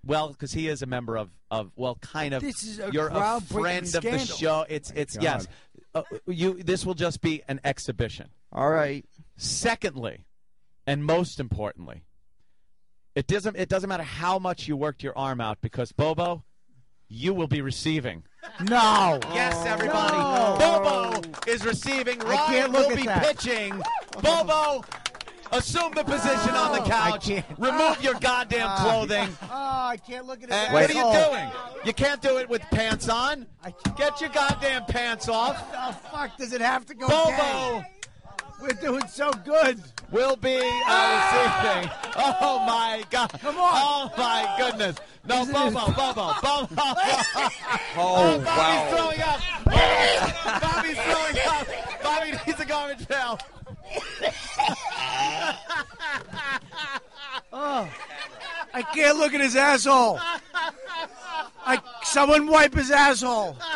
Well, because he is a member of, of well, kind of. This is a you're a friend of the scandal. show. It's it's God. yes. Uh, you this will just be an exhibition. All right. Secondly, and most importantly, it doesn't it doesn't matter how much you worked your arm out because Bobo, you will be receiving. No. Yes, oh, everybody. No. Bobo is receiving. I Ryan can't look will at be that. pitching. Bobo, assume the position on the couch. Remove your goddamn ah. clothing. Oh, I can't look at And what are you doing? You can't do it with pants on. Get your goddamn pants off. Oh, fuck, does it have to go Bobo? We're doing so good. We'll be uh, receiving. Oh my god! Come on. Oh my goodness! No, Isn't Bobo, it- Bobo, Bobo. Oh, Bobby's wow. throwing up. Oh, Bobby's throwing up. Bobby needs a garbage pail. Oh, I can't look at his asshole. I someone wipe his asshole.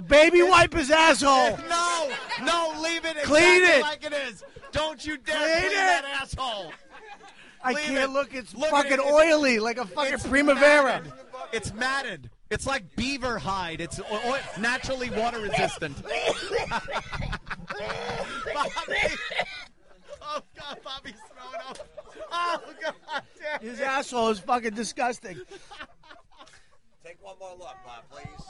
Oh, Baby, wipe his asshole. No, no, leave it Clean exactly it. like it is. Don't you dare Clean clean, it. that asshole. I Leave can't it. look. It's Look fucking it. It's- oily, like a fucking it's primavera. matted. It's matted. It's like beaver hide. It's naturally water resistant. Bobby. Oh God, Bobby's throwing up. Oh God, damn His it. asshole is fucking disgusting. Take one more look, Bob, please.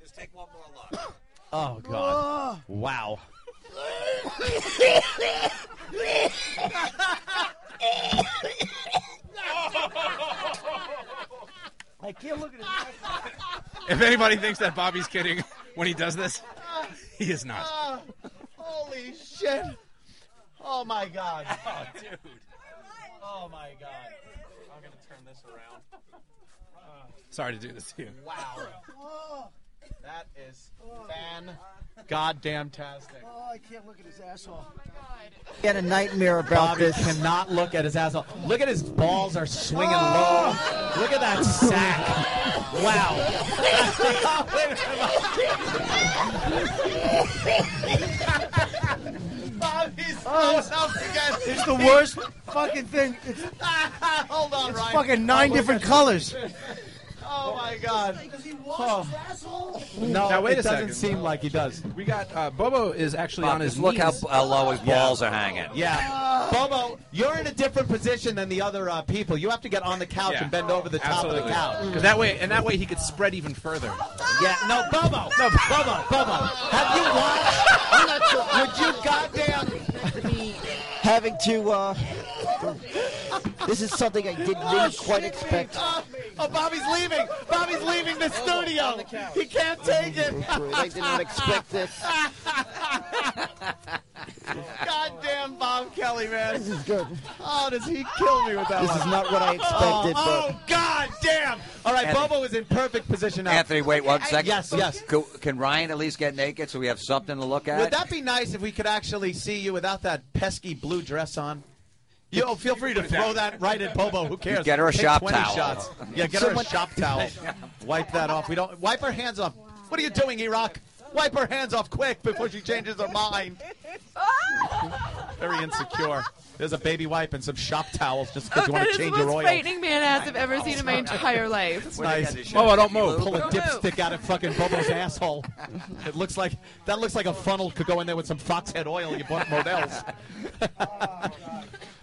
Just take one more look. Oh God. Wow. I can't look at his. If anybody thinks that Bobby's kidding when he does this, he is not. Oh, holy shit. Oh my God. Oh, dude. Oh my God. I'm gonna turn this around. Sorry to do this to you. Wow. Oh. That is oh, fan goddamn tastic. Oh, I can't look at his asshole. Oh, he had a nightmare about Bobby this. cannot look at his asshole. Look at his balls are swinging oh. low. Look at that sack. Wow. Bobby's Oh, throwing up. It's the worst fucking thing. It's, Hold on, it's Ryan. fucking nine different colors. Oh my God. Oh. Now, No, wait it a doesn't second. seem like he does. We got uh, Bobo is actually Bob, on his just look how, knees. how low his balls are hanging. Yeah, Bobo, you're in a different position than the other uh, people. You have to get on the couch Yeah. and bend over the top of the couch. Because that way, and that way he could spread even further. Yeah, no, Bobo, no, Bobo, Bobo. Have you watched? I'm not sure. Would you goddamn? Having to. uh This is something I did not quite expect. Oh, oh, Bobby's leaving. Bobby's leaving the studio. He can't take it. I did not expect this. Goddamn Bob Kelly, man. This is good. Oh, does he kill me with that This one? is not what I oh, expected, Oh, oh God damn! All right, Anthony- Bobo is in perfect position now. Anthony, wait one second. Yes, yes. Can, can Ryan at least get naked so we have something to look at? Would that be nice if we could actually see you without that pesky blue dress on? You oh, feel free to throw that right at Bobo. Who cares? Get her a Take shop 20 towel. Shots. Yeah, get her a shop towel. Wipe that off. We don't wipe her hands off. What are you doing, E-Rock? Wipe her hands off quick before she changes her mind. Very insecure. There's a baby wipe and some shop towels just because you want to is change the your most oil. frightening man ass I've ever seen in my entire life. It's nice. Oh, I don't move. Pull a Don't move. dipstick out of fucking Bobo's asshole. It looks like that looks like a funnel could go in there with some Foxhead oil you bought at Modell's. Oh,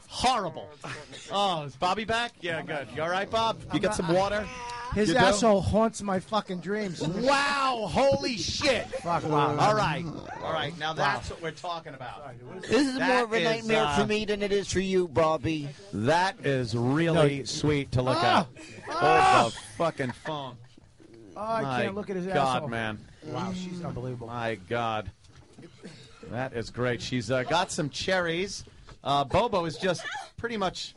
Horrible. Oh, is Bobby back? Yeah, good. You all right, Bob? You got some water? His You do? asshole haunts my fucking dreams. Wow! Holy shit! Fuck wow. All right, all right. Now that's what we're talking about. This is That more of a is, nightmare uh, for me than it is for you, Bobby. That is really sweet to look Ah! at. Hold the fucking phone. Oh, I My can't look at his God, asshole. man. Wow, she's unbelievable. My God. That is great. She's uh, got some cherries. Uh, Bobo is just pretty much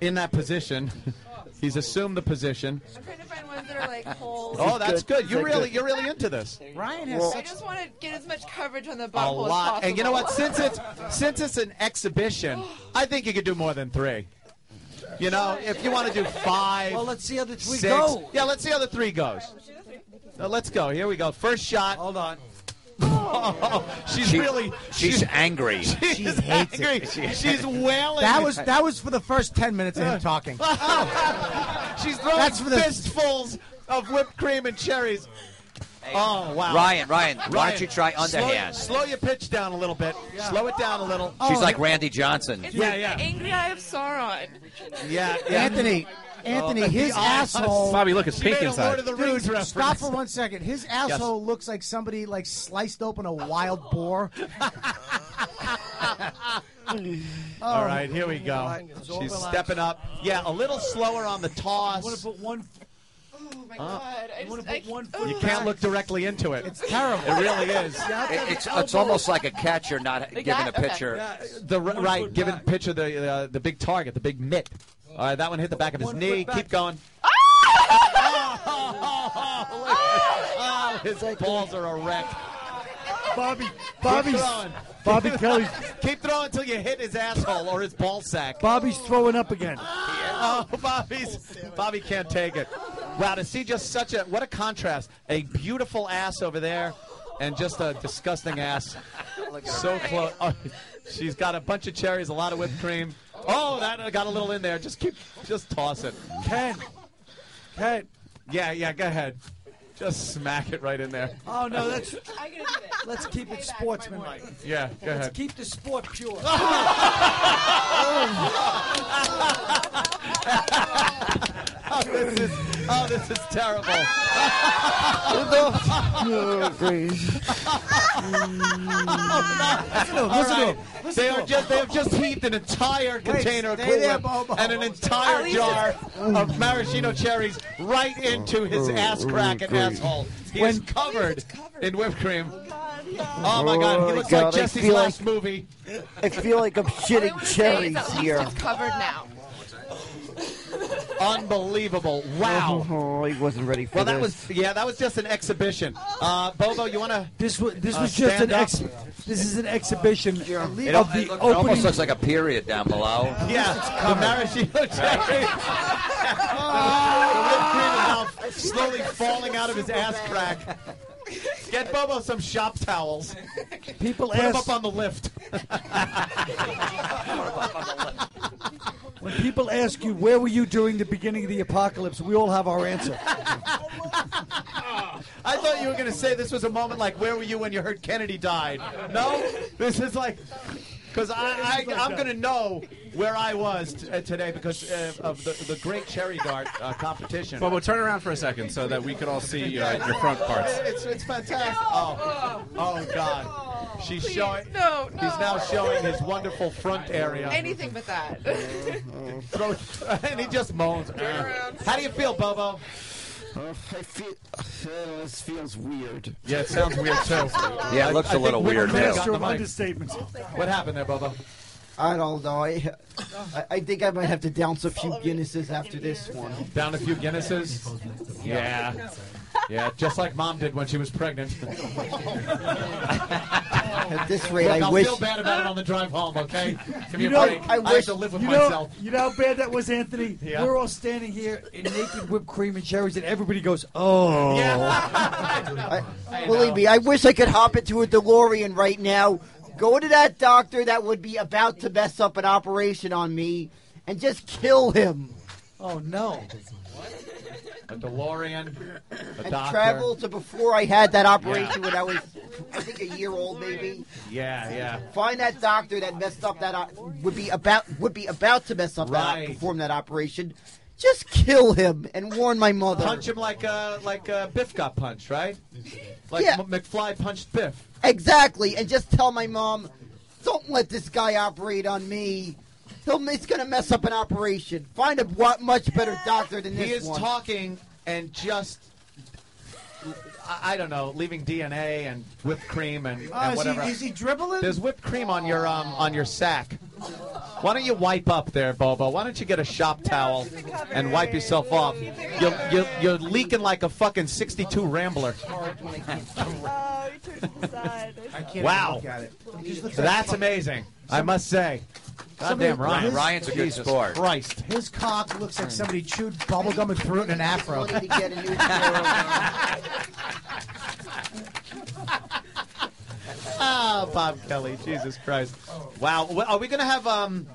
in that position. He's assumed the position. I'm trying to find ones that are like holes. Oh, that's good. You're really you're really into this. Ryan has I just want to get as much coverage on the A butthole as lot. possible. And you know what? Since it's since it's an exhibition, I think you could do more than three. You know, if you want to do five. Well, let's see how the three six- go. Yeah, let's see how the three goes. Uh, let's go. Here we go. First shot. Hold on. she's She- really she's angry. She's She hates angry. it. She's wailing. That was that was for the first ten minutes of him talking. She's throwing That's for the- fistfuls of whipped cream and cherries. Oh wow, Ryan, Ryan, why don't you try underhand? Slow, your pitch down a little bit. Slow it down a little. She's oh, like Randy Johnson. It's Yeah, like yeah. the angry eye of Sauron. Yeah, yeah. Anthony, Anthony, Oh, his asshole. Bobby, look, it's She pink made a inside. Lord of the Rings Dude, stop for one second. His asshole looks like somebody like sliced open a wild boar. All right, here we go. She's stepping up. Yeah, a little slower on the toss. I want to toss. put one. Oh my god! I I want just, to put I, one oh. foot. You can't look directly into it. It's terrible. It really is. It- it's it's almost like a catcher not giving guy- a okay. pitcher. The r- right, give it picture the uh, the big target, the big mitt. All right, that one hit the back of his One knee. foot back. Keep going. Oh, his balls are a wreck. Bobby, Keep Bobby's. Bobby Kelly, Keep throwing until you hit his asshole or his ball sack. Bobby's throwing up again. Oh, Bobby's Bobby can't take it. Wow, to see just such a what a contrast. A beautiful ass over there, and just a disgusting ass. So close. Oh, she's got a bunch of cherries, a lot of whipped cream. Oh, that uh, got a little in there. Just keep, just toss it. Ken, Ken. Yeah, yeah. Go ahead. Just smack it right in there. Oh no, that's. I'm gonna do this. Let's keep it sportsmanlike. Yeah, go Let's ahead. keep the sport pure. Oh. oh, this is, oh, this is terrible. oh, great. All right. They are just they have just heaped an entire container of stay Cool there, Whip Bobo. and an entire jar of maraschino cherries right into his ass crack and asshole. He is oh, covered in whipped cream. Oh, oh my God, he Oh, looks God, like I Jesse's feel last like- movie. I feel like I'm oh, shitting would say is cherries at least here. it's covered now. Unbelievable! Wow. Oh, he wasn't ready for that. Well, that this. was yeah, that was just an exhibition. Uh, Bobo, you want to? This was this Uh, was just an stand ex. This is an exhibition It, of the al- it opening. almost looks like a period down below. Yeah, the maraschino cherry. the whipped cream is now slowly falling out of his ass crack. Get Bobo some shop towels. People Put him ask up on the lift. when people ask you where were you during the beginning of the apocalypse. We all have our answer. I thought you were going to say this was a moment like, where were you when you heard Kennedy died? No, this is like, because I, I, I'm going to know where I was t- uh, today because uh, of the, the great cherry dart uh, competition. Bobo, turn around for a second so that we could all see uh, your front parts. It's, it's fantastic. Oh, oh God. She's Please, showing. no, no. He's now showing his wonderful front area. Anything but that. Throw, and he just moans. How do you feel, Bobo? I feel this feels weird. Yeah, it sounds weird too. Yeah, it looks a a little weird, too. Master of understatements. What happened there, Bobo? I don't know. I, I, I think I might have to down a few Guinnesses after this one. Down a few Guinnesses. Yeah. Yeah, just like mom did when she was pregnant. At this rate, Look, I I'll wish. feel bad about it on the drive home, okay? Give me You a know, break. I I, wish- have to live with You know, myself. you know how bad that was, Anthony. Yeah. We're all standing here in naked whipped cream and cherries, and everybody goes, "Oh." I, believe me, I wish I could hop into a DeLorean right now, go to that doctor that would be about to mess up an operation on me, and just kill him. Oh no. A DeLorean. A and doctor. travel to before I had that operation when I was, I think, a year old maybe. Yeah, yeah. Find that doctor that messed up that op- would be about would be about to mess up that Right. op- perform that operation. Just kill him and warn my mother. Punch him like uh, like uh, Biff got punched, right? Like Yeah. M- McFly punched Biff. Exactly, and just tell my mom, don't let this guy operate on me. He'll, he's gonna mess up an operation. Find a much better doctor than this one. He is talking and just. I I don't know, leaving DNA and whipped cream and, Oh, and is, he, whatever. is he dribbling? There's whipped cream on your um on your sack. Why don't you wipe up there, Bobo? Why don't you get a shop towel and wipe yourself off? You're, you're, you're leaking like a fucking 62 Rambler. I can't Wow. look at it. It That's amazing. I must say. Somebody- Goddamn, Ryan. his- Ryan's a good Jesus sport. Christ. His cock looks like somebody chewed bubblegum and threw it in an afro. Money to get a new Ah, Bob Kelly, Jesus Christ! Wow, Well, are we going to have um,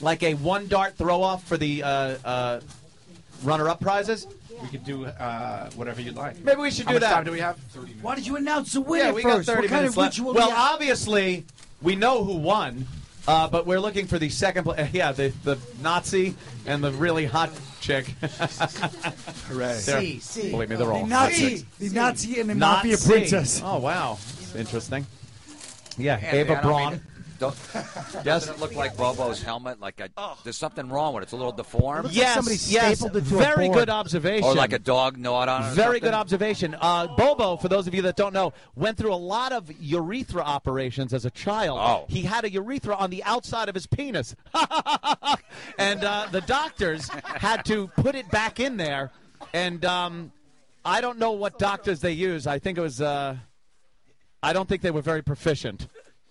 like a one dart throw off for the uh, uh, runner-up prizes? We could do uh, whatever you'd like. Maybe we should How do much that. time do we have? thirty? Why did you announce the winner yeah, we first? got 30 what kind minutes of left. ritual Well, do you have? obviously, we know who won, uh, but we're looking for the second. Pla- yeah, the the Nazi and the really hot chick. Hooray! See, see. Believe me, they're all The Nazi, hot the Nazi and the Not mafia see. princess. Oh wow, interesting. Yeah, Anthony, Eva Braun. Mean- Don't, doesn't it look like Bobo's helmet? Like a, there's something wrong with it. It's a little deformed. yes, yes, very good observation. Or like a dog gnawed on it. or Very good something. observation. Uh, Bobo, for those of you that don't know, went through a lot of urethra operations as a child. Oh. He had a urethra on the outside of his penis. and uh, the doctors had to put it back in there. And um, I don't know what doctors they use. I think it was, uh, I don't think they were very proficient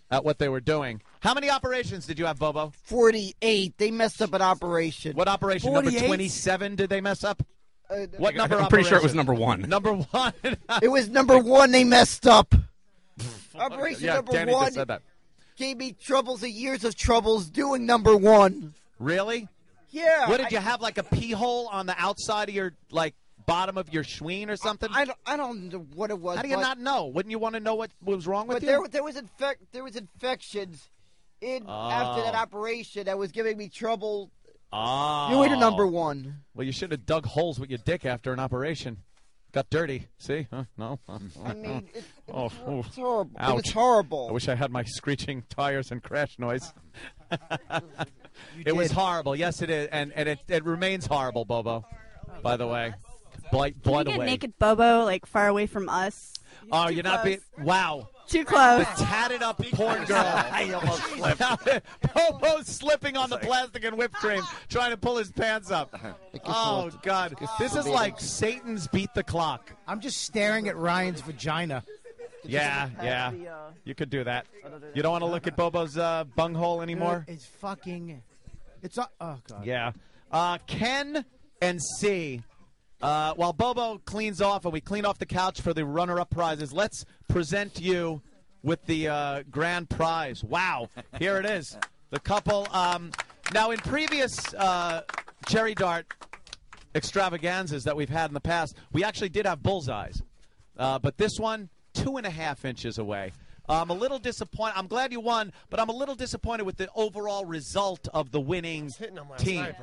at what they were doing. How many operations did you have, Bobo? 48. They messed up an operation. What operation? Number 27 did they mess up? Uh, what number? I'm pretty sure it was number one. Number one. it was number one. They messed up. Operation yeah, number Danny one just said that. gave me troubles of years of troubles doing number one. Really? Yeah. What did I- you have? Like a pee hole on the outside of your like bottom of your schween or something? I don't, I don't know what it was. How do you but, not know? Wouldn't you want to know what was wrong with But you? there, there was infec- there was infections in after that Oh. operation that was giving me trouble. Ah. oh. Doing a number one. Well, you should have dug holes with your dick after an operation. Got dirty. See? Huh? No. I mean, it, oh, ooh. it's horrible. It Ouch. was horrible. I wish I had my screeching tires and crash noise. it was horrible. Yes, it is, and and it, it remains horrible, Bobo. By the way, blood, Can blood we get away. naked Bobo like far away from us? Oh, you're not being. Wow. Too close. The tatted up porn girl. I almost slipped. Bobo's slipping on the plastic and whipped cream, trying to pull his pants up. Oh God, this is like Satan's beat the clock. I'm just staring at Ryan's vagina. Yeah, yeah. You could do that. You don't want to look at Bobo's uh, bunghole anymore. It's fucking. It's a, oh god. Yeah. Uh, Ken and C. Uh, while Bobo cleans off and we clean off the couch for the runner-up prizes, let's present you with the uh, grand prize. Wow, here it is. The couple. Um, now, in previous uh, cherry dart extravaganzas that we've had in the past, we actually did have bullseyes, uh, but this one two and a half inches away. I'm a little disappointed. I'm glad you won, but I'm a little disappointed with the overall result of the winning team. night,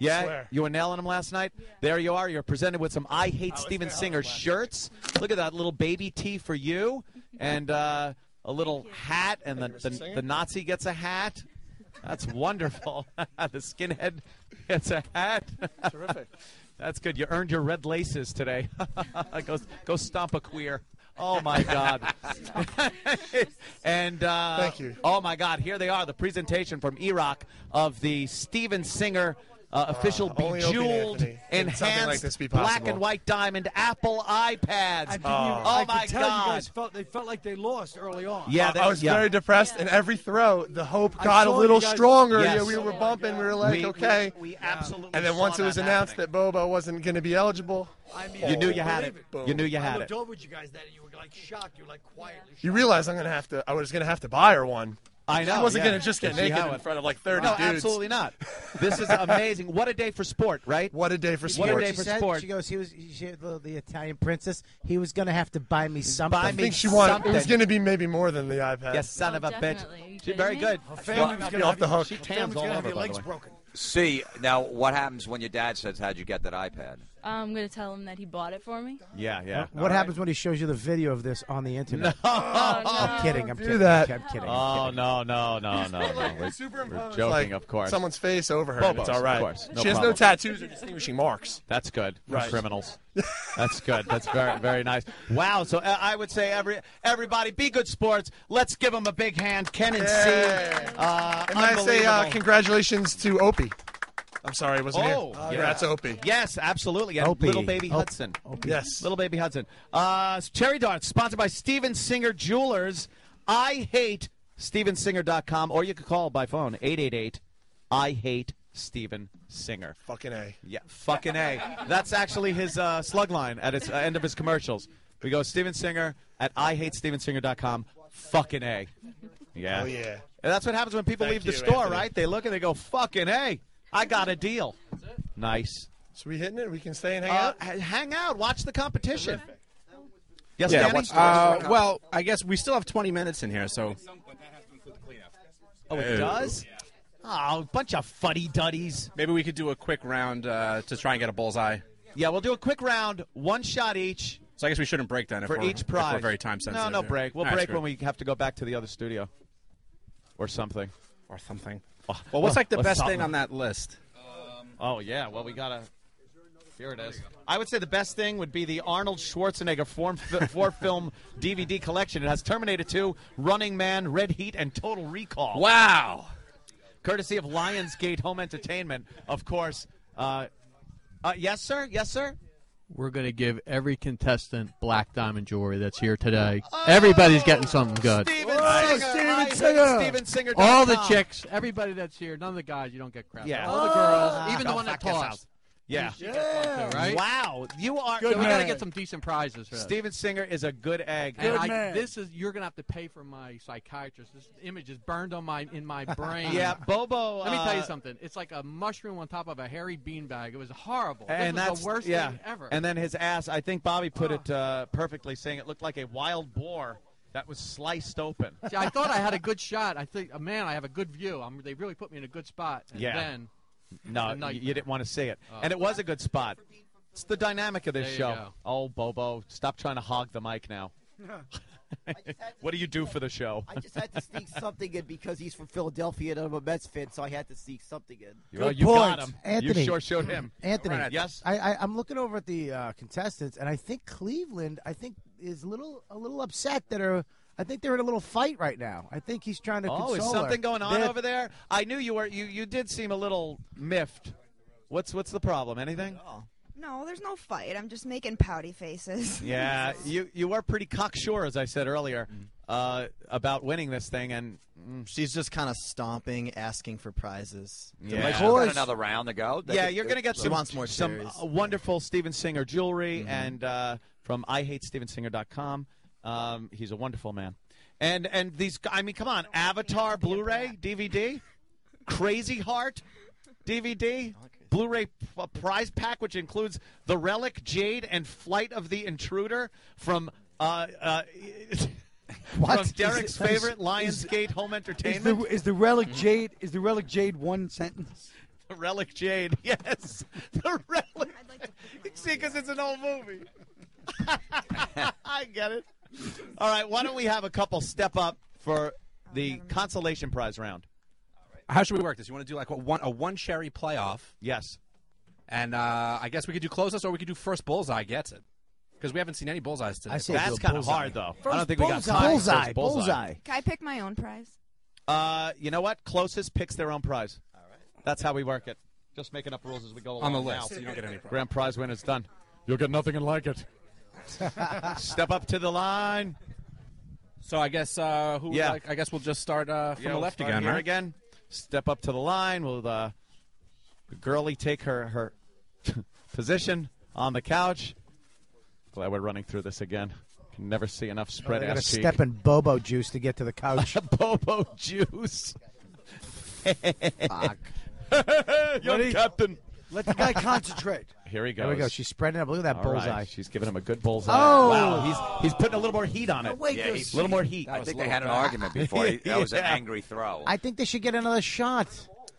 Yeah, swear. you were nailing them last night. There you are. You're presented with some "I Hate Steven Singer" shirts. Look at that little baby tee for you, and uh, a little hat, and the, the the Nazi gets a hat. That's wonderful. the skinhead gets a hat. Terrific. That's good. You earned your red laces today. go, go stomp a queer. Oh my God! and uh, Thank you. Oh my God! Here they are. The presentation from Iraq of the Steven Singer uh, official only Opie and bejeweled, Anthony can like this be black and white diamond Apple iPads. I even- oh I my could tell you God! guys felt they felt like they lost early on. Yeah, I was yeah. very depressed, and every throw, the hope got a little guys- stronger. Yes. Yeah, we were bumping. We were like, We- okay. we absolutely And then once it was that announced happening. that Bobo wasn't going to be eligible, I mean, You knew you had believe it. You knew you I had looked it. over at you guys then, and you were like shocked. You were like quietly. you realize I'm going to have to. I was going to have to buy her one. I know. She wasn't yeah. gonna just get Did naked in front of like 30 no, dudes. absolutely not. This is amazing. What a day for sport, right? What a day for sport. What a day for said- sport. She goes, he was she, the, the Italian princess. He was going to have to buy me something. I think she wanted. It was going to be maybe more than the iPad. Yes, son oh, of a bitch. She's very good. family was gonna Well, have the hook. She Her tams all gonna over. have your legs broken. See, now what happens when your dad says, How'd you get that iPad? I'm gonna tell him that he bought it for me. Yeah, yeah. What happens when he shows you the video of this on the internet? No. I'm kidding. I'm Do kidding. that. I'm kidding. Oh no no no no no! We're, Superimpose, we're joking, like, of course. Someone's face over her. Bobos, it's all right. Of course. she has problem. no tattoos or distinguishing marks. That's good. for Right. Criminals. That's good. That's very very nice. Wow. So uh, I would say every everybody be good sports. Let's give them a big hand. Ken and C. Uh, And I say uh, congratulations to Opie. I'm sorry, I wasn't Oh, here. yeah. That's Opie. Yes, absolutely. And Opie. little baby Op- Hudson. Yes. Little baby Hudson. Uh, Cherry Darts, sponsored by Steven Singer Jewelers. I hate StevenSinger.com, or you could call by phone 888 I hate Steven Singer. Fucking A. Yeah, fucking A. That's actually his uh, slug line at its uh, end of his commercials. We go Steven Singer at I hate StevenSinger.com. Fucking A. Yeah. Oh, yeah. And that's what happens when people Thank leave the you, store, Anthony. right? They look and they go, fucking A. I got a deal. Nice. So we hitting it? We can stay and hang Uh, out? hang out. Watch the competition. Yes, yeah. Danny? what's- Uh, well, I guess we still have 20 minutes in here, so. Oh, it does? Oh, bunch of fuddy duddies. Maybe we could do a quick round uh, to try and get a bullseye. Yeah, we'll do a quick round, one shot each. So I guess we shouldn't break then if for we're, each if prize. we're very time No, sensitive. no here. break. We'll All right, break screw when we have to go back to the other studio, or something, or something. Well, what's like the best something. thing on that list? Oh yeah, well we gotta. Here it is. I would say the best thing would be the Arnold Schwarzenegger four, four film DVD collection. It has Terminator 2, Running Man, Red Heat, and Total Recall. Wow. Courtesy of Lionsgate Home Entertainment, of course. Uh, uh, yes, sir. Yes, sir. We're going to give every contestant black diamond jewelry that's here today. Everybody's getting something good. Steven Whoa, Singer. Steven I hate Singer. All the chicks, everybody that's here, none of the guys, you don't get crap. Yeah. All the girls, Ah, even the one that fuck yourself. talks. Yeah. You get fun too, right? Wow, you are. Good we man. gotta gotta get get some decent prizes. For. Steven Singer is a good egg. And I, this is you're gonna have to pay for my psychiatrist. This image is burned on my in my brain. Yeah, Bobo, Let me tell you uh, something. It's like a mushroom on top of a hairy beanbag. It was horrible. and this was that's the worst yeah. thing ever. And then his ass. I think Bobby put it uh, perfectly, saying it looked like a wild boar that was sliced open. See, I thought I had a good shot. I think, oh, man, I have a good view. I'm, they really put me in a good spot. And Yeah. Then No, The night- you you didn't want to see it, Oh. and it was a good spot. It's the dynamic of this There show. go. Oh, Bobo, stop trying to hog the mic now. what do you do for the show? I just had to sneak something in because he's from Philadelphia and I'm a Mets fan, so I had to sneak something in. Well, you got him. Anthony. You sure showed him. Anthony. Right. Yes. I, I, I'm looking over at the uh, contestants, and I think Cleveland, I think, is a little a little upset that are. I think they're in a little fight right now. I think he's trying to. Oh, is console her. something going on They're- over there? I knew you were. You you did seem a little miffed. What's what's the problem? Anything? No, there's no fight. I'm just making pouty faces. Yeah, you you are pretty cocksure, as I said earlier, uh, about winning this thing, and mm, She's just kind of stomping, asking for prizes. Yeah. We've got another round to go. They yeah, could- you're going to get She some, wants more some cherries. uh, wonderful Steven Singer jewelry and uh, from IHateStevenSinger.com. Um, he's a wonderful man. And and these, I mean, come on, Avatar Blu-ray DVD, Crazy Heart DVD, Blu-ray p- uh, prize pack, which includes The Relic, Jade, and Flight of the Intruder from. Uh, uh, What? From Derek's Is it- favorite is- Lionsgate Home Is Entertainment. the, is the relic jade? Is the relic jade one sentence? The Relic Jade, yes. The Relic. See, because it's an old movie. I get it. All right, why don't we have a couple step up for the consolation prize round? How should we work this? You want to do like a one a one cherry playoff? Yes. And uh, I guess we could do closest, or we could do first bullseye gets it, because we haven't seen any bullseyes today. I say That's do a kind of bullseye. hard, though. I don't First think we got bullseye. time. for Bullseye, first bullseye. bullseye. Can I pick my own prize? Uh, you know what? Closest picks their own prize. All right. That's how we work it. Just making up rules as we go along. On the now. list, you don't get any prize. Grand prize when it's done. You'll get nothing and like it. Step up to the line. So I guess uh, who? Yeah. like- I guess we'll just start uh, from Yeah, the we'll left again, here right? again. Step up to the line. We'll the girlie take her her position on the couch. Glad we're running through this again. Never see enough Oh, spread they got to ass cheek. step in Bobo juice to get to the couch. Bobo juice. Fuck. Young captain. Let the guy concentrate. Here he goes. There we go. She's spreading up. Look at that All right, bullseye. She's giving him a good bullseye. Oh. wow. He's he's putting a little more heat on it. wait, Yeah, there's- a little more heat. I think they had an argument before. He- That was an Yeah. angry throw. I think they should get another shot.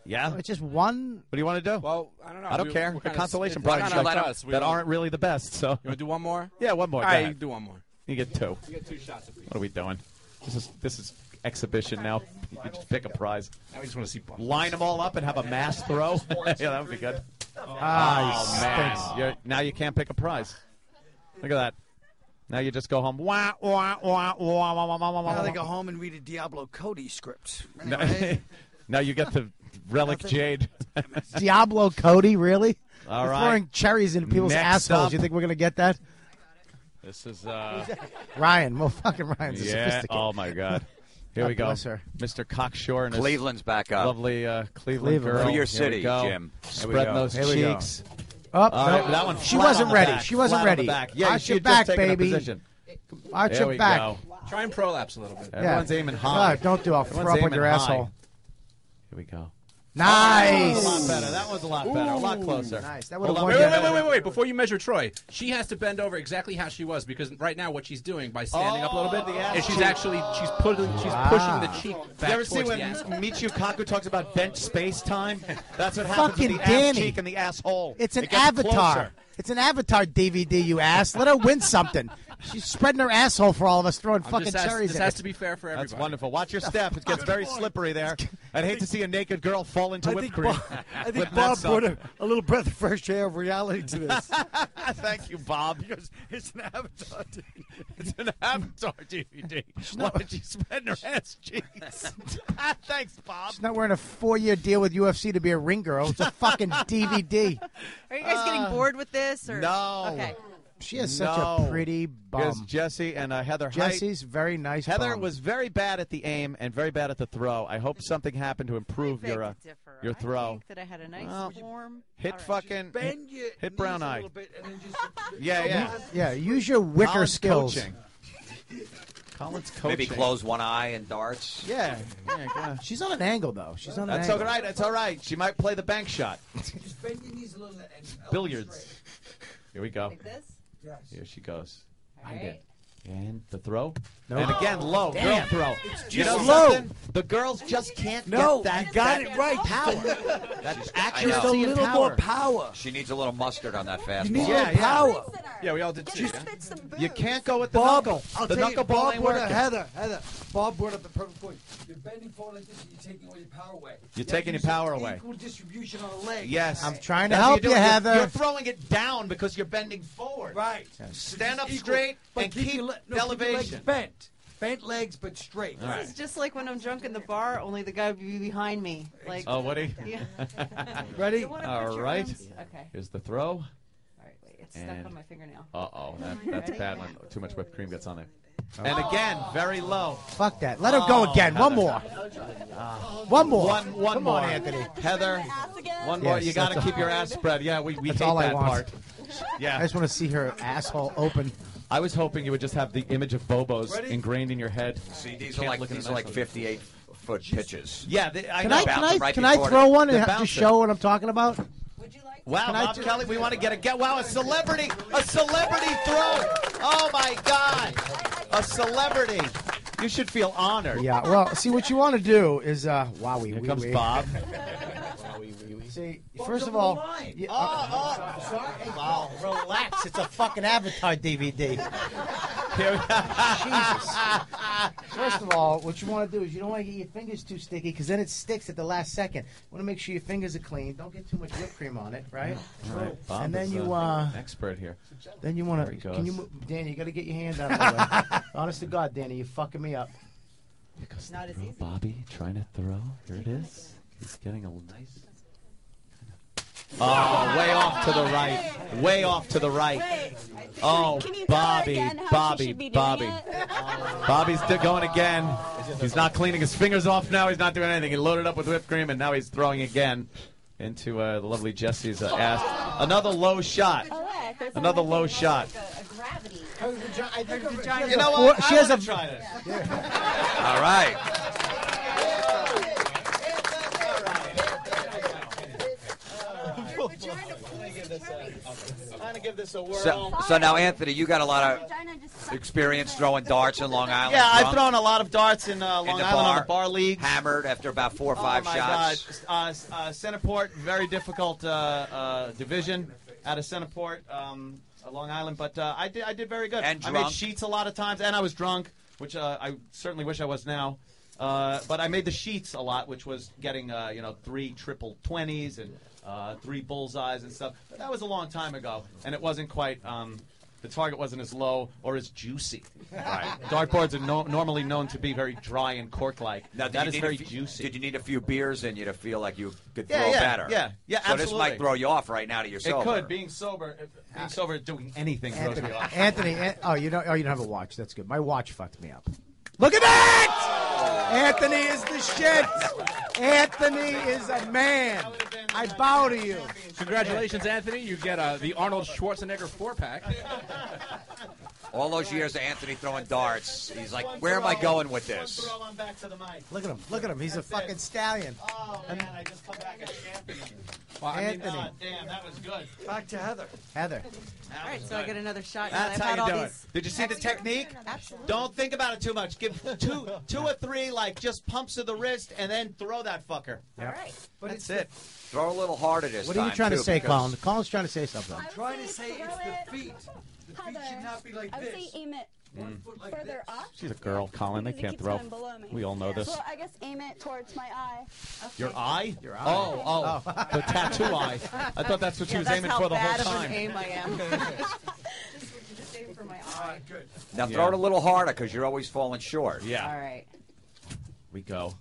Yeah. It's just one. What do you want to do? Well, I don't know. I don't We- care. we're The kinda- consolation it's prize kinda shows that- us. We that aren't really the best. So You want to do one more? yeah, one more. All Go right, ahead. do one more. You get two. You get two shots. If we What are we doing? This is this is exhibition now. You just pick a prize. Now we just want to see. bumps. Line them all up and have a mass throw. yeah, that would be good. Ah, oh man. You're- now you can't pick a prize. Look at that. Now you just go home. Wah, wah, wah, wah, wah, wah, wah, wah, Now they go home and read a Diablo Cody script. Anyway, now you get the relic jade. Diablo Cody, really? All We're right. throwing cherries into people's Next assholes. up- You think we're gonna get that? This is uh Ryan, well, fucking Ryan's a yeah. sophisticated. Oh my God. Here God we go. bless her. Mr. Cockshore and his Cleveland's back up. lovely uh, Cleveland, Cleveland. girl. For your Here we city, go. Jim. Here we Spreading those Here we go. cheeks. Oh, All no. that one she wasn't on the ready. back. She wasn't Flat ready. the back. Yeah, Arch your back, just taken a baby. position. Arch your back. go. Try and prolapse a little bit. Everyone's Yeah. aiming high. Ah, don't do. I'll Everyone's throw up on your high. asshole. Here we go. Nice. That was a lot better. That was a lot better. A lot closer. Nice. That would've Wait, wait, wait, wait, wait, wait! Before you measure Troy, she has to bend over exactly how she was because right now what she's doing by standing up a little bit Oh, is she's cheek. actually she's putting she's Wow. pushing the cheek back you ever see when. Michio Kaku talks about bench space time? That's what happens Fucking with the Danny. ass cheek and the asshole. It's an It avatar. closer. It's an avatar DVD, you ass. Let her win something. She's spreading her asshole for all of us, throwing I'm fucking just cherries this at has it. to be fair for everybody. That's wonderful. Watch your step. It gets very slippery there. I'd hate to see a naked girl fall into I whipped cream. Bob, I think Bob nuts brought a, a little breath of fresh air of reality to this. Thank you, Bob. because it's an avatar. DVD. It's an Avatar DVD. Why did she spend her ass cheeks? Thanks, Bob. She's not wearing a four-year deal with UFC to be a ring girl. It's a fucking DVD. Are you guys getting uh, bored with this? Or? No. Okay. She has such No. a pretty Here's bum. Jesse and uh, Heather. Height. Jesse's very nice. Heather bum. was very bad at the aim and very bad at the throw. I hope something happened to improve your uh, to differ. your I throw. think that I had a nice Well, form. Hit All right. fucking Bend your hit brown knees eye. little bit and then just Yeah, yeah. Yeah, use your wicker Colin's skills. Coaching. Colin's coaching. Maybe close one eye and darts. Yeah, yeah. yeah. She's on an angle though. She's on an That's all angle. right. That's all right. She might play the bank shot. just bend your knees a little and Billiards. Here we go. Like this? Yes. Here she goes. All right. it. And the throw. Nope. And again, low. Damn. Girl throw. you know low. something? The girls just can't No, get that. you got that it right. Power. That's Just a accuracy and little power. more power. She needs a little mustard on that fastball. You need Yeah, a yeah. power. Yeah, we all did too. yeah? You can't go with the Bob, knuckle. I'll the tell knuckle you, ball Bob ain't working. Heather, Heather, Bob brought up the perfect point. You're bending forward like this, and you're taking all your power away. You're You taking your power away. Equal distribution on the leg. Yes. I'm trying to That's help you're you, doing. You're- Heather. You're throwing it down because you're bending forward. Right. Stand up Equal. straight But and keep keep your le- no, the keep your legs elevation. bent. Bent legs, but straight. This is just like when I'm drunk in the bar, only the guy would be behind me. Like, Oh, Woody. Yeah. Ready? You wanna All put your right. arms- Okay. Here's the throw. All right, wait. It's stuck on my fingernail. Uh oh, that, that's Ready? bad when too much whipped cream gets on there. And again, very low. Fuck that. Let her go Oh, again. One Heather. more. One more. One, one Come more, on, Anthony. Heather, one more. Yes, you got to that's keep your ass spread. Yeah, we, we That's hate all I that want. part. Yeah. I just want to see her asshole open. I was hoping you would just have the image of Bobos Ready? ingrained in your head. See, these Can't are like look at these a are like nice 58 foot pitches. Yeah, they, I Can know. I, can Bounce I, right can I before throw the- one the and bouncer. just show what I'm talking about? Wow, Can I Bob ju- Kelly, we want to get a get. Wow, a celebrity, a celebrity throw. Oh my God, a celebrity. You should feel honored. Yeah. Well, see what you want to do is uh, wowie. Here wee, comes wee. Bob. See, first of all, you- uh, wow, relax. It's a fucking Avatar DVD. Jesus. First of all, what you want to do is you don't want to get your fingers too sticky because then it sticks at the last second. You want to make sure your fingers are clean. Don't get too much whipped cream on it, right? All right, Bob and then is, you uh, uh, expert here. then you want to. Can you, move, Danny? You got to get your hand out of the way. Honest to God, Danny, you're fucking me up. Not as easy. Bobby trying to throw. Here it is. He's getting a nice. Oh, way off to the right. Way off to the right. Oh, Bobby, Bobby, Bobby. Bobby's going again. He's not cleaning his fingers off now. He's not doing anything. He loaded up with whipped cream, and now he's throwing again into uh, the lovely Jesse's uh, ass. Another low shot. Another low shot. I think of vagina. You know what? She has a. try this. All right. I'm gonna give this a whirl. So, so now, Anthony, you got a lot of experience throwing darts in Long Island. yeah, I've thrown a lot of darts in uh, In Long the Island on bar, the bar league. Hammered after about four or five oh my shots. God. Uh, uh, Centerport, very difficult uh, uh, division out of Centerport, um, uh, Long Island. But uh, I did, I did very good. And I made sheets a lot of times, and I was drunk, which uh, I certainly wish I was now. Uh, but I made the sheets a lot, which was getting uh, you know three triple twenties and uh, three bullseyes and stuff. But that was a long time ago, and it wasn't quite. Um, the target wasn't as low or as juicy. Right. Dartboards are no- normally known to be very dry and cork-like. Now, did that you is need a very few- juicy. Did you need a few beers in you to feel like you could Yeah, throw yeah, better? yeah, yeah, So this might throw you off right now to your It could. Being sober, being sober, doing anything throws Anthony, me off. Anthony, An- oh, you don't. Oh, you don't have a watch. That's good. My watch fucked me up. Look at that! Anthony is the shit. Anthony is a man. I bow to you. Congratulations, Anthony. You get uh, the Arnold Schwarzenegger four pack. All those years of Anthony throwing darts, he's like, where am I going with this? Look at him. Look at him. He's a fucking stallion. Oh man, I just come back a champion. Well, I mean, Anthony. Uh, oh, damn, that was good. Back to Heather. Heather. All right, so I get another shot. That's I've how had you all do it. Did you see the technique? Absolutely. Don't think about it too much. Give two, two or three, like just pumps of the wrist, and then throw that fucker. All right. But That's it. Throw a little harder this What are you time, trying to too, say, because- Colin? Colin's trying to say something. I'm trying to say it's the feet. The feet should not be like I would this. say aim it One mm. foot like further this. up. She's a girl, Colin. They because it can't keeps throw. going below me. We all know this. So I guess aim it towards my eye. Your eye? Your eye. Oh, oh, oh, the tattoo eye. I thought that's what she was aiming for the bad whole of time. an aim I am. Just aim for my eye. good. Now Yeah. throw it a little harder because you're always falling short. Yeah. All right. We go.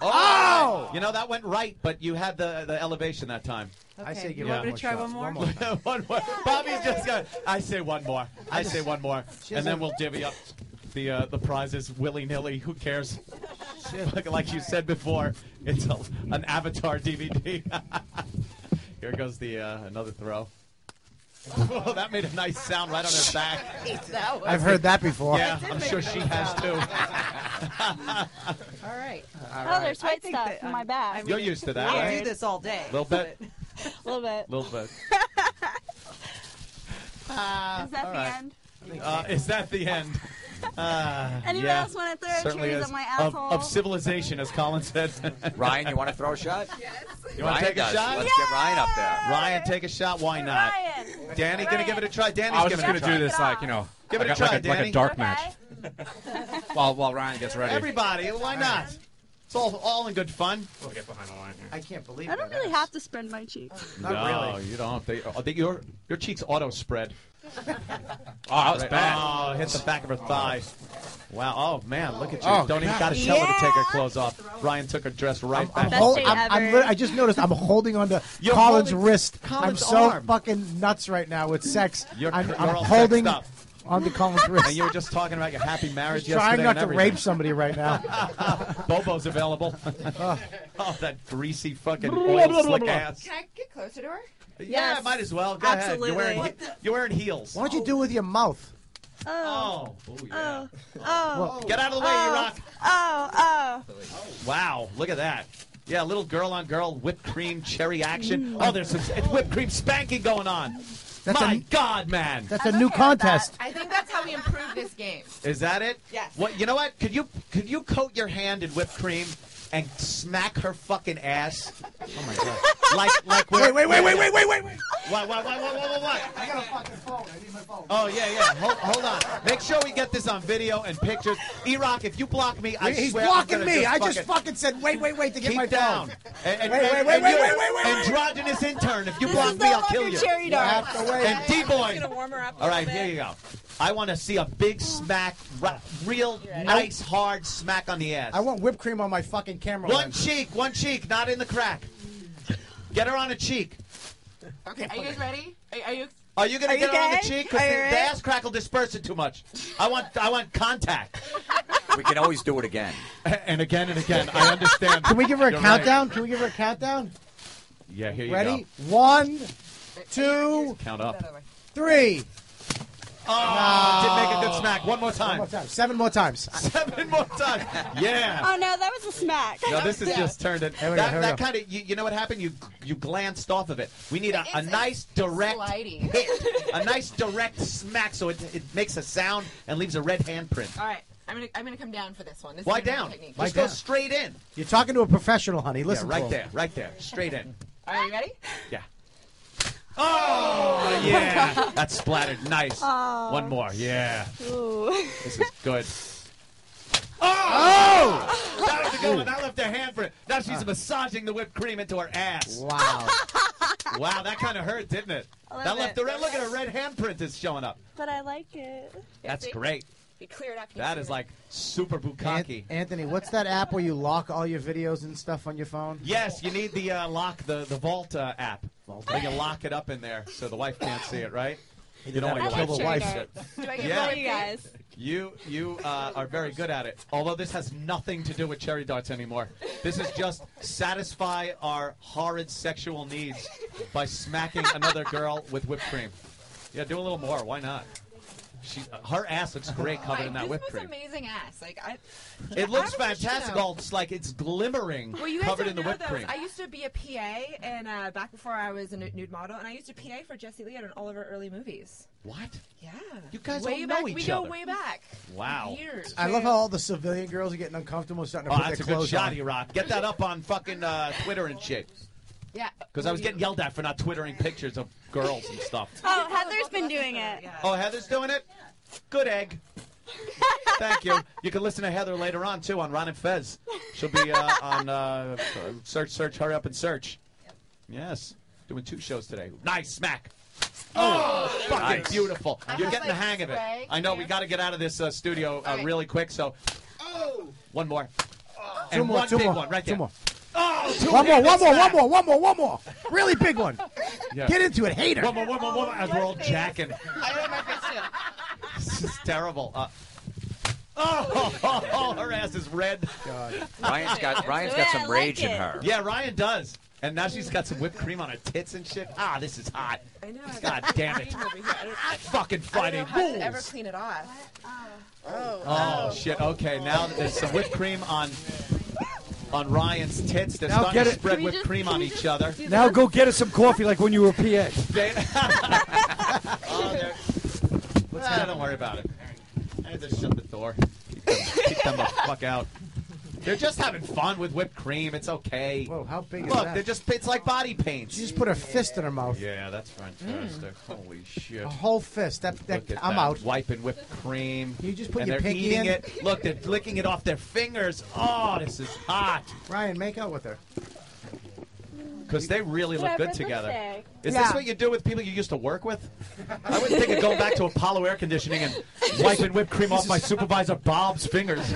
Oh! You know that went right, but you had the the elevation that time. Okay. I say give you want me one to try shot. one more? One more. one more. Bobby's just got. I say one more. I say one more, and then we'll divvy up the uh, the prizes willy nilly. Who cares? like, like you said before, it's a, an Avatar DVD. Here goes the uh, another throw. Oh, that made a nice sound right on her back. That was- I've heard that before. Yeah, That I'm sure she has sound. too. All right. Oh, there's I white think stuff that, in my um, back. I mean, You're used to that, I right? do this all day. A little bit, A little bit. A little bit. Is that all the right. end? Uh, is that the end? Uh, Anyone yeah, else wanna throw certainly cherries is. on my Of, asshole? of civilization, as Colin said. Ryan, you want to throw a shot? You want Ryan to take a does. shot? Let's get Ryan up there. Ryan, take a shot. Why not? Ryan. Danny, gonna give it a try. Danny's I was giving just gonna do this like you know, Give it a like, try, like, a, like a dark Okay. match while while Ryan gets ready. Everybody, why not? It's all all in good fun. We'll get behind the line here. I can't believe I don't really have to spread my cheeks. Uh, not no, really. you don't. They, oh, they, your your cheeks auto spread. Oh, that was bad. Oh, hit the back of her thigh. Wow. Oh man, look at you. Oh, don't even got to tell her to take her clothes off. Ryan took her dress right I'm, back. hol- day I'm, I'm ever. I just noticed I'm holding onto You're Colin's holding wrist. Colin's I'm so arm. fucking nuts right now with sex. You're- I'm, you're I'm all holding sexed the onto Colin's wrist. And you were just talking about your happy marriage Just trying not and to everything. rape somebody right now. Bobo's available. oh, that greasy fucking oil slick ass. Can I get closer to her? Yeah, Yes. might as well. Go ahead. Absolutely. You're wearing, he- you're wearing heels. Why don't you do with your mouth? Oh. Oh, Ooh, yeah. Oh. Oh. Get out of the way, you oh. rock. Oh, oh. Oh. Wow, look at that. Yeah, little girl on girl whipped cream cherry action. Oh, there's some it's whipped cream spanking going on. That's My a- God, man. That's a new contest. I think that's how we improve this game. Is that it? Yes. What? You know what? Could you could you coat your hand in whipped cream and smack her fucking ass? Oh my God! Like like Wait, wait, wait, wait, wait, wait, wait, wait. What what what what what what? I got a fucking phone. I need my phone. Oh yeah yeah. Hold, hold on. Make sure we get this on video and pictures. E-Rock, if you block me, I He's swear I'm blocking gonna me. I just fucking fucking said, wait, wait, wait, to get keep my down. phone. And, and, Wait, and, wait, wait, and wait, you- wait, wait, wait, wait. Androgynous intern. If you This block is me, no I'll kill longer you. cherry You dart. have to wait. And D-boy. Gonna warm her up a All little right, bit. here you go. I want to see a big smack, ri- real nice hard smack on the ass. I want whipped cream on my fucking camera. One lens. cheek, one cheek, not in the crack. Get her on a cheek. Okay, are you guys ready? Are, are you? Are you gonna Are you get her on the cheek? Because Are the, you the ready? ass crack will disperse it too much. I want, I want contact. We can always do it again. And again and again. I understand. Can we give her a You're countdown? Can we give her a countdown? Yeah, here you Ready? go. Ready? One, two, Count up. three. Oh, didn't make a good smack. One more time. One more time. Seven more times. Seven more times. Yeah. Oh no, that was a smack. No, this is Yeah. just turned it. Here we go, That, here we that go. kind of you, you know what happened? You you glanced off of it. We need a, a nice direct slidey. hit, a nice direct smack, so it, it makes a sound and leaves a red handprint. All right, I'm gonna I'm gonna come down for this one. This Why is my down? technique. Just go straight in. You're talking to a professional, honey. Listen yeah, right to him. there, right there, straight in. All right, you ready? Yeah. Oh yeah, that splattered. Nice. Aw. One more. Yeah. Ooh. This is good. Oh! oh! That was a good one. That left her hand for it. Now she's massaging the whipped cream into her ass. Wow. Wow, that kind of hurt, didn't it? That left it. the red. Look at her red handprint is showing up. But I like it. That's see? great. You clear it up. you That see is it. like super An- bukkake. Anthony, what's that app where you lock all your videos and stuff on your phone? Yes, you need the uh, lock, the the Vault uh, app. Where you lock it up in there so the wife can't see it, right? You don't want to kill the to wife. it. Do I get Yeah. you guys. You you uh, are very good at it. Although this has nothing to do with cherry darts anymore. This is just satisfy our horrid sexual needs by smacking another girl with whipped cream. Yeah, do a little more. Why not? She, her ass looks great covered in that this whipped was cream. amazing ass. Like I. It looks I was fantastic. All it's like it's glimmering, Well, you guys covered don't in the know whipped those. cream. I used to be a PA, and uh, back before I was a nu- nude model, and I used to PA for Jesse Lee in all of her early movies. What? Yeah. You guys way all back, know We each go other. way back. Wow. Years. I love how all the civilian girls are getting uncomfortable and starting to Oh, put that's a their good clothes shot, on. E-Rock. Get that up on fucking uh, Twitter and shit. Yeah. Because I was getting yelled at for not twittering pictures of girls and stuff. Oh, Heather's been doing it. Oh, Heather's doing it? Good egg. Thank you. You can listen to Heather later on, too, on Ron and Fez. She'll be uh, on uh, Search, Search, Hurry Up and Search. Yes. Doing two shows today. Nice smack. Oh, fucking Nice. beautiful. I You're getting the hang of it. spray I know we got to get out of this uh, studio uh, All right. really quick, so. One more. Two and more, one two big more, one right two more. Oh, two One more, one more, one more, one more, one more. Really big one. Yeah. Get into it, hater. One more, one more, one more, as we're all jacking. I know my face too. This is terrible. Uh, oh, her ass is red. Ryan's got Ryan's got Yeah, I some like rage in her. Yeah, Ryan does. And now she's got some whipped cream on her tits and shit. Ah, this is hot. I know. I God damn it. cream over. I don't, Fucking I Friday don't how to ever clean it off. Oh. Oh shit. Okay, now there's some whipped cream on on Ryan's tits. They're Now starting get to it. spread Can whipped cream on each other. Now go get us some coffee like when you were PA. Oh, they're- Ah, don't worry about it. I had to shut the door. Keep them, keep them the fuck out. They're just having fun with whipped cream. It's okay. Whoa, how big is Look, that? they're just it's like body paint. She just put her fist in her mouth. Yeah, that's fantastic. Mm. Holy shit. A whole fist. That, that Look at I'm that. out. Wiping whipped cream. You just put and your they're pinky eating in? it. Look, they're licking it off their fingers. Oh, this is hot. Ryan, make out with her. Because they really look good together. birthday. Is Yeah. this what you do with people you used to work with? I wouldn't think of going back to Apollo Air Conditioning and wiping whipped cream off my supervisor Bob's fingers.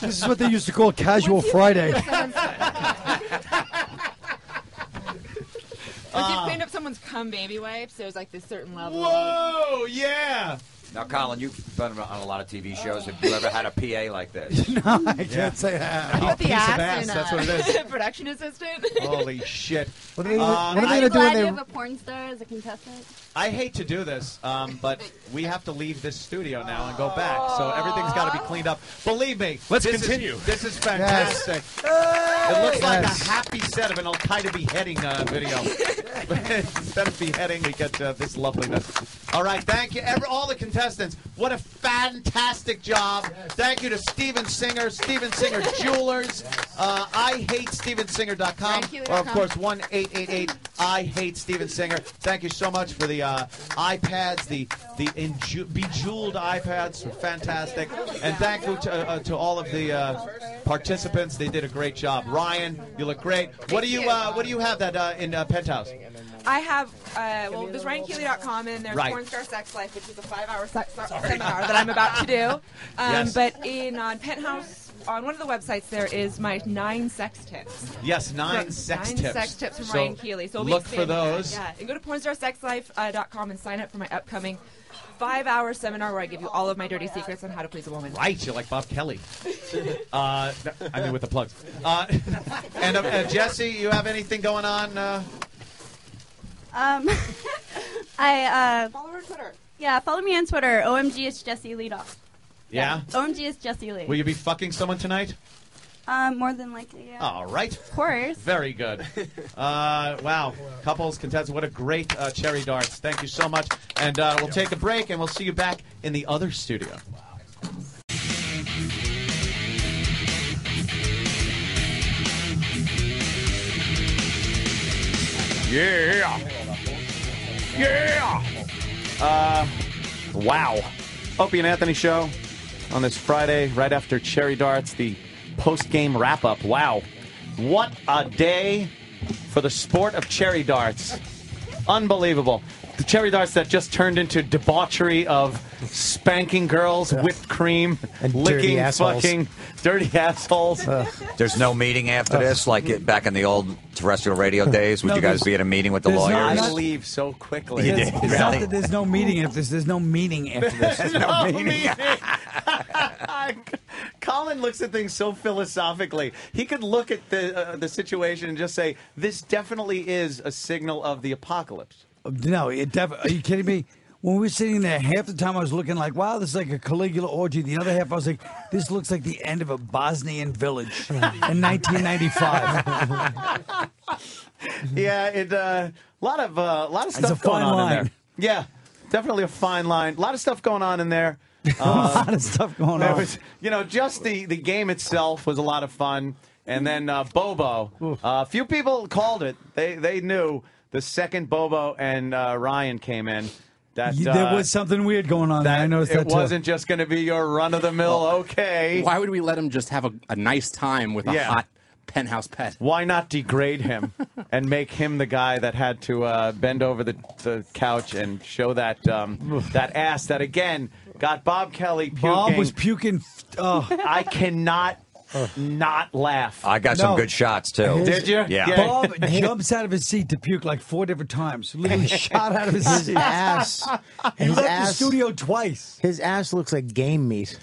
This is what they used to call Casual Friday. Once Ah. you cleaned up someone's cum baby wipes, there's like this certain level. Whoa, yeah. Now, Colin, you've been on a lot of TV shows. Have you ever had a PA like this? no, I can't say that. Put the piece of ass, ass, in, that's what it is. production assistant. Holy shit. What are they, Uh, what are they I- gonna do Glad when you they? have a porn star as a contestant. I hate to do this, um, but we have to leave this studio now and go back. So everything's got to be cleaned up. Believe me. Let's this is- continue. this is fantastic. It looks like Yes. a happy set of an Al Qaeda beheading uh, video. Instead of beheading, we get uh, this loveliness. All right, thank you, every, all the contestants. What a fantastic job! Thank you to Steven Singer, Steven Singer Jewelers. Uh, I hate StevenSinger.com, or of course one eight eight eight I hate Steven Singer. Thank you so much for the uh, iPads, the the inju- bejeweled iPads, were fantastic. And thank you to, uh, to all of the uh, participants. They did a great job. Ryan, you look great. What do you uh, what do you have that uh, in uh, Penthouse? I have, uh, well, there's RyanKeely.com and there's Right. Porn Star Sex Life, which is a five-hour sex seminar that I'm about to do. Um, Yes. But in on Penthouse, on one of the websites, there is my nine sex tips. Yes, nine From- sex nine tips. sex tips from So Ryan Keely. So we'll be look for expanding that. those. Yeah, and go to pornstarsexlife.com and sign up for my upcoming five-hour seminar where I give you all of my dirty secrets on how to please a woman. Right, you're like Bob Kelly. Uh, I mean, with the plugs. Uh, and uh, uh, Jesse, you have anything going on? Uh, Um, I uh, Follow her on Twitter. Yeah, follow me on Twitter. OMG, it's Jesse Lee. Dog. Yeah. OMG, it's Jesse Lee. Will you be fucking someone tonight? Um, more than likely, yeah. All right. Of course. Very good. Uh, wow. Couples contestant. What a great uh, cherry darts. Thank you so much. And uh, we'll take a break and we'll see you back in the other studio. Yeah. Yeah. Uh, wow. Opie and Anthony show on this Friday, right after Cherry Darts, the post game wrap up. Wow. What a day for the sport of cherry darts. Unbelievable. The cherry darts that just turned into debauchery of spanking girls, whipped cream, And licking, assholes. fucking dirty assholes. There's no meeting after this, like it, back in the old terrestrial radio days. Would No, you guys be at a meeting with the there's no- lawyers? not- leave so quickly. You It's, did, not really? that there's no meeting after this. There's no meeting after this. There's no Colin looks at things so philosophically. He could look at the uh, the situation and just say, "This definitely is a signal of the apocalypse." No, it def- are you kidding me? When we were sitting there, half the time I was looking like, wow, this is like a Caligula orgy. The other half, I was like, this looks like the end of a Bosnian village in 1995. yeah, it a lot of uh, a lot of stuff going on in there. Yeah, definitely a fine line. A lot of stuff going on in there. a lot of stuff going There on. was, you know, just the, the game itself was a lot of fun. And then uh, Bobo, a uh, few people called it. They they knew the second Bobo and uh, Ryan came in. That You- there uh, was something weird going on. there. I noticed it that too. wasn't just going to be your run of the mill. Okay, Why would we let him just have a, a nice time with a Yeah. hot penthouse pet? Why not degrade him and make him the guy that had to uh, bend over the, the couch and show that um, that ass that again got Bob Kelly puking. Bob was puking. Oh. I cannot not laugh. I got some No. good shots too. Did you? Yeah. Bob jumps out of his seat to puke like four different times. Literally shot out of his, His seat. ass. He His left the studio twice. His ass looks like game meat.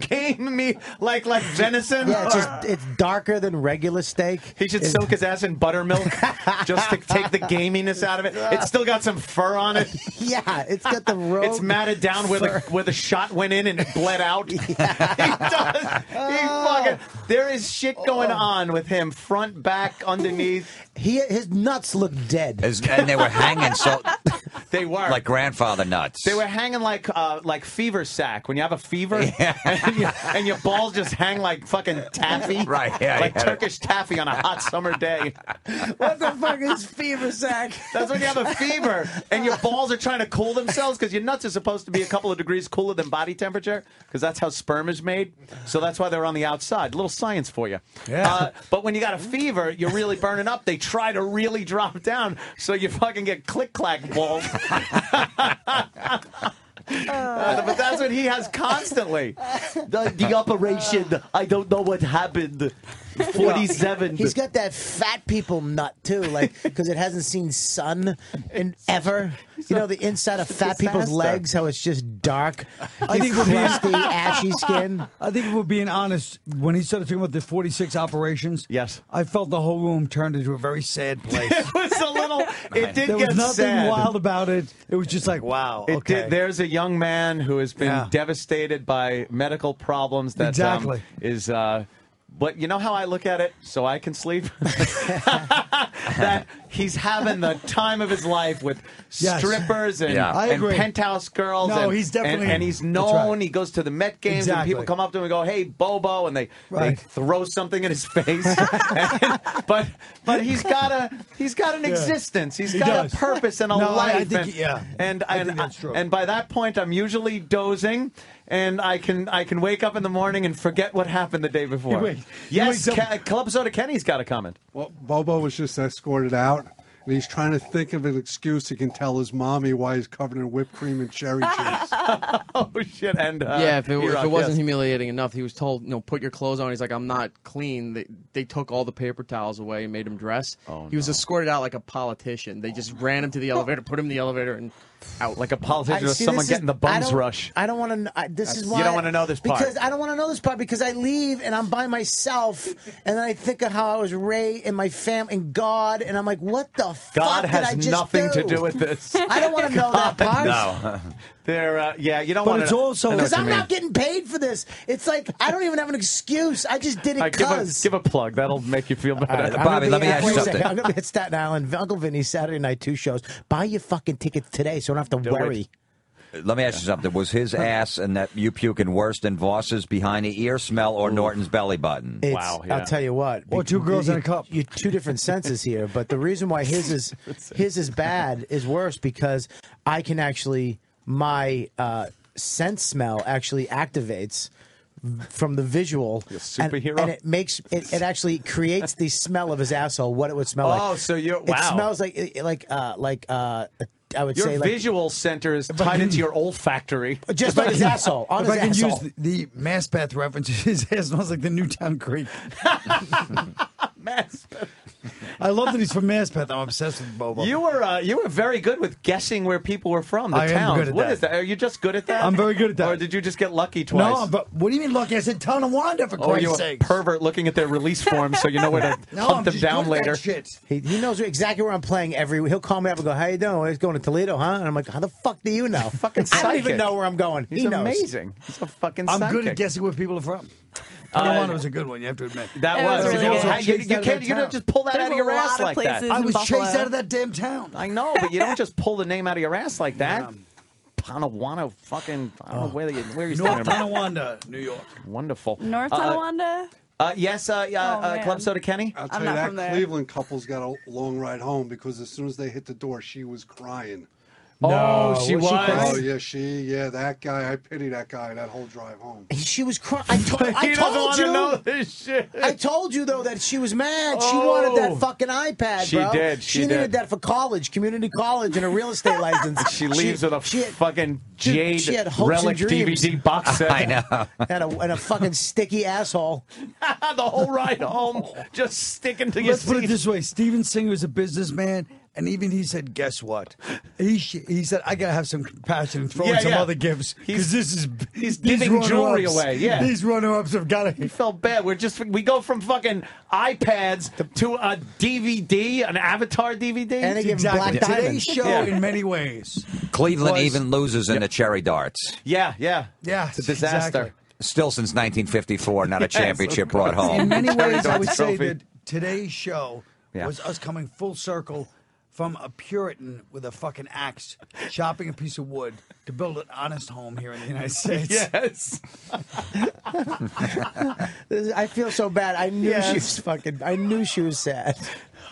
Game meat like like venison. Yeah, it's just it's darker than regular steak. He should It's- soak his ass in buttermilk just to take the gaminess out of it. It's still got some fur on it. Yeah, it's got the rope. It's matted down where the where the shot went in and it bled out. he does. He fucking. There is shit going oh. on with him, front, back, underneath. He his nuts looked dead. As- and they were hanging so They were like grandfather nuts. They were hanging like uh, like fever sack when you have a fever and, you- and your balls just hang like fucking taffy, Right, yeah, like yeah. Turkish taffy on a hot summer day. what the fuck is fever sack? That's when you have a fever and your balls are trying to cool themselves because your nuts are supposed to be a couple of degrees cooler than body temperature because that's how sperm is made. So that's why they're on the outside. little science for you. Yeah. Uh, but when you got a fever, you're really burning up. They try to really drop down so you fucking get click clack balls. Uh, but that's what he has constantly. The, the operation, I don't know what happened. 47. He's got that fat people nut too, like because it hasn't seen sun in ever. You know the inside of fat people's legs, how it's just dark, I think we're being crusty, ashy skin. I think if we're being honest, when he started talking about the 46 operations, yes, I felt the whole room turned into a very sad place. it was a little. It did there get was nothing sad. wild about it. It was just like, wow. It okay. did, there's a young man who has been Yeah. devastated by medical problems. That um, Exactly. is. Uh, but you know how I look at it, so I can sleep. that he's having the time of his life with Yes. strippers and, Yeah. I and penthouse girls. No, and, he's definitely- and, and he's known. right. He goes to the Met games, and people come up to him and go, "Hey, Bobo," and they Right. they throw something in his face. And- but but he's got a he's got an Yeah. existence. He's He got does. a purpose and a No, life. I think and, yeah. and I and think that's true. and by that point, I'm usually dozing, and I can I can wake up in the morning and forget what happened the day before. You wake- you yes, wake up- Ke- Club Soda Kenny's got a comment. Well, Bobo was just escorted out, and he's trying to think of an excuse he can tell his mommy why he's covered in whipped cream and cherry juice. oh shit! And uh, yeah, if it, if E-Rock, it wasn't yes. humiliating enough, he was told, you know, put your clothes on. He's like, I'm not clean. They, they took all the paper towels away and made him dress. Oh, he was escorted out like a politician. They just ran him to the elevator, put him in the elevator, and out. Like a politician I- or see, someone this is- getting the I bums don't- rush. I don't want to. This is You don't wanna know this part. because I don't want to know this part because I leave and I'm by myself and then I think of how I was raised and my fam and God and I'm like, what the God fuck did has I just nothing to do? do with this. I don't want to know that part. No. They're, uh, yeah, you don't But want it's to. also I because I'm mean. not getting paid for this. It's like I don't even have an excuse. I just did All it right, give, a, because. give a plug. That'll make you feel better. All right, I'm Bobby, gonna let me be- ask you something. I'm gonna be at Staten Island, Uncle Vinny's Saturday night, two shows. Buy your fucking tickets today, so I don't have to worry. Let me ask you something. Was his ass and that you puking worse than Voss's behind the ear smell or Norton's belly button? It's, I'll tell you what. Or two girls you, in a cup. You two different senses here, but the reason why his is his is bad is worse because I can actually my uh, scent smell actually activates from the visual and- superhero? and, it makes it, it actually creates the smell of his asshole what it would smell like Oh, so you're- it smells like it- like uh like uh I would Your say like visual center is tied into your olfactory. just like his asshole on if his I can asshole. use the, the Maspeth reference, his hair smells like the Newtown Creek. I love that he's from Maspeth. I'm obsessed with Bobo. You were uh, you were very good with guessing where people were from. The I am towns. good at What that. is that? Are you just good at that? I'm very good at that. Or did you just get lucky twice? No, but what do you mean lucky? I said Tonawanda for Oh, you Christ's a sake. pervert looking at their release forms so you know where to No, hunt I'm them just down good at that later. shit. He, he knows exactly where I'm playing every. He'll call me up and go, "How you doing? He's going to Toledo, huh?" And I'm like, "How the fuck do you know? Fucking, I don't even know where I'm going. He's he knows. amazing. He's a fucking. I'm good psychic. at guessing where people are from. Uh, was a good one, you have to admit. That was. Because really it good. you, you can't. You don't just pull that There's out of your ass of like that. I was chased out of that damn town. I know, but you don't just pull the name out of your ass like that. Tonawanda, fucking. I don't know where you where he's North talking. Tonawanda, New York. Wonderful. North Uh, Tonawanda? Uh, yes, uh, yeah, Oh, uh. Club Soda Kenny. I'll I'm tell you that. Cleveland couple's got a long ride home because as soon as they hit the door, she was crying. Oh, she was. Oh yeah, she yeah that guy. I pity that guy that whole drive home. She was crying. I, to- I He told wanna you. know this shit. I told you though that she was mad. She Oh. wanted that oh. fucking iPad, She bro. did, she needed did. that for college, community college, and a real estate license. She leaves with a she had- fucking jade she had relic. DVD box set. I know. and a, and a fucking sticky asshole. the whole ride home, just sticking to your Let's put it this way: Steven Singer is a businessman, and even he said, "Guess what?" He sh- he said, "I gotta have some compassion and throw in some yeah. other gifts because this is He's these giving jewelry away. Yeah, these runner-ups have got He felt bad. We're just we go from fucking iPads to a DVD, an Avatar DVD. And they give Exactly. Black Today's show, Yeah. in many ways, Cleveland was- even loses in the cherry darts. Yeah, yeah, yeah, it's a disaster. exactly. Still since 1954, not a championship brought home. In many ways, I Darts would say that today's show Yeah. was us coming full circle from a Puritan with a fucking axe chopping a piece of wood to build an honest home here in the United States. Yes. I feel so bad. I knew Yes. she was fucking. I knew she was sad.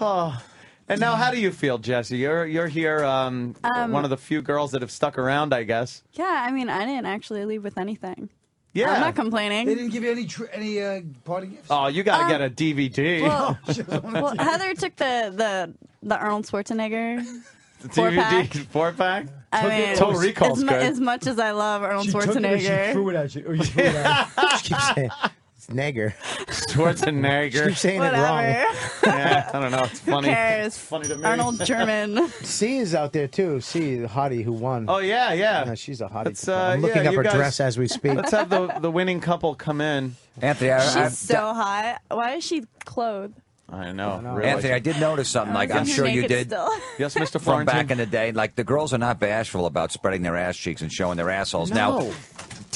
Oh. And now, how do you feel, Jesse? You're you're here, um, Um, one of the few girls that have stuck around, I guess. Yeah, I mean, I didn't actually leave with anything. Yeah. I'm not complaining. They didn't give you any tr- any uh, party gifts. Oh, you got to Um, get a DVD. Well, well, Heather took the the the Arnold Schwarzenegger The four DVD pack. four pack. I mean, Total Recall's as, mu- good. as much as I love Arnold She took it or she Schwarzenegger, threw it at you. Or you threw it at her. She keeps saying, it's Nager. She Schwarzenegger. keeps saying whatever. it wrong. yeah, I don't know. It's Who funny. cares? Funny to me. Arnold German. C is out there too. C, the hottie who won. Oh yeah, yeah. Yeah, she's a hottie. Uh, I'm looking yeah, up her guys- dress as we speak. Let's have the the winning couple come in. Anthony, I, I, She's so hot. Why is she clothed? I know. really. Anthony, I did notice something. Like I I'm sure you did. Still. Yes, Mr. From back in the day, like the girls are not bashful about spreading their ass cheeks and showing their assholes. Now,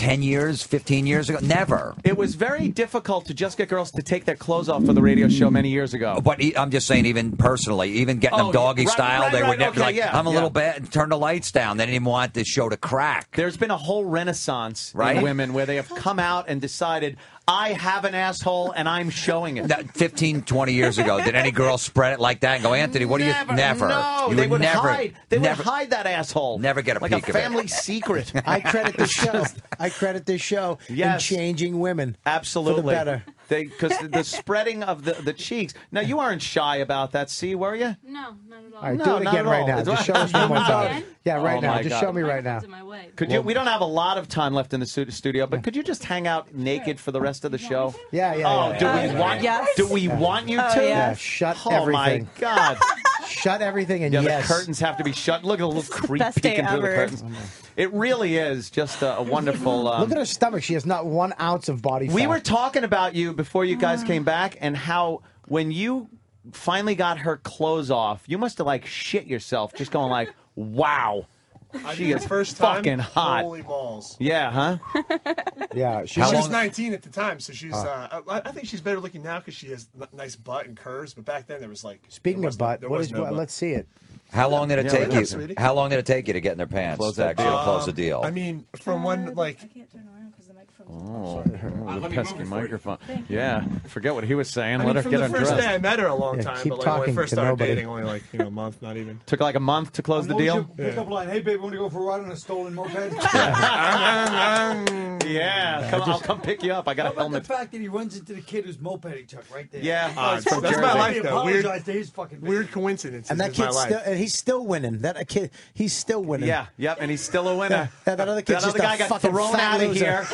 No. ten years, fifteen years ago, never. It was very difficult to just get girls to take their clothes off for the radio show many years ago. But e- I'm just saying, even personally, even getting Oh, them doggy right, style, right, they right, would never okay, like. yeah, I'm a yeah. little bad. Turn the lights down. They didn't even want the show to crack. There's been a whole renaissance Right? in women where they have come out and decided, I have an asshole and I'm showing it. That 15, 20 years ago, did any girl spread it like that and go, Anthony, what do you never? No, you they would never, hide. They never, would hide that asshole. Never get a like peek a of it. family secret. I credit this show. I credit this show Yes. in changing women. Absolutely. For the better. Because the spreading of the, the cheeks. Now, you aren't shy about that, see, were you? No, not at all. All right, No, do it not again at right all. now. Is Just show us one more time. Again? Yeah, right Oh, now. my Just God. show me right now. In my way. Could you? We don't have a lot of time left in the stu- studio, but could you just hang out naked for the rest of the show? Yeah, yeah. Oh, yeah, do yeah, we yeah. want? Uh, yes. Do we want you Oh, to? yeah. Yeah, shut Oh everything. my God! Shut everything and Yeah, yes. the curtains have to be shut. Look at the little creep best day peeking through the ever. curtains. Oh, It really is just a, a wonderful. Um, Look at her stomach. She has not one ounce of body fat. we were talking about you before you guys came back, and how when you finally got her clothes off, you must have like shit yourself, just going like, "Wow, I she think is first time, fucking hot." Holy balls. Yeah, huh? Yeah, She How was 19 at the time, so she's. Uh. Uh, I, I think she's better looking now because she has nice butt and curves. But back then there was like. Speaking there of was no- butt, there what was is no butt. Let's see it. How long did it Yeah, take wait up, you? sweetie. How long did it take you to get in their pants? Close to actually deal. close the Um, deal. I mean, from when like. Oh, the pesky microphone. Yeah, forget what he was saying. I Let mean, her from get the first day I met her a long Yeah, time, keep but like when talking we first started nobody. dating, only like you know a month, not even. Took like a month to close the What was deal. your pickup line? Hey, babe, want to go for a ride on a stolen moped? Yeah, come on, I'll come pick you up. I got How a about the fact that he runs into the kid who's mopeding Chuck right there? Yeah. Ah, it's that's my life, though. Weird- to his fucking Weird coincidence. And that my kid's still, and he's still winning. That kid, he's still winning. Yeah, yep, and he's still a winner. That other kid's that other guy got fucking thrown fat out of here,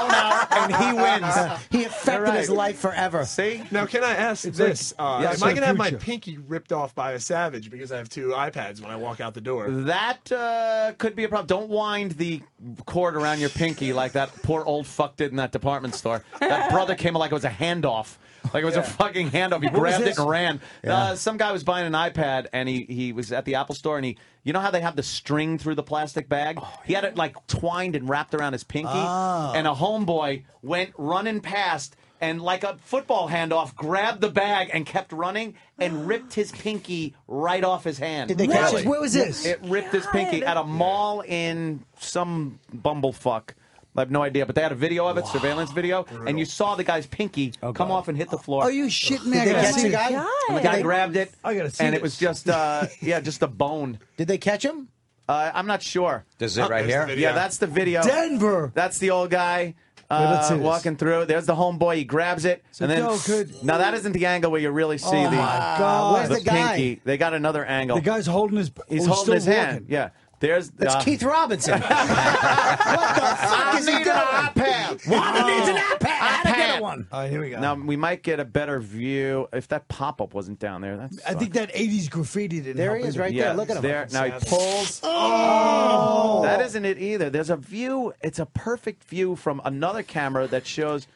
thrown out, and he wins. he affected All right. his life forever. See? Now, can I ask It's this? uh, Yeah, am. I going to have my pinky ripped off by a savage because I have two iPads when I walk out the door? That uh, could be a problem. Don't wind the cord around your pinky like that poor old fuck did in that department store. That brother came like it was a handoff. Like it was a fucking handoff. He grabbed it and ran. Yeah. Uh, some guy was buying an iPad and he, he was at the Apple store and he, you know how they have the string through the plastic bag? Oh, he had it like twined and wrapped around his pinky. Oh. And a homeboy went running past and like a football handoff, grabbed the bag and kept running and ripped his pinky right off his hand. Did they What? catch it? Where was this? It ripped his pinky at a mall in some bumblefuck. I have no idea, but they had a video of it, surveillance video, and you saw the guy's pinky come off and hit the floor. Are you shitting me? I Did they gotta catch see the it. guy? and the guy they- grabbed it, I gotta see and it was just, uh, yeah, just a bone. Did they catch him? Uh, I'm not sure. This is it right here. Yeah, that's the video. Denver. That's the old guy uh, this. walking through. There's the homeboy. He grabs it, So and then Joe could- now that isn't the angle where you really see Oh the my God. Where's the, the guy? pinky. They got another angle. The guy's holding his. He's oh, holding still his hand. walking. Yeah. There's That's uh, Keith Robinson. what the fuck is he doing? iPad. Wanda needs an iPad. How to get her one? All right, here we go. Now we might get a better view if that pop-up wasn't down there. That's I think that '80s graffiti didn't. There help he is, right yeah, there. Look at him. There now he pulls. Oh. That isn't it either. There's a view. It's a perfect view from another camera that shows.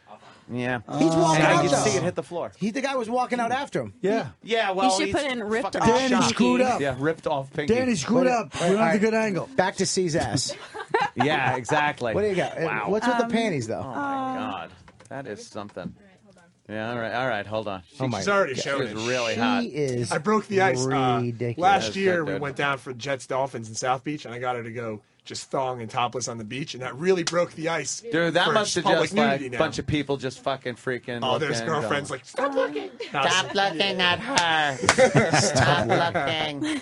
Yeah, He's walking and out, you can see it hit the floor. He, the guy was walking out after him. Yeah. Yeah, well, he should he's put in ripped off Danny shot. screwed up. Yeah, ripped off pinky. Danny screwed up. We don't have the good angle. Back to C's ass. Yeah, exactly. What do you got? Wow. What's with Um, the panties, though? Oh my god, that is something. Yeah, all right, all right, hold on. Oh my She's already God. showing She's it. really She hot. is. I broke the ice. Uh, ridiculous. last year good, we went down for Jets Dolphins in South Beach, and I got her to go just thong and topless on the beach, and that really broke the ice. Dude, that for must have just like nudity a bunch of people just fucking freaking. Oh, there's looking, girlfriends going, like stop looking. Stop looking at her. Stop looking.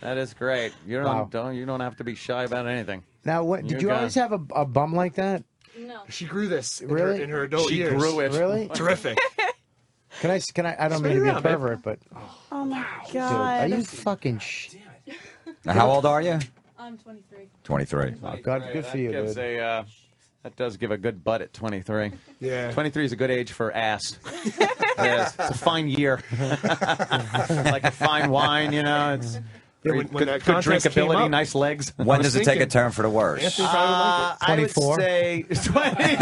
That is great. You don't, Wow. don't you don't have to be shy about anything. Now, what, did You you got- always have a, a bum like that? No, she grew this in, her, Really? in her adult She years. grew it. Really? Terrific. Can I? Can I? I don't Spin mean to be a around, pervert, but Oh my dude, are you fucking? Sh- Now, how old are you? I'm 23. 23. oh, God, good for you, Gives dude. a, uh, that does give a good butt at 23. Yeah. 23 is a good age for ass. yes, it's a fine year. like a fine wine, you know. It's Yeah, when- good, when that good contest came drinkability, up, nice legs. When was does it take a turn for the worse? Anthony probably Uh, like it. I would 24? say 20.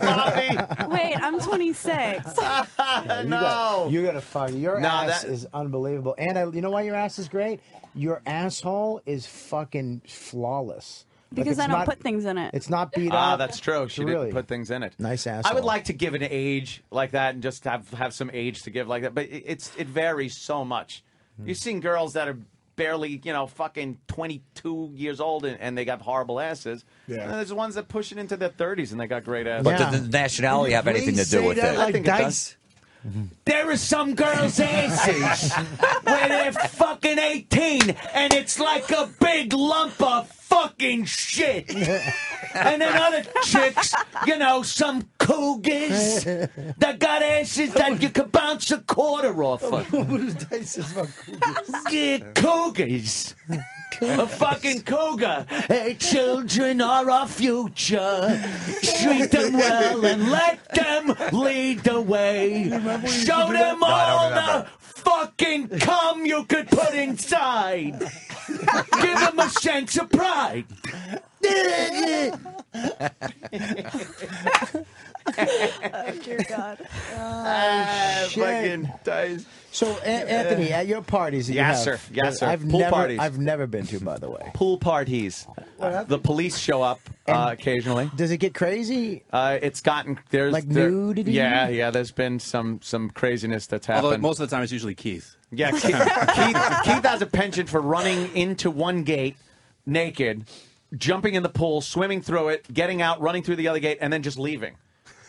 Bobby. Wait, I'm 26. You got, no. you got to fuck. Your No, ass that- is unbelievable, and I, you know why your ass is great? Your asshole is fucking flawless. Because it's I don't not- put things in it. It's not beat Ah, up. that's true. She really didn't put things in it. nice I would like to give an age like that and just have have some age to give like that, but it, it's it varies so much. Hmm. You've seen girls that are barely, you know, fucking 22 years old and, and they got horrible asses. Yeah. And there's ones that push it into their 30s and they got great asses. But Yeah. does the nationality have anything to do with that it? like think it does. There are some girls' asses where they're fucking 18 and it's like a big lump of fucking shit. And then other chicks, you know, some cougars that got asses that you could bounce a quarter off of. What about cougars? Yeah, cougars. A fucking cougar. Hey, children are our future. Treat them well and let them lead the way. Show them all the fucking cum you could put inside. Give them a sense of pride. oh dear God. Ah, fucking dice. So, A- Anthony, at your parties, that you Yes, have, sir. Yes, sir. I've Pool never, parties. I've never been to, by the way. Pool parties. The police show up uh, occasionally. Does it get crazy? Uh, it's gotten there's Like there- nudity? Yeah, yeah. There's been some some craziness that's happened. Although most of the time it's usually Keith. Yeah, Keith, Keith, Keith has a penchant for running into one gate naked, jumping in the pool, swimming through it, getting out, running through the other gate, and then just leaving.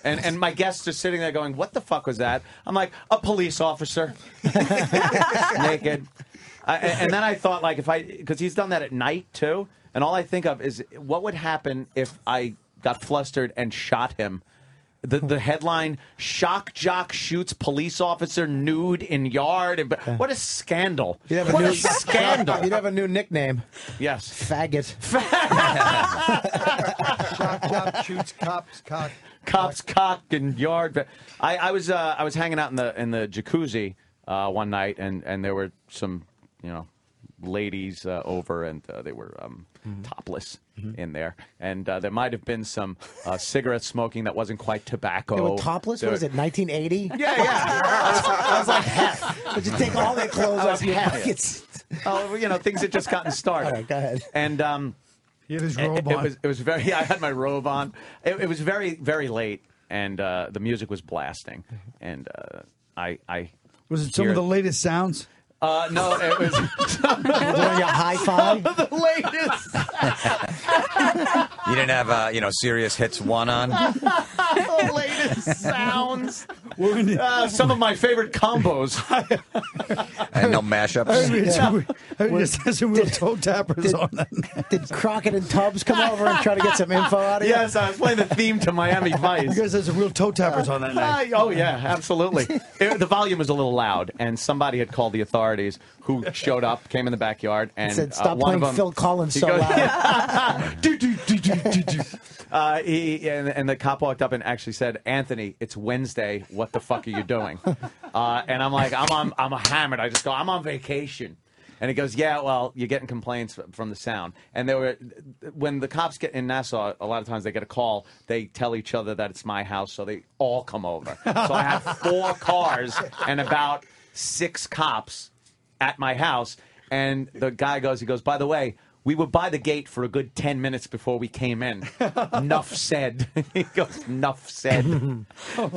And and my guests are sitting there going, "What the fuck was that?" I'm like, "A police officer, naked." I, and and then I thought, like, if I because he's done that at night too, and all I think of is what would happen if I got flustered and shot him. The, the headline: Shock jock shoots police officer nude in yard. And, what a scandal! You'd have a what new a scandal! You'd have a new nickname. Yes, faggot. Chop, chop, shoots, cops, cock. Cops cock and yard. I, I was uh, I was hanging out in the in the jacuzzi uh, one night, and and there were some you know ladies uh, over, and uh, they were um, topless in there, and uh, there might have been some uh, cigarette smoking that wasn't quite tobacco. They were topless? There- What was it, 1980? Yeah, yeah. I was, like, heck. Would you take all their clothes off your heck. pockets? Oh, you know, things had just gotten started. All right, go ahead. And um, He had his it, robe it on. was it was very. I had my robe on. It, it was very very late, and uh, the music was blasting, and uh, I I Was it some of the latest sounds? Uh, no, it was on your hi-fi. the latest. You didn't have, uh, you know, serious hits one on. the latest sounds. Uh, some of my favorite combos. And no mashups. I mean, it's- I mean, it has some real toe tappers did- on that. Did Crockett and Tubbs come over and try to get some info out of you? yes, I was playing the theme to Miami Vice. You Vice. guys had some real toe tappers on that night. Uh, oh yeah, absolutely. It- the volume was a little loud, and somebody had called the authorities, who showed up, came in the backyard, and said, uh, "Stop of playing them, Phil Collins so goes- loud." Do, do, do, do, do, do. Uh, he, and, and the cop walked up and actually said, "Anthony, it's Wednesday. What the fuck are you doing?" Uh, and I'm like, "I'm on, I'm a hammered." I just go, "I'm on vacation." And he goes, "Yeah, well, you're getting complaints from the sound." And there were, when the cops get in Nassau, a lot of times they get a call. They tell each other that it's my house, so they all come over. So I had four cars and about six cops at my house. And the guy goes, he goes, by the way, we were by the gate for a good 10 minutes before we came in. Nuff said. he goes, Nuff said. so,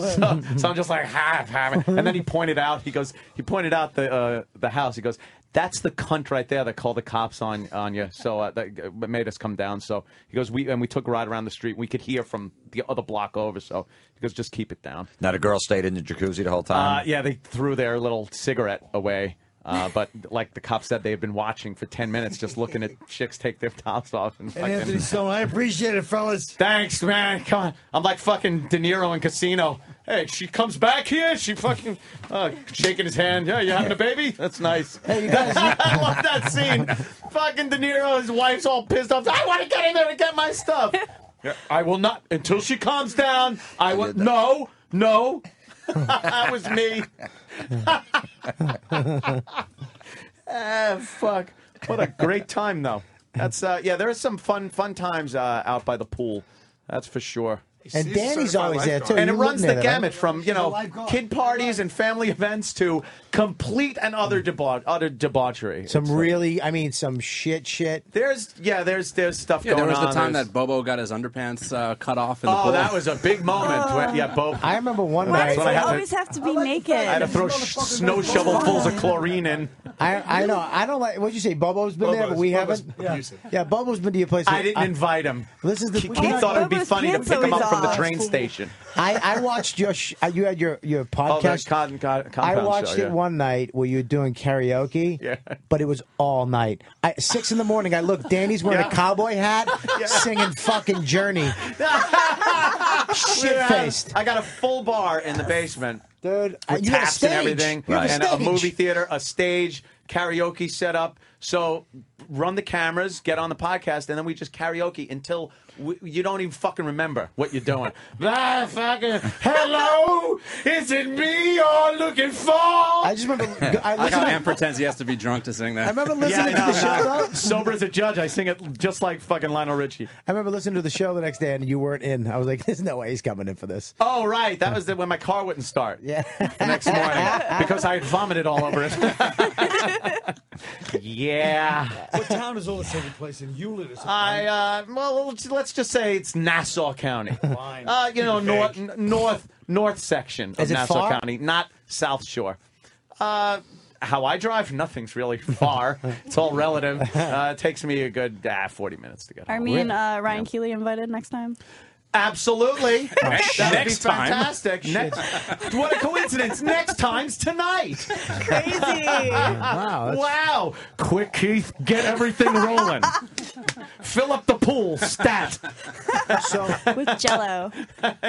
so I'm just like, ha, ha. And then he pointed out, he goes, he pointed out the, uh, the house. He goes, that's the cunt right there that called the cops on, on you. So uh, that uh, made us come down. So he goes, we, and we took a ride around the street. We could hear from the other block over. So he goes, just keep it down. Now, the girl stayed in the jacuzzi the whole Uh, time. yeah, they threw their little cigarette away. Uh, but like the cop said, they've been watching for ten minutes, just looking at chicks take their tops off. And, And fucking- Anthony Stone, I appreciate it, fellas. Thanks, man. Come on. I'm like fucking De Niro in Casino. Hey, she comes back here. She fucking uh, shaking his hand. Yeah, you having a baby? That's nice. Hey, you guys. I love that scene. fucking De Niro, his wife's all pissed off. I want to get in there and get my stuff. Yeah, I will not until she calms down. I will. No, no. That was me. ah, fuck. What a great time, though. That's uh, yeah. There are some fun, fun times uh, out by the pool. That's for sure. And Danny's always there too. And it runs the gamut right? from you know kid parties and family events to complete and other debauch, other debauchery. Some It's, really, I mean, some shit, shit. there's yeah, there's there's stuff Yeah, going there was the time There's- that Bobo got his underpants uh, cut off in the oh, pool. that was a big moment. when, yeah, Bo. I remember one Why night. does when I it had to- always have to be naked? I had to throw snow shovelfuls of chlorine in. I, I know. I don't like. What'd you say? Bobo's been there, but we Bobo's haven't. abusive. Yeah, Bobo's been to your place. I didn't invite him. This is the. Keith thought it would be funny to pick him up always from the off. train station. I, I watched your. Sh- uh, you had your your Oh, podcast. con, con, I watched show, it yeah. one night where you were doing karaoke, Yeah. but it was all night. I, six in the morning, I look, Danny's wearing Yeah. a cowboy hat, singing fucking Journey. Shit faced. I got a full bar in the basement. Dude, uh, with you got a taps and everything, You a and a movie theater, a stage, karaoke set up. So run the cameras, get on the podcast, and then we just karaoke until we, you don't even fucking remember what you're doing. ah, fucking hello, is it me you're looking for? I just remember. I I like how listened. Ann pretends he has to be drunk to sing that. I remember Yeah, listening I to the show. though. Sober as a judge, I sing it just like fucking Lionel Richie. I remember listening to the show the next day, and you weren't in. I was like, "There's no way he's coming in for this." Oh right, that was the, when my car wouldn't start. Yeah. the next morning because I had vomited all over it. yeah. What town is all this taking place in? Hewlett or something? I uh, well, let's- let's just say it's Nassau County. Fine. Uh, you know, north north north section of Nassau far? County, not South Shore. Uh, how I drive, nothing's really far. it's all relative. Uh, it takes me a good ah, forty minutes to get Are home. me and uh, Ryan Keely invited next time? Absolutely. Next- that would be next time. fantastic. Ne- what a coincidence. Next time's tonight. Crazy. Wow. that's- Wow. Quick, Keith, get everything rolling. Fill up the pool. Stat. So With Jello.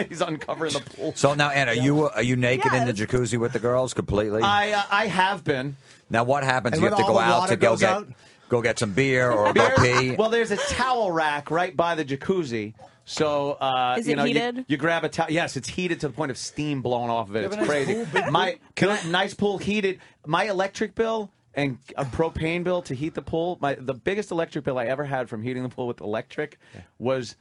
He's uncovering the pool. So now, Anna, are you are you naked in the jacuzzi with the girls completely? I uh, I have been. now, what happens? And you have to go out to go get out? go get some beer or go There's- pee. Well, there's a towel rack right by the jacuzzi. So uh, Is you know, you- heated? You, grab a towel. Yes, it's heated to the point of steam blowing off of it. It's have a nice crazy. My can I, nice pool heated. My electric bill and a propane bill to heat the pool. My the biggest electric bill I ever had from heating the pool with electric was.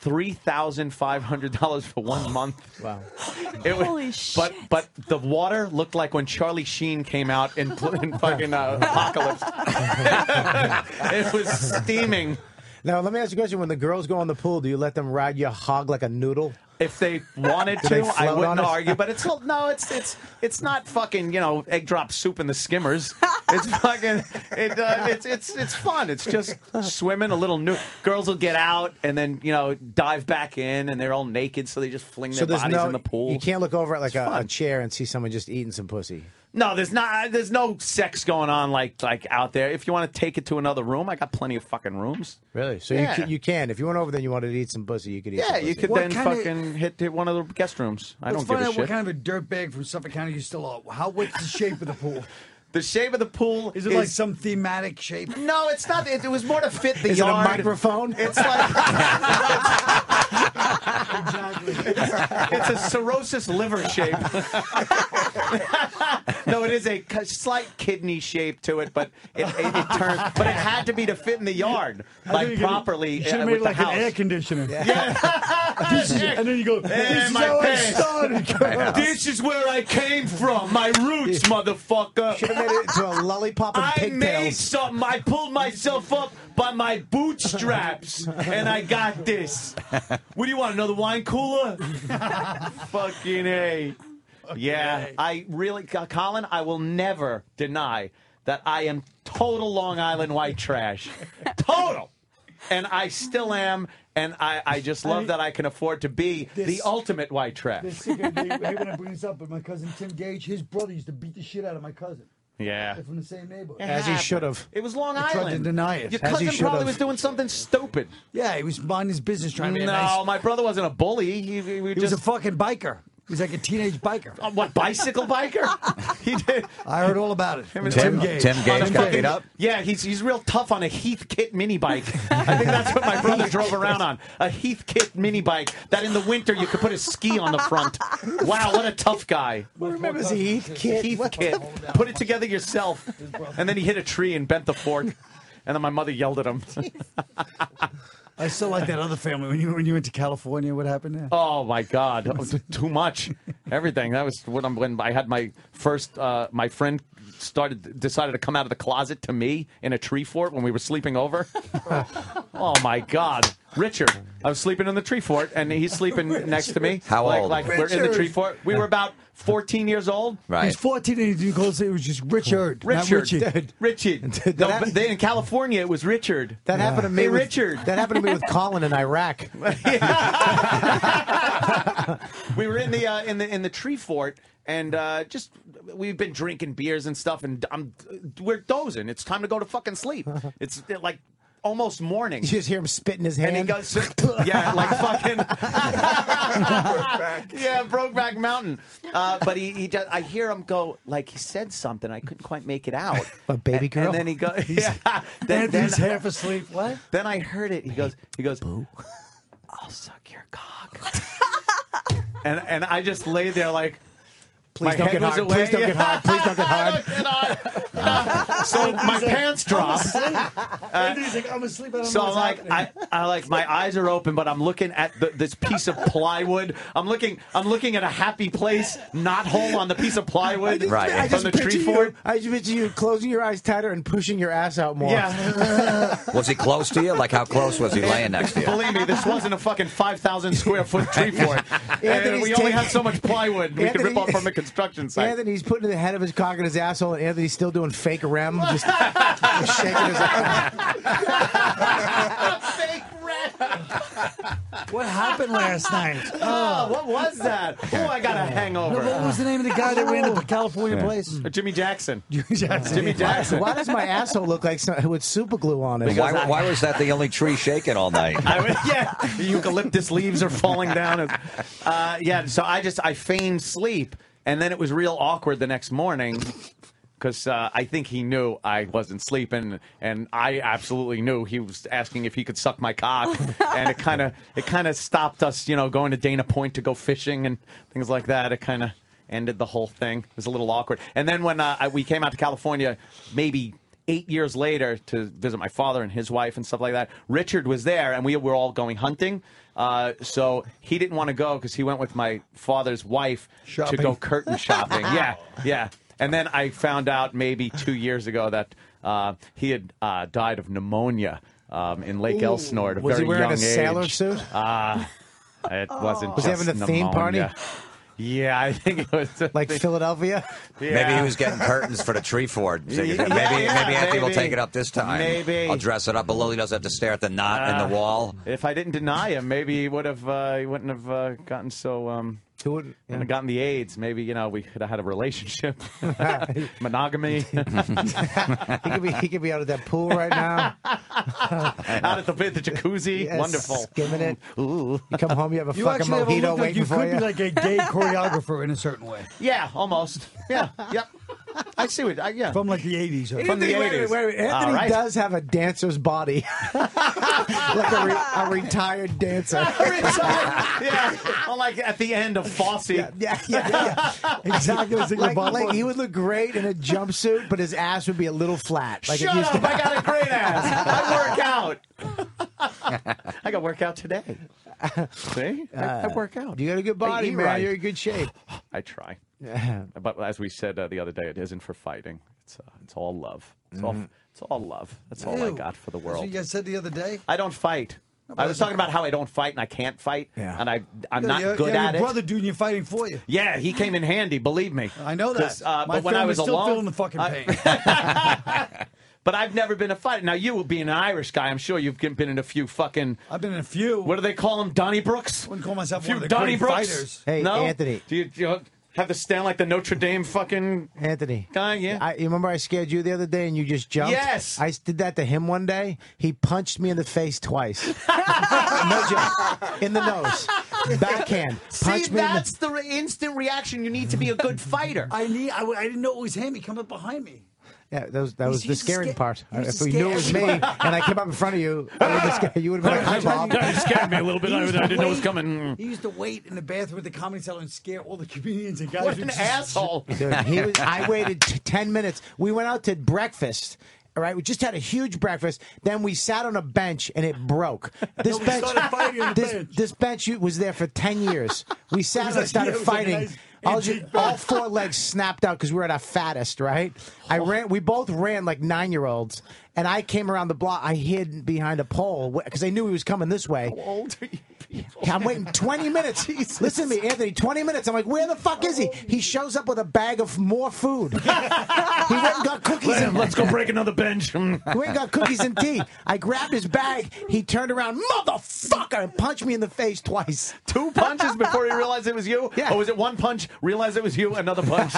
Three thousand five hundred dollars for one month. Wow. It was, Holy But but the water looked like when Charlie Sheen came out in, in fucking uh, Apocalypse. it was steaming. Now let me ask you a question: When the girls go in the pool, do you let them ride your hog like a noodle? If they wanted Do they to, I wouldn't argue. But it's no, it's it's it's not fucking you know egg drop soup in the skimmers. It's fucking it, uh, it's it's it's fun. It's just swimming a little new. Girls will get out and then you know dive back in, and they're all naked, so they just fling So their bodies no. in the pool. You can't look over at like a, a chair and see someone just eating some pussy. No, there's not. There's no sex going on like like out there. If you want to take it to another room, I got plenty of fucking rooms. Really? So Yeah. you can, you can if you went over there and you wanted to eat some pussy, you could eat. Yeah, some you could What then kind of- fucking hit, hit one of the guest rooms. I don't give find a out shit. what kind of a dirtbag from Suffolk County you still are. How? What's the shape of the pool? The shape of the pool Is it like some thematic shape? No, it's not. It, it was more to fit the Is it a yard. microphone? It's like exactly. it's a cirrhosis liver shape. No, it is a slight kidney shape to it, but it, it, it turned. But it had to be to fit in the yard, like think you could- properly. You should uh, have made it like the an air house. conditioner. This is- and then you go. This Eh, is my how I pants. started. This is where I came from. My roots, motherfucker. Should have made it into a lollipop and I made something. I pulled myself up by my bootstraps, and I got this. What do you want? Another wine cooler? Fucking a. Yeah, I really, Colin. I will never deny that I am total Long Island white trash. Total. And I still am, and I, I just love that I can afford to be the ultimate white trash. They're sick of- they hate when I bring this up, but my cousin Tim Gage, his brother used to beat the shit out of my cousin. Yeah. They're from the same neighborhood. As he should have. It was Long They tried to Island. deny it. Your As cousin should probably was doing something stupid. Yeah, he was minding his business, trying to be no, nice. my brother wasn't a bully. He, he, we He just was a fucking biker. He was like a teenage biker. Uh, what bicycle biker? he did. I heard all about it. Him and Tim- Gage. Tim Gage got beat up? Yeah, he's he's real tough on a Heathkit mini bike. I think that's what my brother drove around on. A Heathkit mini bike that in the winter you could put a ski on the front. Wow, what a tough guy. Who remembers the Heath kid? Heathkit. Put it together yourself. And then he hit a tree and bent the fork. And then my mother yelled at him. I still like that other family. When you when you went to California, what happened there? Oh my God! Oh, t- too much, everything. That was when, I'm, when I had my first. Uh, my friend started decided to come out of the closet to me in a tree fort when we were sleeping over. oh my God, Richard! I was sleeping in the tree fort, and he's sleeping next to me. How like, old? Like we're in the tree fort. We were about 14 years old. Right. He's 14 and he calls it, it was just Richard. not Richard, Richie. Richard. No, but they, in California, it was Richard. That happened to me. Hey, with, Richard. That happened to me with Colin in Iraq. we were in the uh, in the in the tree fort and uh, just we've been drinking beers and stuff and I'm we're dozing. It's time to go to fucking sleep. It's like almost morning. You just hear him spitting his And hand. he goes, yeah, like fucking, yeah, Brokeback Mountain. Uh, but he, he does, I hear him go like he said something. I couldn't quite make it out. A baby girl? And then he goes, yeah. Then, then, Anthony's half asleep. What? then I heard it. He goes, he goes, Boo. I'll suck your cock. and and I just lay there like. Please don't get away. Please don't get hard. Please don't get hard. so my pants drop. Uh, Anthony's like, I'm asleep. I don't So know I'm like, I. I like my eyes are open, but I'm looking at the, this piece of plywood. I'm looking, I'm looking at a happy place knot hole on the piece of plywood I from just the picture tree you. fort. I just picture you closing your eyes tighter and pushing your ass out more. Yeah. Was he close to you? Like how close was he laying next to you? Believe me, this wasn't a fucking five thousand square foot tree fort. and Anthony's we only had so much plywood we could rip off from a construction site. Anthony's putting the head of his cock in his asshole, and Anthony's still doing fake rem, just, just shaking his What happened last night? Oh, what was that? Oh, I got a hangover. No, what was the name of the guy that ran the California place? Uh, Jimmy Jackson. Jimmy Jackson. Jimmy Jackson. Why does my asshole look like some, with super glue on it? Why, why was that the only tree shaking all night? I was- yeah, the eucalyptus leaves are falling down. Uh, yeah, so I just I feigned sleep, and then it was real awkward the next morning because uh, I think he knew I wasn't sleeping, and I absolutely knew he was asking if he could suck my cock, and it kind of it kind of stopped us, you know, going to Dana Point to go fishing and things like that. It kind of ended the whole thing. It was a little awkward, and then when uh, I- we came out to California, maybe eight years later to visit my father and his wife and stuff like that. Richard was there, and we were all going hunting. Uh, so he didn't want to go because he went with my father's wife Shopping. to go curtain shopping. yeah, yeah. And then I found out maybe two years ago that uh, he had uh, died of pneumonia um, in Lake Ooh. Elsinore at a Was he very wearing a young sailor age. suit? Uh, it wasn't. Was he having a theme party? Yeah, I think it was Like Philadelphia? Maybe he was getting curtains for the tree fort. So Yeah, maybe yeah, maybe Anthony will take it up this time. Maybe. I'll dress it up. But Lily doesn't have to stare at the knot in Uh, the wall. If I didn't deny him, maybe he would have. Uh, he wouldn't have uh, gotten so. Um, Who would? wouldn't have gotten the AIDS. Maybe you know we could have had a relationship, monogamy. he could be he could be out at that pool right now. Out at the, at the jacuzzi. Yes, Wonderful. skimming it. You come home, you have a You fucking actually have a mojito look like you for could you. be like a gay choreographer in a certain way. Yeah, almost. Yeah, yep. I see what. I, yeah. From like the 80s. or- From the Anthony, 80s. wait, wait, Anthony All right. does have a dancer's body, like a, re- a retired dancer. yeah, well, like at the end of Fosse. Yeah, yeah, yeah. Exactly. It's like, Like, the Bob like Marley. he would look great in a jumpsuit, but his ass would be a little flat. Like it Shut used up! to- I got a great ass. I work out. I got work out today. See, I, I work out. You got a good body, eat man. right. You're in good shape. I try. Yeah. But as we said uh, the other day, it isn't for fighting. It's uh, it's all love. It's all it's all love. That's all I got for the That's what world. you guys said the other day. I don't fight. but I was talking not- about how I don't fight and I can't fight, Yeah. and I I'm Yeah, not you- good you have at your it. brother doing your fighting for you. Yeah, he came in handy. Believe me. I know that. Uh, My but when I was still alone, feeling the fucking I- pain. but I've never been a fighter. Now you being an Irish guy, I'm sure you've been in a few fucking. I've been in a few. What do they call them? Donnybrooks. wouldn't call myself few one of the great Donnybrooks. fighters. Hey, no? Anthony. Do you, do you have to stand like the Notre Dame fucking Anthony. guy? Yeah. I, you remember I scared you the other day and you just jumped? Yes. I did that to him one day. He punched me in the face twice. no joke. In the nose. Backhand. See, Punched me in the that's the instant reaction. You need to be a good fighter. I need. I, I didn't know it was him. He come up behind me. Yeah, that was that was the scaring scare- part. he used If to we knew it was me and I came up in front of you, I would have scared- you would have been like, "Hi, Bob." It scared me a little bit. I, I didn't know it was coming. Mm. He used to wait in the bathroom at the comedy cellar and scare all the comedians and guys. What an asshole! Dude, he was, I waited t- 10 minutes. We went out to breakfast. All right, we just had a huge breakfast. Then we sat on a bench and it broke. This we bench, started fighting on the this, bench. this bench was there for ten years. We sat and like- started yeah, it like fighting. nice I was just, all four legs snapped out because we were at our fattest. Right? I ran. We both ran like nine year olds, and I came around the block. I hid behind a pole because I knew he was coming this way. How old are you people? I'm waiting 20 minutes. Listen to me, Anthony. 20 minutes. I'm like, where the fuck is he? Oh. He shows up with a bag of more food. he went and got cookies and Let's go break another bench. who ain't got cookies and tea. I grabbed his bag. He turned around, motherfucker, and punched me in the face twice. Two punches before he realized it was you? Yeah. Or was it one punch, realized it was you, another punch?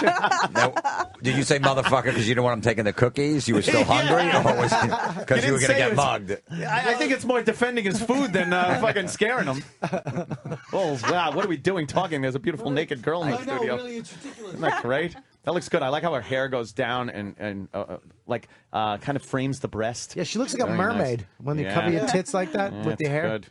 Did you say motherfucker because you didn't want him taking the cookies? You were still hungry, or was because you, were going to get was- mugged? I, I think it's more defending his food than uh, fucking scaring him. oh, wow. What are we doing talking? There's a beautiful naked girl in the I know, studio. really, it's ridiculous. Isn't that great? That looks good. I like how her hair goes down and, and uh, uh, like uh, kind of frames the breast. Yeah, she looks like a Very nice. mermaid when you Yeah. cover your tits like that Yeah, with the hair. Good.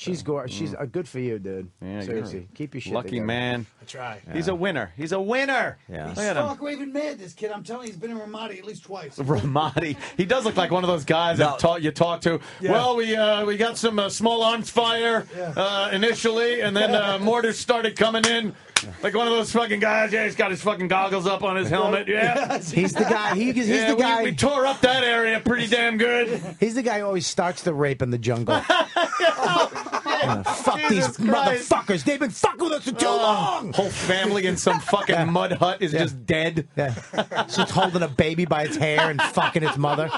She's gorgeous. She's uh, good for you, dude. Yeah, Seriously, you're keep your shit Lucky together. man. I try. He's a winner. He's a winner. Yeah. He's Look at him. stark raving mad, this kid. I'm telling you, he's been in Ramadi at least twice. Ramadi. He does look like one of those guys No. that ta- you talk to. Yeah. Well, we uh, we got some uh, small arms fire uh, initially, and then uh, mortars started coming in. Like one of those fucking guys. Yeah, he's got his fucking goggles up on his helmet. Yeah. He's the guy. He, he's yeah, the we- guy. We, tore up that area pretty damn good. He's the guy who always starts the rape in the jungle. Fuck Jesus these Christ. motherfuckers. They've been fucking with us for too oh, long. Whole family in some fucking mud hut is just dead. Yeah. She's holding a baby by its hair and fucking its mother.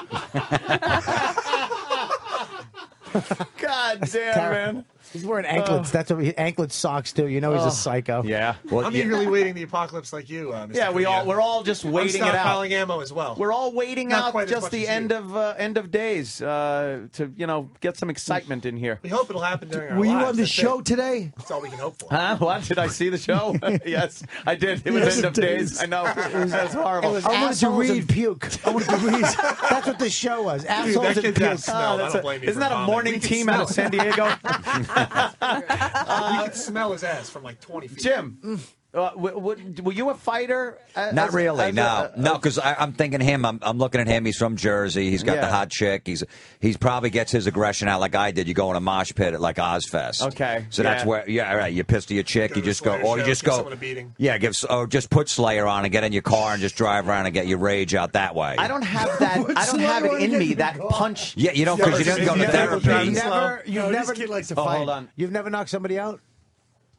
God damn, Terrible. man. He's wearing anklets. That's what he, anklet socks too. You know he's Oh. a psycho. Yeah. I'm eagerly waiting the apocalypse like you. Uh, Mr. Yeah, we all we're all just I'm waiting it out. stockpiling ammo as well. We're all waiting Not out just the as you. end of uh, end of days uh, to you know get some excitement in here. We hope it'll happen during our Were you lives. on the That's show it. today? That's all we can hope for. Huh? What did I see the show? yes, I did. It was Yes, end of it days. I know. That's horrible. It was I wanted to read- puke. I wanted to read. That's what the show was. Assholes that and puke. got smell. Oh, that's I don't a- blame you isn't that a morning team out of San Diego? we can smell his ass from like 20 feet. Jim, uh, w- w- were you a fighter? uh, Not really, as a- no, no, because I'm thinking him. I'm, I'm looking at him. He's from Jersey. He's got the hot chick. He's he's probably gets his aggression out like I did. You go in a mosh pit at like Ozzfest. Okay, so that's where yeah, all right. You piss to your chick. Go You just go, Slayer or you just go. someone a beating. Yeah, give s- or just put Slayer on and get in your car and just drive around and get your rage out that way. I don't have that. I don't have it in me. That punch. Yeah, you don't because you didn't go to You've therapy. you've never, you've this never, kid likes to Oh, fight. hold on. you've never knocked somebody out.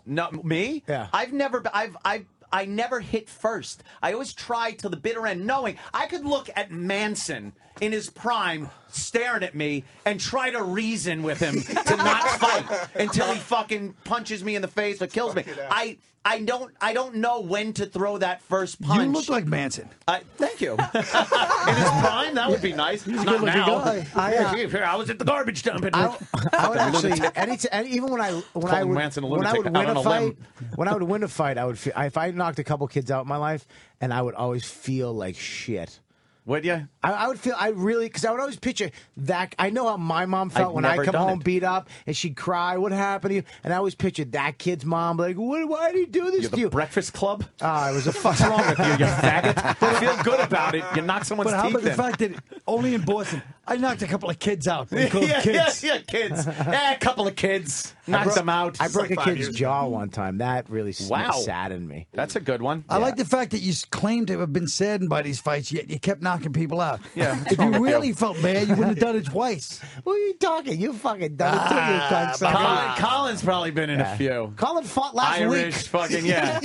No, me? Yeah. I've never. I've. I've. I never hit first. I always try to the bitter end, knowing I could look at Manson in his prime, staring at me, and try to reason with him to not fight until he fucking punches me in the face or kills me. I. I don't. I don't know when to throw that first punch. You look like Manson. I, thank you. in his prime, that would be nice. Not good-looking now. guy. I, uh, I was at the garbage dump. And I, I would actually, any t- any, even when I when I would Manson a when I would win a a fight, when I would win a fight, I would feel, if I knocked a couple kids out in my life, and I would always feel like shit. Would you? I, I would feel I really because I would always picture that. I know how my mom felt I've when I come home it. beat up and she'd cry. What happened to you? And I always pictured that kid's mom like, "What? Why did he do this You're to the you?" Breakfast Club. Ah, it was a What's wrong with you, you faggot? Feel good about it. You knock someone's But how teeth about the fact that only in Boston, I knocked a couple of kids out. They yeah, kids. yeah, yeah, kids. Yeah, a couple of kids. Knocked broke- them out. I broke like a kid's years jaw one time. That really Wow. saddened me. That's a good one. I like the fact that you s- claim to have been saddened by these fights, yet you kept knocking people out. Yeah, If you really felt bad, you wouldn't have done it twice. What are you talking? You fucking done it too, you Ah, cocksucker. Colin, Colin's probably been in Yeah. a few. Colin fought last Irish, week. fucking yeah.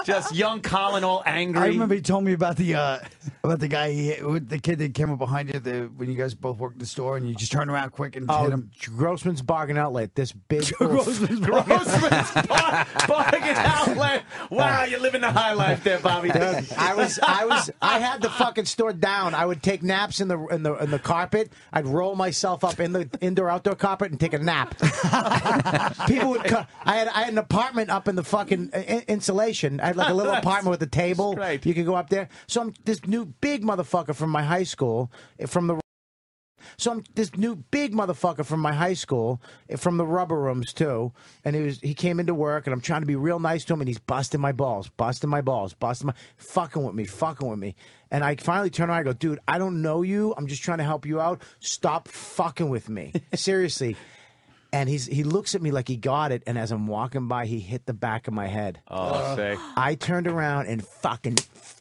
Just young Colin, all angry. I remember he told me about the uh, about the guy, he, the kid that came up behind you the, when you guys both worked in the store, and you just turn around quick and hit Oh, him. Grossman's Bargain Outlet. This big. Grossman's Grossman's bar- bargain outlet. Wow, you're living the high life there, Bobby. I was, I was, I had the fucking store down. I would take naps in the in the in the carpet. I'd roll myself up in the indoor outdoor carpet and take a nap. People would. I had I had an apartment up in the fucking uh, in- insulation. I had like a little apartment with a table. You could go up there. So I'm this new big motherfucker from my high school eh, from the. So I'm this new big motherfucker from my high school, eh, from the rubber rooms too, and he was he came into work, and I'm trying to be real nice to him, and he's busting my balls, busting my balls, busting my, fucking with me, fucking with me, and I finally turn around, I go, dude, I don't know you, I'm just trying to help you out, stop fucking with me, seriously. And he's he looks at me like he got it, and as I'm walking by, he hit the back of my head. Oh, sick. I turned around and fucking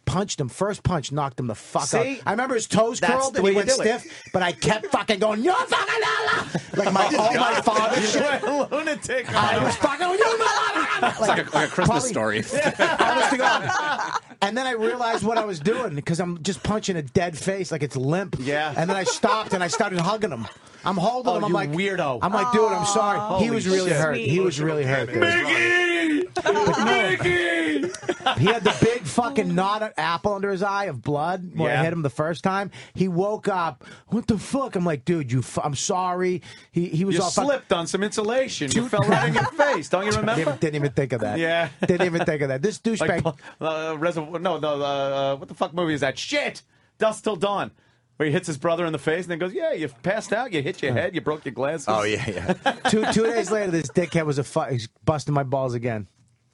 punched him. First punch knocked him the fuck See? out. I remember his toes That's curled the and he way you went do it. stiff, but I kept fucking going, you're fucking la Like my, all my father You shit. went lunatic. I was fucking, you It's like a, like a Christmas story. Honest to God. And then I realized what I was doing because I'm just punching a dead face like it's limp. Yeah. And then I stopped and I started hugging him. I'm holding Oh, him. I'm you like weirdo. I'm like, dude, I'm sorry. he was really shit. hurt. He was really hurt. Dude. Mickey! He had the big fucking knot apple under his eye of blood when Yeah. I hit him the first time. He woke up. What the fuck? I'm like, dude, you. F- I'm sorry. He he was You all fuck- slipped on some insulation. You fell right in your face. Don't you Didn't remember? even, didn't even think of that. Yeah. Didn't even think of that. This douchebag. Like, uh, Reservoir, no, no, uh, what the fuck movie is that? Shit! Dusk Till Dawn. Where he hits his brother in the face and then goes, Yeah, you passed out, you hit your head, you broke your glasses. Oh, yeah, yeah. two two days later, this dickhead was a fu- he's busting my balls again.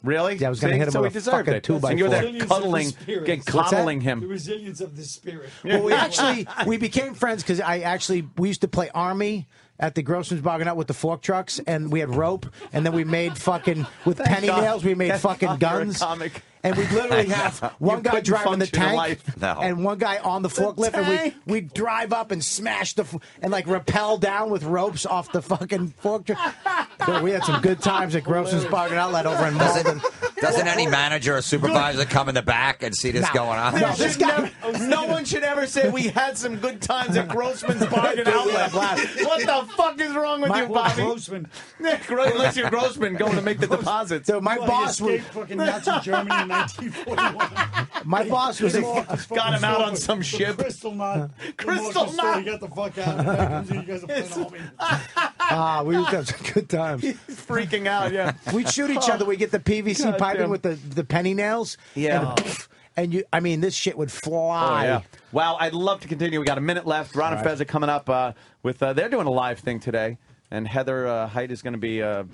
Really? Yeah, I was going to hit him so with he a deserved fucking it. two by and you were four. there cuddling, getting What's that? coddling him. The resilience of the spirit. Well, we actually we became friends because I actually we used to play army at the Grossman's Bargain Out with the fork trucks, and we had rope, and then we made fucking with Thank penny God. nails. We made Thank fucking God you're a guns. comic. And we literally have one guy driving the tank life. No. and one guy on the forklift, and tank. we we drive up and smash the f- and like rappel down with ropes off the fucking fork. Dude, we had some good times at Grossman's Bargain Outlet over in Malden. Doesn't any manager or supervisor come in the back and see this No. going on? No, this guy. no one should ever say we had some good times at Grossman's Bargain Outlet. what the fuck is wrong with My- you, Bobby? Grossman. Yeah, Gro- Unless you're Grossman going to make the deposits. So my Well, boss he was escaped fucking Nazi Germany in 1941. my boss was a Got him out on some ship. Kristallnacht. Crystal Emotional story, knot. Get the fuck out. Back comes You guys are playing homie. ah, we used to have some good times. He's Freaking out, yeah. We'd shoot each other. We'd get the PVC God piping damn. with the, the penny nails. Yeah. And, pff, and you, I mean, this shit would Oh, fly. yeah. Wow, I'd love to continue. We got a minute left. Ron and All right. Fez are coming up uh, with. Uh, they're doing a live thing today, and Heather uh, Height is going to be a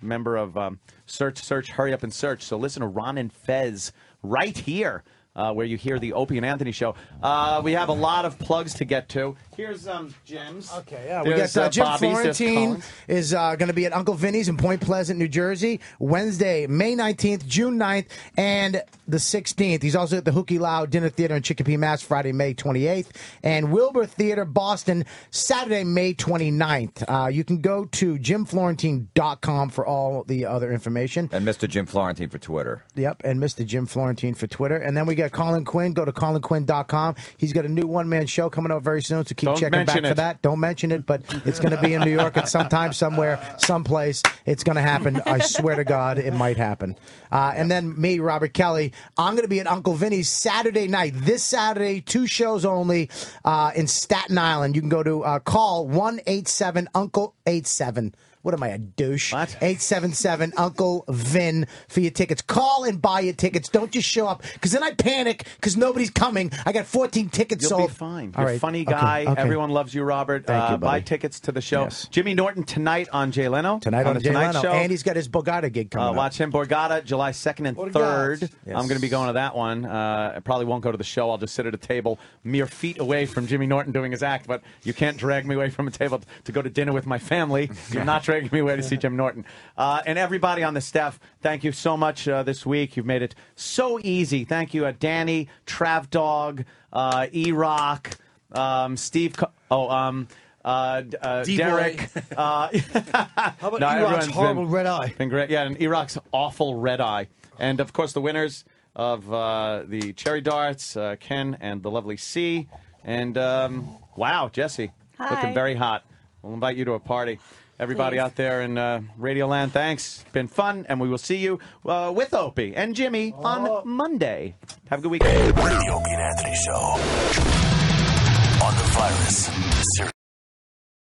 member of um, Search, Search, Hurry Up and Search. So listen to Ron and Fez right here. Uh, where you hear the Opie and Anthony show. Uh, we have a lot of plugs to get to. Here's um, Jim's. Okay, yeah, we There's, got uh, uh, Jim Bobby's, Florentine is uh, going to be at Uncle Vinny's in Point Pleasant, New Jersey, Wednesday, May 19th, June 9th, and the 16th. He's also at the Hu Ke Lau Dinner Theater in Chicopee, Mass, Friday, May 28th, and Wilbur Theater, Boston, Saturday, May 29th. Uh, you can go to jimflorentine.com for all the other information. And Mr. Jim Florentine for Twitter. Yep, and Mr. Jim Florentine for Twitter. And then we got Colin Quinn. Go to colinquinn.com. He's got a new one man show coming out very soon, so keep Don't checking back mention for that. Don't mention it, but it's going to be in New York at some time, somewhere, someplace. It's going to happen. I swear to God, it might happen. Uh, and then me, Robert Kelly, I'm going to be at Uncle Vinny's Saturday night. This Saturday, two shows only uh, in Staten Island. You can go to uh, call 187 Uncle 87. What am I, a douche? What? 877 Uncle Vin for your tickets. Call and buy your tickets. Don't just show up because then I panic because nobody's coming. I got 14 tickets You'll sold. be fine. All You're a right. funny guy. okay. Everyone loves you, Robert. Thank uh, you, buddy. Buy tickets to the show. Yes. Jimmy Norton tonight on Jay Leno. Tonight on, the Jay Tonight Leno. Show. And he's got his Borgata gig coming Uh, up. watch him, Borgata, July 2nd and Borgata. 3rd. Yes. I'm going to be going to that one. Uh, I probably won't go to the show. I'll just sit at a table mere feet away from Jimmy Norton doing his act, but you can't drag me away from a table to go to dinner with my family. You're not dragging me away to see Jim Norton. Uh, and everybody on the staff, thank you so much uh, this week. You've made it so easy. Thank you, uh, Danny, Trav Dog, uh, E-Rock, um, Steve. Co- oh, um, uh, uh, Derek. Uh, How about no, E-Rock's everyone's horrible been- red eye? Been great. Yeah, and E-Rock's awful red eye. And of course, the winners of uh, the cherry darts, uh, Ken and the lovely C. And um, wow, Jesse, Hi. looking very hot. We'll invite you to a party. Everybody Please. out there in uh, Radio Land, thanks. Been fun, and we will see you uh, with Opie and Jimmy on Monday. Have a good weekend. The Opie and Anthony Show on the virus.